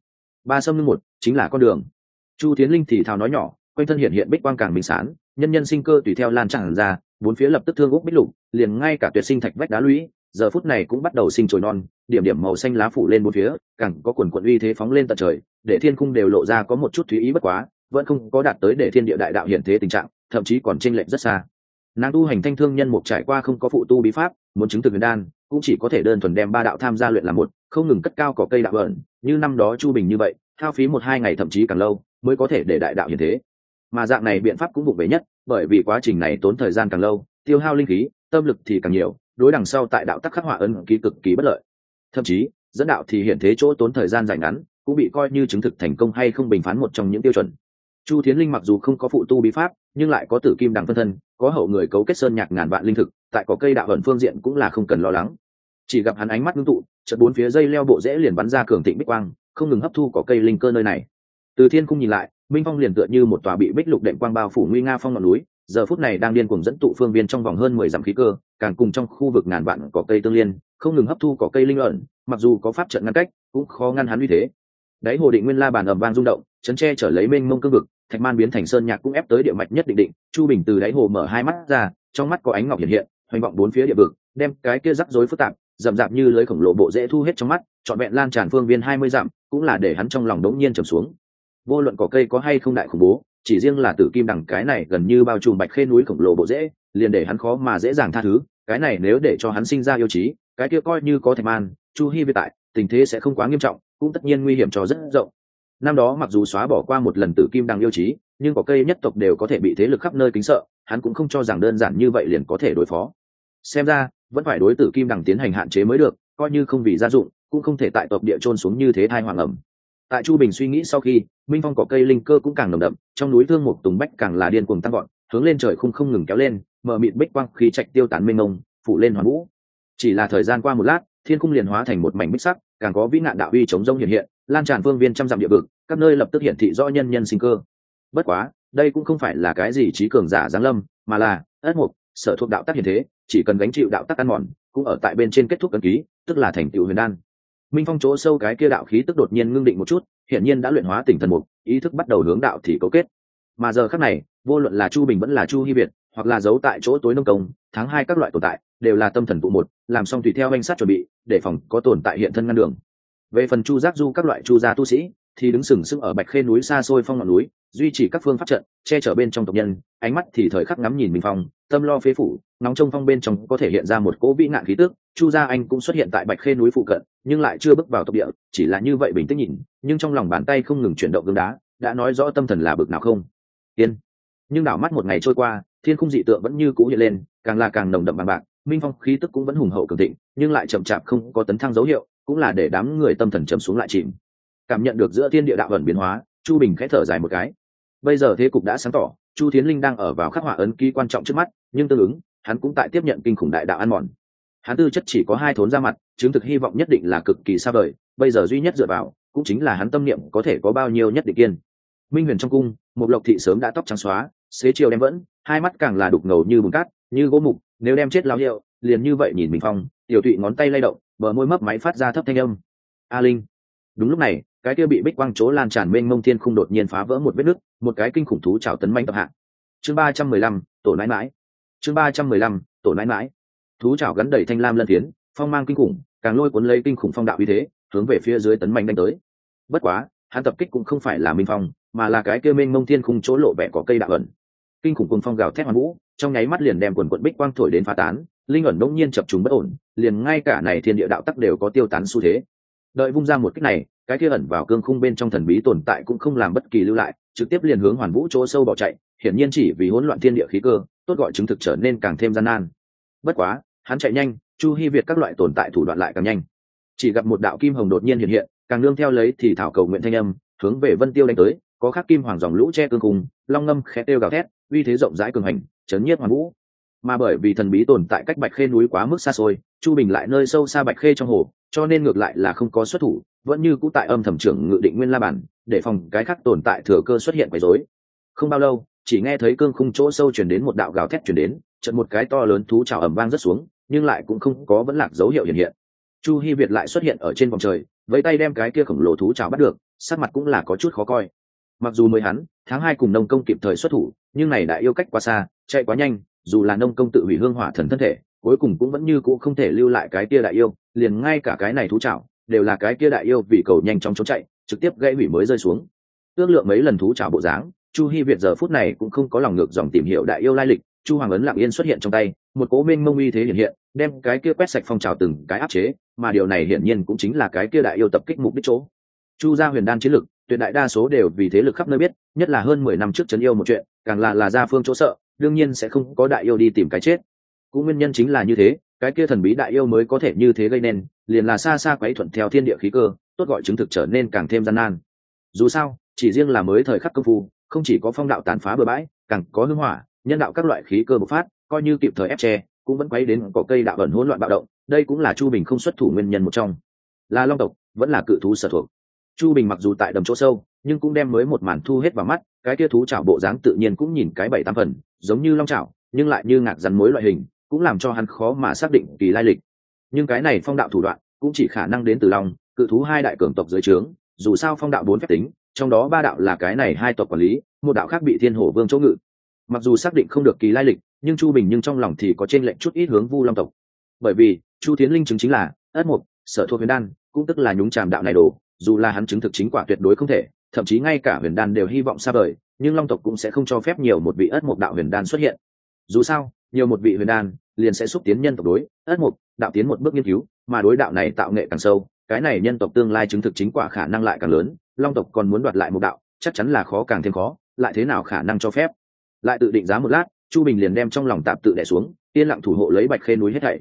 Ba sâm lưng một, chính là con đường. Chu thiến linh thì thào nói nhỏ, quanh thân hiện hiện bích quang càng minh sán, nhân nhân sinh cơ tùy theo lan tràn ra bốn phía lập tức thương úc bích lục, liền ngay cả tuyệt sinh thạch vách đá lũy, giờ phút này cũng bắt đầu sinh trồi non, điểm điểm màu xanh lá phủ lên bốn phía, càng có quần quận uy thế phóng lên tận trời, để thiên cung đều lộ ra có một chút thúy ý bất quá, vẫn không có đạt tới để thiên địa đại đạo hiện thế tình trạng, thậm chí còn chênh lệch rất xa. Nàng tu hành thanh thương nhân mục trải qua không có phụ tu bí pháp, muốn chứng thực huyền đan, cũng chỉ có thể đơn thuần đem ba đạo tham gia luyện làm một, không ngừng cất cao cỏ cây đạo ẩn, như năm đó chu bình như vậy thao phí một hai ngày thậm chí càng lâu, mới có thể để đại đạo hiện thế. Mà dạng này biện pháp cũng vụng về nhất bởi vì quá trình này tốn thời gian càng lâu, tiêu hao linh khí, tâm lực thì càng nhiều, đối đằng sau tại đạo tắc khắc họa ấn ký cực kỳ bất lợi. Thậm chí, dẫn đạo thì hiện thế chỗ tốn thời gian dài ngắn, cũng bị coi như chứng thực thành công hay không bình phán một trong những tiêu chuẩn. Chu thiến linh mặc dù không có phụ tu bí pháp, nhưng lại có tử kim đằng phân thân, có hậu người cấu kết sơn nhạc ngàn vạn linh thực, tại có cây đạo ẩn phương diện cũng là không cần lo lắng. Chỉ gặp hắn ánh mắt ngưng tụ, chợt bốn phía dây leo bộ rễ liền bắn ra cường thịnh bích quang, không ngừng hấp thu có cây linh cơ nơi này. Từ thiên cung nhìn lại minh phong liền tựa như một tòa bị bích lục đệm quang bao phủ nguy nga phong ngọn núi, giờ phút này đang điên cùng dẫn tụ phương viên trong vòng hơn mười dặm khí cơ, càng cùng trong khu vực ngàn vạn cỏ cây tương liên, không ngừng hấp thu cỏ cây linh ẩn, mặc dù có pháp trận ngăn cách, cũng khó ngăn hắn uy thế. Đáy hồ định nguyên la bàn ầm vang rung động, chấn tre trở lấy mênh mông cương vực, thạch man biến thành sơn nhạc cũng ép tới địa mạch nhất định định, chu bình từ đáy hồ mở hai mắt ra, trong mắt có ánh ngọc hiện hiện, hoành vọng bốn phía địa vực, đem cái kia rắc rối phức tạp, rậm rạp như lưới khổng lồ bộ dễ thu hết trong mắt, trọn vẹn lan tràn phương viên hai mươi dặm, cũng là để hắn trong lòng đống nhiên trầm xuống vô luận cỏ cây có hay không đại khủng bố, chỉ riêng là tử kim Đằng cái này gần như bao trùm bạch khê núi khổng lồ bộ dễ, liền để hắn khó mà dễ dàng tha thứ, cái này nếu để cho hắn sinh ra yêu trí, cái kia coi như có thạch man, chu hy vi tại, tình thế sẽ không quá nghiêm trọng, cũng tất nhiên nguy hiểm cho rất rộng. Năm đó mặc dù xóa bỏ qua một lần tử kim đằng yêu trí, nhưng có cây nhất tộc đều có thể bị thế lực khắp nơi kính sợ, hắn cũng không cho rằng đơn giản như vậy liền có thể đối phó. Xem ra, vẫn phải đối tử kim đằng tiến hành hạn chế mới được, coi như không vì gia dụng, cũng không thể tại tộc địa trôn xuống như thế thai hoàng ẩm tại chu bình suy nghĩ sau khi, minh phong có cây linh cơ cũng càng nồng đậm, trong núi thương một tùng bách càng là điên cuồng tăng gọn hướng lên trời không không ngừng kéo lên, mở mịt bích quang, khí trạch tiêu tán mênh mông, phủ lên hoàn vũ. Chỉ là thời gian qua một lát, thiên cung liền hóa thành một mảnh bích sắc, càng có vĩ nạn đạo uy chống rông hiện hiện, lan tràn phương viên trăm dặm địa vực, các nơi lập tức hiển thị rõ nhân nhân sinh cơ. Bất quá, đây cũng không phải là cái gì trí cường giả giáng lâm, mà là ất mục, sở thuộc đạo tác hiện thế, chỉ cần gánh chịu đạo tác ăn mòn, cũng ở tại bên trên kết thúc ấn ký, tức là thành tựu huyền đan minh phong chỗ sâu cái kia đạo khí tức đột nhiên ngưng định một chút, hiển nhiên đã luyện hóa tỉnh thần mục, ý thức bắt đầu hướng đạo thì cấu kết. Mà giờ khác này, vô luận là chu bình vẫn là chu hy việt, hoặc là giấu tại chỗ tối nông công tháng hai các loại tồn tại, đều là tâm thần tụ một, làm xong tùy theo anh sát chuẩn bị, để phòng có tồn tại hiện thân ngăn đường. Về phần chu giác du các loại chu gia tu sĩ, thì đứng sừng sững ở bạch khê núi xa xôi phong ngọn núi, duy trì các phương pháp trận, che chở bên trong tộc nhân, ánh mắt thì thời khắc ngắm nhìn minh phong, tâm lo phế phủ nóng trong phong bên trong có thể hiện ra một cỗ vĩ nạn khí tức. Chu gia anh cũng xuất hiện tại bạch khê núi phụ cận nhưng lại chưa bước vào tộc địa, chỉ là như vậy bình tĩnh nhìn, nhưng trong lòng bàn tay không ngừng chuyển động gương đá, đã nói rõ tâm thần là bực nào không. Tiên nhưng đảo mắt một ngày trôi qua, thiên khung dị tượng vẫn như cũ hiện lên, càng là càng nồng đậm bằng bạc, minh phong khí tức cũng vẫn hùng hậu cường thịnh, nhưng lại chậm chạp không có tấn thăng dấu hiệu, cũng là để đám người tâm thần chấm xuống lại chìm. Cảm nhận được giữa thiên địa đạo ẩn biến hóa, chu bình khẽ thở dài một cái. Bây giờ thế cục đã sáng tỏ, chu thiến linh đang ở vào khắc họa ấn ký quan trọng trước mắt, nhưng tương ứng, hắn cũng tại tiếp nhận kinh khủng đại đạo ăn mòn. Hắn tư chất chỉ có hai thốn ra mặt chứng thực hy vọng nhất định là cực kỳ xa vời, bây giờ duy nhất dựa vào cũng chính là hắn tâm niệm có thể có bao nhiêu nhất định kiên. Minh huyền trong cung một lộc thị sớm đã tóc trắng xóa, xế chiều đem vẫn, hai mắt càng là đục ngầu như bùn cát, như gỗ mục, nếu đem chết lao hiệu liền như vậy nhìn mình phong, tiểu tụy ngón tay lay động, bờ môi mấp máy phát ra thấp thanh âm. A linh. Đúng lúc này, cái kia bị bích quang chỗ lan tràn mênh mông thiên không đột nhiên phá vỡ một vết nứt, một cái kinh khủng thú trào tấn manh tập hạ. Chương ba trăm mười lăm, tổ nãi mãi. Chương ba trăm mười lăm, tổ nãi mãi. Thú trào gắn đầy thanh lam lân tiến phong mang kinh khủng, càng lôi cuốn lấy kinh khủng phong đạo uy thế, hướng về phía dưới tấn mạnh đánh tới. Bất quá, hắn tập kích cũng không phải là minh phong, mà là cái kia mênh mông thiên khung chỗ lộ vẻ có cây đạo ẩn. Kinh khủng cùng phong gào thét hoàn vũ, trong nháy mắt liền đem quần quận bích quang thổi đến phá tán, linh ẩn đông nhiên chập trùng bất ổn, liền ngay cả này thiên địa đạo tắc đều có tiêu tán xu thế. Đợi vung ra một cách này, cái kia ẩn vào cương khung bên trong thần bí tồn tại cũng không làm bất kỳ lưu lại, trực tiếp liền hướng hoàn vũ chỗ sâu bỏ chạy, hiển nhiên chỉ vì hỗn loạn thiên địa khí cơ, tốt gọi chứng thực trở nên càng thêm gian nan. Bất quá, hắn chạy nhanh chu hy việt các loại tồn tại thủ đoạn lại càng nhanh. Chỉ gặp một đạo kim hồng đột nhiên hiện hiện càng nương theo lấy thì thảo cầu nguyện thanh âm hướng về vân tiêu đánh tới có khắc kim hoàng dòng lũ che cương cùng, long ngâm khẽ tiêu gào thét uy thế rộng rãi cường hành chấn nhiếp hoàn vũ. Mà bởi vì thần bí tồn tại cách bạch khê núi quá mức xa xôi chu bình lại nơi sâu xa bạch khê trong hồ cho nên ngược lại là không có xuất thủ vẫn như cũ tại âm thẩm trưởng ngự định nguyên la bản để phòng cái khác tồn tại thừa cơ xuất hiện quấy rối. Không bao lâu chỉ nghe thấy cương khung chỗ sâu chuyển đến một đạo gào thét chuyển đến trận một cái to lớn thú trào ẩm vang rất xuống nhưng lại cũng không có vẫn lạc dấu hiệu hiện hiện. Chu Hi việt lại xuất hiện ở trên vòng trời với tay đem cái kia khổng lồ thú chảo bắt được, sắc mặt cũng là có chút khó coi. Mặc dù mới hắn, tháng hai cùng nông công kịp thời xuất thủ, nhưng này đại yêu cách quá xa, chạy quá nhanh, dù là nông công tự hủy hương hỏa thần thân thể, cuối cùng cũng vẫn như cũ không thể lưu lại cái kia đại yêu, liền ngay cả cái này thú chảo, đều là cái kia đại yêu vì cầu nhanh chóng trốn chạy, trực tiếp gãy hủy mới rơi xuống. Ước lượng mấy lần thú chảo bộ dáng, chu hi việt giờ phút này cũng không có lòng ngược dòng tìm hiểu đại yêu lai lịch chu hoàng ấn lặng yên xuất hiện trong tay, một cố minh mông uy thế hiện hiện, đem cái kia quét sạch phong trào từng cái áp chế, mà điều này hiển nhiên cũng chính là cái kia đại yêu tập kích mục đích chỗ. Chu gia huyền đan chiến lực, tuyệt đại đa số đều vì thế lực khắp nơi biết, nhất là hơn mười năm trước trấn yêu một chuyện, càng là là gia phương chỗ sợ, đương nhiên sẽ không có đại yêu đi tìm cái chết. Cũng nguyên nhân chính là như thế, cái kia thần bí đại yêu mới có thể như thế gây nên, liền là xa xa quấy thuận theo thiên địa khí cơ, tốt gọi chứng thực trở nên càng thêm gian nan. Dù sao, chỉ riêng là mới thời khắc công phu, không chỉ có phong đạo tàn phá bừa bãi, càng có hưng hỏa nhân đạo các loại khí cơ bộc phát, coi như kịp thời ép tre cũng vẫn quấy đến cỏ cây đạo ẩn hỗn loạn bạo động, đây cũng là chu bình không xuất thủ nguyên nhân một trong. Là long tộc vẫn là cự thú sở thuộc. Chu bình mặc dù tại đầm chỗ sâu, nhưng cũng đem mới một màn thu hết vào mắt, cái kia thú chảo bộ dáng tự nhiên cũng nhìn cái bảy tam phần, giống như long chảo, nhưng lại như ngạc rắn mối loại hình, cũng làm cho hắn khó mà xác định kỳ lai lịch. Nhưng cái này phong đạo thủ đoạn cũng chỉ khả năng đến từ long, cự thú hai đại cường tộc dưới trướng, dù sao phong đạo bốn phép tính, trong đó ba đạo là cái này hai tộc quản lý, một đạo khác bị thiên hổ vương chỗ ngự mặc dù xác định không được kỳ lai lịch, nhưng chu bình nhưng trong lòng thì có trên lệnh chút ít hướng vu long tộc. Bởi vì, chu tiến linh chứng chính là ất mục, sở thuộc huyền đan, cũng tức là nhúng tràm đạo này đồ, dù là hắn chứng thực chính quả tuyệt đối không thể, thậm chí ngay cả huyền đan đều hy vọng xa vời, nhưng long tộc cũng sẽ không cho phép nhiều một vị ất mục đạo huyền đan xuất hiện. Dù sao, nhiều một vị huyền đan liền sẽ xúc tiến nhân tộc đối, ất mục, đạo tiến một bước nghiên cứu, mà đối đạo này tạo nghệ càng sâu, cái này nhân tộc tương lai chứng thực chính quả khả năng lại càng lớn, long tộc còn muốn đoạt lại một đạo, chắc chắn là khó càng thêm khó, lại thế nào khả năng cho phép? Lại tự định giá một lát, chu bình liền đem trong lòng tạm tự đẻ xuống, yên lặng thủ hộ lấy bạch khê núi hết thảy.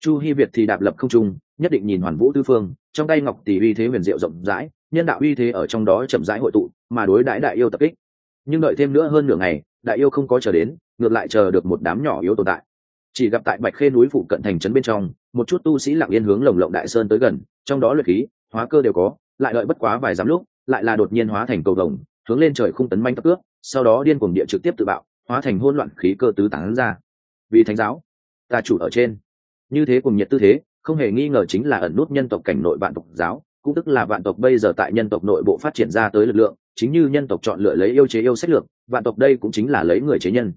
Chu hy việt thì đạp lập không trung, nhất định nhìn hoàn vũ tư phương, trong tay ngọc tỷ uy thế huyền diệu rộng rãi, nhân đạo uy thế ở trong đó chậm rãi hội tụ, mà đối đãi đại yêu tập kích. Nhưng đợi thêm nữa hơn nửa ngày, đại yêu không có chờ đến, ngược lại chờ được một đám nhỏ yếu tồn tại. Chỉ gặp tại bạch khê núi phụ cận thành trấn bên trong, một chút tu sĩ lặng yên hướng lồng lộng đại sơn tới gần, trong đó luyện khí, hóa cơ đều có, lại đợi bất quá vài giám lúc, lại là đột nhiên hóa thành cầu đồng hướng lên trời khung tấn manh tập cước sau đó điên cuồng địa trực tiếp tự bạo, hóa thành hôn loạn khí cơ tứ tán ra. Vì thánh giáo ta chủ ở trên. Như thế cùng nhiệt tư thế, không hề nghi ngờ chính là ẩn nút nhân tộc cảnh nội vạn tộc giáo, cũng tức là vạn tộc bây giờ tại nhân tộc nội bộ phát triển ra tới lực lượng, chính như nhân tộc chọn lựa lấy yêu chế yêu sách lược, vạn tộc đây cũng chính là lấy người chế nhân.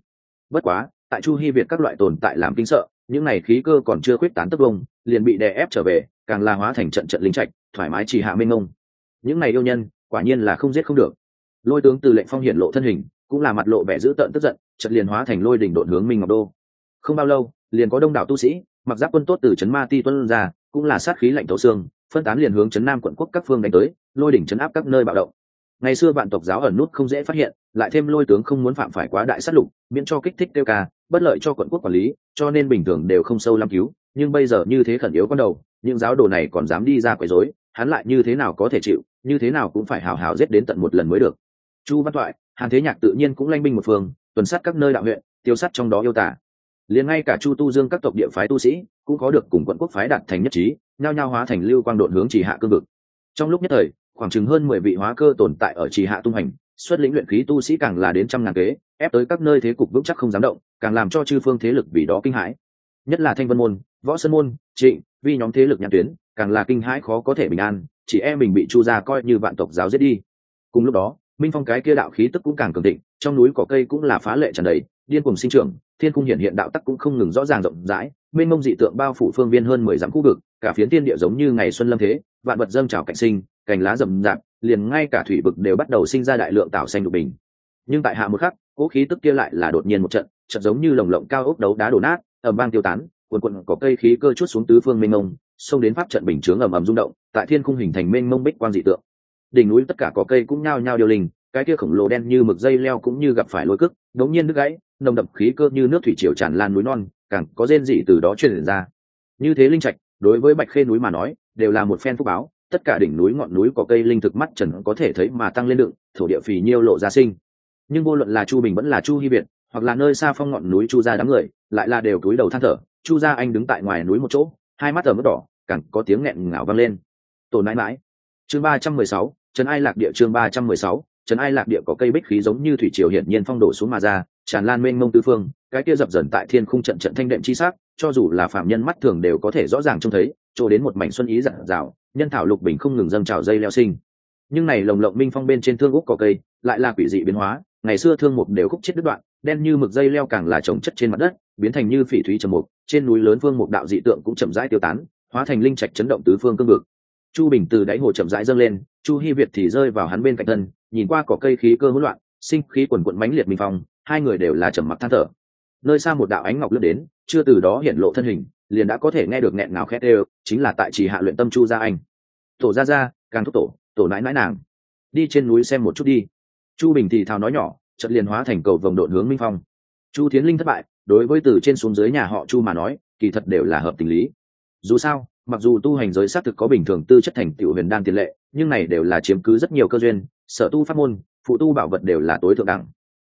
Bất quá, tại chu hy việt các loại tồn tại làm kinh sợ, những này khí cơ còn chưa quyết tán tất vông liền bị đè ép trở về, càng la hóa thành trận trận linh trạch, thoải mái chỉ hạ minh ngông những này yêu nhân, quả nhiên là không giết không được lôi tướng từ lệnh phong hiển lộ thân hình, cũng là mặt lộ vẻ dữ tợn tức giận chật liền hóa thành lôi đỉnh đột hướng minh ngọc đô. Không bao lâu, liền có đông đảo tu sĩ, mặc giáp quân tốt từ trấn ma ti tuân ra, cũng là sát khí lạnh thổ xương, phân tán liền hướng trấn nam quận quốc các phương đánh tới, lôi đỉnh trấn áp các nơi bạo động. Ngày xưa vạn tộc giáo ẩn nút không dễ phát hiện, lại thêm lôi tướng không muốn phạm phải quá đại sát lục, miễn cho kích thích tiêu ca, bất lợi cho quận quốc quản lý, cho nên bình thường đều không sâu lam cứu, nhưng bây giờ như thế khẩn yếu con đầu, những giáo đồ này còn dám đi ra quấy rối, hắn lại như thế nào có thể chịu, như thế nào cũng phải hào hào giết đến tận một lần mới được chu văn toại, hàn thế nhạc tự nhiên cũng lanh binh một phương, tuần sát các nơi đạo huyện, tiêu sát trong đó yêu tả. Liền ngay cả chu tu dương các tộc địa phái tu sĩ cũng có được cùng quận quốc phái đạt thành nhất trí, nhao nhao hóa thành lưu quang độn hướng chỉ hạ cương vực. Trong lúc nhất thời, khoảng chừng hơn mười vị hóa cơ tồn tại ở chỉ hạ tung hành, xuất lĩnh luyện khí tu sĩ càng là đến trăm ngàn kế, ép tới các nơi thế cục vững chắc không dám động, càng làm cho chư phương thế lực vì đó kinh hãi. Nhất là thanh vân môn, võ sơn môn, trịnh vì nhóm thế lực nhãn tuyến, càng là kinh hãi khó có thể bình an, chỉ e mình bị chu gia coi như vạn tộc giáo giết đi. Cùng lúc đó minh phong cái kia đạo khí tức cũng càng cường định trong núi cỏ cây cũng là phá lệ tràn đầy, điên cùng sinh trưởng, thiên cung hiện hiện đạo tắc cũng không ngừng rõ ràng rộng rãi, mênh mông dị tượng bao phủ phương viên hơn mười dặm khu vực, cả phiến tiên địa giống như ngày xuân lâm thế, vạn vật dâng trào cạnh sinh, cành lá rậm rạp, liền ngay cả thủy vực đều bắt đầu sinh ra đại lượng tạo xanh đục bình. Nhưng tại hạ một khắc cỗ khí tức kia lại là đột nhiên một trận trận giống như lồng lộng cao ốc đấu đá đổ nát ẩm vang tiêu tán quần quần có cây khí cơ chút xuống tứ phương mênh mông, xông đến pháp trận bình chướng ầm ầm rung động, tại thiên khung hình thành mênh mông bích quang dị tượng đỉnh núi tất cả có cây cũng nhao nhao điều linh, cái kia khổng lồ đen như mực dây leo cũng như gặp phải lôi cức đống nhiên nước gãy, nồng đậm khí cơ như nước thủy triều tràn lan núi non, càng có rên dị từ đó truyền ra. Như thế linh trạch, đối với bạch khê núi mà nói, đều là một phen phúc báo, tất cả đỉnh núi ngọn núi có cây linh thực mắt trần có thể thấy mà tăng lên lượng, thổ địa phì nhiêu lộ ra sinh. Nhưng vô luận là chu bình vẫn là chu hy việt hoặc là nơi xa phong ngọn núi chu ra đám người, lại là đều túi đầu than thở, chu gia anh đứng tại ngoài núi một chỗ, hai mắt ở mức đỏ, càng có tiếng nghẹn ngào vang lên. Tổ mãi mãi chương ba trăm mười sáu trần ai lạc địa chương ba trăm mười sáu trần ai lạc địa có cây bích khí giống như thủy triều hiển nhiên phong đổ xuống mà ra, tràn lan mênh mông tư phương, cái kia dập dần tại thiên khung trận trận thanh đệm chi sắc, cho dù là phạm nhân mắt thường đều có thể rõ ràng trông thấy, chỗ đến một mảnh xuân ý dặn dạo nhân thảo lục bình không ngừng dâng trào dây leo sinh. Nhưng này lồng lộng minh phong bên trên thương úc có cây, lại là quỷ dị biến hóa, ngày xưa thương mục đều khúc chết đứt đoạn, đen như mực dây leo càng là trồng chất trên mặt đất, biến thành như phỉ thúy trầm mục, trên núi lớn phương mục đạo dị tượng cũng chậm rãi tiêu tán, hóa thành linh trạch chấn động tứ phương cương vực chu bình từ đáy hồ chậm rãi dâng lên, chu hy việt thì rơi vào hắn bên cạnh thân, nhìn qua cỏ cây khí cơ hỗn loạn, sinh khí quần quận mãnh liệt minh phong, hai người đều là trầm mặc than thở. Nơi xa một đạo ánh ngọc lướt đến, chưa từ đó hiện lộ thân hình, liền đã có thể nghe được nghẹn ngào khét đều, chính là tại chỉ hạ luyện tâm chu gia anh. Tổ gia gia, càng thúc tổ tổ nãi nãi nàng. Đi trên núi xem một chút đi. Chu bình thì thào nói nhỏ, chợt liền hóa thành cầu vồng độn hướng minh phong. Chu thiến linh thất bại, đối với từ trên xuống dưới nhà họ chu mà nói, kỳ thật đều là hợp tình lý. Dù sao mặc dù tu hành giới xác thực có bình thường tư chất thành tựu huyền đan tiền lệ, nhưng này đều là chiếm cứ rất nhiều cơ duyên, sở tu pháp môn, phụ tu bảo vật đều là tối thượng đẳng.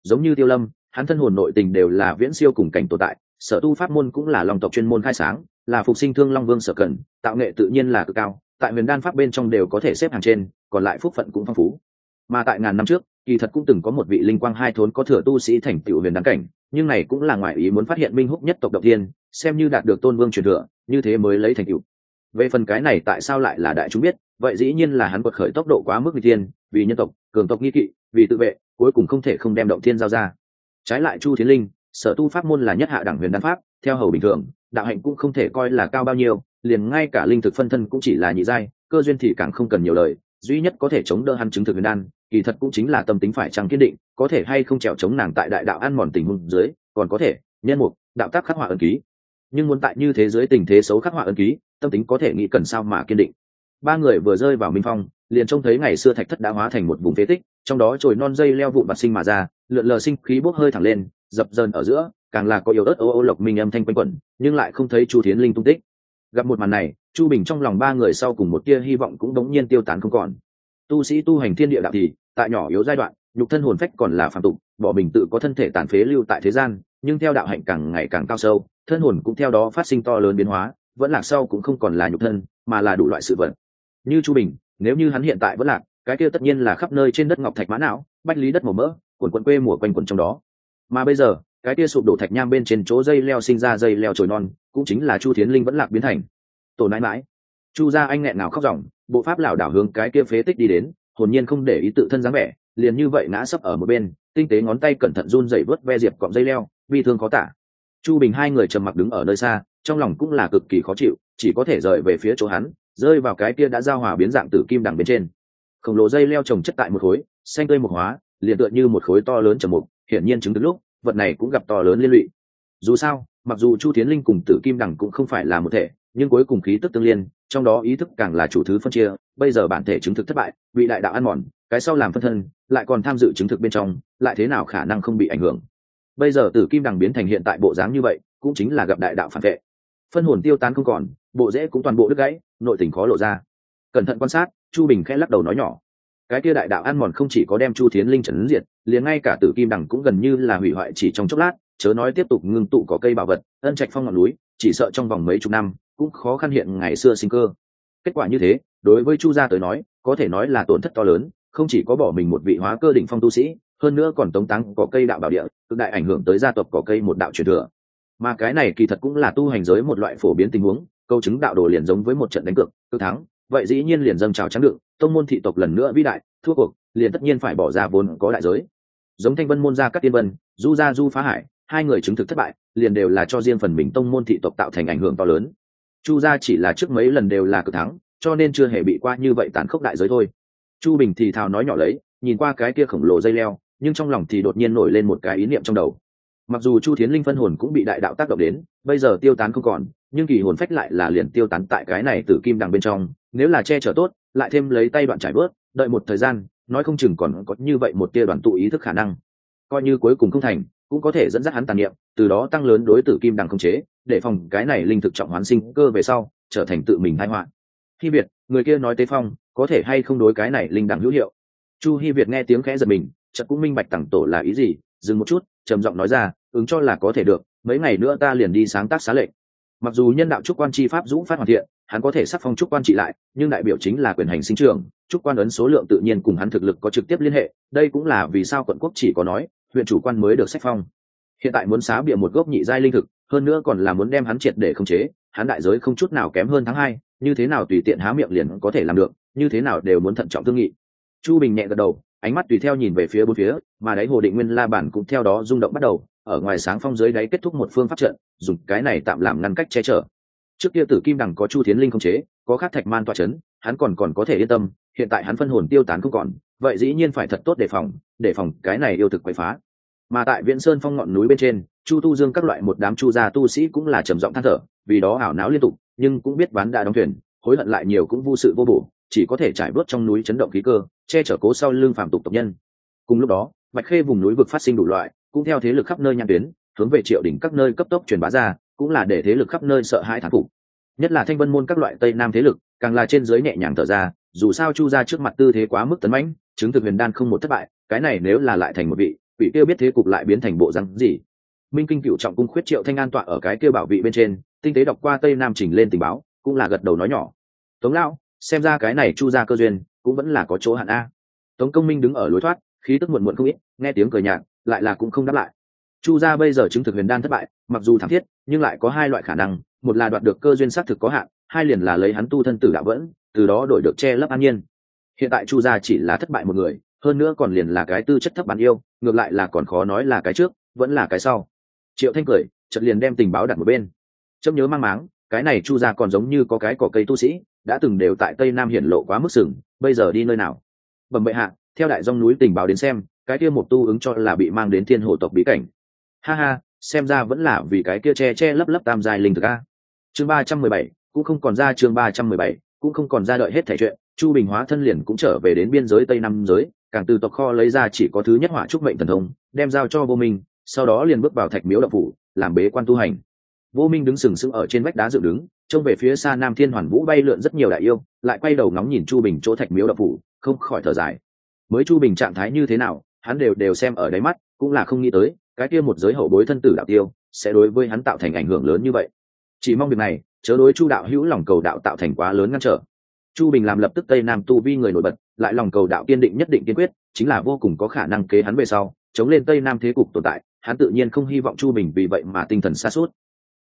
Giống như tiêu lâm, hắn thân hồn nội tình đều là viễn siêu cùng cảnh tồn tại, sở tu pháp môn cũng là lòng tộc chuyên môn khai sáng, là phục sinh thương long vương sở cần, tạo nghệ tự nhiên là cực cao, tại huyền đan pháp bên trong đều có thể xếp hàng trên, còn lại phúc phận cũng phong phú. Mà tại ngàn năm trước, kỳ thật cũng từng có một vị linh quang hai thốn có thừa tu sĩ thành tựu huyền đan cảnh, nhưng này cũng là ngoại ý muốn phát hiện minh húc nhất tộc độc tiên, xem như đạt được tôn vương truyền thừa, như thế mới lấy thành tựu về phần cái này tại sao lại là đại chúng biết, vậy dĩ nhiên là hắn quật khởi tốc độ quá mức n thiên vì nhân tộc, cường tộc nghi kỵ, vì tự vệ, cuối cùng không thể không đem động thiên giao ra. Trái lại chu thiến linh, sở tu pháp môn là nhất hạ đẳng huyền đan pháp, theo hầu bình thường, đạo hạnh cũng không thể coi là cao bao nhiêu, liền ngay cả linh thực phân thân cũng chỉ là nhị giai, cơ duyên thì càng không cần nhiều lời, duy nhất có thể chống đỡ hắn chứng thực huyền đan, kỳ thật cũng chính là tâm tính phải trăng kiên định, có thể hay không trèo chống nàng tại đại đạo ăn mòn tình hôn dưới, còn có thể, nhân mục, đạo tác khắc họa ẩn ký nhưng muốn tại như thế giới tình thế xấu khắc họa ân ký, tâm tính có thể nghĩ cần sao mà kiên định. Ba người vừa rơi vào minh phong, liền trông thấy ngày xưa thạch thất đã hóa thành một vùng phế tích, trong đó trồi non dây leo vụn vặt sinh mà ra, lượn lờ sinh khí bốc hơi thẳng lên, dập dờn ở giữa, càng là có yếu ớt ô ô lộc minh âm thanh quanh quẩn, nhưng lại không thấy chu thiến linh tung tích. Gặp một màn này, chu bình trong lòng ba người sau cùng một tia hy vọng cũng đống nhiên tiêu tán không còn. Tu sĩ tu hành thiên địa đạo thì, tại nhỏ yếu giai đoạn, nhục thân hồn phách còn là phạm tục, bỏ bình tự có thân thể tàn phế lưu tại thế gian, nhưng theo đạo hạnh càng ngày càng cao sâu thân hồn cũng theo đó phát sinh to lớn biến hóa, vẫn lạc sau cũng không còn là nhục thân, mà là đủ loại sự vật. Như chu bình, nếu như hắn hiện tại vẫn lạc, cái kia tất nhiên là khắp nơi trên đất ngọc thạch mã não, bách lý đất màu mỡ quần quần quê mùa quanh quần trong đó. Mà bây giờ, cái kia sụp đổ thạch nham bên trên chỗ dây leo sinh ra dây leo trồi non, cũng chính là chu thiến linh vẫn lạc biến thành. Tổ nãi mãi. Chu gia anh nghẹn nào khóc ròng, bộ pháp lảo đảo hướng cái kia phế tích đi đến, hồn nhiên không để ý tự thân dáng vẻ, liền như vậy ngã sấp ở một bên, tinh tế ngón tay cẩn thận run dày vớt ve diệp cọm dây leo, bi thương khó tả chu bình hai người trầm mặc đứng ở nơi xa, trong lòng cũng là cực kỳ khó chịu, chỉ có thể rời về phía chỗ hắn, rơi vào cái kia đã giao hòa biến dạng tử kim đằng bên trên. Khổng lồ dây leo trồng chất tại một khối, xanh tươi một hóa, liền tựa như một khối to lớn trầm mục, hiển nhiên chứng từ lúc, vật này cũng gặp to lớn liên lụy. Dù sao, mặc dù chu tiến linh cùng tử kim đằng cũng không phải là một thể, nhưng cuối cùng khí tức tương liên, trong đó ý thức càng là chủ thứ phân chia, bây giờ bản thể chứng thực thất bại bị đại đạo ăn mòn, cái sau làm phân thân, lại còn tham dự chứng thực bên trong, lại thế nào khả năng không bị ảnh hưởng? Bây giờ tử kim đằng biến thành hiện tại bộ dáng như vậy, cũng chính là gặp đại đạo phản vệ. Phân hồn tiêu tán không còn, bộ rễ cũng toàn bộ đứt gãy, nội tình khó lộ ra. Cẩn thận quan sát, chu bình khẽ lắc đầu nói nhỏ. Cái kia đại đạo ăn mòn không chỉ có đem chu thiến linh trấn diệt, liền ngay cả tử kim đằng cũng gần như là hủy hoại chỉ trong chốc lát, chớ nói tiếp tục ngưng tụ có cây bảo vật, ân trạch phong ngọn núi, chỉ sợ trong vòng mấy chục năm, cũng khó khăn hiện ngày xưa sinh cơ. Kết quả như thế, đối với chu gia tới nói, có thể nói là tổn thất to lớn, không chỉ có bỏ mình một vị hóa cơ đỉnh phong tu sĩ hơn nữa còn tống táng có cây đạo bảo địa, cực đại ảnh hưởng tới gia tộc có cây một đạo truyền thừa. Mà cái này kỳ thật cũng là tu hành giới một loại phổ biến tình huống, câu chứng đạo đồ liền giống với một trận đánh cược cực thắng, vậy dĩ nhiên liền dâng trào trắng đựng, tông môn thị tộc lần nữa vĩ đại, thua cuộc, liền tất nhiên phải bỏ ra vốn có đại giới. Giống thanh vân môn gia các tiên vân, du gia du phá hải, hai người chứng thực thất bại, liền đều là cho riêng phần mình tông môn thị tộc tạo thành ảnh hưởng to lớn. Chu gia chỉ là trước mấy lần đều là cực thắng, cho nên chưa hề bị qua như vậy tàn khốc đại giới thôi. Chu bình thì thào nói nhỏ lấy, nhìn qua cái kia khổng lồ dây leo nhưng trong lòng thì đột nhiên nổi lên một cái ý niệm trong đầu. Mặc dù chu thiến linh phân hồn cũng bị đại đạo tác động đến, bây giờ tiêu tán không còn, nhưng kỳ hồn phách lại là liền tiêu tán tại cái này từ kim đằng bên trong, nếu là che chở tốt, lại thêm lấy tay đoạn trải bớt đợi một thời gian, nói không chừng còn có như vậy một tia đoàn tụ ý thức khả năng. Coi như cuối cùng không thành, cũng có thể dẫn dắt hắn tàn niệm, từ đó tăng lớn đối tử kim đằng không chế, để phòng cái này linh thực trọng hoán sinh cơ về sau, trở thành tự mình thái họa. Khi việt, người kia nói tế phong, có thể hay không đối cái này linh đằng hữu hiệu? Chu hy việt nghe tiếng khẽ giật mình chợt cũng minh bạch tằng tổ là ý gì, dừng một chút, trầm giọng nói ra, ứng cho là có thể được, mấy ngày nữa ta liền đi sáng tác xá lệnh. Mặc dù nhân đạo trúc quan chi pháp dũng phát hoàn thiện, hắn có thể sắc phong trúc quan trị lại, nhưng đại biểu chính là quyền hành sinh trường trúc quan ấn số lượng tự nhiên cùng hắn thực lực có trực tiếp liên hệ, đây cũng là vì sao quận quốc chỉ có nói, huyện chủ quan mới được sách phong. Hiện tại muốn xá bịa một gốc nhị giai linh thực, hơn nữa còn là muốn đem hắn triệt để khống chế, hắn đại giới không chút nào kém hơn tháng hai, như thế nào tùy tiện há miệng liền có thể làm được, như thế nào đều muốn thận trọng thương nghị chu bình nhẹ gật đầu, ánh mắt tùy theo nhìn về phía bốn phía, mà đáy hồ định nguyên la bản cũng theo đó rung động bắt đầu, ở ngoài sáng phong dưới đáy kết thúc một phương pháp trận, dùng cái này tạm làm ngăn cách che chở. Trước kia tử kim đằng có chu thiến linh không chế, có khắc thạch man toa c h ấ n hắn còn còn có thể yên tâm, hiện tại hắn phân hồn tiêu tán không còn, vậy dĩ nhiên phải thật tốt đề phòng đề phòng cái này yêu thực quậy phá. Mà tại viễn sơn phong ngọn núi bên trên, chu tu dương các loại một đám chu gia tu sĩ cũng là trầm giọng than thở, vì đó ảo não liên tục, nhưng cũng biết ván đã đóng thuyền hối hận lại nhiều cũng vô sự vô bổ, chỉ có thể trải bớt trong núi chấn động khí cơ, che chở cố sau lưng phạm tục tộc nhân. Cùng lúc đó, bạch khê vùng núi vực phát sinh đủ loại, cũng theo thế lực khắp nơi nhãn tuyến, hướng về triệu đỉnh các nơi cấp tốc truyền bá ra, cũng là để thế lực khắp nơi sợ hãi thán phục. Nhất là thanh vân môn các loại tây nam thế lực, càng là trên dưới nhẹ nhàng thở ra, dù sao chu ra trước mặt tư thế quá mức tấn mãnh, chứng thực huyền đan không một thất bại, cái này nếu là lại thành một vị vị tiêu biết thế cục lại biến thành bộ rắn gì? Minh kinh cựu trọng cung khuyết triệu thanh an tọa ở cái kia bảo vị bên trên, tinh tế đọc qua tây nam trình lên tình báo cũng là gật đầu nói nhỏ. Tống lão, xem ra cái này chu ra cơ duyên cũng vẫn là có chỗ hạn a. Tống công minh đứng ở lối thoát, khí tức muộn muộn không ít, nghe tiếng cười nhạt, lại là cũng không đáp lại. Chu gia bây giờ chứng thực huyền đan thất bại, mặc dù thảm thiết, nhưng lại có hai loại khả năng, một là đoạt được cơ duyên xác thực có hạn, hai liền là lấy hắn tu thân tử đạo vẫn, từ đó đổi được che lấp an nhiên. Hiện tại chu gia chỉ là thất bại một người, hơn nữa còn liền là cái tư chất thấp bản yêu, ngược lại là còn khó nói là cái trước, vẫn là cái sau. Triệu thanh cười, chợt liền đem tình báo đặt một bên. Chấm nhớ mang máng cái này chu gia còn giống như có cái cỏ cây tu sĩ, đã từng đều tại tây nam hiển lộ quá mức sừng, bây giờ đi nơi nào? Bẩm bệ hạ, theo đại dòng núi tình báo đến xem, cái kia một tu ứng cho là bị mang đến thiên hồ tộc bí cảnh. Ha ha, xem ra vẫn là vì cái kia che che lấp lấp tam giai linh thực a. Chương ba trăm mười bảy, cũng không còn ra chương ba trăm mười bảy, cũng không còn ra đợi hết thể chuyện, chu bình hóa thân liền cũng trở về đến biên giới tây nam giới, càng từ tộc kho lấy ra chỉ có thứ nhất hỏa trúc mệnh thần thông, đem giao cho vô minh, sau đó liền bước vào thạch miếu đậu phủ, làm bế quan tu hành vô minh đứng sừng sững ở trên vách đá dựng đứng, trông về phía xa nam thiên hoàn vũ bay lượn rất nhiều đại yêu, lại quay đầu ngóng nhìn chu bình chỗ thạch miếu đập phủ, không khỏi thở dài. Mới chu bình trạng thái như thế nào, hắn đều đều xem ở đáy mắt, cũng là không nghĩ tới, cái kia một giới hậu bối thân tử đạo tiêu, sẽ đối với hắn tạo thành ảnh hưởng lớn như vậy. Chỉ mong việc này, chớ đối chu đạo hữu lòng cầu đạo tạo thành quá lớn ngăn trở. Chu bình làm lập tức tây nam tu vi người nổi bật, lại lòng cầu đạo kiên định nhất định kiên quyết, chính là vô cùng có khả năng kế hắn về sau, chống lên tây nam thế cục tồn tại, hắn tự nhiên không hy vọng chu bình vì vậy mà tinh thần xa suốt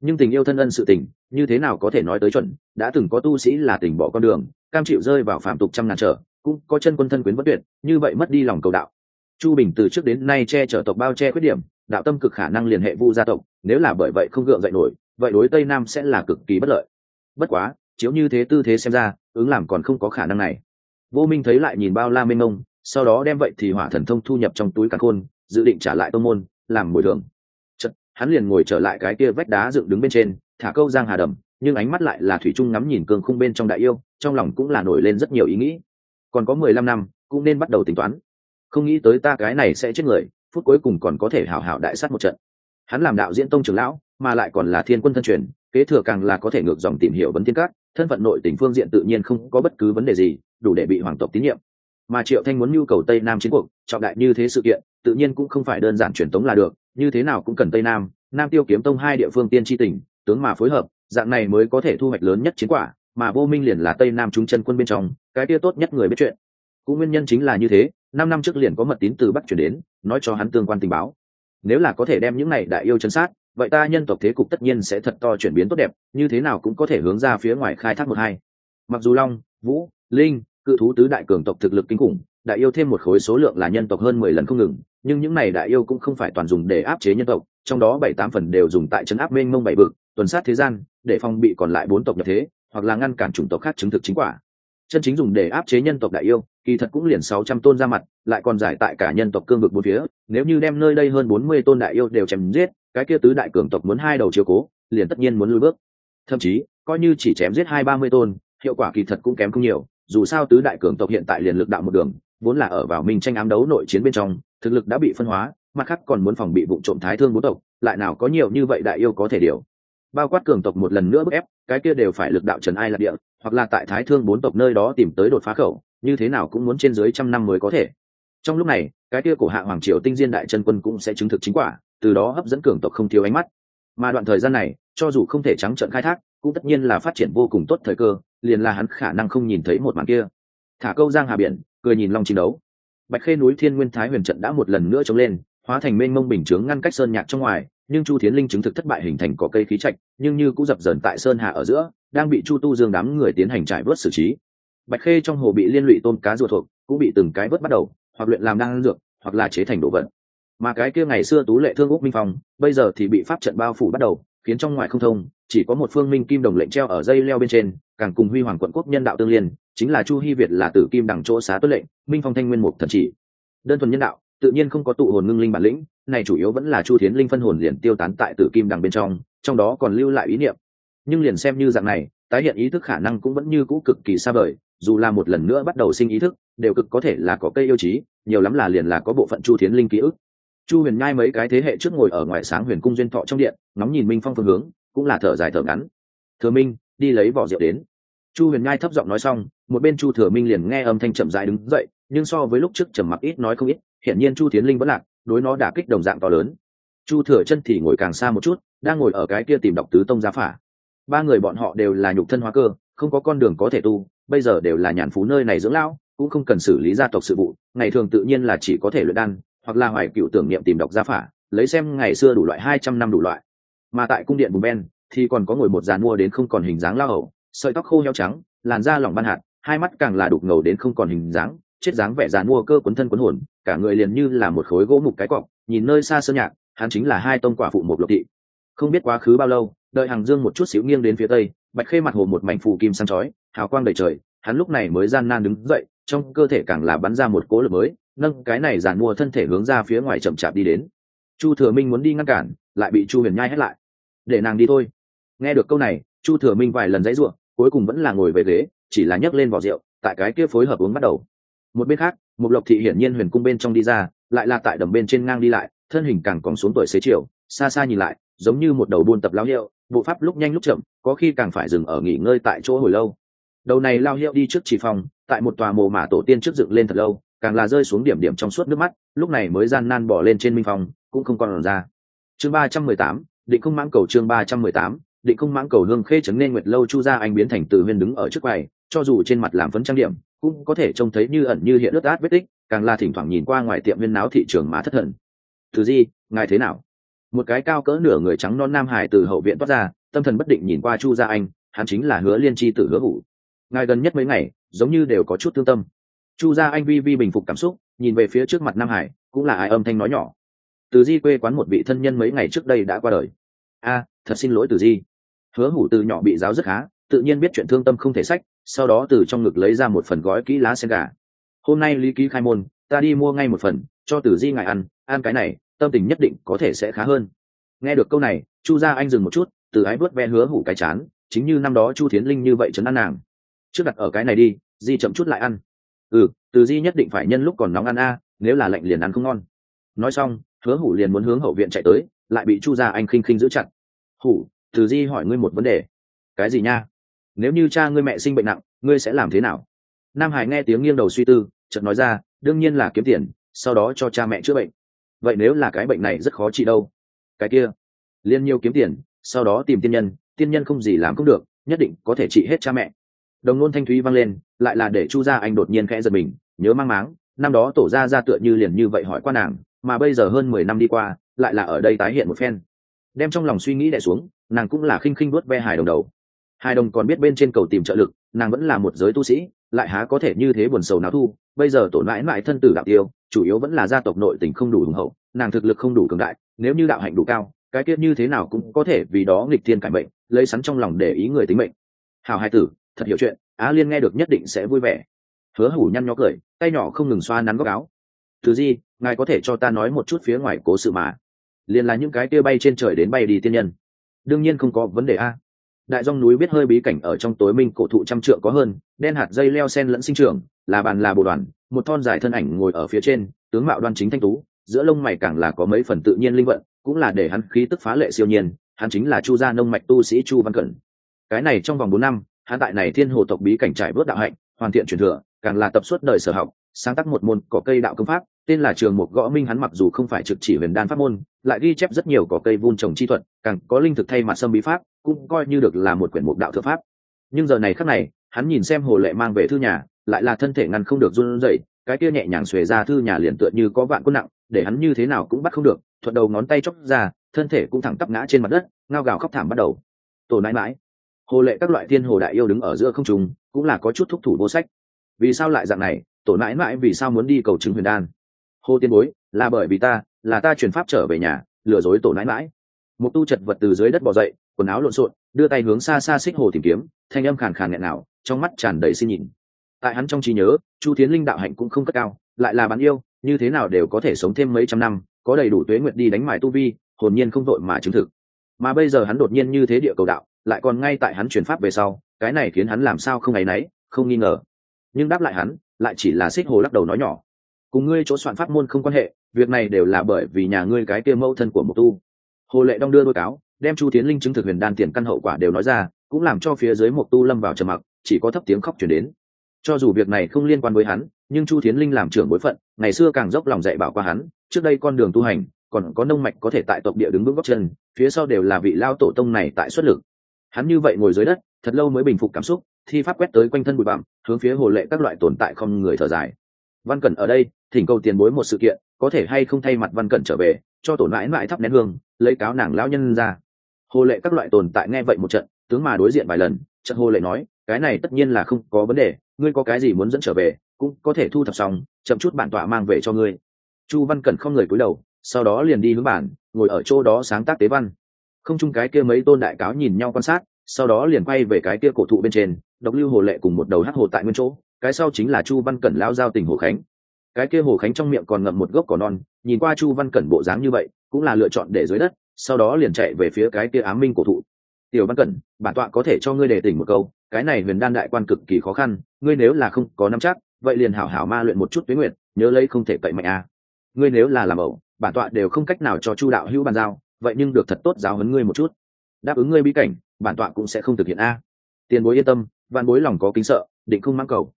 nhưng tình yêu thân ân sự tình, như thế nào có thể nói tới chuẩn, đã từng có tu sĩ là tình bỏ con đường, cam chịu rơi vào phạm tục trăm ngàn trở, cũng có chân quân thân quyến bất tuyệt, như vậy mất đi lòng cầu đạo. Chu bình từ trước đến nay che chở tộc bao che khuyết điểm, đạo tâm cực khả năng liên hệ vu gia tộc, nếu là bởi vậy không gượng dậy nổi, vậy đối tây nam sẽ là cực kỳ bất lợi. Bất quá, chiếu như thế tư thế xem ra, ứng làm còn không có khả năng này. Vô minh thấy lại nhìn bao la mênh mông, sau đó đem vậy thì hỏa thần thông thu nhập trong túi cả khôn, dự định trả lại tô môn, làm bồi thường hắn liền ngồi trở lại cái kia vách đá dựng đứng bên trên, thả câu giang hà đầm, nhưng ánh mắt lại là thủy trung ngắm nhìn cương khung bên trong đại yêu, trong lòng cũng là nổi lên rất nhiều ý nghĩ. Còn có mười lăm năm, cũng nên bắt đầu tính toán. Không nghĩ tới ta cái này sẽ chết người, phút cuối cùng còn có thể hảo hảo đại sát một trận. Hắn làm đạo diễn tông trưởng lão, mà lại còn là thiên quân thân truyền, kế thừa càng là có thể ngược dòng tìm hiểu vấn thiên các, thân phận nội tỉnh phương diện tự nhiên không có bất cứ vấn đề gì, đủ để bị hoàng tộc tín nhiệm. Mà triệu thanh muốn nhu cầu tây nam chiến cuộc, trọng đại như thế sự kiện, tự nhiên cũng không phải đơn giản truyền tống là được như thế nào cũng cần tây nam nam tiêu kiếm tông hai địa phương tiên tri tỉnh, tướng mà phối hợp, dạng này mới có thể thu hoạch lớn nhất chiến quả, mà vô minh liền là tây nam chúng chân quân bên trong, cái kia tốt nhất người biết chuyện. Cũng nguyên nhân chính là như thế, năm năm trước liền có mật tín từ bắc chuyển đến, nói cho hắn tương quan tình báo. Nếu là có thể đem những này đại yêu chân sát, vậy ta nhân tộc thế cục tất nhiên sẽ thật to chuyển biến tốt đẹp, như thế nào cũng có thể hướng ra phía ngoài khai thác một hai. Mặc dù long, vũ, linh, cự thú tứ đại cường tộc thực lực kinh khủng, đại yêu thêm một khối số lượng là nhân tộc hơn mười lần không ngừng nhưng những này đại yêu cũng không phải toàn dùng để áp chế nhân tộc, trong đó bảy tám phần đều dùng tại trấn áp mênh mông bảy vực, tuần sát thế gian, để phòng bị còn lại bốn tộc nhập thế, hoặc là ngăn cản chủng tộc khác chứng thực chính quả. Chân chính dùng để áp chế nhân tộc đại yêu, kỳ thật cũng liền sáu trăm tôn ra mặt, lại còn giải tại cả nhân tộc cương vực bốn phía, nếu như đem nơi đây hơn bốn mươi tôn đại yêu đều chém giết, cái kia tứ đại cường tộc muốn hai đầu chiều cố, liền tất nhiên muốn lui bước. Thậm chí, coi như chỉ chém giết hai ba mươi tôn, hiệu quả kỳ thật cũng kém không nhiều, dù sao tứ đại cường tộc hiện tại liền lực đạo một đường vốn là ở vào minh tranh ám đấu nội chiến bên trong, thực lực đã bị phân hóa, mặt khác còn muốn phòng bị vụ trộm thái thương bốn tộc, lại nào có nhiều như vậy đại yêu có thể điều. Bao quát cường tộc một lần nữa bức ép, cái kia đều phải lực đạo trần ai lạc địa, hoặc là tại thái thương bốn tộc nơi đó tìm tới đột phá khẩu, như thế nào cũng muốn trên dưới trăm năm mới có thể. Trong lúc này, cái kia cổ hạ hoàng triều tinh diên đại chân quân cũng sẽ chứng thực chính quả, từ đó hấp dẫn cường tộc không thiếu ánh mắt. Mà đoạn thời gian này, cho dù không thể trắng trợn khai thác, cũng tất nhiên là phát triển vô cùng tốt thời cơ, liền là hắn khả năng không nhìn thấy một màn kia. Thả câu giang hà biển cười nhìn long chiến đấu. Bạch khê núi thiên nguyên thái huyền trận đã một lần nữa chống lên, hóa thành mênh mông bình chướng ngăn cách sơn nhạc trong ngoài, nhưng chu thiến linh chứng thực thất bại hình thành cỏ cây khí trạch, nhưng như cũng dập dờn tại sơn hạ ở giữa, đang bị chu tu dương đám người tiến hành trải vớt xử trí. Bạch khê trong hồ bị liên lụy tôm cá ruột thuộc, cũng bị từng cái vớt bắt đầu, hoặc luyện làm đan dược, hoặc là chế thành đồ vật. Mà cái kia ngày xưa tú lệ thương úc minh phong, bây giờ thì bị pháp trận bao phủ bắt đầu, khiến trong ngoài không thông, chỉ có một phương minh kim đồng lệnh treo ở dây leo bên trên, càng cùng huy hoàng quận quốc nhân đạo tương liên chính là chu hy việt là tử kim đẳng chỗ xá tuất lệnh, minh phong thanh nguyên mục thần chỉ. Đơn thuần nhân đạo, tự nhiên không có tụ hồn ngưng linh bản lĩnh, này chủ yếu vẫn là chu thiến linh phân hồn liền tiêu tán tại tử kim đằng bên trong trong đó còn lưu lại ý niệm. Nhưng liền xem như dạng này, tái hiện ý thức khả năng cũng vẫn như cũ cực kỳ xa vời, dù là một lần nữa bắt đầu sinh ý thức, đều cực có thể là có cây yêu trí, nhiều lắm là liền là có bộ phận chu thiến linh ký ức. Chu huyền nhai mấy cái thế hệ trước ngồi ở ngoài sáng huyền cung duyên thọ trong điện ngóng nhìn minh phong phương hướng, cũng là thở dài thở ngắn. Thừa minh, đi lấy vỏ rượu đến chu huyền nhai thấp giọng nói xong, một bên chu thừa minh liền nghe âm thanh chậm dài đứng dậy, nhưng so với lúc trước trầm mặc ít nói không ít hiện nhiên chu tiến linh vẫn lạc, đối nó đả kích đồng dạng to lớn. Chu thừa chân thì ngồi càng xa một chút, đang ngồi ở cái kia tìm đọc tứ tông giá phả. Ba người bọn họ đều là nhục thân hóa cơ, không có con đường có thể tu, bây giờ đều là nhàn phú nơi này dưỡng lão, cũng không cần xử lý gia tộc sự vụ, ngày thường tự nhiên là chỉ có thể luyện đan, hoặc là hoài cựu tưởng niệm tìm đọc giá phả, lấy xem ngày xưa đủ loại hai trăm năm đủ loại. Mà tại cung điện bùn ben thì còn có ngồi một dàn mua đến không còn hình dáng lao hầu sợi tóc khô heo trắng, làn da lỏng ban hạt, hai mắt càng là đục ngầu đến không còn hình dáng, chết dáng vẻ dàn mua cơ quấn thân quấn hồn, cả người liền như là một khối gỗ mục cái cọc, nhìn nơi xa sơn nhạc, hắn chính là hai tông quả phụ một lộc thị. Không biết quá khứ bao lâu, đợi hàng dương một chút xíu nghiêng đến phía tây, bạch khê mặt hồ một mảnh phù kim sáng chói, hào quang đầy trời, hắn lúc này mới gian nan đứng dậy, trong cơ thể càng là bắn ra một cố lực mới, nâng cái này giàn mua thân thể hướng ra phía ngoài chậm chạp đi đến. Chu thừa minh muốn đi ngăn cản, lại bị chu huyền nhai hét lại. Để nàng đi thôi. Nghe được câu này, chu thừa minh vài lần dãy ruộng cuối cùng vẫn là ngồi về ghế, chỉ là nhấc lên vỏ rượu, tại cái kia phối hợp uống bắt đầu. Một bên khác một lộc thị hiển nhiên huyền cung bên trong đi ra, lại là tại đầm bên trên ngang đi lại, thân hình càng còn xuống tuổi xế chiều, xa xa nhìn lại, giống như một đầu buôn tập lao hiệu, bộ pháp lúc nhanh lúc chậm, có khi càng phải dừng ở nghỉ ngơi tại chỗ hồi lâu. Đầu này lao hiệu đi trước chỉ phòng, tại một tòa mồ mả tổ tiên trước dựng lên thật lâu, càng là rơi xuống điểm điểm trong suốt nước mắt, lúc này mới gian nan bỏ lên trên minh phòng, cũng không còn ra. Chương ba trăm mười tám, định không mãn cầu chương ba trăm mười tám định không mãng cầu hương khê chấn nên nguyệt lâu chu ra anh biến thành từ huyên đứng ở trước quầy, cho dù trên mặt làm phấn trang điểm, cũng có thể trông thấy như ẩn như hiện ướt át vết tích, càng là thỉnh thoảng nhìn qua ngoài tiệm viên náo thị trường má thất thần. Từ di ngài thế nào? Một cái cao cỡ nửa người trắng non nam hải từ hậu viện toát ra, tâm thần bất định nhìn qua chu gia anh, hắn chính là hứa liên tri tử hứa hủ. Ngài gần nhất mấy ngày, giống như đều có chút thương tâm. Chu gia anh vi vi bình phục cảm xúc, nhìn về phía trước mặt nam hải, cũng là ai âm thanh nói nhỏ. Từ di quê quán một vị thân nhân mấy ngày trước đây đã qua đời. A, thật xin lỗi từ di hứa hủ từ nhỏ bị giáo rất khá, tự nhiên biết chuyện thương tâm không thể sách, sau đó từ trong ngực lấy ra một phần gói kỹ lá sen gà. Hôm nay lý ký khai môn, ta đi mua ngay một phần, cho tử di ngài ăn ăn cái này, tâm tình nhất định có thể sẽ khá hơn. Nghe được câu này, chu gia anh dừng một chút, từ ái vớt ve hứa hủ cái chán, chính như năm đó chu thiến linh như vậy chấn an nàng. Trước đặt ở cái này đi, di chậm chút lại ăn. Ừ từ di nhất định phải nhân lúc còn nóng ăn a, nếu là lạnh liền ăn không ngon. Nói xong, hứa hủ liền muốn hướng hậu viện chạy tới, lại bị chu gia anh khinh khinh giữ chặt. Hủ từ di hỏi ngươi một vấn đề. Cái gì nha? Nếu như cha ngươi mẹ sinh bệnh nặng, ngươi sẽ làm thế nào? Nam hải nghe tiếng nghiêng đầu suy tư, chợt nói ra, đương nhiên là kiếm tiền, sau đó cho cha mẹ chữa bệnh. Vậy nếu là cái bệnh này rất khó trị đâu? Cái kia, liên nhiêu kiếm tiền, sau đó tìm tiên nhân tiên nhân không gì làm cũng được, nhất định có thể trị hết cha mẹ. Đồng nôn thanh thúy vang lên, lại là để chu gia anh đột nhiên khẽ giật mình, nhớ mang máng, năm đó tổ ra ra tựa như liền như vậy hỏi qua nàng, mà bây giờ hơn mười năm đi qua, lại là ở đây tái hiện một phen. Đem trong lòng suy nghĩ đẻ xuống nàng cũng là khinh khinh đuốt ve hài đồng đầu. Hai đồng còn biết bên trên cầu tìm trợ lực, nàng vẫn là một giới tu sĩ, lại há có thể như thế buồn sầu nào thu, bây giờ tổn mãi mãi thân tử đạo tiêu, chủ yếu vẫn là gia tộc nội tình không đủ hùng hậu, nàng thực lực không đủ cường đại, nếu như đạo hạnh đủ cao, cái tiết như thế nào cũng có thể vì đó nghịch thiên cải mệnh, lấy sắn trong lòng để ý người tính mệnh. Hào hai tử, thật hiểu chuyện, á liên nghe được nhất định sẽ vui vẻ. Hứa hủ nhăn nhó cười, tay nhỏ không ngừng xoa nắn góc áo. Thứ gì, ngài có thể cho ta nói một chút phía ngoài cố sự mà. Liền là những cái kia bay trên trời đến bay đi tiên nhân đương nhiên không có vấn đề a. Đại dòng núi biết hơi bí cảnh ở trong tối minh cổ thụ trăm trượng có hơn, đen hạt dây leo sen lẫn sinh trưởng, là bàn là bộ đoàn, một thon dài thân ảnh ngồi ở phía trên, tướng mạo đoan chính thanh tú, giữa lông mày càng là có mấy phần tự nhiên linh vận, cũng là để hắn khí tức phá lệ siêu nhiên, hắn chính là chu gia nông mạch tu sĩ chu văn cẩn. Cái này trong vòng bốn năm, hắn tại này thiên hồ tộc bí cảnh trải bớt đạo hạnh, hoàn thiện truyền thừa, càng là tập suốt đời sở học, sáng tác một môn cỏ cây đạo công pháp tên là trường một gõ minh hắn mặc dù không phải trực chỉ huyền đan pháp môn, lại ghi chép rất nhiều cỏ cây vun trồng chi thuật, càng có linh thực thay mặt sâm bí pháp, cũng coi như được là một quyển mục đạo thượng pháp. Nhưng giờ này khắc này, hắn nhìn xem hồ lệ mang về thư nhà, lại là thân thể ngăn không được run rẩy, cái kia nhẹ nhàng xuề ra thư nhà liền tựa như có vạn quân nặng, để hắn như thế nào cũng bắt không được, thuận đầu ngón tay chóc ra, thân thể cũng thẳng tắp ngã trên mặt đất, ngao gào khóc thảm bắt đầu. Tổ nãi mãi hồ lệ các loại thiên hồ đại yêu đứng ở giữa không trùng cũng là có chút thúc thủ vô sách. Vì sao lại dạng này? Tổ nãi mãi vì sao muốn đi cầu chứng huyền đan? Hô tiên bối, là bởi vì ta, là ta chuyển pháp trở về nhà, lừa dối tổ mãi mãi. Một tu chật vật từ dưới đất bỏ dậy, quần áo lộn xộn, đưa tay hướng xa xa xích hồ tìm kiếm, thanh âm khàn khàn nghẹn nào trong mắt tràn đầy xin nhìn. Tại hắn trong trí nhớ, chu tiến linh đạo hạnh cũng không cất cao, lại là bán yêu, như thế nào đều có thể sống thêm mấy trăm năm, có đầy đủ tuế nguyện đi đánh mài tu vi, hồn nhiên không vội mà chứng thực. Mà bây giờ hắn đột nhiên như thế địa cầu đạo, lại còn ngay tại hắn chuyển pháp về sau, cái này khiến hắn làm sao không áy náy không nghi ngờ. Nhưng đáp lại hắn, lại chỉ là xích hồ lắc đầu nói nhỏ cùng ngươi chỗ soạn pháp môn không quan hệ, việc này đều là bởi vì nhà ngươi cái kia mẫu thân của một tu. Hồ lệ đong đưa đôi cáo, đem chu tiến linh chứng thực huyền đan tiền căn hậu quả đều nói ra, cũng làm cho phía dưới một tu lâm vào trầm mặc, chỉ có thấp tiếng khóc chuyển đến. Cho dù việc này không liên quan với hắn, nhưng chu tiến linh làm trưởng bối phận, ngày xưa càng dốc lòng dạy bảo qua hắn, trước đây con đường tu hành, còn có nông mạch có thể tại tộc địa đứng vững góc chân, phía sau đều là vị lao tổ tông này tại xuất lực. Hắn như vậy ngồi dưới đất, thật lâu mới bình phục cảm xúc, thi pháp quét tới quanh thân bụi bặm, hướng phía hồ lệ các loại tồn tại không người thở dài. Văn cẩn ở đây thỉnh cầu tiền bối một sự kiện, có thể hay không thay mặt văn cẩn trở về, cho tổn mãi mãi thắp nén hương, lấy cáo nàng lão nhân ra. Hồ lệ các loại tồn tại nghe vậy một trận, tướng mà đối diện vài lần trận hồ lệ nói, cái này tất nhiên là không có vấn đề, ngươi có cái gì muốn dẫn trở về, cũng có thể thu thập xong, chậm chút bản tọa mang về cho ngươi. Chu văn cẩn không người cúi đầu, sau đó liền đi hướng bản, ngồi ở chỗ đó sáng tác tế văn. Không chung cái kia mấy tôn đại cáo nhìn nhau quan sát, sau đó liền quay về cái kia cổ thụ bên trên, độc lưu hồ lệ cùng một đầu hát hồ tại nguyên chỗ, cái sau chính là chu văn cẩn lao giao tình hồ khánh cái kia hồ khánh trong miệng còn ngậm một gốc cỏ non, nhìn qua chu văn cẩn bộ dáng như vậy, cũng là lựa chọn để dưới đất, sau đó liền chạy về phía cái kia ám minh cổ thụ. Tiểu văn cẩn, bản tọa có thể cho ngươi đề tỉnh một câu, cái này huyền đan đại quan cực kỳ khó khăn, ngươi nếu là không có nắm chắc, vậy liền hảo hảo ma luyện một chút tuyến nguyện nhớ lấy không thể cậy mạnh a à. ngươi nếu là làm ẩu, bản tọa đều không cách nào cho chu đạo hữu bàn giao, vậy nhưng được thật tốt giáo huấn ngươi một chút. Đáp ứng ngươi bí cảnh, bản tọa cũng sẽ không thực hiện a. Tiền bối yên tâm văn bối lòng có kính sợ, định không mang cầu.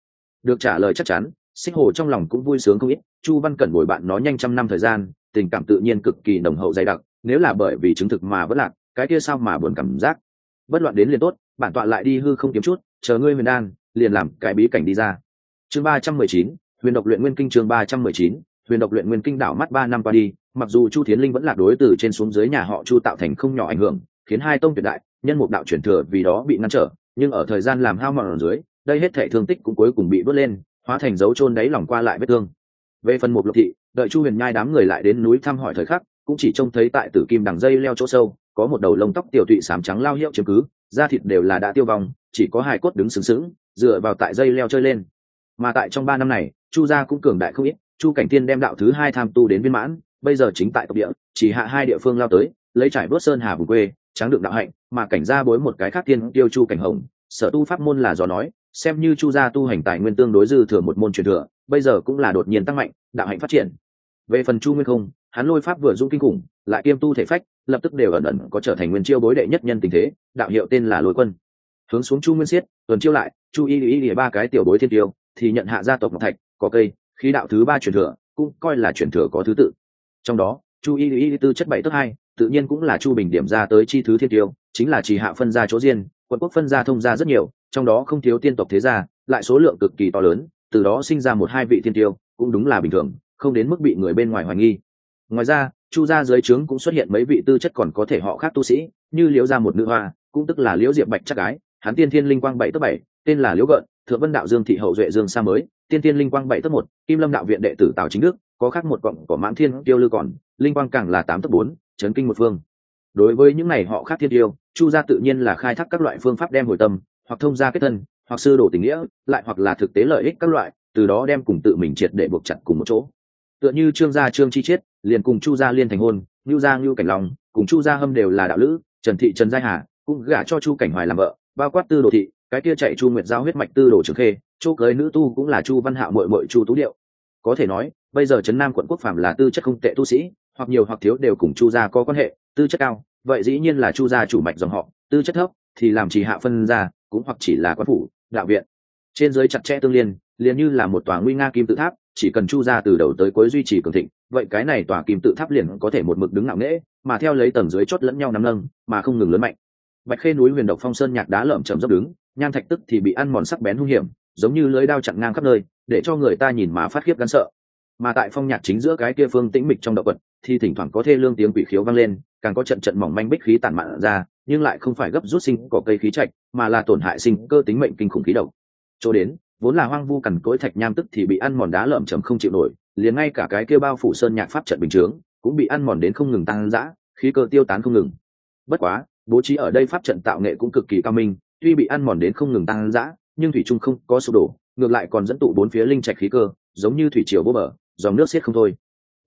Được trả lời chắc chắn xích hồ trong lòng cũng vui sướng không ít, chu văn cẩn bồi bạn nó nhanh trăm năm thời gian, tình cảm tự nhiên cực kỳ nồng hậu dày đặc, nếu là bởi vì chứng thực mà vẫn lạc, cái kia sao mà buồn cảm giác. Bất loạn đến liền tốt, bản tọa lại đi hư không kiếm chút, chờ ngươi huyền đan, liền làm cái bí cảnh đi ra. Chương ba trăm mười chín, huyền độc luyện nguyên kinh chương ba trăm mười chín, huyền độc luyện nguyên kinh đảo mắt ba năm qua đi, mặc dù chu thiến linh vẫn là đối từ trên xuống dưới nhà họ chu tạo thành không nhỏ ảnh hưởng, khiến hai tông tuyệt đại, nhân mục đạo chuyển thừa vì đó bị ngăn trở, nhưng ở thời gian làm hao mòn ở dưới, đây hết thể thương tích cũng cuối cùng bị vớt lên hóa thành dấu chôn đáy lòng qua lại vết thương. Về phần một lục thị, đợi chu huyền nhai đám người lại đến núi thăm hỏi thời khắc, cũng chỉ trông thấy tại tử kim đằng dây leo chỗ sâu, có một đầu lông tóc tiểu tụy sám trắng lao hiệu chiếm cứ, da thịt đều là đã tiêu vong, chỉ có hai cốt đứng sừng sững, dựa vào tại dây leo chơi lên. Mà tại trong ba năm này, chu gia cũng cường đại không ít, chu cảnh tiên đem đạo thứ hai tham tu đến viên mãn, bây giờ chính tại tộc địa, chỉ hạ hai địa phương lao tới, lấy trải bớt sơn hà vùng quê, tráng được đạo hạnh, mà cảnh gia bối một cái khác tiên tiêu chu cảnh hồng, sở tu pháp môn là do nói xem như chu gia tu hành tài nguyên tương đối dư thừa một môn truyền thừa, bây giờ cũng là đột nhiên tăng mạnh, đạo hạnh phát triển. Về phần chu nguyên không, hắn lôi pháp vừa dung kinh khủng, lại kiêm tu thể phách, lập tức đều ẩn ẩn có trở thành nguyên chiêu bối đệ nhất nhân tình thế, đạo hiệu tên là lôi quân. Hướng xuống chu nguyên siết, tuần chiêu lại, chu y y ba cái tiểu bối thiên tiêu, thì nhận hạ gia tộc ngọc thạch, có cây, khí đạo thứ ba truyền thừa, cũng coi là truyền thừa có thứ tự. Trong đó, chu y y tư chất bảy tức hai, tự nhiên cũng là chu bình điểm ra tới chi thứ thiên tiêu, chính là chỉ hạ phân ra chỗ riêng, quận quốc phân ra thông ra rất nhiều trong đó không thiếu tiên tộc thế gia, lại số lượng cực kỳ to lớn, từ đó sinh ra một hai vị thiên tiêu, cũng đúng là bình thường, không đến mức bị người bên ngoài hoài nghi. Ngoài ra, chu gia dưới trướng cũng xuất hiện mấy vị tư chất còn có thể họ khác tu sĩ, như liễu gia một nữ hoa, cũng tức là liễu diệp bạch chắc gái hắn tiên thiên linh quang bảy tấp bảy, tên là liễu gợn, thượng vân đạo dương thị hậu duệ dương sa mới, tiên thiên linh quang bảy tấp một, kim lâm đạo viện đệ tử tào chính đức, có khác một cọng của mãn thiên tiêu lư còn, linh quang càng là tám tấp bốn, chấn kinh một phương. Đối với những này họ khác thiên tiêu, chu gia tự nhiên là khai thác các loại phương pháp đem hồi tâm hoặc thông gia kết thân, hoặc sư đồ tình nghĩa, lại hoặc là thực tế lợi ích các loại, từ đó đem cùng tự mình triệt để buộc chặt cùng một chỗ. Tựa như trương gia trương chi chiết, liền cùng chu gia liên thành hôn, ngưu gia ngưu cảnh long, cùng chu gia hâm đều là đạo lữ, trần thị trần giai hà, cũng gả cho chu cảnh hoài làm vợ, bao quát tư đồ thị, cái kia chạy chu nguyệt giao huyết mạch tư đồ trường khê, chỗ cưới nữ tu cũng là chu văn hạo mội mội chu tú điệu. Có thể nói, bây giờ trấn nam quận quốc phạm là tư chất không tệ tu sĩ, hoặc nhiều hoặc thiếu đều cùng chu gia có quan hệ, tư chất cao, vậy dĩ nhiên là chu gia chủ mạch dòng họ, tư chất thấp, thì làm trì hạ phân ra cũng hoặc chỉ là quan phủ, đạo viện. Trên dưới chặt chẽ tương liên, liền như là một tòa nguy nga kim tự tháp, chỉ cần chu ra từ đầu tới cuối duy trì cường thịnh, vậy cái này tòa kim tự tháp liền có thể một mực đứng ngạo nghễ, mà theo lấy tầng dưới chốt lẫn nhau nắm nâng, mà không ngừng lớn mạnh. Bạch khê núi huyền độc phong sơn nhạc đá lởm chầm dốc đứng, nhan thạch tức thì bị ăn mòn sắc bén hung hiểm, giống như lưới đao chặn ngang khắp nơi, để cho người ta nhìn mà phát khiếp gan sợ. Mà tại phong nhạc chính giữa cái kia phương tĩnh mịch trong động vật, thì thỉnh thoảng có thê lương tiếng quỷ khiếu vang lên, càng có trận trận mỏng manh bích khí tản mạn ra nhưng lại không phải gấp rút sinh cỏ cây khí trạch, mà là tổn hại sinh cơ tính mệnh kinh khủng khí độc. Chỗ đến, vốn là hoang vu cằn cỗi thạch nham tức thì bị ăn mòn đá lởm chầm không chịu nổi, liền ngay cả cái kia bao phủ sơn nhạc pháp trận bình chướng cũng bị ăn mòn đến không ngừng tăng dã khí cơ tiêu tán không ngừng. Bất quá, bố trí ở đây pháp trận tạo nghệ cũng cực kỳ cao minh, tuy bị ăn mòn đến không ngừng tăng dã nhưng thủy trung không có sụp đổ, ngược lại còn dẫn tụ bốn phía linh trạch khí cơ, giống như thủy triều bố bờ, dòng nước xiết không thôi.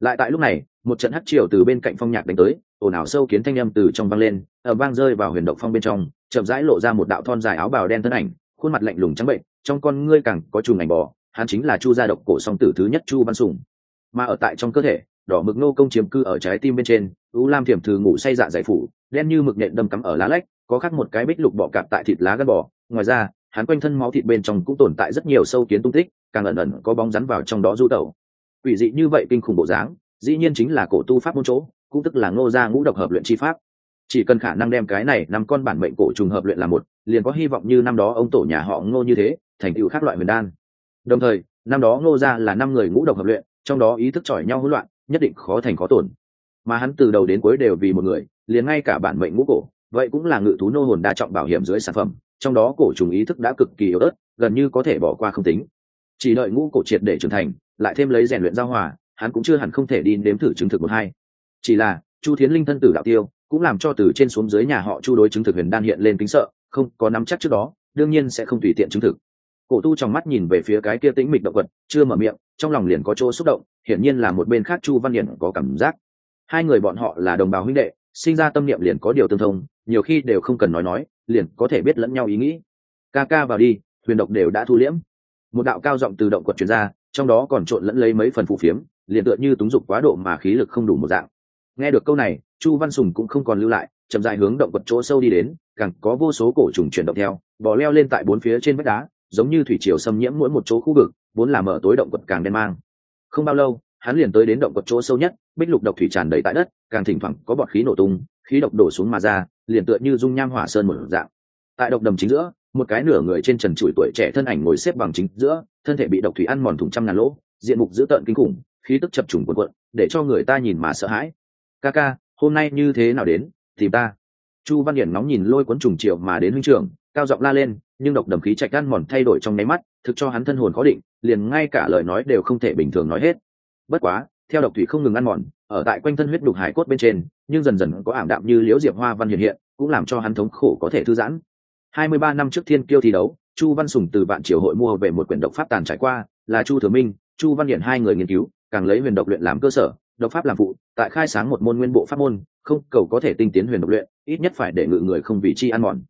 Lại tại lúc này một trận hắc triều từ bên cạnh phong nhạc đánh tới, ồn ào sâu kiến thanh âm từ trong vang lên ở vang rơi vào huyền động phong bên trong, chậm rãi lộ ra một đạo thon dài áo bào đen thân ảnh, khuôn mặt lạnh lùng trắng bệnh, trong con ngươi càng có trùng ảnh bò, hắn chính là chu gia độc cổ song tử thứ nhất chu văn sùng. Mà ở tại trong cơ thể, đỏ mực nô công chiếm cư ở trái tim bên trên, u lam thiểm thử ngủ say dạ giải phủ, đen như mực nhện đâm cắm ở lá lách, có khắc một cái bích lục bọ cạp tại thịt lá gân bò. Ngoài ra, hắn quanh thân máu thịt bên trong cũng tồn tại rất nhiều sâu kiến tung tích, càng ẩn ẩn có bóng rắn vào trong đó du tẩu. Quỷ dị như vậy kinh khủng bộ dáng dĩ nhiên chính là cổ tu pháp môn chỗ, cũng tức là ngô gia ngũ độc hợp luyện chi pháp. Chỉ cần khả năng đem cái này năm con bản mệnh cổ trùng hợp luyện là một, liền có hy vọng như năm đó ông tổ nhà họ ngô như thế, thành tựu khác loại huyền đan. Đồng thời, năm đó ngô gia là năm người ngũ độc hợp luyện, trong đó ý thức chỏi nhau hỗn loạn, nhất định khó thành khó tổn. Mà hắn từ đầu đến cuối đều vì một người, liền ngay cả bản mệnh ngũ cổ, vậy cũng là ngự thú nô hồn đa trọng bảo hiểm dưới sản phẩm, trong đó cổ trùng ý thức đã cực kỳ yếu ớt, gần như có thể bỏ qua không tính. Chỉ đợi ngũ cổ triệt để trưởng thành, lại thêm lấy rèn luyện giao hòa hắn cũng chưa hẳn không thể đi nếm thử chứng thực một hai. Chỉ là, chu thiến linh thân tử đạo tiêu, cũng làm cho từ trên xuống dưới nhà họ chu đối chứng thực huyền đan hiện lên kính sợ, không có nắm chắc trước đó, đương nhiên sẽ không tùy tiện chứng thực. Cổ tu trong mắt nhìn về phía cái kia tĩnh mịch động vật, chưa mở miệng, trong lòng liền có chỗ xúc động, hiển nhiên là một bên khác chu văn hiển có cảm giác. Hai người bọn họ là đồng bào huynh đệ, sinh ra tâm niệm liền có điều tương thông, nhiều khi đều không cần nói nói, liền có thể biết lẫn nhau ý nghĩ. Ca ca vào đi, huyền độc đều đã thu liễm. Một đạo cao giọng từ động quật truyền ra, trong đó còn trộn lẫn lấy mấy phần phù phiếm liền tựa như túng dục quá độ mà khí lực không đủ một dạng. Nghe được câu này, chu văn sùng cũng không còn lưu lại, chậm dài hướng động vật chỗ sâu đi đến, càng có vô số cổ trùng chuyển động theo, bò leo lên tại bốn phía trên vách đá, giống như thủy triều xâm nhiễm mỗi một chỗ khu vực, vốn là mở tối động quật càng đen mang. Không bao lâu, hắn liền tới đến động quật chỗ sâu nhất, bích lục độc thủy tràn đầy tại đất, càng thỉnh thoảng có bọt khí nổ tung, khí độc đổ xuống mà ra, liền tựa như dung nham hỏa sơn một dạng. Tại độc đầm chính giữa, một cái nửa người trên trần trụi tuổi trẻ thân ảnh ngồi xếp bằng chính giữa, thân thể bị độc thủy ăn mòn thủng trăm ngàn lỗ, diện mục dữ tợn kinh khủng khí tức chập trùng cuộn cuộn, để cho người ta nhìn mà sợ hãi. Ca ca, hôm nay như thế nào đến? Tìm ta. Chu văn hiển nóng nhìn lôi cuốn trùng triệu mà đến huynh trường cao giọng la lên, nhưng độc đầm khí chạch ăn mòn thay đổi trong nháy mắt, thực cho hắn thân hồn khó định, liền ngay cả lời nói đều không thể bình thường nói hết. Bất quá, theo độc thủy không ngừng ăn mòn, ở tại quanh thân huyết đục hải cốt bên trên, nhưng dần dần có ảm đạm như liễu diệp hoa văn hiện hiện, cũng làm cho hắn thống khổ có thể thư giãn. Hai mươi ba năm trước thiên kiêu thi đấu, chu văn sùng từ vạn triều hội mua về một quyển độc pháp tàn trải qua, là chu thừa minh, chu văn hiển hai người nghiên cứu càng lấy huyền độc luyện làm cơ sở, độc pháp làm phụ, tại khai sáng một môn nguyên bộ pháp môn, không cầu có thể tinh tiến huyền độc luyện, ít nhất phải để ngự người không vị chi ăn mòn.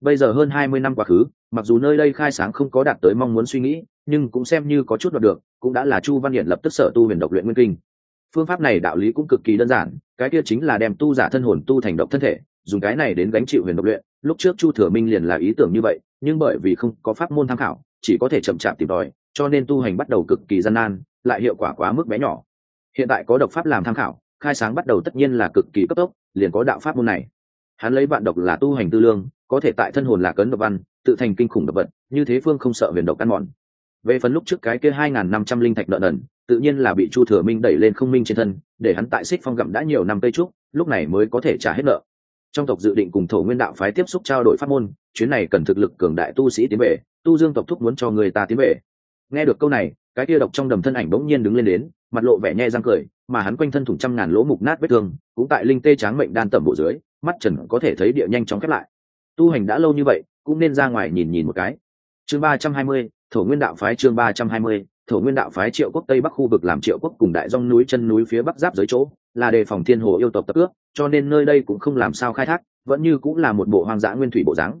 Bây giờ hơn hai mươi năm quá khứ, mặc dù nơi đây khai sáng không có đạt tới mong muốn suy nghĩ, nhưng cũng xem như có chút đoạt được, cũng đã là chu văn hiển lập tức sở tu huyền độc luyện nguyên kinh. Phương pháp này đạo lý cũng cực kỳ đơn giản, cái kia chính là đem tu giả thân hồn tu thành độc thân thể, dùng cái này đến gánh chịu huyền độc luyện. Lúc trước chu thừa minh liền là ý tưởng như vậy, nhưng bởi vì không có pháp môn tham khảo, chỉ có thể chậm chạp tìm tòi cho nên tu hành bắt đầu cực kỳ gian nan, lại hiệu quả quá mức bé nhỏ. Hiện tại có độc pháp làm tham khảo, khai sáng bắt đầu tất nhiên là cực kỳ cấp tốc, liền có đạo pháp môn này. Hắn lấy vạn độc là tu hành tư lương, có thể tại thân hồn là cấn độc văn tự thành kinh khủng độc vật như thế phương không sợ huyền độc căn mòn. Về phần lúc trước cái kia hai nghìn năm trăm linh thạch nợ nần, tự nhiên là bị chu thừa minh đẩy lên không minh trên thân, để hắn tại xích phong gặm đã nhiều năm cây trúc, lúc này mới có thể trả hết nợ. Trong tộc dự định cùng thổ nguyên đạo phái tiếp xúc trao đổi pháp môn, chuyến này cần thực lực cường đại tu sĩ tiến về, tu dương tộc thúc muốn cho người ta tiến về nghe được câu này, cái kia độc trong đầm thân ảnh bỗng nhiên đứng lên đến, mặt lộ vẻ nhẹ răng cười, mà hắn quanh thân thủng trăm ngàn lỗ mục nát vết thương, cũng tại linh tê tráng mệnh đan tẩm bộ dưới, mắt trần có thể thấy địa nhanh chóng khép lại. Tu hành đã lâu như vậy, cũng nên ra ngoài nhìn nhìn một cái. Chương ba trăm hai mươi, thổ nguyên đạo phái chương ba trăm hai mươi, thổ nguyên đạo phái triệu quốc tây bắc khu vực làm triệu quốc cùng đại dong núi chân núi phía bắc giáp dưới chỗ, là đề phòng thiên hồ yêu tộc tập ước cho nên nơi đây cũng không làm sao khai thác, vẫn như cũng là một bộ hoang dã nguyên thủy bộ dáng.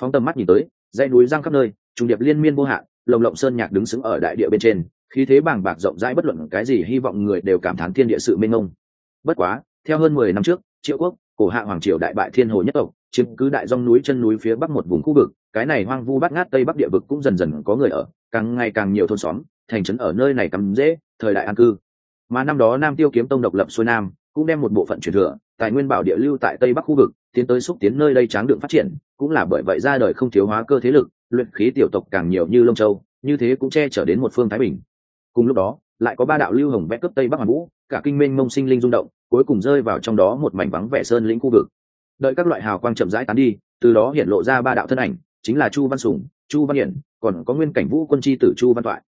Phóng tầm mắt nhìn tới, dãy núi răng khắp nơi, trùng điệp liên miên vô hạn lồng lộng sơn nhạc đứng sững ở đại địa bên trên, khí thế bàng bạc rộng rãi bất luận cái gì hy vọng người đều cảm thán thiên địa sự mênh mông. Bất quá, theo hơn mười năm trước, triệu quốc, cổ hạ hoàng triều đại bại thiên hồ nhất tộc, chiếm cứ đại dòng núi chân núi phía bắc một vùng khu vực, cái này hoang vu bát ngát tây bắc địa vực cũng dần dần có người ở, càng ngày càng nhiều thôn xóm, thành trấn ở nơi này cắm dễ, thời đại an cư. Mà năm đó nam tiêu kiếm tông độc lập xuôi nam, cũng đem một bộ phận truyền thừa, tài nguyên bảo địa lưu tại tây bắc khu vực, tiến tới xúc tiến nơi đây tráng đường phát triển, cũng là bởi vậy ra đời không thiếu hóa cơ thế lực luyện khí tiểu tộc càng nhiều như lông châu, như thế cũng che chở đến một phương thái bình. Cùng lúc đó, lại có ba đạo lưu hồng vẽ cấp tây bắc hoàn vũ, cả kinh minh mông sinh linh rung động, cuối cùng rơi vào trong đó một mảnh vắng vẻ sơn lĩnh khu vực. Đợi các loại hào quang chậm rãi tán đi, từ đó hiện lộ ra ba đạo thân ảnh, chính là chu văn sùng, chu văn hiển, còn có nguyên cảnh vũ quân chi tử chu văn toại.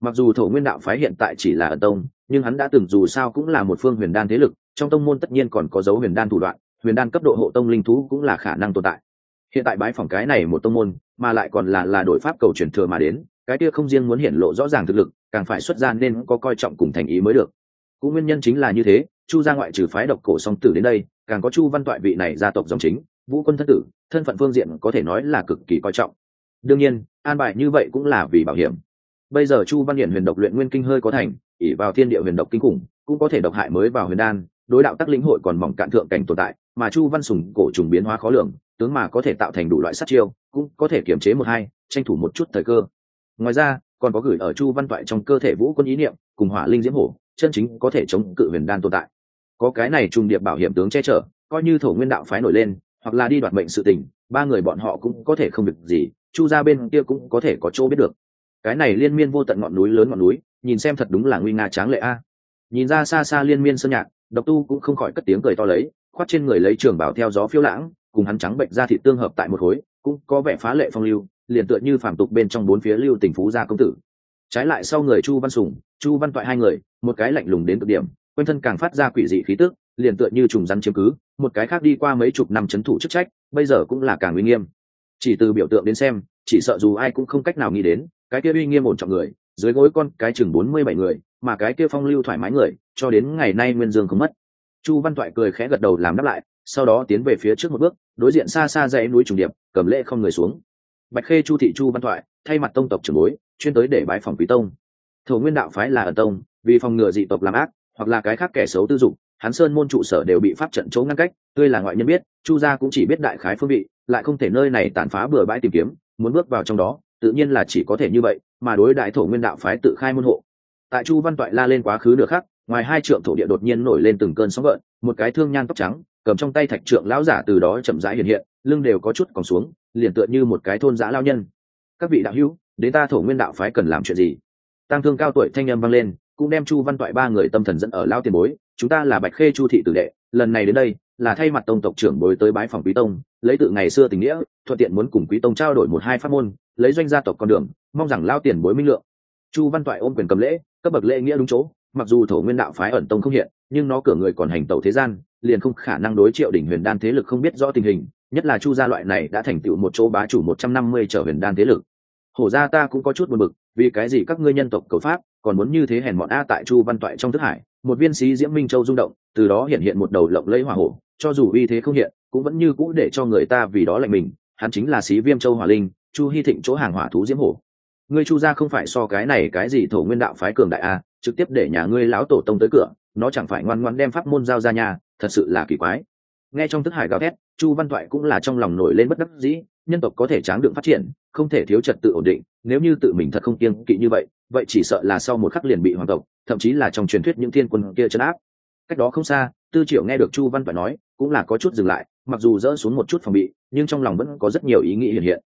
Mặc dù thổ nguyên đạo phái hiện tại chỉ là ẩn tông, nhưng hắn đã từng dù sao cũng là một phương huyền đan thế lực, trong tông môn tất nhiên còn có dấu huyền đan thủ đoạn, huyền đan cấp độ hộ tông linh thú cũng là khả năng tồn tại hiện tại bái phỏng cái này một tông môn, mà lại còn là là đội pháp cầu truyền thừa mà đến, cái kia không riêng muốn hiển lộ rõ ràng thực lực, càng phải xuất ra nên có coi trọng cùng thành ý mới được. Cũng nguyên nhân chính là như thế, chu gia ngoại trừ phái độc cổ song tử đến đây, càng có chu văn toại vị này gia tộc dòng chính, vũ quân thân tử, thân phận phương diện có thể nói là cực kỳ coi trọng. Đương nhiên, an bài như vậy cũng là vì bảo hiểm. Bây giờ chu văn hiển huyền độc luyện nguyên kinh hơi có thành ỉ vào thiên địa huyền độc kinh khủng, cũng có thể độc hại mới vào huyền đan, đối đạo tắc lĩnh hội còn mỏng cạn thượng cảnh tồn tại, mà chu văn sùng cổ trùng biến hóa khó lường tướng mà có thể tạo thành đủ loại sát chiêu, cũng có thể kiềm chế một hai, tranh thủ một chút thời cơ. Ngoài ra, còn có gửi ở chu văn toại trong cơ thể vũ quân ý niệm, cùng hỏa linh diễm hổ, chân chính có thể chống cự huyền đan tồn tại. Có cái này trùng điệp bảo hiểm tướng che chở, coi như thổ nguyên đạo phái nổi lên, hoặc là đi đoạt mệnh sự tình, ba người bọn họ cũng có thể không việc gì, chu ra bên kia cũng có thể có chỗ biết được. Cái này liên miên vô tận ngọn núi lớn ngọn núi, nhìn xem thật đúng là nguy nga tráng lệ a. Nhìn ra xa xa liên miên sơn nhạc, độc tu cũng không khỏi cất tiếng cười to lấy khoát trên người lấy trường bảo theo gió phiêu lãng cùng hắn trắng bệnh ra thị tương hợp tại một khối, cũng có vẻ phá lệ phong lưu, liền tựa như phản tục bên trong bốn phía lưu tình phú gia công tử. Trái lại sau người chu văn sùng, chu văn toại hai người, một cái lạnh lùng đến cực điểm, quanh thân càng phát ra quỷ dị khí tức, liền tựa như trùng rắn chiếm cứ, một cái khác đi qua mấy chục năm c h ấ n thủ chức trách, bây giờ cũng là càng uy nghiêm. Chỉ từ biểu tượng đến xem, chỉ sợ dù ai cũng không cách nào nghĩ đến, cái kia uy nghiêm ổn trọng người, dưới gối con cái chừng bốn mươi bảy người, mà cái kia phong lưu thoải mái người, cho đến ngày nay nguyên dương không mất. Chu văn toại cười khẽ gật đầu làm đáp lại sau đó tiến về phía trước một bước, đối diện xa xa dãy núi trùng điệp, cầm lễ không người xuống. Bạch khê, chu thị, chu văn thoại, thay mặt tông tộc trưởng bối, chuyên tới để bái phòng quý tông. Thổ nguyên đạo phái là ở tông, vì phòng ngừa dị tộc làm ác, hoặc là cái khác kẻ xấu tư dụng hắn sơn môn trụ sở đều bị pháp trận chỗ ngăn cách tươi là ngoại nhân biết, chu gia cũng chỉ biết đại khái phương vị, lại không thể nơi này tàn phá bừa bãi tìm kiếm, muốn bước vào trong đó, tự nhiên là chỉ có thể như vậy, mà đối đại thổ nguyên đạo phái tự khai môn hộ. Tại chu văn toại la lên quá khứ nửa khắc, ngoài hai trượng thổ địa đột nhiên nổi lên từng cơn sóng gợn, một cái thương nhan tóc trắng cầm trong tay thạch trượng lão giả từ đó chậm rãi hiện hiện, lưng đều có chút còn xuống, liền tựa như một cái thôn giã lao nhân. Các vị đạo hữu, đến ta thổ nguyên đạo phái cần làm chuyện gì? Tăng thương cao tuổi thanh â m vang lên, cũng đem chu văn toại ba người tâm thần dẫn ở lao tiền bối, chúng ta là bạch khê chu thị tử đệ, lần này đến đây, là thay mặt tông tộc trưởng bối tới bái phòng quý tông, lấy tự ngày xưa tình nghĩa, thuận tiện muốn cùng quý tông trao đổi một hai pháp môn, lấy doanh gia tộc con đường, mong rằng lao tiền bối minh lượng. Chu văn toại ôm quyền cầm lễ, cấp bậc lễ nghĩa đúng chỗ, mặc dù thổ nguyên đạo phái ẩn tông không hiện, nhưng nó cửa người còn hành tẩu thế gian liền không khả năng đối triệu đỉnh huyền đan thế lực không biết rõ tình hình, nhất là chu gia loại này đã thành tựu một chỗ bá chủ một trăm năm mươi trở huyền đan thế lực. Hổ gia ta cũng có chút buồn bực, vì cái gì các ngươi nhân tộc cầu pháp, còn muốn như thế hèn mọn a tại chu văn toại trong thức hải, một viên sĩ diễm minh châu rung động, từ đó hiện hiện một đầu lộng lẫy hỏa hổ, cho dù uy thế không hiện, cũng vẫn như cũ để cho người ta vì đó lạnh mình, hắn chính là sĩ viêm châu hỏa linh, chu hy thịnh chỗ hàng hỏa thú diễm hổ ngươi chu gia không phải so cái này cái gì thổ nguyên đạo phái cường đại a trực tiếp để nhà ngươi lão tổ tông tới cửa, nó chẳng phải ngoan ngoan đem pháp môn giao ra nhà, thật sự là kỳ quái. Nghe trong thức hải gào thét, chu văn toại cũng là trong lòng nổi lên bất đắc dĩ, nhân tộc có thể tráng đựng phát triển, không thể thiếu trật tự ổn định, nếu như tự mình thật không kiên kỵ như vậy vậy chỉ sợ là sau một khắc liền bị hoàng tộc, thậm chí là trong truyền thuyết những thiên quân kia chấn áp. Cách đó không xa, tư triệu nghe được chu văn toại nói, cũng là có chút dừng lại, mặc dù dỡ xuống một chút phòng bị, nhưng trong lòng vẫn có rất nhiều ý nghĩ hiện hiện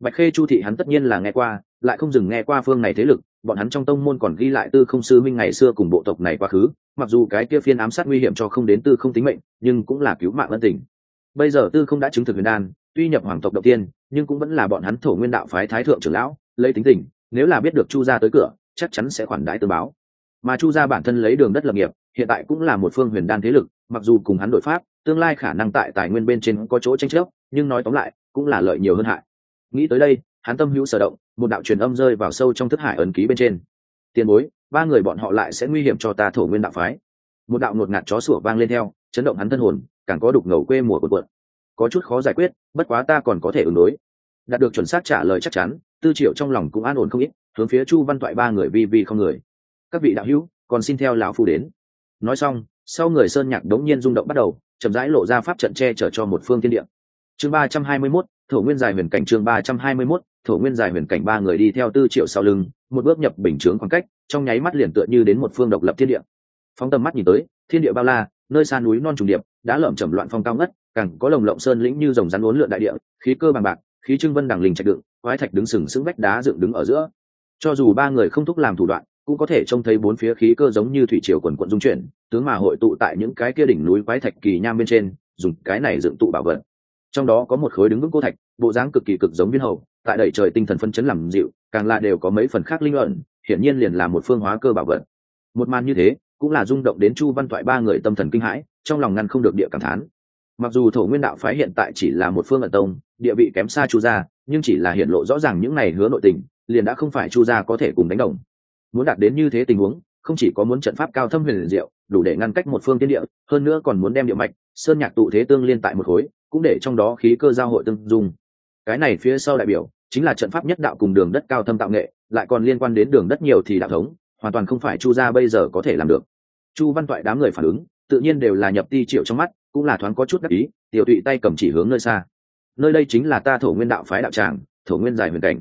bạch khê chu thị hắn tất nhiên là nghe qua, lại không dừng nghe qua phương này thế lực, bọn hắn trong tông môn còn ghi lại tư không sư minh ngày xưa cùng bộ tộc này quá khứ, mặc dù cái kia phiên ám sát nguy hiểm cho không đến tư không tính mệnh, nhưng cũng là cứu mạng ân tình. Bây giờ tư không đã chứng thực huyền đan, tuy nhập hoàng tộc đầu tiên, nhưng cũng vẫn là bọn hắn thổ nguyên đạo phái thái thượng trưởng lão, lấy tính tình, nếu là biết được chu gia tới cửa, chắc chắn sẽ khoản đãi tương báo. Mà chu gia bản thân lấy đường đất lập nghiệp, hiện tại cũng là một phương huyền đan thế lực, mặc dù cùng hắn đội pháp, tương lai khả năng tại tài nguyên bên trên có chỗ tranh chấp, nhưng nói tóm lại, cũng là lợi nhiều hơn hại nghĩ tới đây, hắn tâm hữu sở động, một đạo truyền âm rơi vào sâu trong thức hải ấn ký bên trên. Tiền bối, ba người bọn họ lại sẽ nguy hiểm cho ta thổ nguyên đạo phái. Một đạo ngột ngạt chó sủa vang lên theo, chấn động hắn thân hồn, càng có đục ngầu quê mùa cuộn cuộn. Có chút khó giải quyết, bất quá ta còn có thể ứng đối. Đạt được chuẩn xác trả lời chắc chắn, tư triệu trong lòng cũng an ổn không ít, hướng phía chu văn toại ba người vi vi không người. Các vị đạo hữu, còn xin theo lão phu đến. Nói xong, sau người sơn nhạc đống nhiên rung động bắt đầu, chậm rãi lộ ra pháp trận che chở cho một phương thiên địa. Chương ba trăm hai mươi mốt thổ nguyên dài huyền cảnh chương ba trăm hai mươi 321, thổ nguyên dài huyền cảnh ba người đi theo tư triệu sau lưng một bước nhập bình chướng khoảng cách trong nháy mắt liền tựa như đến một phương độc lập thiên địa. Phóng tầm mắt nhìn tới thiên địa bao la nơi xa núi non trùng điệp đã lợm chầm loạn phong cao ngất càng có lồng lộng sơn lĩnh như dòng rắn uốn lượn đại địa khí cơ bằng bạc khí trưng vân đằng linh trạch đựng quái thạch đứng sừng sững vách đá dựng đứng ở giữa. Cho dù ba người không thúc làm thủ đoạn cũng có thể trông thấy bốn phía khí cơ giống như thủy triều quần quận dung chuyển tướng mà hội tụ tại những cái kia đỉnh núi quái thạch kỳ nham bên trên dùng cái này dựng tụ bảo vật trong đó có một khối đứng vững cô thạch, bộ dáng cực kỳ cực giống viên hậu tại đẩy trời tinh thần phân chấn làm dịu, càng là đều có mấy phần khác linh luận hiển nhiên liền là một phương hóa cơ bảo vật. Một màn như thế, cũng là rung động đến chu văn toại ba người tâm thần kinh hãi, trong lòng ngăn không được địa cảm thán. Mặc dù thổ nguyên đạo phái hiện tại chỉ là một phương ẩn tông, địa vị kém xa chu gia, nhưng chỉ là hiện lộ rõ ràng những này hứa nội tình, liền đã không phải chu gia có thể cùng đánh đồng. Muốn đạt đến như thế tình huống, không chỉ có muốn trận pháp cao thâm huyền diệu, đủ để ngăn cách một phương tiên địa, hơn nữa còn muốn đem địa mạch, sơn nhạc tụ thế tương liên tại một khối cũng để trong đó khí cơ giao hội tương dung. Cái này phía sau đại biểu chính là trận pháp nhất đạo cùng đường đất cao thâm tạo nghệ, lại còn liên quan đến đường đất nhiều thì đạo thống, hoàn toàn không phải chu gia bây giờ có thể làm được. Chu văn toại đám người phản ứng, tự nhiên đều là nhập ti triệu trong mắt, cũng là thoáng có chút đắc ý, tiểu tụy tay cầm chỉ hướng nơi xa. Nơi đây chính là ta thổ nguyên đạo phái đạo tràng, thổ nguyên dài huyền cảnh.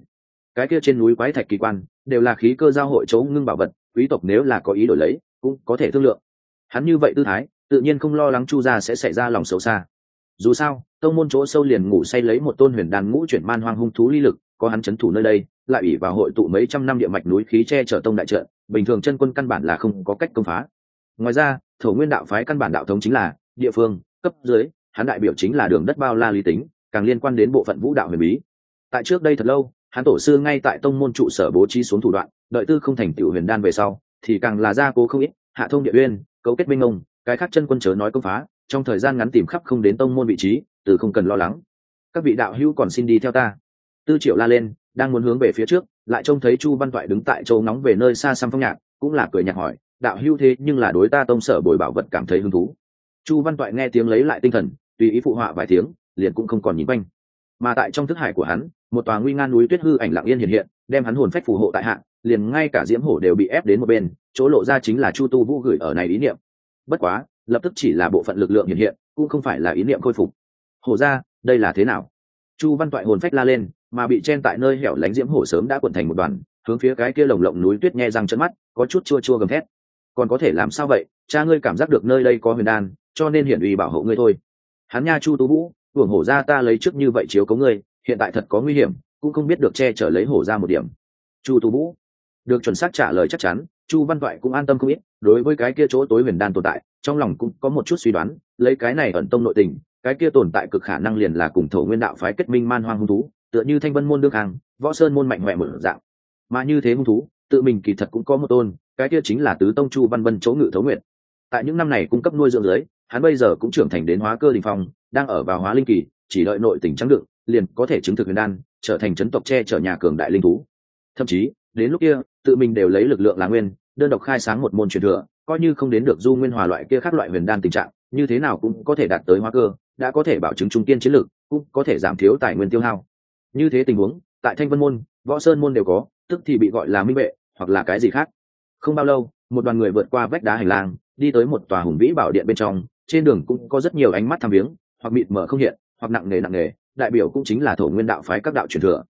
Cái kia trên núi quái thạch kỳ quan, đều là khí cơ giao hội chỗ ngưng bảo vật, quý tộc nếu là có ý đổi lấy, cũng có thể thương lượng. Hắn như vậy tư thái, tự nhiên không lo lắng chu gia sẽ xảy ra lòng xấu xa dù sao, tông môn chỗ sâu liền ngủ say lấy một tôn huyền đàn ngũ chuyển man hoang hung thú ly lực, có hắn c thủ nơi đây, lại ủy vào hội tụ mấy trăm năm địa mạch núi khí che chở tông đại trận, bình thường chân quân căn bản là không có cách công phá. Ngoài ra, thổ nguyên đạo phái căn bản đạo thống chính là địa phương, cấp dưới, hắn đại biểu chính là đường đất bao la lý tính, càng liên quan đến bộ phận vũ đạo huyền bí. Tại trước đây thật lâu, hắn tổ sư ngay tại tông môn trụ sở bố trí xuống thủ đoạn, đợi tư không thành tựu huyền đan về sau, thì càng là gia cố không ít, hạ thông địa uyên, cấu kết minh ông, cái khác chân quân chớ nói công phá trong thời gian ngắn tìm khắp không đến tông môn vị trí, từ không cần lo lắng. Các vị đạo hữu còn xin đi theo ta. Tư triệu la lên, đang muốn hướng về phía trước, lại trông thấy chu văn toại đứng tại châu nóng về nơi xa xăm phong nhạc, cũng là cười nhạt hỏi, đạo hữu thế nhưng là đối ta tông sở bồi bảo vật cảm thấy hứng thú. Chu văn toại nghe tiếng lấy lại tinh thần, tùy ý phụ họa vài tiếng, liền cũng không còn nhìn quanh. Mà tại trong thức hải của hắn, một tòa nguy ngan núi tuyết hư ảnh lặng yên hiện hiện, đem hắn hồn phách phù hộ tại hạ, liền ngay cả diễm hổ đều bị ép đến một bên, chỗ lộ ra chính là chu tu vũ gửi ở này ý niệm. Bất quá lập tức chỉ là bộ phận lực lượng hiện hiện, cũng không phải là ý niệm khôi phục. Hổ ra đây là thế nào? Chu văn toại hồn phách la lên, mà bị chen tại nơi hẻo lánh diễm hổ sớm đã quận thành một đoàn, hướng phía cái kia lồng lộng núi tuyết nghe răng chân mắt, có chút chua chua gầm thét. Còn có thể làm sao vậy? Cha ngươi cảm giác được nơi đây có huyền đan, cho nên hiển uy bảo hộ ngươi thôi. Hắn nha chu tú vũ, hưởng hổ ra ta lấy trước như vậy chiếu cống ngươi, hiện tại thật có nguy hiểm, cũng không biết được che chở lấy hổ ra một điểm. Chu tú vũ, được chuẩn xác trả lời chắc chắn chu văn toại cũng an tâm không ít, đối với cái kia chỗ tối huyền đan tồn tại, trong lòng cũng có một chút suy đoán, lấy cái này ẩn tông nội tình, cái kia tồn tại cực khả năng liền là cùng thổ nguyên đạo phái kết minh man hoang hung thú, tựa như thanh vân môn đương hàng, võ sơn môn mạnh mẽ mở dạng. Mà như thế hung thú, tự mình kỳ thật cũng có một tôn, cái kia chính là tứ tông chu văn vân chỗ ngự thấu nguyện tại những năm này cung cấp nuôi dưỡng dưới, hắn bây giờ cũng trưởng thành đến hóa cơ đình phong, đang ở vào hóa linh kỳ, chỉ đợi nội tình trắng đựng, liền có thể chứng thực huyền đan, trở thành chấn tộc che chở nhà cường đại linh thú. Thậm chí, đến lúc kia tự mình đều lấy lực lượng là nguyên, đơn độc khai sáng một môn truyền thừa, coi như không đến được du nguyên hòa loại kia khác loại huyền đan tình trạng, như thế nào cũng có thể đạt tới hóa cơ, đã có thể bảo chứng trung kiên chiến lược cũng có thể giảm thiếu tài nguyên tiêu hao. Như thế tình huống, tại thanh vân môn, võ sơn môn đều có, tức thì bị gọi là minh vệ, hoặc là cái gì khác. Không bao lâu, một đoàn người vượt qua vách đá hành lang, đi tới một tòa hùng vĩ bảo điện bên trong, trên đường cũng có rất nhiều ánh mắt tham viếng, hoặc mịt mở không hiện, hoặc nặng nề nặng nề, đại biểu cũng chính là thổ nguyên đạo phái các đạo truyền thừa.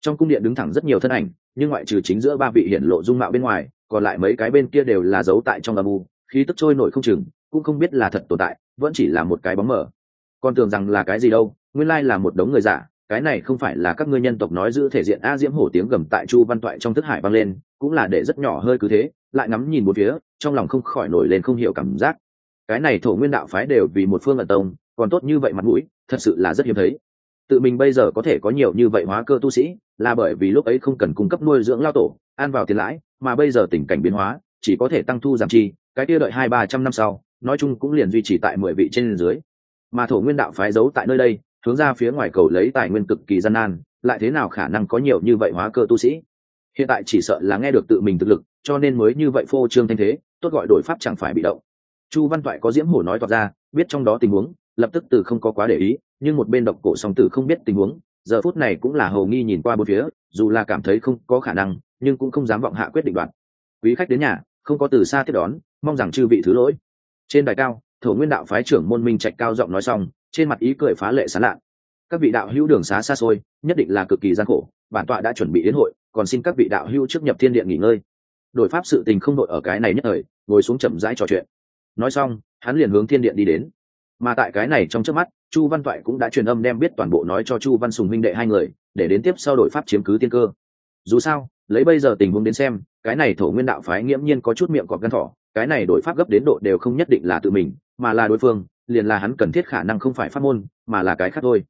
Trong cung điện đứng thẳng rất nhiều thân ảnh nhưng ngoại trừ chính giữa ba vị hiện lộ dung mạo bên ngoài, còn lại mấy cái bên kia đều là giấu tại trong âm u, khí tức trôi nổi không chừng, cũng không biết là thật tồn tại, vẫn chỉ là một cái bóng mờ. Con tưởng rằng là cái gì đâu, nguyên lai là một đống người giả, cái này không phải là các ngươi nhân tộc nói giữ thể diện a diễm hổ tiếng gầm tại chu văn toại trong thức hải vang lên, cũng là để rất nhỏ hơi cứ thế, lại ngắm nhìn một phía, trong lòng không khỏi nổi lên không hiểu cảm giác. Cái này thổ nguyên đạo phái đều vì một phương ẩn tông, còn tốt như vậy mặt mũi, thật sự là rất hiếm thấy tự mình bây giờ có thể có nhiều như vậy hóa cơ tu sĩ, là bởi vì lúc ấy không cần cung cấp nuôi dưỡng lao tổ, ăn vào tiền lãi, mà bây giờ tình cảnh biến hóa, chỉ có thể tăng thu giảm chi, cái kia đợi hai ba trăm năm sau, nói chung cũng liền duy trì tại mười vị trên dưới. Mà thổ nguyên đạo phái giấu tại nơi đây, hướng ra phía ngoài cầu lấy tài nguyên cực kỳ gian nan, lại thế nào khả năng có nhiều như vậy hóa cơ tu sĩ? Hiện tại chỉ sợ là nghe được tự mình thực lực, cho nên mới như vậy phô trương thanh thế, tốt gọi đổi pháp chẳng phải bị động. Chu văn toại có diễm hổ nói toạc ra, biết trong đó tình huống lập tức từ không có quá để ý, nhưng một bên độc cổ song tử không biết tình huống, giờ phút này cũng là hầu nghi nhìn qua bốn phía, dù là cảm thấy không có khả năng, nhưng cũng không dám vọng hạ quyết định đoạn quý khách đến nhà, không có từ xa tiếp đón, mong rằng chư vị thứ lỗi. Trên đài cao, thổ nguyên đạo phái trưởng môn minh trạch cao giọng nói xong, trên mặt ý cười phá lệ sán lạ. Các vị đạo hữu đường xá xa xôi, nhất định là cực kỳ gian khổ, bản tọa đã chuẩn bị đến hội, còn xin các vị đạo hữu trước nhập thiên điện nghỉ ngơi. Đổi pháp sự tình không đội ở cái này nhất thời, ngồi xuống chậm rãi trò chuyện. Nói xong, hắn liền hướng thiên điện đi đến mà tại cái này trong trước mắt, chu văn toại cũng đã truyền âm đem biết toàn bộ nói cho chu văn sùng minh đệ hai người, để đến tiếp sau đổi pháp chiếm cứ tiên cơ. Dù sao, lấy bây giờ tình huống đến xem, cái này thổ nguyên đạo phái nghiễm nhiên có chút miệng cọp gân thỏ, cái này đổi pháp gấp đến độ đều không nhất định là tự mình, mà là đối phương, liền là hắn cần thiết khả năng không phải pháp môn, mà là cái khác thôi.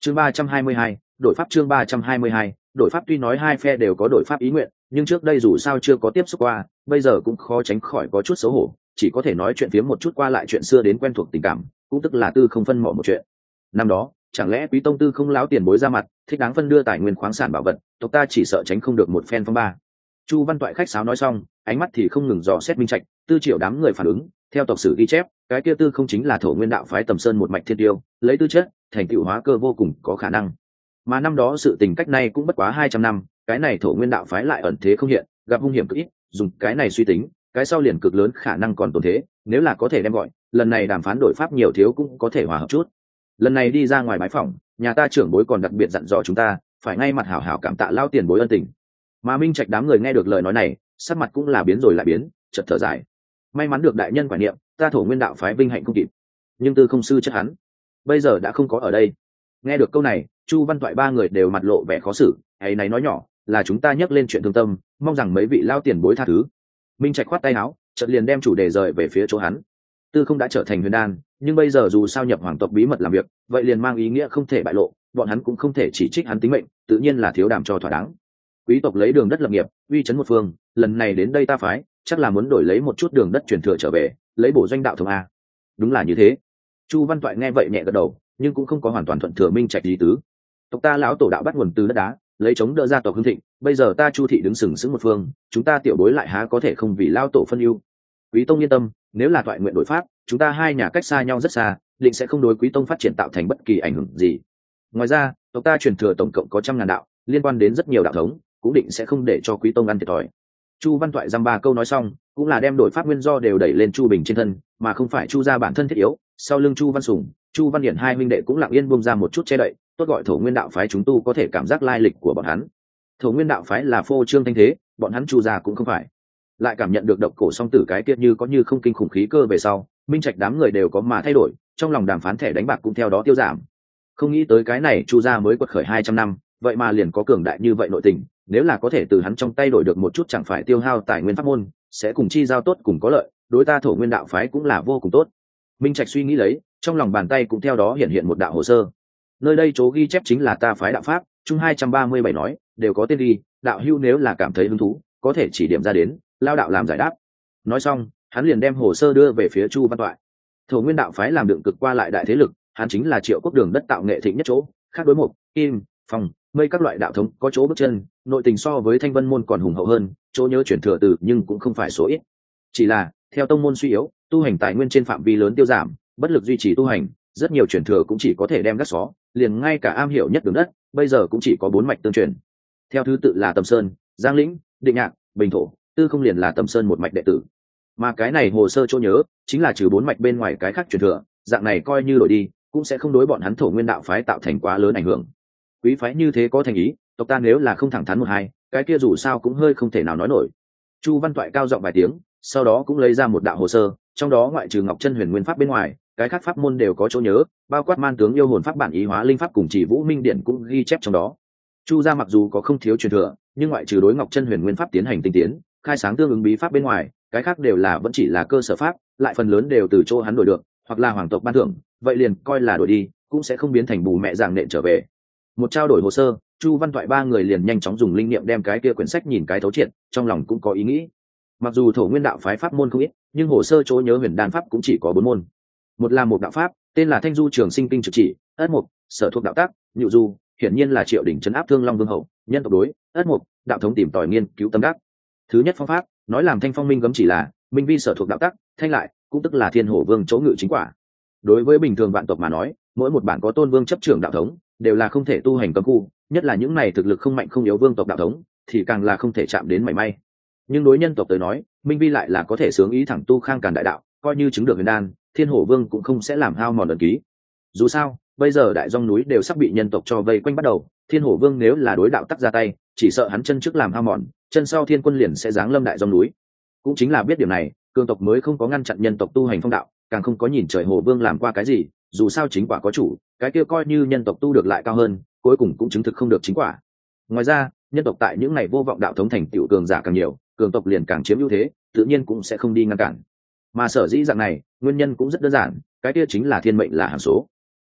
Chương ba trăm hai mươi hai, đổi pháp chương ba trăm hai mươi hai, đổi pháp tuy nói hai phe đều có đổi pháp ý nguyện, nhưng trước đây dù sao chưa có tiếp xúc qua, bây giờ cũng khó tránh khỏi có chút xấu hổ, chỉ có thể nói chuyện phiếm một chút qua lại chuyện xưa đến quen thuộc tình cảm cũng tức là tư không phân mỏ một chuyện. Năm đó, chẳng lẽ quý tông tư không láo tiền bối ra mặt, thích đáng phân đưa tài nguyên khoáng sản bảo vật, tộc ta chỉ sợ tránh không được một phen phong ba. Chu văn toại khách sáo nói xong, ánh mắt thì không ngừng dò xét minh trạch, tư triệu đám người phản ứng, theo tộc sử ghi chép, cái kia tư không chính là thổ nguyên đạo phái tầm sơn một mạch thiên tiêu, lấy tư chất, thành tựu hóa cơ vô cùng, có khả năng. Mà năm đó sự tình cách này cũng bất quá hai trăm năm, cái này thổ nguyên đạo phái lại ẩn thế không hiện, gặp hung hiểm cực ít, dùng cái này suy tính, cái sau liền cực lớn khả năng còn tồn thế nếu là có thể đem gọi, lần này đàm phán đổi pháp nhiều thiếu cũng có thể hòa hợp chút. Lần này đi ra ngoài mái phòng nhà ta trưởng bối còn đặc biệt dặn dò chúng ta, phải ngay mặt hảo hảo cảm tạ lao tiền bối ân tình. Mà minh trạch đám người nghe được lời nói này, sắc mặt cũng là biến rồi lại biến chật thở dài. May mắn được đại nhân quả niệm, ta thổ nguyên đạo phái vinh hạnh không kịp. Nhưng tư không sư chất hắn, bây giờ đã không có ở đây. Nghe được câu này, chu văn toại ba người đều mặt lộ vẻ khó xử, ấy này nói nhỏ, là chúng ta nhắc lên chuyện thương tâm, mong rằng mấy vị lao tiền bối tha thứ. Minh trạch khoát tay áo chợt liền đem chủ đề rời về phía chỗ hắn. Tư không đã trở thành huyền đan, nhưng bây giờ dù sao nhập hoàng tộc bí mật làm việc, vậy liền mang ý nghĩa không thể bại lộ, bọn hắn cũng không thể chỉ trích hắn tính mệnh, tự nhiên là thiếu đảm cho thỏa đáng. Quý tộc lấy đường đất lập nghiệp, uy chấn một phương, lần này đến đây ta phái, chắc là muốn đổi lấy một chút đường đất truyền thừa trở về, lấy bổ doanh đạo thống a. Đúng là như thế. Chu văn toại nghe vậy nhẹ gật đầu, nhưng cũng không có hoàn toàn thuận thừa minh trạch lý tứ. Tộc ta lão tổ đạo bắt nguồn từ đất đá, lấy chống đỡ gia tộc hưng thịnh, bây giờ ta chu thị đứng sừng sững một phương, chúng ta tiểu bối lại há có thể không vì lao tổ phân ưu? Quý tông yên tâm, nếu là thoại nguyện đổi pháp, chúng ta hai nhà cách xa nhau rất xa, định sẽ không đối quý tông phát triển tạo thành bất kỳ ảnh hưởng gì. Ngoài ra, tộc ta truyền thừa tổng cộng có trăm ngàn đạo, liên quan đến rất nhiều đạo thống, cũng định sẽ không để cho quý tông ăn thiệt thòi. Chu văn Toại dăm ba câu nói xong, cũng là đem đổi pháp nguyên do đều đẩy lên chu bình trên thân, mà không phải chu ra bản thân thiết yếu. Sau lưng chu văn sùng, chu văn điển hai minh đệ cũng lặng yên bông ra một chút che đậy, tốt gọi thổ nguyên đạo phái chúng tu có thể cảm giác lai lịch của bọn hắn. Thổ nguyên đạo phái là phô trương thanh thế, bọn hắn chu ra cũng không phải lại cảm nhận được độc cổ song tử cái tiết như có như không kinh khủng khí cơ về sau, minh trạch đám người đều có mà thay đổi, trong lòng đàm phán thẻ đánh bạc cũng theo đó tiêu giảm. Không nghĩ tới cái này, chu gia mới quật khởi hai trăm năm, vậy mà liền có cường đại như vậy nội tình, nếu là có thể từ hắn trong tay đổi được một chút chẳng phải tiêu hao tài nguyên pháp môn, sẽ cùng chi giao tốt cùng có lợi, đối ta thổ nguyên đạo phái cũng là vô cùng tốt. Minh trạch suy nghĩ lấy, trong lòng bàn tay cũng theo đó hiện hiện một đạo hồ sơ. Nơi đây chỗ ghi chép chính là ta phái đạo pháp chung hai trăm ba mươi bảy nói, đều có tên ghi, đạo hưu nếu là cảm thấy hứng thú, có thể chỉ điểm ra đến lao đạo làm giải đáp. Nói xong, hắn liền đem hồ sơ đưa về phía chu văn toại. Thổ nguyên đạo phái làm đựng cực qua lại đại thế lực, hắn chính là triệu quốc đường đất tạo nghệ thịnh nhất chỗ, khác đối mục, kim phòng mây các loại đạo thống có chỗ bước chân, nội tình so với thanh vân môn còn hùng hậu hơn, chỗ nhớ chuyển thừa từ nhưng cũng không phải số ít. Chỉ là, theo tông môn suy yếu, tu hành tài nguyên trên phạm vi lớn tiêu giảm, bất lực duy trì tu hành, rất nhiều chuyển thừa cũng chỉ có thể đem gác xó, liền ngay cả am hiểu nhất đường đất, bây giờ cũng chỉ có bốn mạch tương truyền. Theo thứ tự là tầm sơn, giang lĩnh, định nhạc, bình thổ tư không liền là tầm sơn một mạch đệ tử. Mà cái này hồ sơ chỗ nhớ, chính là trừ bốn mạch bên ngoài cái khác truyền thừa, dạng này coi như đổi đi, cũng sẽ không đối bọn hắn thổ nguyên đạo phái tạo thành quá lớn ảnh hưởng. Quý phái như thế có thành ý, tộc ta nếu là không thẳng thắn một hai, cái kia dù sao cũng hơi không thể nào nói nổi. Chu văn toại cao giọng vài tiếng, sau đó cũng lấy ra một đạo hồ sơ, trong đó ngoại trừ ngọc chân huyền nguyên pháp bên ngoài, cái khác pháp môn đều có chỗ nhớ, bao quát man tướng yêu hồn pháp bản ý hóa linh pháp cùng chỉ vũ minh điện cũng ghi chép trong đó. Chu gia mặc dù có không thiếu truyền thừa, nhưng ngoại trừ đối ngọc chân huyền nguyên pháp tiến hành tinh tiến khai sáng tương ứng bí pháp bên ngoài, cái khác đều là vẫn chỉ là cơ sở pháp, lại phần lớn đều từ chỗ hắn đổi được, hoặc là hoàng tộc ban thưởng, vậy liền coi là đổi đi, cũng sẽ không biến thành bù mẹ giảng nện trở về. Một trao đổi hồ sơ, chu văn thoại ba người liền nhanh chóng dùng linh nghiệm đem cái kia quyển sách nhìn cái thấu triệt, trong lòng cũng có ý nghĩ. Mặc dù thổ nguyên đạo phái pháp môn không ít, nhưng hồ sơ chỗ nhớ huyền đan pháp cũng chỉ có bốn môn. Một là một đạo pháp, tên là thanh du trường sinh kinh trực chỉ, ất mục, sở thuộc đạo tác nhự du, hiển nhiên là triệu đỉnh chấn áp thương long vương hậu, nhân tộc đối, ất mục, đạo thống tìm tòi nghiên cứu tâm đắc thứ nhất phong pháp, nói làm thanh phong minh gấm chỉ là, minh vi sở thuộc đạo tắc, thanh lại, cũng tức là thiên hổ vương chỗ ngự chính quả. Đối với bình thường vạn tộc mà nói, mỗi một bản có tôn vương chấp trưởng đạo thống, đều là không thể tu hành cấm khu, nhất là những này thực lực không mạnh không yếu vương tộc đạo thống, thì càng là không thể chạm đến mảy may. Nhưng đối nhân tộc tới nói, minh vi lại là có thể sướng ý thẳng tu khang càn đại đạo, coi như chứng được huyền đan, thiên hổ vương cũng không sẽ làm hao mòn ẩn ký. Dù sao bây giờ đại dòng núi đều sắp bị nhân tộc cho vây quanh bắt đầu, thiên hổ vương nếu là đối đạo tắc ra tay, chỉ sợ hắn chân trước làm hao mòn, chân sau thiên quân liền sẽ giáng lâm đại dòng núi. Cũng chính là biết điều này cương tộc mới không có ngăn chặn nhân tộc tu hành phong đạo, càng không có nhìn trời hồ vương làm qua cái gì, dù sao chính quả có chủ, cái kia coi như nhân tộc tu được lại cao hơn, cuối cùng cũng chứng thực không được chính quả. Ngoài ra, nhân tộc tại những ngày vô vọng đạo thống thành tựu cường giả càng nhiều, cường tộc liền càng chiếm ưu thế, tự nhiên cũng sẽ không đi ngăn cản. Mà sở dĩ dạng này, nguyên nhân cũng rất đơn giản, cái kia chính là thiên mệnh là hàng số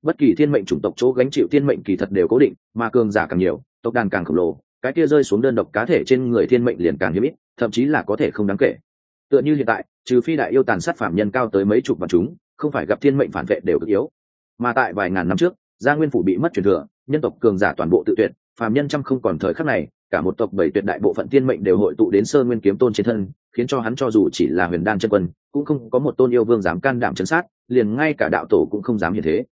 bất kỳ thiên mệnh chủng tộc chỗ gánh chịu thiên mệnh kỳ thật đều cố định, mà cường giả càng nhiều, tộc đàn càng khổng lồ, cái kia rơi xuống đơn độc cá thể trên người thiên mệnh liền càng hiếm ít, thậm chí là có thể không đáng kể. Tựa như hiện tại, trừ phi đại yêu tàn sát phạm nhân cao tới mấy chục vạn chúng, không phải gặp thiên mệnh phản vệ đều cực yếu. Mà tại vài ngàn năm trước, gia nguyên phủ bị mất truyền thừa, nhân tộc cường giả toàn bộ tự tuyệt, phàm nhân trăm không còn thời khắc này, cả một tộc bảy tuyệt đại bộ phận thiên mệnh đều hội tụ đến sơ nguyên kiếm tôn trên thân, khiến cho hắn cho dù chỉ là huyền đan chân quân, cũng không có một tôn yêu vương dám can đảm chấn sát, liền ngay cả đạo tổ cũng không dám như thế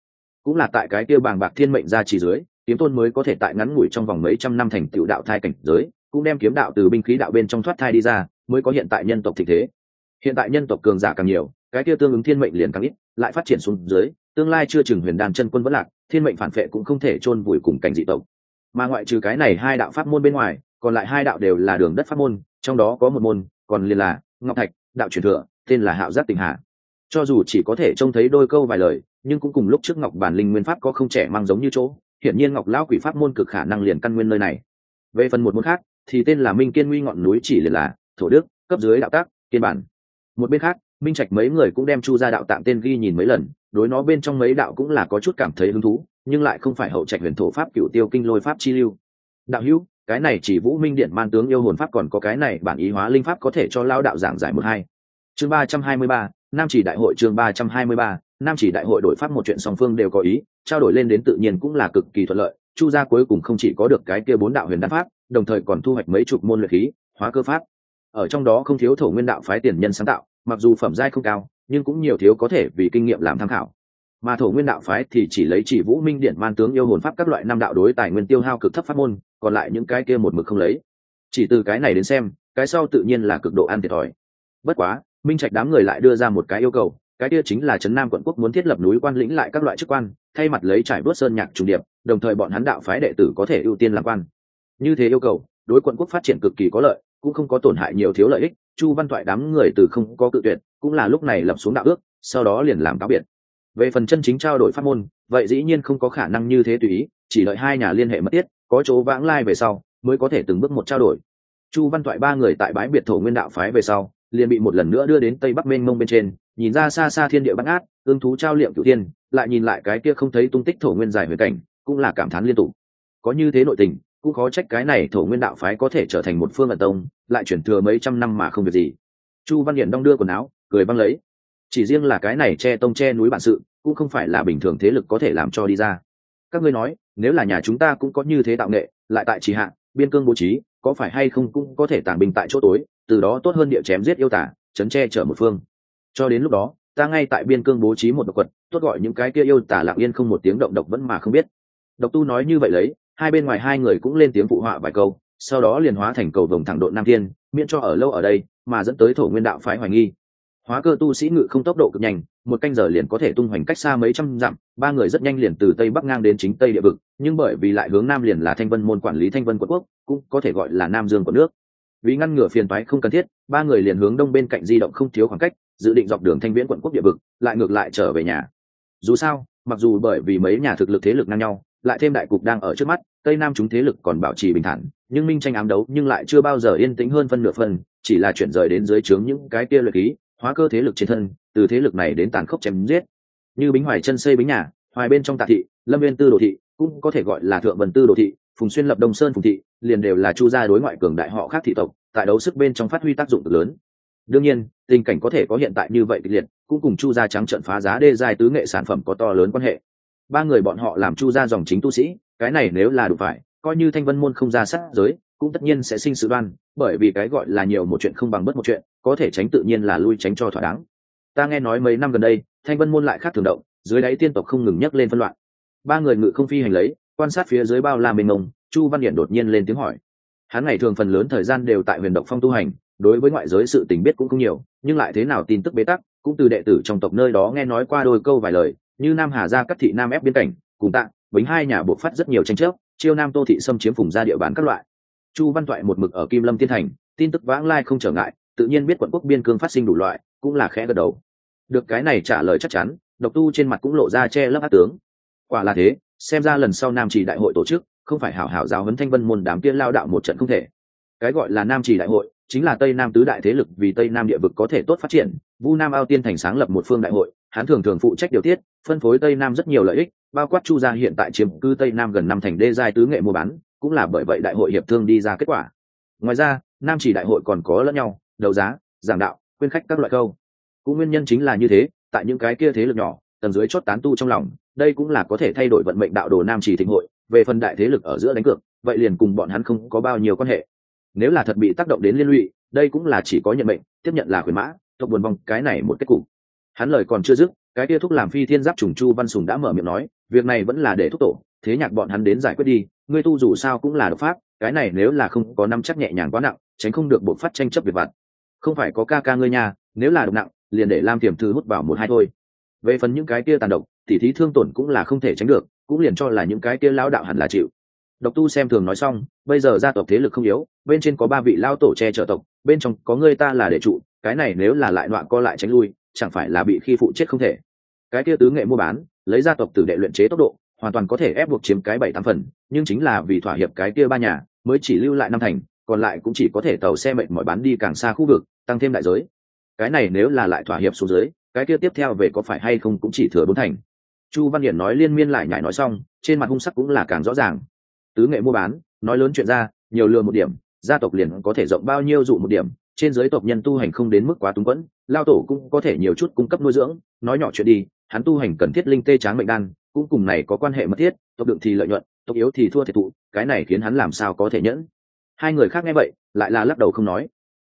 cũng là tại cái kia bàng bạc thiên mệnh ra chỉ dưới, kiếm tôn mới có thể tại ngắn ngủi trong vòng mấy trăm năm thành tựu đạo thai cảnh giới, cũng đem kiếm đạo từ binh khí đạo bên trong thoát thai đi ra, mới có hiện tại nhân tộc thịnh thế. Hiện tại nhân tộc cường giả càng nhiều, cái kia tương ứng thiên mệnh liền càng ít, lại phát triển xuống dưới, tương lai chưa chừng huyền đàn chân quân vẫn lạc, thiên mệnh phản vệ cũng không thể chôn vùi cùng cảnh dị tộc. Mà ngoại trừ cái này hai đạo pháp môn bên ngoài, còn lại hai đạo đều là đường đất pháp môn, trong đó có một môn, còn liền là ngọc thạch, đạo truyền thừa, tên là hạo giác tình hạ cho dù chỉ có thể trông thấy đôi câu vài lời nhưng cũng cùng lúc trước ngọc bản linh nguyên pháp có không trẻ mang giống như chỗ, hiển nhiên ngọc lão quỷ pháp môn cực khả năng liền căn nguyên nơi này. Về phần một môn khác, thì tên là minh kiên nguy ngọn núi chỉ liền là thổ đức, cấp dưới đạo tác, kiên bản. Một bên khác, minh trạch mấy người cũng đem chu ra đạo tạm tên ghi nhìn mấy lần, đối nó bên trong mấy đạo cũng là có chút cảm thấy hứng thú, nhưng lại không phải hậu trạch huyền thổ pháp cựu tiêu kinh lôi pháp chi lưu. Đạo hữu, cái này chỉ vũ minh điện man tướng yêu hồn pháp còn có cái này bản ý hóa linh pháp có thể cho lao đạo giảng giải một hai. Chương ba trăm hai mươi ba, nam chỉ đại hội chương ba trăm hai mươi ba nam chỉ đại hội đổi pháp một chuyện song phương đều có ý, trao đổi lên đến tự nhiên cũng là cực kỳ thuận lợi, chu gia cuối cùng không chỉ có được cái kia bốn đạo huyền đan pháp, đồng thời còn thu hoạch mấy chục môn luyện khí, hóa cơ pháp. Ở trong đó không thiếu thổ nguyên đạo phái tiền nhân sáng tạo, mặc dù phẩm giai không cao, nhưng cũng nhiều thiếu có thể vì kinh nghiệm làm tham khảo. Mà thổ nguyên đạo phái thì chỉ lấy chỉ vũ minh điện man tướng yêu hồn pháp các loại năm đạo đối tài nguyên tiêu hao cực thấp pháp môn, còn lại những cái kia một mực không lấy. Chỉ từ cái này đến xem, cái sau tự nhiên là cực độ an thiệt thòi. Bất quá, minh trạch đám người lại đưa ra một cái yêu cầu cái kia chính là trấn nam quận quốc muốn thiết lập núi quan lĩnh lại các loại chức quan, thay mặt lấy trải bớt sơn nhạc trùng điệp, đồng thời bọn hắn đạo phái đệ tử có thể ưu tiên làm quan. Như thế yêu cầu, đối quận quốc phát triển cực kỳ có lợi, cũng không có tổn hại nhiều thiếu lợi ích, chu văn thoại đám người từ không có cự tuyệt, cũng là lúc này lập xuống đạo ước, sau đó liền làm cáo biệt. Về phần chân chính trao đổi pháp môn, vậy dĩ nhiên không có khả năng như thế tùy ý, chỉ đợi hai nhà liên hệ mất tiết có chỗ vãng lai về sau, mới có thể từng bước một trao đổi. Chu văn thoại ba người tại bãi biệt thổ nguyên đạo phái về sau, liền bị một lần nữa đưa đến tây bắc mênh mông bên trên nhìn ra xa xa thiên địa bắt át ương thú trao liệm cửu thiên, lại nhìn lại cái kia không thấy tung tích thổ nguyên dài huyền cảnh, cũng là cảm thán liên tục. Có như thế nội tình, cũng khó trách cái này thổ nguyên đạo phái có thể trở thành một phương ẩn tông, lại chuyển thừa mấy trăm năm mà không việc gì. Chu văn hiển đong đưa quần áo, cười băng lấy. Chỉ riêng là cái này che tông che núi bản sự, cũng không phải là bình thường thế lực có thể làm cho đi ra. Các ngươi nói, nếu là nhà chúng ta cũng có như thế tạo nghệ, lại tại trì hạ, biên cương bố trí, có phải hay không cũng có thể tàng bình tại chỗ tối, từ đó tốt hơn địa chém giết yêu tả, chấn che chở một phương cho đến lúc đó, ta ngay tại biên cương bố trí một độc quật, tốt gọi những cái kia yêu tả lặng yên không một tiếng động độc vẫn mà không biết. Độc tu nói như vậy lấy, hai bên ngoài hai người cũng lên tiếng phụ họa vài câu, sau đó liền hóa thành cầu vồng thẳng độn nam thiên, miễn cho ở lâu ở đây, mà dẫn tới thổ nguyên đạo phái hoài nghi. Hóa cơ tu sĩ ngự không tốc độ cực nhanh, một canh giờ liền có thể tung hoành cách xa mấy trăm dặm, ba người rất nhanh liền từ tây bắc ngang đến chính tây địa vực, nhưng bởi vì lại hướng nam liền là thanh vân môn quản lý thanh vân quận quốc, cũng có thể gọi là nam dương của nước. Vì ngăn ngừa phiền toái không cần thiết, ba người liền hướng đông bên cạnh di động không thiếu khoảng cách dự định dọc đường thanh viễn quận quốc địa vực, lại ngược lại trở về nhà. Dù sao, mặc dù bởi vì mấy nhà thực lực thế lực ngang nhau, lại thêm đại cục đang ở trước mắt, tây nam chúng thế lực còn bảo trì bình thản, nhưng minh tranh ám đấu nhưng lại chưa bao giờ yên tĩnh hơn phân nửa phần, chỉ là chuyển rời đến dưới trướng những cái kia luyện khí, hóa cơ thế lực trên thân, từ thế lực này đến tàn khốc chém giết. Như bính hoài chân xây bính nhà, hoài bên trong tạ thị, lâm viên tư đồ thị, cũng có thể gọi là thượng vần tư đồ thị, phùng xuyên lập đông sơn phùng thị, liền đều là chu gia đối ngoại cường đại họ khác thị tộc, tại đấu sức bên trong phát huy tác dụng cực lớn đương nhiên, tình cảnh có thể có hiện tại như vậy kịch liệt, cũng cùng chu gia trắng trận phá giá đê dài tứ nghệ sản phẩm có to lớn quan hệ. Ba người bọn họ làm chu gia dòng chính tu sĩ, cái này nếu là đủ phải, coi như thanh vân môn không ra sát giới, cũng tất nhiên sẽ sinh sự đoan, bởi vì cái gọi là nhiều một chuyện không bằng bất một chuyện, có thể tránh tự nhiên là lui tránh cho thỏa đáng. Ta nghe nói mấy năm gần đây, thanh vân môn lại khác thường động, dưới đáy tiên tộc không ngừng nhấc lên phân loạn. Ba người ngự không phi hành lấy, quan sát phía dưới bao la mênh mông, chu văn hiển đột nhiên lên tiếng hỏi. Hắn ngày thường phần lớn thời gian đều tại huyền độc phong tu hành đối với ngoại giới sự tình biết cũng không nhiều, nhưng lại thế nào tin tức bế tắc, cũng từ đệ tử trong tộc nơi đó nghe nói qua đôi câu vài lời, như nam hà gia cắt thị nam ép biên cảnh, cùng tạ, bính hai nhà buộc phát rất nhiều tranh chấp, chiêu nam tô thị xâm chiếm vùng ra địa bàn các loại. Chu văn toại một mực ở kim lâm tiên thành, tin tức vãng lai không trở ngại, tự nhiên biết quận quốc biên cương phát sinh đủ loại, cũng là khẽ gật đầu. Được cái này trả lời chắc chắn, độc tu trên mặt cũng lộ ra che lấp át tướng. Quả là thế, xem ra lần sau nam Chỉ đại hội tổ chức, không phải hảo hảo giáo huấn thanh vân môn đám tiên lao đạo một trận không thể. Cái gọi là nam Chỉ đại hội chính là tây nam tứ đại thế lực vì tây nam địa vực có thể tốt phát triển, vu nam ao tiên thành sáng lập một phương đại hội, hắn thường thường phụ trách điều tiết, phân phối tây nam rất nhiều lợi ích, bao quát chu gia hiện tại chiếm cư tây nam gần năm thành đê giai tứ nghệ mua bán, cũng là bởi vậy đại hội hiệp thương đi ra kết quả. Ngoài ra, nam chỉ đại hội còn có lẫn nhau, đấu giá, giảng đạo, khuyên khách các loại câu. Cũng nguyên nhân chính là như thế, tại những cái kia thế lực nhỏ, tầng dưới chót tán tu trong lòng, đây cũng là có thể thay đổi vận mệnh đạo đồ nam chỉ thịnh hội, về phần đại thế lực ở giữa đánh cược, vậy liền cùng bọn hắn không có bao nhiêu quan hệ nếu là thật bị tác động đến liên lụy, đây cũng là chỉ có nhận mệnh, tiếp nhận là khuyến mã, tộc buồn vong, cái này một kết cục. Hắn lời còn chưa dứt, cái kia thúc làm phi thiên giáp trùng chu văn sùng đã mở miệng nói, việc này vẫn là để thúc tổ, thế nhạc bọn hắn đến giải quyết đi, ngươi tu dù sao cũng là độc pháp, cái này nếu là không có năm chắc nhẹ nhàng quá nặng, tránh không được bộ phát tranh chấp việc vặt. Không phải có ca ca ngươi nha, nếu là độc nặng, liền để lam tiềm thư hút vào một hai thôi. Về phần những cái kia tàn độc, tỉ thí thương tổn cũng là không thể tránh được, cũng liền cho là những cái kia lão đạo hẳn là chịu độc tu xem thường nói xong, bây giờ gia tộc thế lực không yếu, bên trên có ba vị lao tổ che chở tộc, bên trong có người ta là đệ trụ, cái này nếu là lại loạn co lại tránh lui, chẳng phải là bị khi phụ chết không thể. Cái kia tứ nghệ mua bán, lấy gia tộc tử đệ luyện chế tốc độ, hoàn toàn có thể ép buộc chiếm cái bảy tám phần, nhưng chính là vì thỏa hiệp cái kia ba nhà, mới chỉ lưu lại năm thành, còn lại cũng chỉ có thể tàu xe mệnh mọi bán đi càng xa khu vực, tăng thêm đại giới. Cái này nếu là lại thỏa hiệp xuống dưới, cái kia tiếp theo về có phải hay không cũng chỉ thừa bốn thành. Chu văn hiển nói liên miên lại nhảy nói xong, trên mặt hung sắc cũng là càng rõ ràng tứ nghệ mua bán, nói lớn chuyện ra, nhiều lừa một điểm, gia tộc liền có thể rộng bao nhiêu dụ một điểm, trên giới tộc nhân tu hành không đến mức quá túng quẫn, lao tổ cũng có thể nhiều chút cung cấp nuôi dưỡng, nói nhỏ chuyện đi, hắn tu hành cần thiết linh tê tráng mệnh đan, cũng cùng này có quan hệ mật thiết, tộc đựng thì lợi nhuận, tộc yếu thì thua thiệt thụ, cái này khiến hắn làm sao có thể nhẫn. Hai người khác nghe vậy, lại là lắc đầu không nói.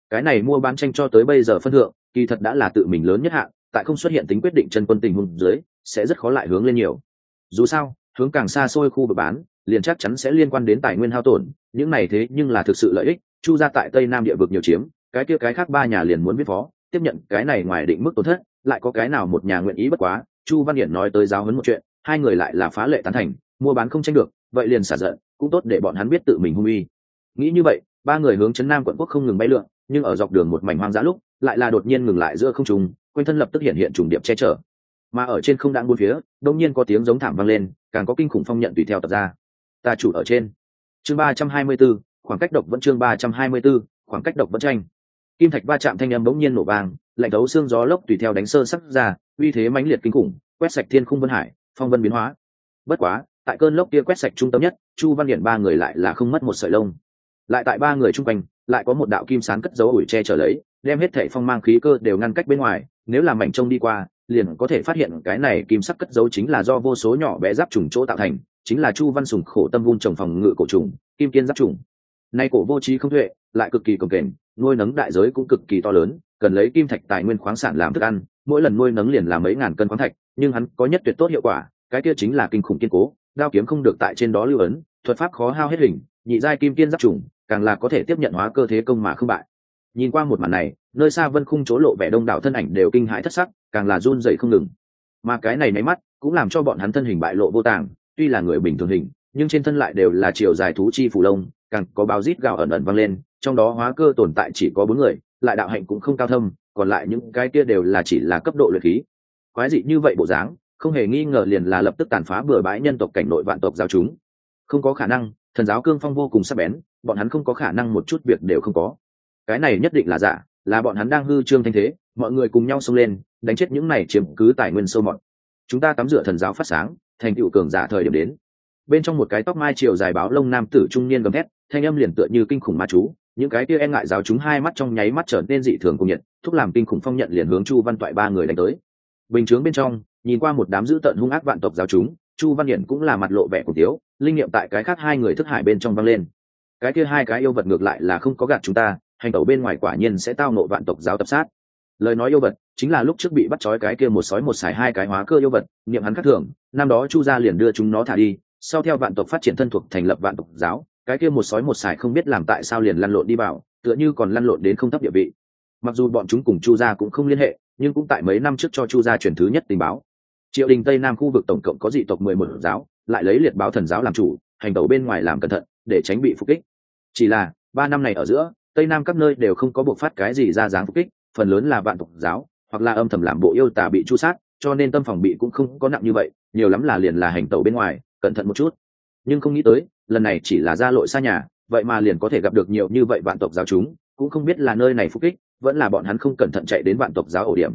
Cái này mua bán tranh cho tới bây giờ phân thượng, kỳ thật đã là tự mình lớn nhất hạn, tại không xuất hiện tính quyết định chân quân tình huống dưới, sẽ rất khó lại hướng lên nhiều. Dù sao, hướng càng xa xôi khu vực bán liền chắc chắn sẽ liên quan đến tài nguyên hao tổn, những này thế nhưng là thực sự lợi ích, chu ra tại tây nam địa vực nhiều chiếm, cái kia cái khác ba nhà liền muốn biết phó, tiếp nhận cái này ngoài định mức tổn thất, lại có cái nào một nhà nguyện ý bất quá, chu văn hiển nói tới giáo huấn một chuyện, hai người lại là phá lệ tán thành, mua bán không tranh được, vậy liền xả giận, cũng tốt để bọn hắn biết tự mình hung uy. Nghĩ như vậy, ba người hướng chấn nam quận quốc không ngừng bay lượn, nhưng ở dọc đường một mảnh hoang dã lúc, lại là đột nhiên ngừng lại giữa không trung, quanh thân lập tức hiện hiện trùng điệp che chở. Mà ở trên không đạn buôn phía đông nhiên có tiếng giống thảm vang lên, càng có kinh khủng phong nhận tùy theo tập ra ta chủ ở trên. Chương ba trăm hai mươi 324, khoảng cách độc vẫn chương ba trăm hai mươi 324, khoảng cách độc vẫn tranh. Kim thạch va chạm thanh âm bỗng nhiên nổ vang lạnh thấu xương gió lốc tùy theo đánh sơ sắc ra uy thế mãnh liệt kinh khủng quét sạch thiên khung vân hải phong vân biến hóa. Bất quá tại cơn lốc kia quét sạch trung tâm nhất chu văn điện ba người lại là không mất một sợi lông. Lại tại ba người chung quanh lại có một đạo kim sán cất dấu ủi che trở lấy đem hết thảy phong mang khí cơ đều ngăn cách bên ngoài nếu làm mảnh trông đi qua liền có thể phát hiện cái này kim sắc cất dấu chính là do vô số nhỏ bé giáp trùng chỗ tạo thành chính là chu văn sùng khổ tâm vun trồng phòng ngự cổ trùng, kim kiên giáp trùng. Nay cổ vô trí không thuệ lại cực kỳ cồng kềnh, nuôi nấng đại giới cũng cực kỳ to lớn, cần lấy kim thạch tài nguyên khoáng sản làm thức ăn, mỗi lần nuôi nấng liền là mấy ngàn cân khoáng thạch, nhưng hắn có nhất tuyệt tốt hiệu quả, cái kia chính là kinh khủng kiên cố, đao kiếm không được tại trên đó lưu ấn, thuật pháp khó hao hết hình, nhị giai kim kiên giáp trùng, càng là có thể tiếp nhận hóa cơ thế công mà không bại. Nhìn qua một màn này, nơi xa vân khung chỗ lộ vẻ đông đảo thân ảnh đều kinh hãi thất sắc, càng là run dậy không ngừng. Mà cái này nháy mắt, cũng làm cho bọn hắn thân hình bại lộ vô tàng tuy là người bình thường hình, nhưng trên thân lại đều là chiều dài thú chi phủ lông, càng có bao rít gạo ẩn ẩn vang lên, trong đó hóa cơ tồn tại chỉ có bốn người, lại đạo hạnh cũng không cao thâm, còn lại những cái kia đều là chỉ là cấp độ luyện khí. Quái dị như vậy bộ dáng, không hề nghi ngờ liền là lập tức tàn phá bừa bãi nhân tộc cảnh nội vạn tộc giao chúng. Không có khả năng, thần giáo cương phong vô cùng sắc bén, bọn hắn không có khả năng một chút việc đều không có. Cái này nhất định là giả, là bọn hắn đang hư trương thanh thế, mọi người cùng nhau xông lên, đánh chết những này chiếm cứ tài nguyên sâu mọt. Chúng ta tắm rửa thần giáo phát sáng thành tựu cường giả thời điểm đến. Bên trong một cái tóc mai chiều dài báo lông nam tử trung niên gầm thét, thanh âm liền tựa như kinh khủng ma chú, những cái kia e ngại giáo chúng hai mắt trong nháy mắt trở nên dị thường cùng nhiệt, thúc làm kinh khủng phong nhận liền hướng chu văn toại ba người đánh tới. Bình chướng bên trong, nhìn qua một đám dữ tợn hung ác vạn tộc giáo chúng, chu văn hiển cũng là mặt lộ vẻ cùng tiếu, linh nghiệm tại cái khác hai người thức hải bên trong văng lên. Cái kia hai cái yêu vật ngược lại là không có gạt chúng ta, hành tẩu bên ngoài quả nhiên sẽ tao nộ vạn tộc giáo tập sát lời nói yêu vật chính là lúc trước bị bắt trói cái kia một sói một xài hai cái hóa cơ yêu vật, niệm hắn khắc thường, năm đó chu gia liền đưa chúng nó thả đi, sau theo vạn tộc phát triển thân thuộc thành lập vạn tộc giáo, cái kia một sói một xài không biết làm tại sao liền lăn lộn đi vào, tựa như còn lăn lộn đến không thấp địa vị. Mặc dù bọn chúng cùng chu gia cũng không liên hệ, nhưng cũng tại mấy năm trước cho chu gia truyền thứ nhất tình báo. Triệu đình tây nam khu vực tổng cộng có dị tộc mười một giáo, lại lấy liệt báo thần giáo làm chủ, hành tẩu bên ngoài làm cẩn thận, để tránh bị phục kích. Chỉ là, ba năm này ở giữa, tây nam các nơi đều không có buộc phát cái gì ra dáng phục kích phần lớn là vạn tộc giáo, hoặc là âm thầm làm bộ yêu tà bị chu sát, cho nên tâm phòng bị cũng không có nặng như vậy, nhiều lắm là liền là hành tẩu bên ngoài, cẩn thận một chút. Nhưng không nghĩ tới, lần này chỉ là ra lội xa nhà, vậy mà liền có thể gặp được nhiều như vậy vạn tộc giáo chúng, cũng không biết là nơi này phục kích, vẫn là bọn hắn không cẩn thận chạy đến vạn tộc giáo ổ điểm.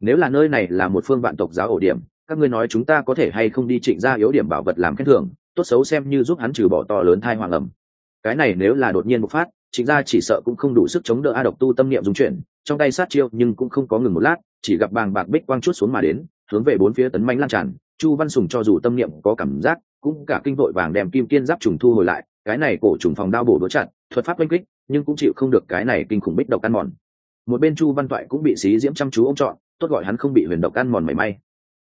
Nếu là nơi này là một phương vạn tộc giáo ổ điểm, các ngươi nói chúng ta có thể hay không đi trịnh ra yếu điểm bảo vật làm khen thưởng, tốt xấu xem như giúp hắn trừ bỏ to lớn thai hoàng ẩm. Cái này nếu là đột nhiên bộc phát trịnh gia chỉ sợ cũng không đủ sức chống đỡ a độc tu tâm niệm dung chuyển, trong tay sát chiêu nhưng cũng không có ngừng một lát, chỉ gặp bàng bạc bích quang chút xuống mà đến, hướng về bốn phía tấn mánh lan tràn, chu văn sùng cho dù tâm niệm có cảm giác, cũng cả kinh vội vàng đem kim kiên giáp trùng thu hồi lại, cái này cổ trùng phòng đao bổ đỗ chặt, thuật pháp oanh kích, nhưng cũng chịu không được cái này kinh khủng bích độc ăn mòn. Một bên chu văn toại cũng bị xí diễm chăm chú ông chọn tốt gọi hắn không bị huyền độc ăn mòn mảy may.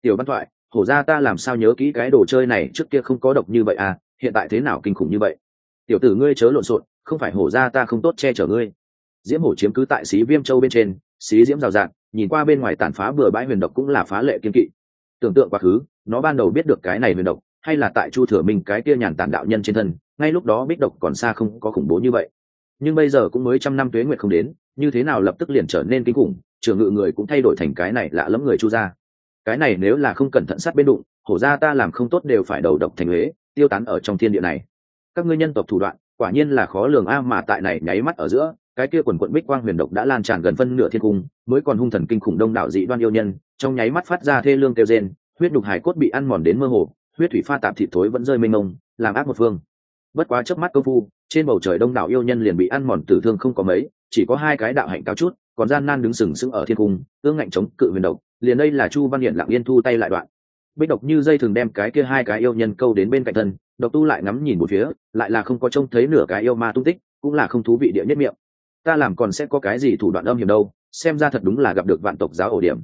Tiểu văn toại hổ ra ta làm sao nhớ kỹ cái đồ chơi này trước kia không có độc như vậy à hiện tại thế nào kinh khủng như vậy? Tiểu tử ngươi chớ lộn xộn không phải hổ ra ta không tốt che chở ngươi. Diễm hổ chiếm cứ tại xí viêm châu bên trên, xí diễm rào rạc nhìn qua bên ngoài tàn phá bừa bãi huyền độc cũng là phá lệ kiên kỵ. Tưởng tượng quá khứ, nó ban đầu biết được cái này huyền độc, hay là tại chu thừa minh cái kia nhàn tản đạo nhân trên thân, ngay lúc đó bích độc còn xa không có khủng bố như vậy. Nhưng bây giờ cũng mới trăm năm tuế nguyệt không đến, như thế nào lập tức liền trở nên kinh khủng trường ngự người cũng thay đổi thành cái này lạ lẫm người chu ra cái này nếu là không cẩn thận sát bên đụng, hổ ra ta làm không tốt đều phải đầu độc thành huế, tiêu tán ở trong thiên địa này. Các ngươi nhân tộc thủ đoạn quả nhiên là khó lường a, mà tại này nháy mắt ở giữa, cái kia quần quận bích quang huyền độc đã lan tràn gần phân nửa thiên cung, mới còn hung thần kinh khủng đông đảo dị đoan yêu nhân, trong nháy mắt phát ra thê lương kêu rên, huyết đục hải cốt bị ăn mòn đến mơ hồ, huyết thủy pha tạp thịt thối vẫn rơi mênh mông, làm ác một phương. Bất quá chớp mắt công phu, trên bầu trời đông đảo yêu nhân liền bị ăn mòn tử thương không có mấy, chỉ có hai cái đạo hạnh cao chút, còn gian nan đứng sừng sững ở thiên cung ương ngạnh chống cự huyền độc, liền đây là chu văn hiển lặng yên thu tay lại đoạn. Bích độc như dây thường đem cái kia hai cái yêu nhân câu đến bên cạnh thân độc tu lại ngắm nhìn một phía, lại là không có trông thấy nửa cái yêu ma tung tích, cũng là không thú vị địa nhất miệng. Ta làm còn sẽ có cái gì thủ đoạn âm hiểm đâu, xem ra thật đúng là gặp được vạn tộc giáo ổ điểm.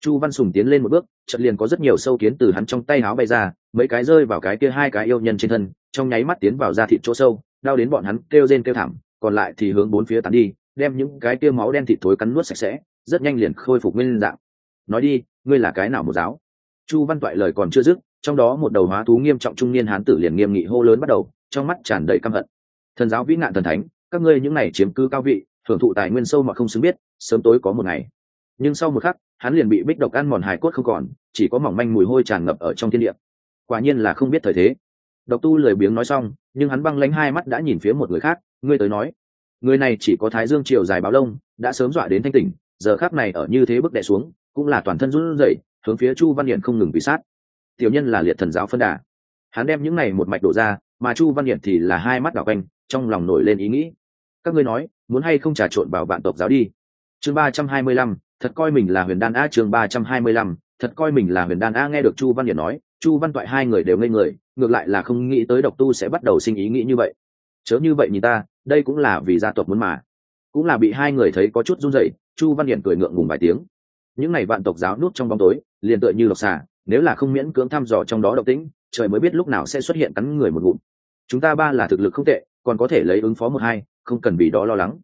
Chu văn sùng tiến lên một bước, chợt liền có rất nhiều sâu kiến từ hắn trong tay áo bay ra, mấy cái rơi vào cái kia hai cái yêu nhân trên thân, trong nháy mắt tiến vào da thịt chỗ sâu, đau đến bọn hắn kêu rên kêu thảm, còn lại thì hướng bốn phía tán đi, đem những cái kia máu đen thịt thối cắn nuốt sạch sẽ, rất nhanh liền khôi phục nguyên dạng. Nói đi, ngươi là cái nào một giáo? Chu văn toại lời còn chưa dứt trong đó một đầu hóa thú nghiêm trọng trung niên hán tử liền nghiêm nghị hô lớn bắt đầu, trong mắt tràn đầy căm hận. Thần giáo vĩ nạn thần thánh, các ngươi những này chiếm cứ cao vị, hưởng thụ tài nguyên sâu mà không xứng biết, sớm tối có một ngày. Nhưng sau một khắc, hắn liền bị bích độc ăn mòn hài cốt không còn, chỉ có mỏng manh mùi hôi tràn ngập ở trong thiên địa. Quả nhiên là không biết thời thế. Độc tu lười biếng nói xong, nhưng hắn băng lánh hai mắt đã nhìn phía một người khác, ngươi tới nói, người này chỉ có thái dương chiều dài báo lông, đã sớm dọa đến thanh tỉnh, giờ khác này ở như thế bước đè xuống, cũng là toàn thân run rẩy, hướng phía chu văn hiển không ngừng bị sát tiểu nhân là liệt thần giáo phân đà. Hắn đem những này một mạch đổ ra, mà chu văn hiển thì là hai mắt đảo quanh, trong lòng nổi lên ý nghĩ. Các ngươi nói, muốn hay không trà trộn vào vạn tộc giáo đi? Chương ba trăm hai mươi lăm, thật coi mình là huyền đan a, chương ba trăm hai mươi lăm, thật coi mình là huyền đan a nghe được chu văn hiển nói, chu văn toại hai người đều ngây người, ngược lại là không nghĩ tới độc tu sẽ bắt đầu sinh ý nghĩ như vậy. Chớ như vậy nhìn ta, đây cũng là vì gia tộc muốn mà. Cũng là bị hai người thấy có chút run rẩy, chu văn hiển cười ngượng ngùng vài tiếng. Những này vạn tộc giáo nút trong bóng tối, liền tựa như lộc xà nếu là không miễn cưỡng thăm dò trong đó độc tĩnh trời mới biết lúc nào sẽ xuất hiện cắn người một ngụm. Chúng ta ba là thực lực không tệ, còn có thể lấy ứng phó một hai, không cần vì đó lo lắng.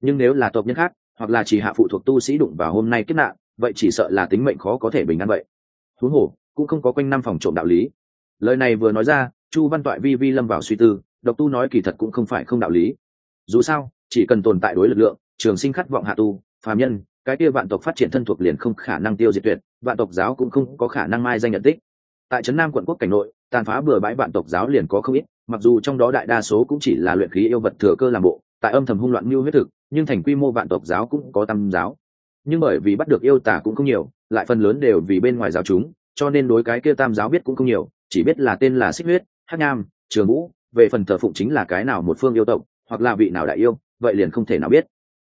Nhưng nếu là tộc nhân khác, hoặc là chỉ hạ phụ thuộc tu sĩ đụng vào hôm nay kết nạn, vậy chỉ sợ là tính mệnh khó có thể bình an vậy. Thú hổ, cũng không có quanh năm phòng trộm đạo lý. Lời này vừa nói ra, chu văn toại vi vi lâm vào suy tư, độc tu nói kỳ thật cũng không phải không đạo lý. Dù sao, chỉ cần tồn tại đối lực lượng, trường sinh khát vọng hạ tu, phàm nhân, cái kia vạn tộc phát triển thân thuộc liền không khả năng tiêu diệt tuyệt vạn tộc giáo cũng không có khả năng mai danh nhận tích. Tại trấn nam quận quốc cảnh nội, tàn phá bừa bãi vạn tộc giáo liền có không ít, mặc dù trong đó đại đa số cũng chỉ là luyện khí yêu vật thừa cơ làm bộ, tại âm thầm hung loạn mưu huyết thực, nhưng thành quy mô vạn tộc giáo cũng có tam giáo. Nhưng bởi vì bắt được yêu tả cũng không nhiều, lại phần lớn đều vì bên ngoài giáo chúng, cho nên đối cái kia tam giáo biết cũng không nhiều, chỉ biết là tên là xích huyết hát nham, trường vũ, về phần thờ phụng chính là cái nào một phương yêu tộc, hoặc là vị nào đại yêu, vậy liền không thể nào biết.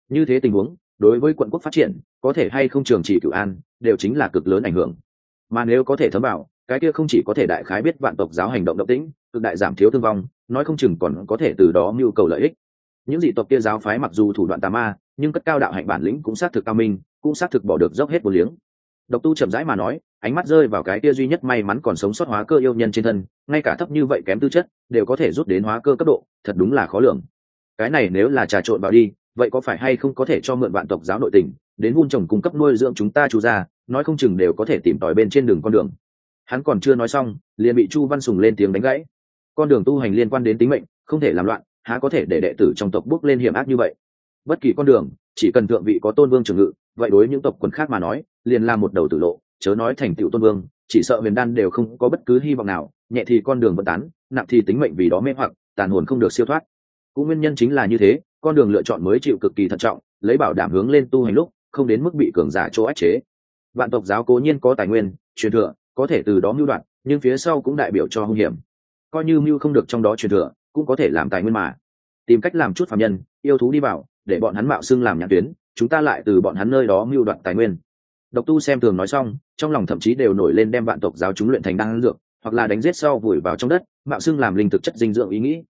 Như thế tình huống đối với quận quốc phát triển, có thể hay không trường trị cửu an, đều chính là cực lớn ảnh hưởng. Mà nếu có thể thấm bảo cái kia không chỉ có thể đại khái biết vạn tộc giáo hành động động tĩnh, cực đại giảm thiếu thương vong, nói không chừng còn có thể từ đó mưu cầu lợi ích. Những dị tộc kia giáo phái mặc dù thủ đoạn tà ma, nhưng cất cao đạo hạnh bản lĩnh cũng xác thực cao minh, cũng xác thực bỏ được dốc hết một liếng. Độc tu chậm rãi mà nói, ánh mắt rơi vào cái kia duy nhất may mắn còn sống sót hóa cơ yêu nhân trên thân, ngay cả thấp như vậy kém tư chất, đều có thể rút đến hóa cơ cấp độ, thật đúng là khó lường. Cái này nếu là trà trộn vào đi vậy có phải hay không có thể cho mượn vạn tộc giáo nội tình, đến vun trồng cung cấp nuôi dưỡng chúng ta chu ra nói không chừng đều có thể tìm tòi bên trên đường con đường. Hắn còn chưa nói xong, liền bị chu văn sùng lên tiếng đánh gãy. Con đường tu hành liên quan đến tính mệnh, không thể làm loạn, há có thể để đệ tử trong tộc bước lên hiểm ác như vậy? Bất kỳ con đường, chỉ cần thượng vị có tôn vương trường ngự, vậy đối những tộc quần khác mà nói, liền làm một đầu tử lộ, chớ nói thành tựu tôn vương, chỉ sợ huyền đan đều không có bất cứ hy vọng nào, nhẹ thì con đường vẫn tán, nặng thì tính mệnh vì đó mê hoặc, tàn hồn không được siêu thoát. Cũng nguyên nhân chính là như thế con đường lựa chọn mới chịu cực kỳ thận trọng, lấy bảo đảm hướng lên tu hành lúc, không đến mức bị cường giả chỗ ách chế. Vạn tộc giáo cố nhiên có tài nguyên, truyền thừa, có thể từ đó mưu đoạn nhưng phía sau cũng đại biểu cho hung hiểm. Coi như mưu không được trong đó truyền thừa, cũng có thể làm tài nguyên mà. Tìm cách làm chút phạm nhân, yêu thú đi vào, để bọn hắn mạo xưng làm nhãn tuyến, chúng ta lại từ bọn hắn nơi đó mưu đoạt tài nguyên. Độc tu xem thường nói xong, trong lòng thậm chí đều nổi lên đem vạn tộc giáo chúng luyện thành đan dược, hoặc là đánh giết sau vùi vào trong đất, mạo xưng làm linh thực chất dinh dưỡng ý nghĩ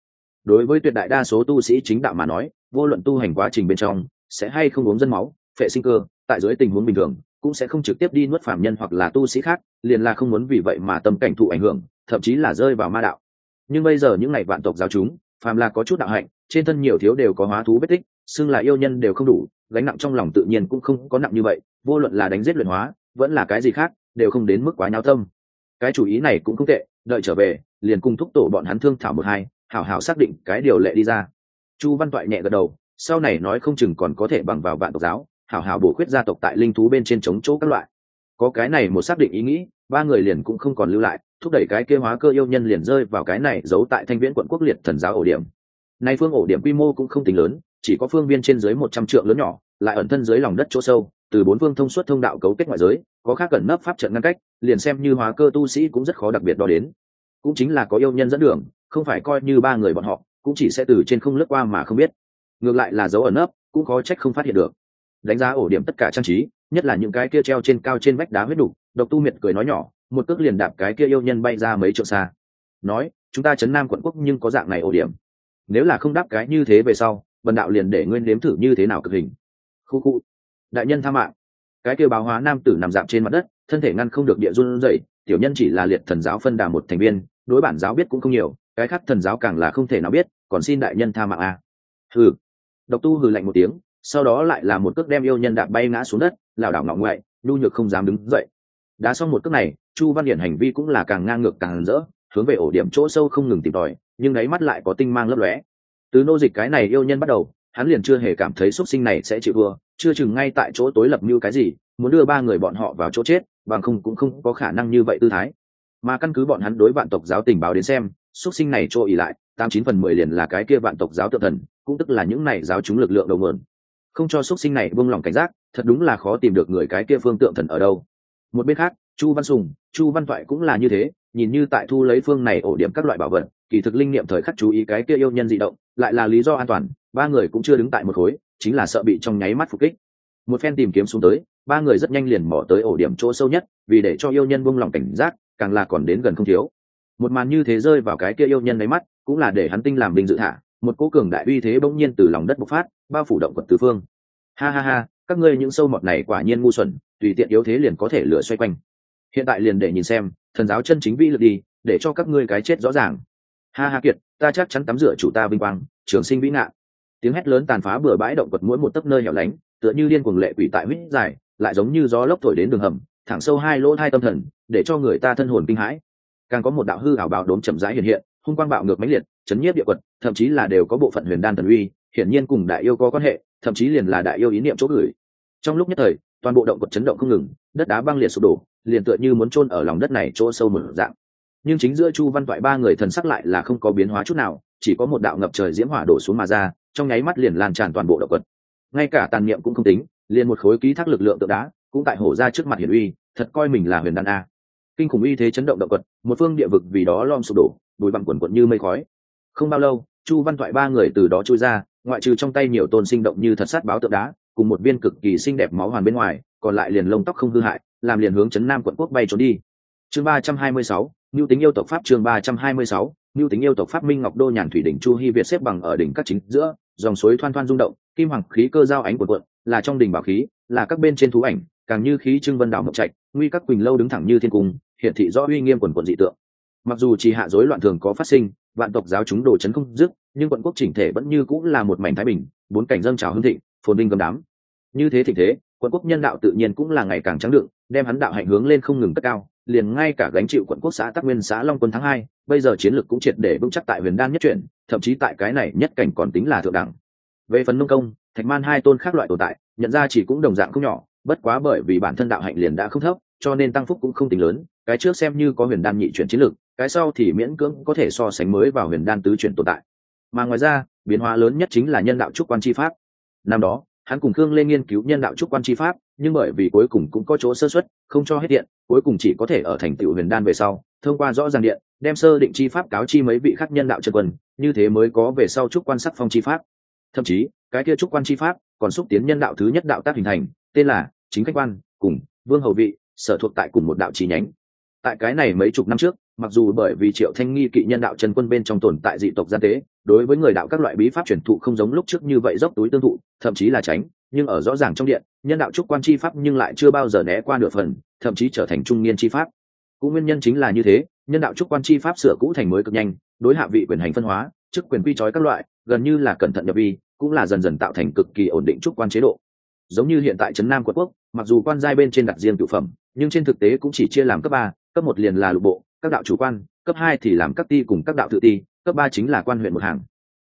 đối với tuyệt đại đa số tu sĩ chính đạo mà nói, vô luận tu hành quá trình bên trong, sẽ hay không uống dân máu, phệ sinh cơ, tại dưới tình huống bình thường, cũng sẽ không trực tiếp đi nuốt phạm nhân hoặc là tu sĩ khác, liền là không muốn vì vậy mà tâm cảnh thụ ảnh hưởng, thậm chí là rơi vào ma đạo. Nhưng bây giờ những ngày vạn tộc giáo chúng, phàm là có chút đạo hạnh, trên thân nhiều thiếu đều có hóa thú vết tích, xưng là yêu nhân đều không đủ, gánh nặng trong lòng tự nhiên cũng không có nặng như vậy, vô luận là đánh giết luyện hóa, vẫn là cái gì khác, đều không đến mức quá nháo tâm. Cái chủ ý này cũng không tệ, đợi trở về, liền cung thúc tổ bọn hắn thương thảo một hai hảo hảo xác định cái điều lệ đi ra. Chu văn toại nhẹ gật đầu, sau này nói không chừng còn có thể bằng vào vạn tộc giáo, hảo hảo bổ khuyết gia tộc tại linh thú bên trên chống chỗ các loại. Có cái này một xác định ý nghĩ, ba người liền cũng không còn lưu lại, thúc đẩy cái kêu hóa cơ yêu nhân liền rơi vào cái này giấu tại thanh viễn quận quốc liệt thần giáo ổ điểm. Nay phương ổ điểm quy mô cũng không tính lớn, chỉ có phương viên trên dưới một trăm trượng lớn nhỏ, lại ẩn thân dưới lòng đất chỗ sâu, từ bốn phương thông suốt thông đạo cấu kết ngoại giới, có khác cẩn nấp pháp trận ngăn cách, liền xem như hóa cơ tu sĩ cũng rất khó đặc biệt đo đến cũng chính là có yêu nhân dẫn đường, không phải coi như ba người bọn họ, cũng chỉ sẽ từ trên không lướt qua mà không biết. Ngược lại là dấu ẩn nấp, cũng có trách không phát hiện được. Đánh giá ổ điểm tất cả trang trí, nhất là những cái kia treo trên cao trên vách đá huyết đục, độc tu miệt cười nói nhỏ, một cước liền đạp cái kia yêu nhân bay ra mấy trượng xa. Nói, chúng ta chấn nam quận quốc nhưng có dạng này ổ điểm. Nếu là không đáp cái như thế về sau, bần đạo liền để nguyên nếm thử như thế nào cực hình. Khu khu. Đại nhân tha mạng. Cái kêu báo hóa nam tử nằm dạp trên mặt đất, thân thể ngăn không được địa run dậy tiểu nhân chỉ là liệt thần giáo phân đà một thành viên đối bản giáo biết cũng không nhiều, cái khác thần giáo càng là không thể nào biết, còn xin đại nhân tha mạng a à. hừ. Độc tu hừ lạnh một tiếng, sau đó lại là một cước đem yêu nhân đạp bay ngã xuống đất, lảo đảo ngọng ngoại, nhu nhược không dám đứng dậy. Đã xong một cước này, chu văn điển hành vi cũng là càng ngang ngược càng rỡ, hướng về ổ điểm chỗ sâu không ngừng tìm tòi, nhưng đáy mắt lại có tinh mang lấp lóe. Từ nô dịch cái này yêu nhân bắt đầu, hắn liền chưa hề cảm thấy x u ấ t sinh này sẽ chịu vừa chưa chừng ngay tại chỗ tối lập mưu cái gì, muốn đưa ba người bọn họ vào chỗ chết, bằng không cũng không có khả năng như vậy tư thái mà căn cứ bọn hắn đối vạn tộc giáo tình báo đến xem, xuất sinh này chỗ ỉ lại, tám chín phần mười liền là cái kia vạn tộc giáo tự thần, cũng tức là những này giáo chúng lực lượng đầu mượn không cho xuất sinh này buông lỏng cảnh giác, thật đúng là khó tìm được người cái kia phương tượng thần ở đâu. Một bên khác, chu văn sùng, chu văn toại cũng là như thế, nhìn như tại thu lấy phương này ổ điểm các loại bảo vật, kỳ thực linh niệm thời khắc chú ý cái kia yêu nhân di động, lại là lý do an toàn, ba người cũng chưa đứng tại một khối, chính là sợ bị trong nháy mắt phục kích. Một phen tìm kiếm xuống tới, ba người rất nhanh liền mò tới ổ điểm chỗ sâu nhất, vì để cho yêu nhân buông lòng cảnh giác càng là còn đến gần không thiếu. Một màn như thế rơi vào cái kia yêu nhân đáy mắt, cũng là để hắn tinh làm bình dự thả, một cố cường đại uy thế bỗng nhiên từ lòng đất bộc phát, bao phủ động quật tứ phương. Ha ha ha, các ngươi những sâu mọt này quả nhiên ngu xuẩn, tùy tiện yếu thế liền có thể lửa xoay quanh. Hiện tại liền để nhìn xem, thần giáo chân chính vĩ lực đi, để cho các ngươi cái chết rõ ràng. Ha ha kiệt, ta chắc chắn tắm rửa chủ ta vinh quang, trường sinh vĩ ngạn tiếng hét lớn tàn phá bừa bãi động vật mỗi một tấc nơi hẻo lánh, tựa như liên cuồng lệ quỷ tại huyết dài, lại giống như gió lốc thổi đến đường hầm thẳng sâu hai lỗ hai tâm thần, để cho người ta thân hồn kinh hãi. Càng có một đạo hư ảo báo đốm chậm rãi hiện hiện, hung quang bạo ngược mãnh liệt, chấn nhiếp địa quật, thậm chí là đều có bộ phận huyền đan thần uy, hiển nhiên cùng đại yêu có quan hệ, thậm chí liền là đại yêu ý niệm chỗ gửi. Trong lúc nhất thời, toàn bộ động quật chấn động không ngừng, đất đá băng liệt sụp đổ, liền tựa như muốn chôn ở lòng đất này chỗ sâu một dạng. Nhưng chính giữa chu văn toại ba người thần sắc lại là không có biến hóa chút nào, chỉ có một đạo ngập trời diễm hỏa đổ xuống mà ra, trong nháy mắt liền lan tràn toàn bộ động quật. Ngay cả tàn niệm cũng không tính, liền một khối ký thác lực lượng tượng đá cũng tại hổ ra trước mặt hiển uy thật coi mình là huyền đan a. Kinh khủng uy thế chấn động động quật một phương địa vực vì đó lom sụp đổ bụi bằng quần quận như mây khói. Không bao lâu chu văn thoại ba người từ đó trôi ra ngoại trừ trong tay nhiều tôn sinh động như thật sát báo tượng đá cùng một viên cực kỳ xinh đẹp máu hoàn bên ngoài còn lại liền lông tóc không hư hại làm liền hướng chấn nam quận quốc bay trốn đi. Chương ba trăm hai mươi sáu Nưu tính yêu tộc pháp chương ba trăm hai mươi sáu, Nưu tính yêu tộc pháp Minh Ngọc Đô nhàn thủy đỉnh Chu Hi Việt xếp bằng ở đỉnh các chính giữa, dòng suối thoan thoan rung động, kim hoàng khí cơ giao ánh cuộn quận là trong đỉnh bảo khí, là các bên trên thú ảnh, càng như khí trưng vân đảo mộc trạch, nguy các quỳnh lâu đứng thẳng như thiên cung, hiện thị rõ uy nghiêm quần quận dị tượng. Mặc dù chỉ hạ rối loạn thường có phát sinh, vạn tộc giáo chúng đồ chấn không dứt, nhưng quận quốc chỉnh thể vẫn như cũng là một mảnh thái bình, bốn cảnh dâng trào hưng thịnh, phồn vinh cầm đám. Như thế thịnh thế, quận quốc nhân đạo tự nhiên cũng là ngày càng trắng đựng, đem hắn đạo hạnh hướng lên không ngừng cất cao, liền ngay cả gánh chịu quận quốc xã Tắc Nguyên xã Long Quân tháng hai, bây giờ chiến lược cũng triệt để vững chắc tại Huyền Đan nhất chuyển, thậm chí tại cái này nhất cảnh còn tính là thượng đẳng. Về phần nông công, Thạch Man hai tôn khác loại tồn tại, nhận ra chỉ cũng đồng dạng không nhỏ, bất quá bởi vì bản thân đạo hạnh liền đã không thấp, cho nên tăng phúc cũng không tính lớn, cái trước xem như có Huyền Đan nhị chuyển chiến lược, cái sau thì miễn cưỡng có thể so sánh mới vào Huyền Đan tứ chuyển tồn tại. Mà ngoài ra, biến hóa lớn nhất chính là nhân đạo trúc quan chi pháp. Năm đó, hắn cùng Khương lên nghiên cứu nhân đạo trúc quan chi pháp, nhưng bởi vì cuối cùng cũng có chỗ sơ xuất không cho hết điện cuối cùng chỉ có thể ở thành tựu huyền đan về sau thông qua rõ ràng điện đem sơ định chi pháp cáo chi mấy vị khác nhân đạo trần quân như thế mới có về sau trúc quan sắc phong chi pháp thậm chí cái kia trúc quan chi pháp còn xúc tiến nhân đạo thứ nhất đạo tác hình thành tên là chính khách quan cùng vương hầu vị, sở thuộc tại cùng một đạo chi nhánh. Tại cái này mấy chục năm trước, mặc dù bởi vì triệu thanh nghi kỵ nhân đạo trần quân bên trong tồn tại dị tộc gia tế, đối với người đạo các loại bí pháp truyền thụ không giống lúc trước như vậy dốc túi tương thụ, thậm chí là tránh, nhưng ở rõ ràng trong điện, nhân đạo trúc quan chi pháp nhưng lại chưa bao giờ né qua nửa phần, thậm chí trở thành trung niên chi pháp. Cũng nguyên nhân chính là như thế, nhân đạo trúc quan chi pháp sửa cũ thành mới cực nhanh, đối hạ vị quyền hành phân hóa, chức quyền quy trói các loại, gần như là cẩn thận nhập vi, cũng là dần dần tạo thành cực kỳ ổn định trúc quan chế độ giống như hiện tại trấn nam quận quốc, mặc dù quan giai bên trên đặt riêng cựu phẩm, nhưng trên thực tế cũng chỉ chia làm cấp ba, cấp một liền là lục bộ, các đạo chủ quan, cấp hai thì làm các ti cùng các đạo tự ti, cấp ba chính là quan huyện một hàng.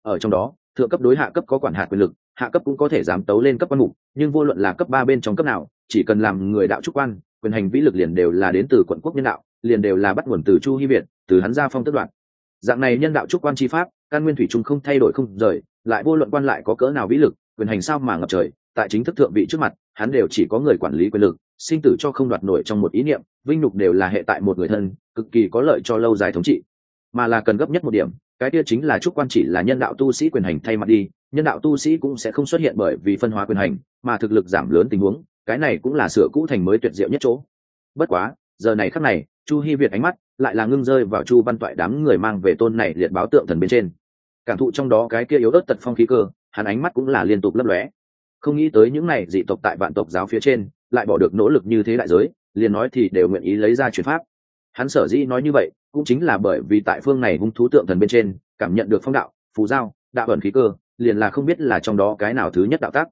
Ở trong đó, thượng cấp đối hạ cấp có quản hạt quyền lực, hạ cấp cũng có thể dám tấu lên cấp quan mục, nhưng vô luận là cấp ba bên trong cấp nào, chỉ cần làm người đạo trúc quan, quyền hành vĩ lực liền đều là đến từ quận quốc nhân đạo, liền đều là bắt nguồn từ chu hy việt, từ hắn ra phong tất đoạn. Dạng này nhân đạo trúc quan chi pháp, căn nguyên thủy trung không thay đổi không rời, lại vô luận quan lại có cỡ nào vĩ lực, quyền hành sao mà ngập trời tại chính thức thượng vị trước mặt, hắn đều chỉ có người quản lý quyền lực, sinh tử cho không đoạt nổi trong một ý niệm, vinh nhục đều là hệ tại một người thân, cực kỳ có lợi cho lâu dài thống trị. Mà là cần gấp nhất một điểm, cái kia chính là trúc quan chỉ là nhân đạo tu sĩ quyền hành thay mặt đi, nhân đạo tu sĩ cũng sẽ không xuất hiện bởi vì phân hóa quyền hành, mà thực lực giảm lớn tình huống, cái này cũng là sửa cũ thành mới tuyệt diệu nhất chỗ. Bất quá, giờ này khắc này, chu Hi việt ánh mắt lại là ngưng rơi vào chu văn toại đám người mang về tôn này liệt báo tượng thần bên trên. Cảm thụ trong đó cái kia yếu ớt tật phong khí cơ, hắn ánh mắt cũng là liên tục lấp lóe không nghĩ tới những này dị tộc tại vạn tộc giáo phía trên lại bỏ được nỗ lực như thế đại giới, liền nói thì đều nguyện ý lấy ra chuyển pháp. Hắn sở dĩ nói như vậy, cũng chính là bởi vì tại phương này hung thú tượng thần bên trên, cảm nhận được phong đạo, phù giao, đạo ẩn khí cơ, liền là không biết là trong đó cái nào thứ nhất đạo tác.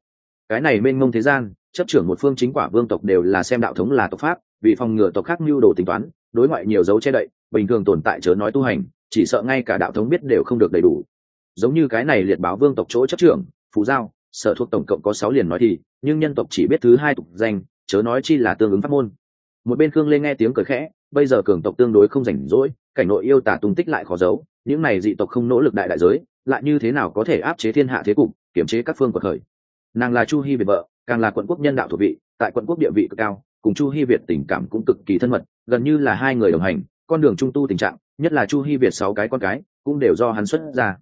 Cái này mênh mông thế gian, chấp trưởng một phương chính quả vương tộc đều là xem đạo thống là tộc pháp, vì phòng ngừa tộc khác mưu đồ tính toán, đối ngoại nhiều dấu che đậy, bình thường tồn tại chớ nói tu hành, chỉ sợ ngay cả đạo thống biết đều không được đầy đủ. Giống như cái này liệt báo vương tộc chỗ chấp trưởng, phù giao sở thuộc tổng cộng có sáu liền nói thì, nhưng nhân tộc chỉ biết thứ hai tục danh, chớ nói chi là tương ứng pháp môn. Một bên khương lê nghe tiếng cười khẽ, bây giờ cường tộc tương đối không rảnh rỗi, cảnh nội yêu tả tung tích lại khó giấu, những này dị tộc không nỗ lực đại đại giới, lại như thế nào có thể áp chế thiên hạ thế cục kiểm chế các phương của khởi nàng là chu hy việt vợ, càng là quận quốc nhân đạo thuộc vị, tại quận quốc địa vị cực cao, cùng chu hy việt tình cảm cũng cực kỳ thân mật, gần như là hai người đồng hành, con đường trung tu tình trạng, nhất là chu hy việt sáu cái con cái, cũng đều do hắn xuất ra.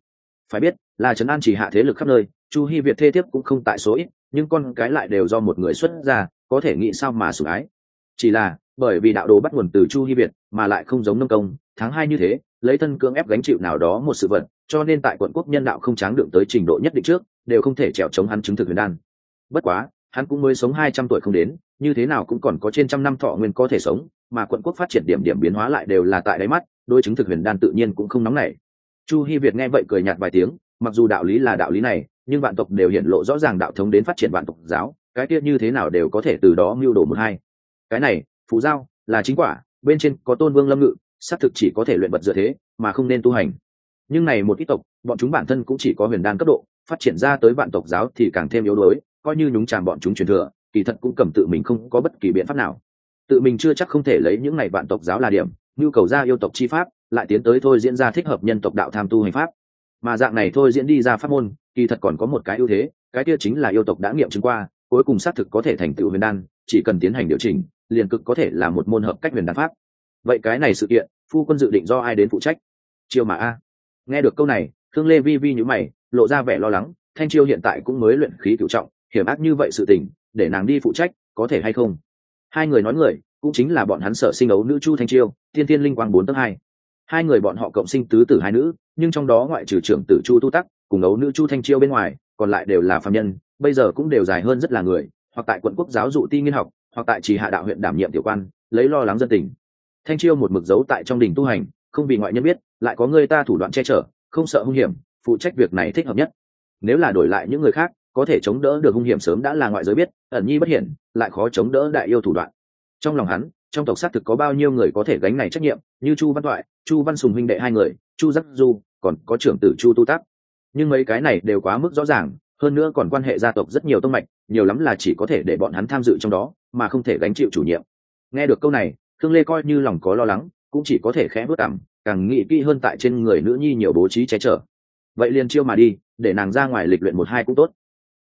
Phải biết, là trấn an chỉ hạ thế lực khắp nơi chu hy việt thê thiếp cũng không tại số ít, nhưng con cái lại đều do một người xuất ra có thể nghĩ sao mà sủng ái. Chỉ là, bởi vì đạo đồ bắt nguồn từ chu hy việt, mà lại không giống nông công, tháng hai như thế, lấy thân cưỡng ép gánh chịu nào đó một sự vật, cho nên tại quận quốc nhân đạo không tráng đựng tới trình độ nhất định trước, đều không thể trèo chống hắn chứng thực huyền đan. Bất quá, hắn cũng mới sống hai trăm tuổi không đến, như thế nào cũng còn có trên trăm năm thọ nguyên có thể sống, mà quận quốc phát triển điểm điểm biến hóa lại đều là tại đáy mắt đôi chứng thực huyền đan tự nhiên cũng không nóng nảy. Chu hy việt nghe vậy cười nhạt vài tiếng, mặc dù đạo lý là đạo lý này nhưng vạn tộc đều hiện lộ rõ ràng đạo thống đến phát triển vạn tộc giáo, cái kia như thế nào đều có thể từ đó mưu đồ một hai. Cái này phú giao, là chính quả, bên trên có tôn vương lâm ngự, xác thực chỉ có thể luyện vật dựa thế, mà không nên tu hành. Nhưng này một ít tộc, bọn chúng bản thân cũng chỉ có huyền đan cấp độ, phát triển ra tới vạn tộc giáo thì càng thêm yếu đuối, coi như nhúng chàm bọn chúng truyền thừa, kỳ thật cũng cầm tự mình không có bất kỳ biện pháp nào. Tự mình chưa chắc không thể lấy những ngày vạn tộc giáo là điểm, nhu cầu ra yêu tộc chi pháp, lại tiến tới thôi diễn ra thích hợp nhân tộc đạo tham tu hành pháp. Mà dạng này thôi diễn đi ra pháp môn kỳ thật còn có một cái ưu thế, cái kia chính là yêu tộc đã nghiệm chứng qua, cuối cùng xác thực có thể thành tựu huyền đan, chỉ cần tiến hành điều chỉnh, liền cực có thể là một môn hợp cách huyền đan pháp. Vậy cái này sự kiện, phu quân dự định do ai đến phụ trách? Chiêu mà a. Nghe được câu này thương lê vi vi nhữ mày, lộ ra vẻ lo lắng, thanh chiêu hiện tại cũng mới luyện khí cựu trọng, hiểm ác như vậy sự tình, để nàng đi phụ trách, có thể hay không? Hai người nói người, cũng chính là bọn hắn sở sinh ấu nữ chu thanh chiêu tiên tiên linh quang bốn tấc hai. Hai người bọn họ cộng sinh tứ tử hai nữ, nhưng trong đó ngoại trừ trưởng tử chu tu tắc cùng ấu nữ chu thanh chiêu bên ngoài, còn lại đều là phạm nhân, bây giờ cũng đều dài hơn rất là người, hoặc tại quận quốc giáo dụ ti nghiên học, hoặc tại trì hạ đạo huyện đảm nhiệm tiểu quan, lấy lo lắng dân tình. Thanh chiêu một mực dấu tại trong đình tu hành, không bị ngoại nhân biết, lại có người ta thủ đoạn che chở, không sợ hung hiểm, phụ trách việc này thích hợp nhất. Nếu là đổi lại những người khác, có thể chống đỡ được hung hiểm sớm đã là ngoại giới biết, ẩn nhi bất hiển, lại khó chống đỡ đại yêu thủ đoạn. Trong lòng hắn, trong tộc xác thực có bao nhiêu người có thể gánh này trách nhiệm, như chu văn toại chu văn sùng huynh đệ hai người, chu giác du, còn có trưởng tử chu tu tác nhưng mấy cái này đều quá mức rõ ràng, hơn nữa còn quan hệ gia tộc rất nhiều tông mạch, nhiều lắm là chỉ có thể để bọn hắn tham dự trong đó, mà không thể gánh chịu chủ nhiệm. Nghe được câu này thương lê coi như lòng có lo lắng, cũng chỉ có thể khẽ bước cảm càng nghĩ kỹ hơn tại trên người nữ nhi nhiều bố trí che chở. Vậy liền chiêu mà đi, để nàng ra ngoài lịch luyện một hai cũng tốt.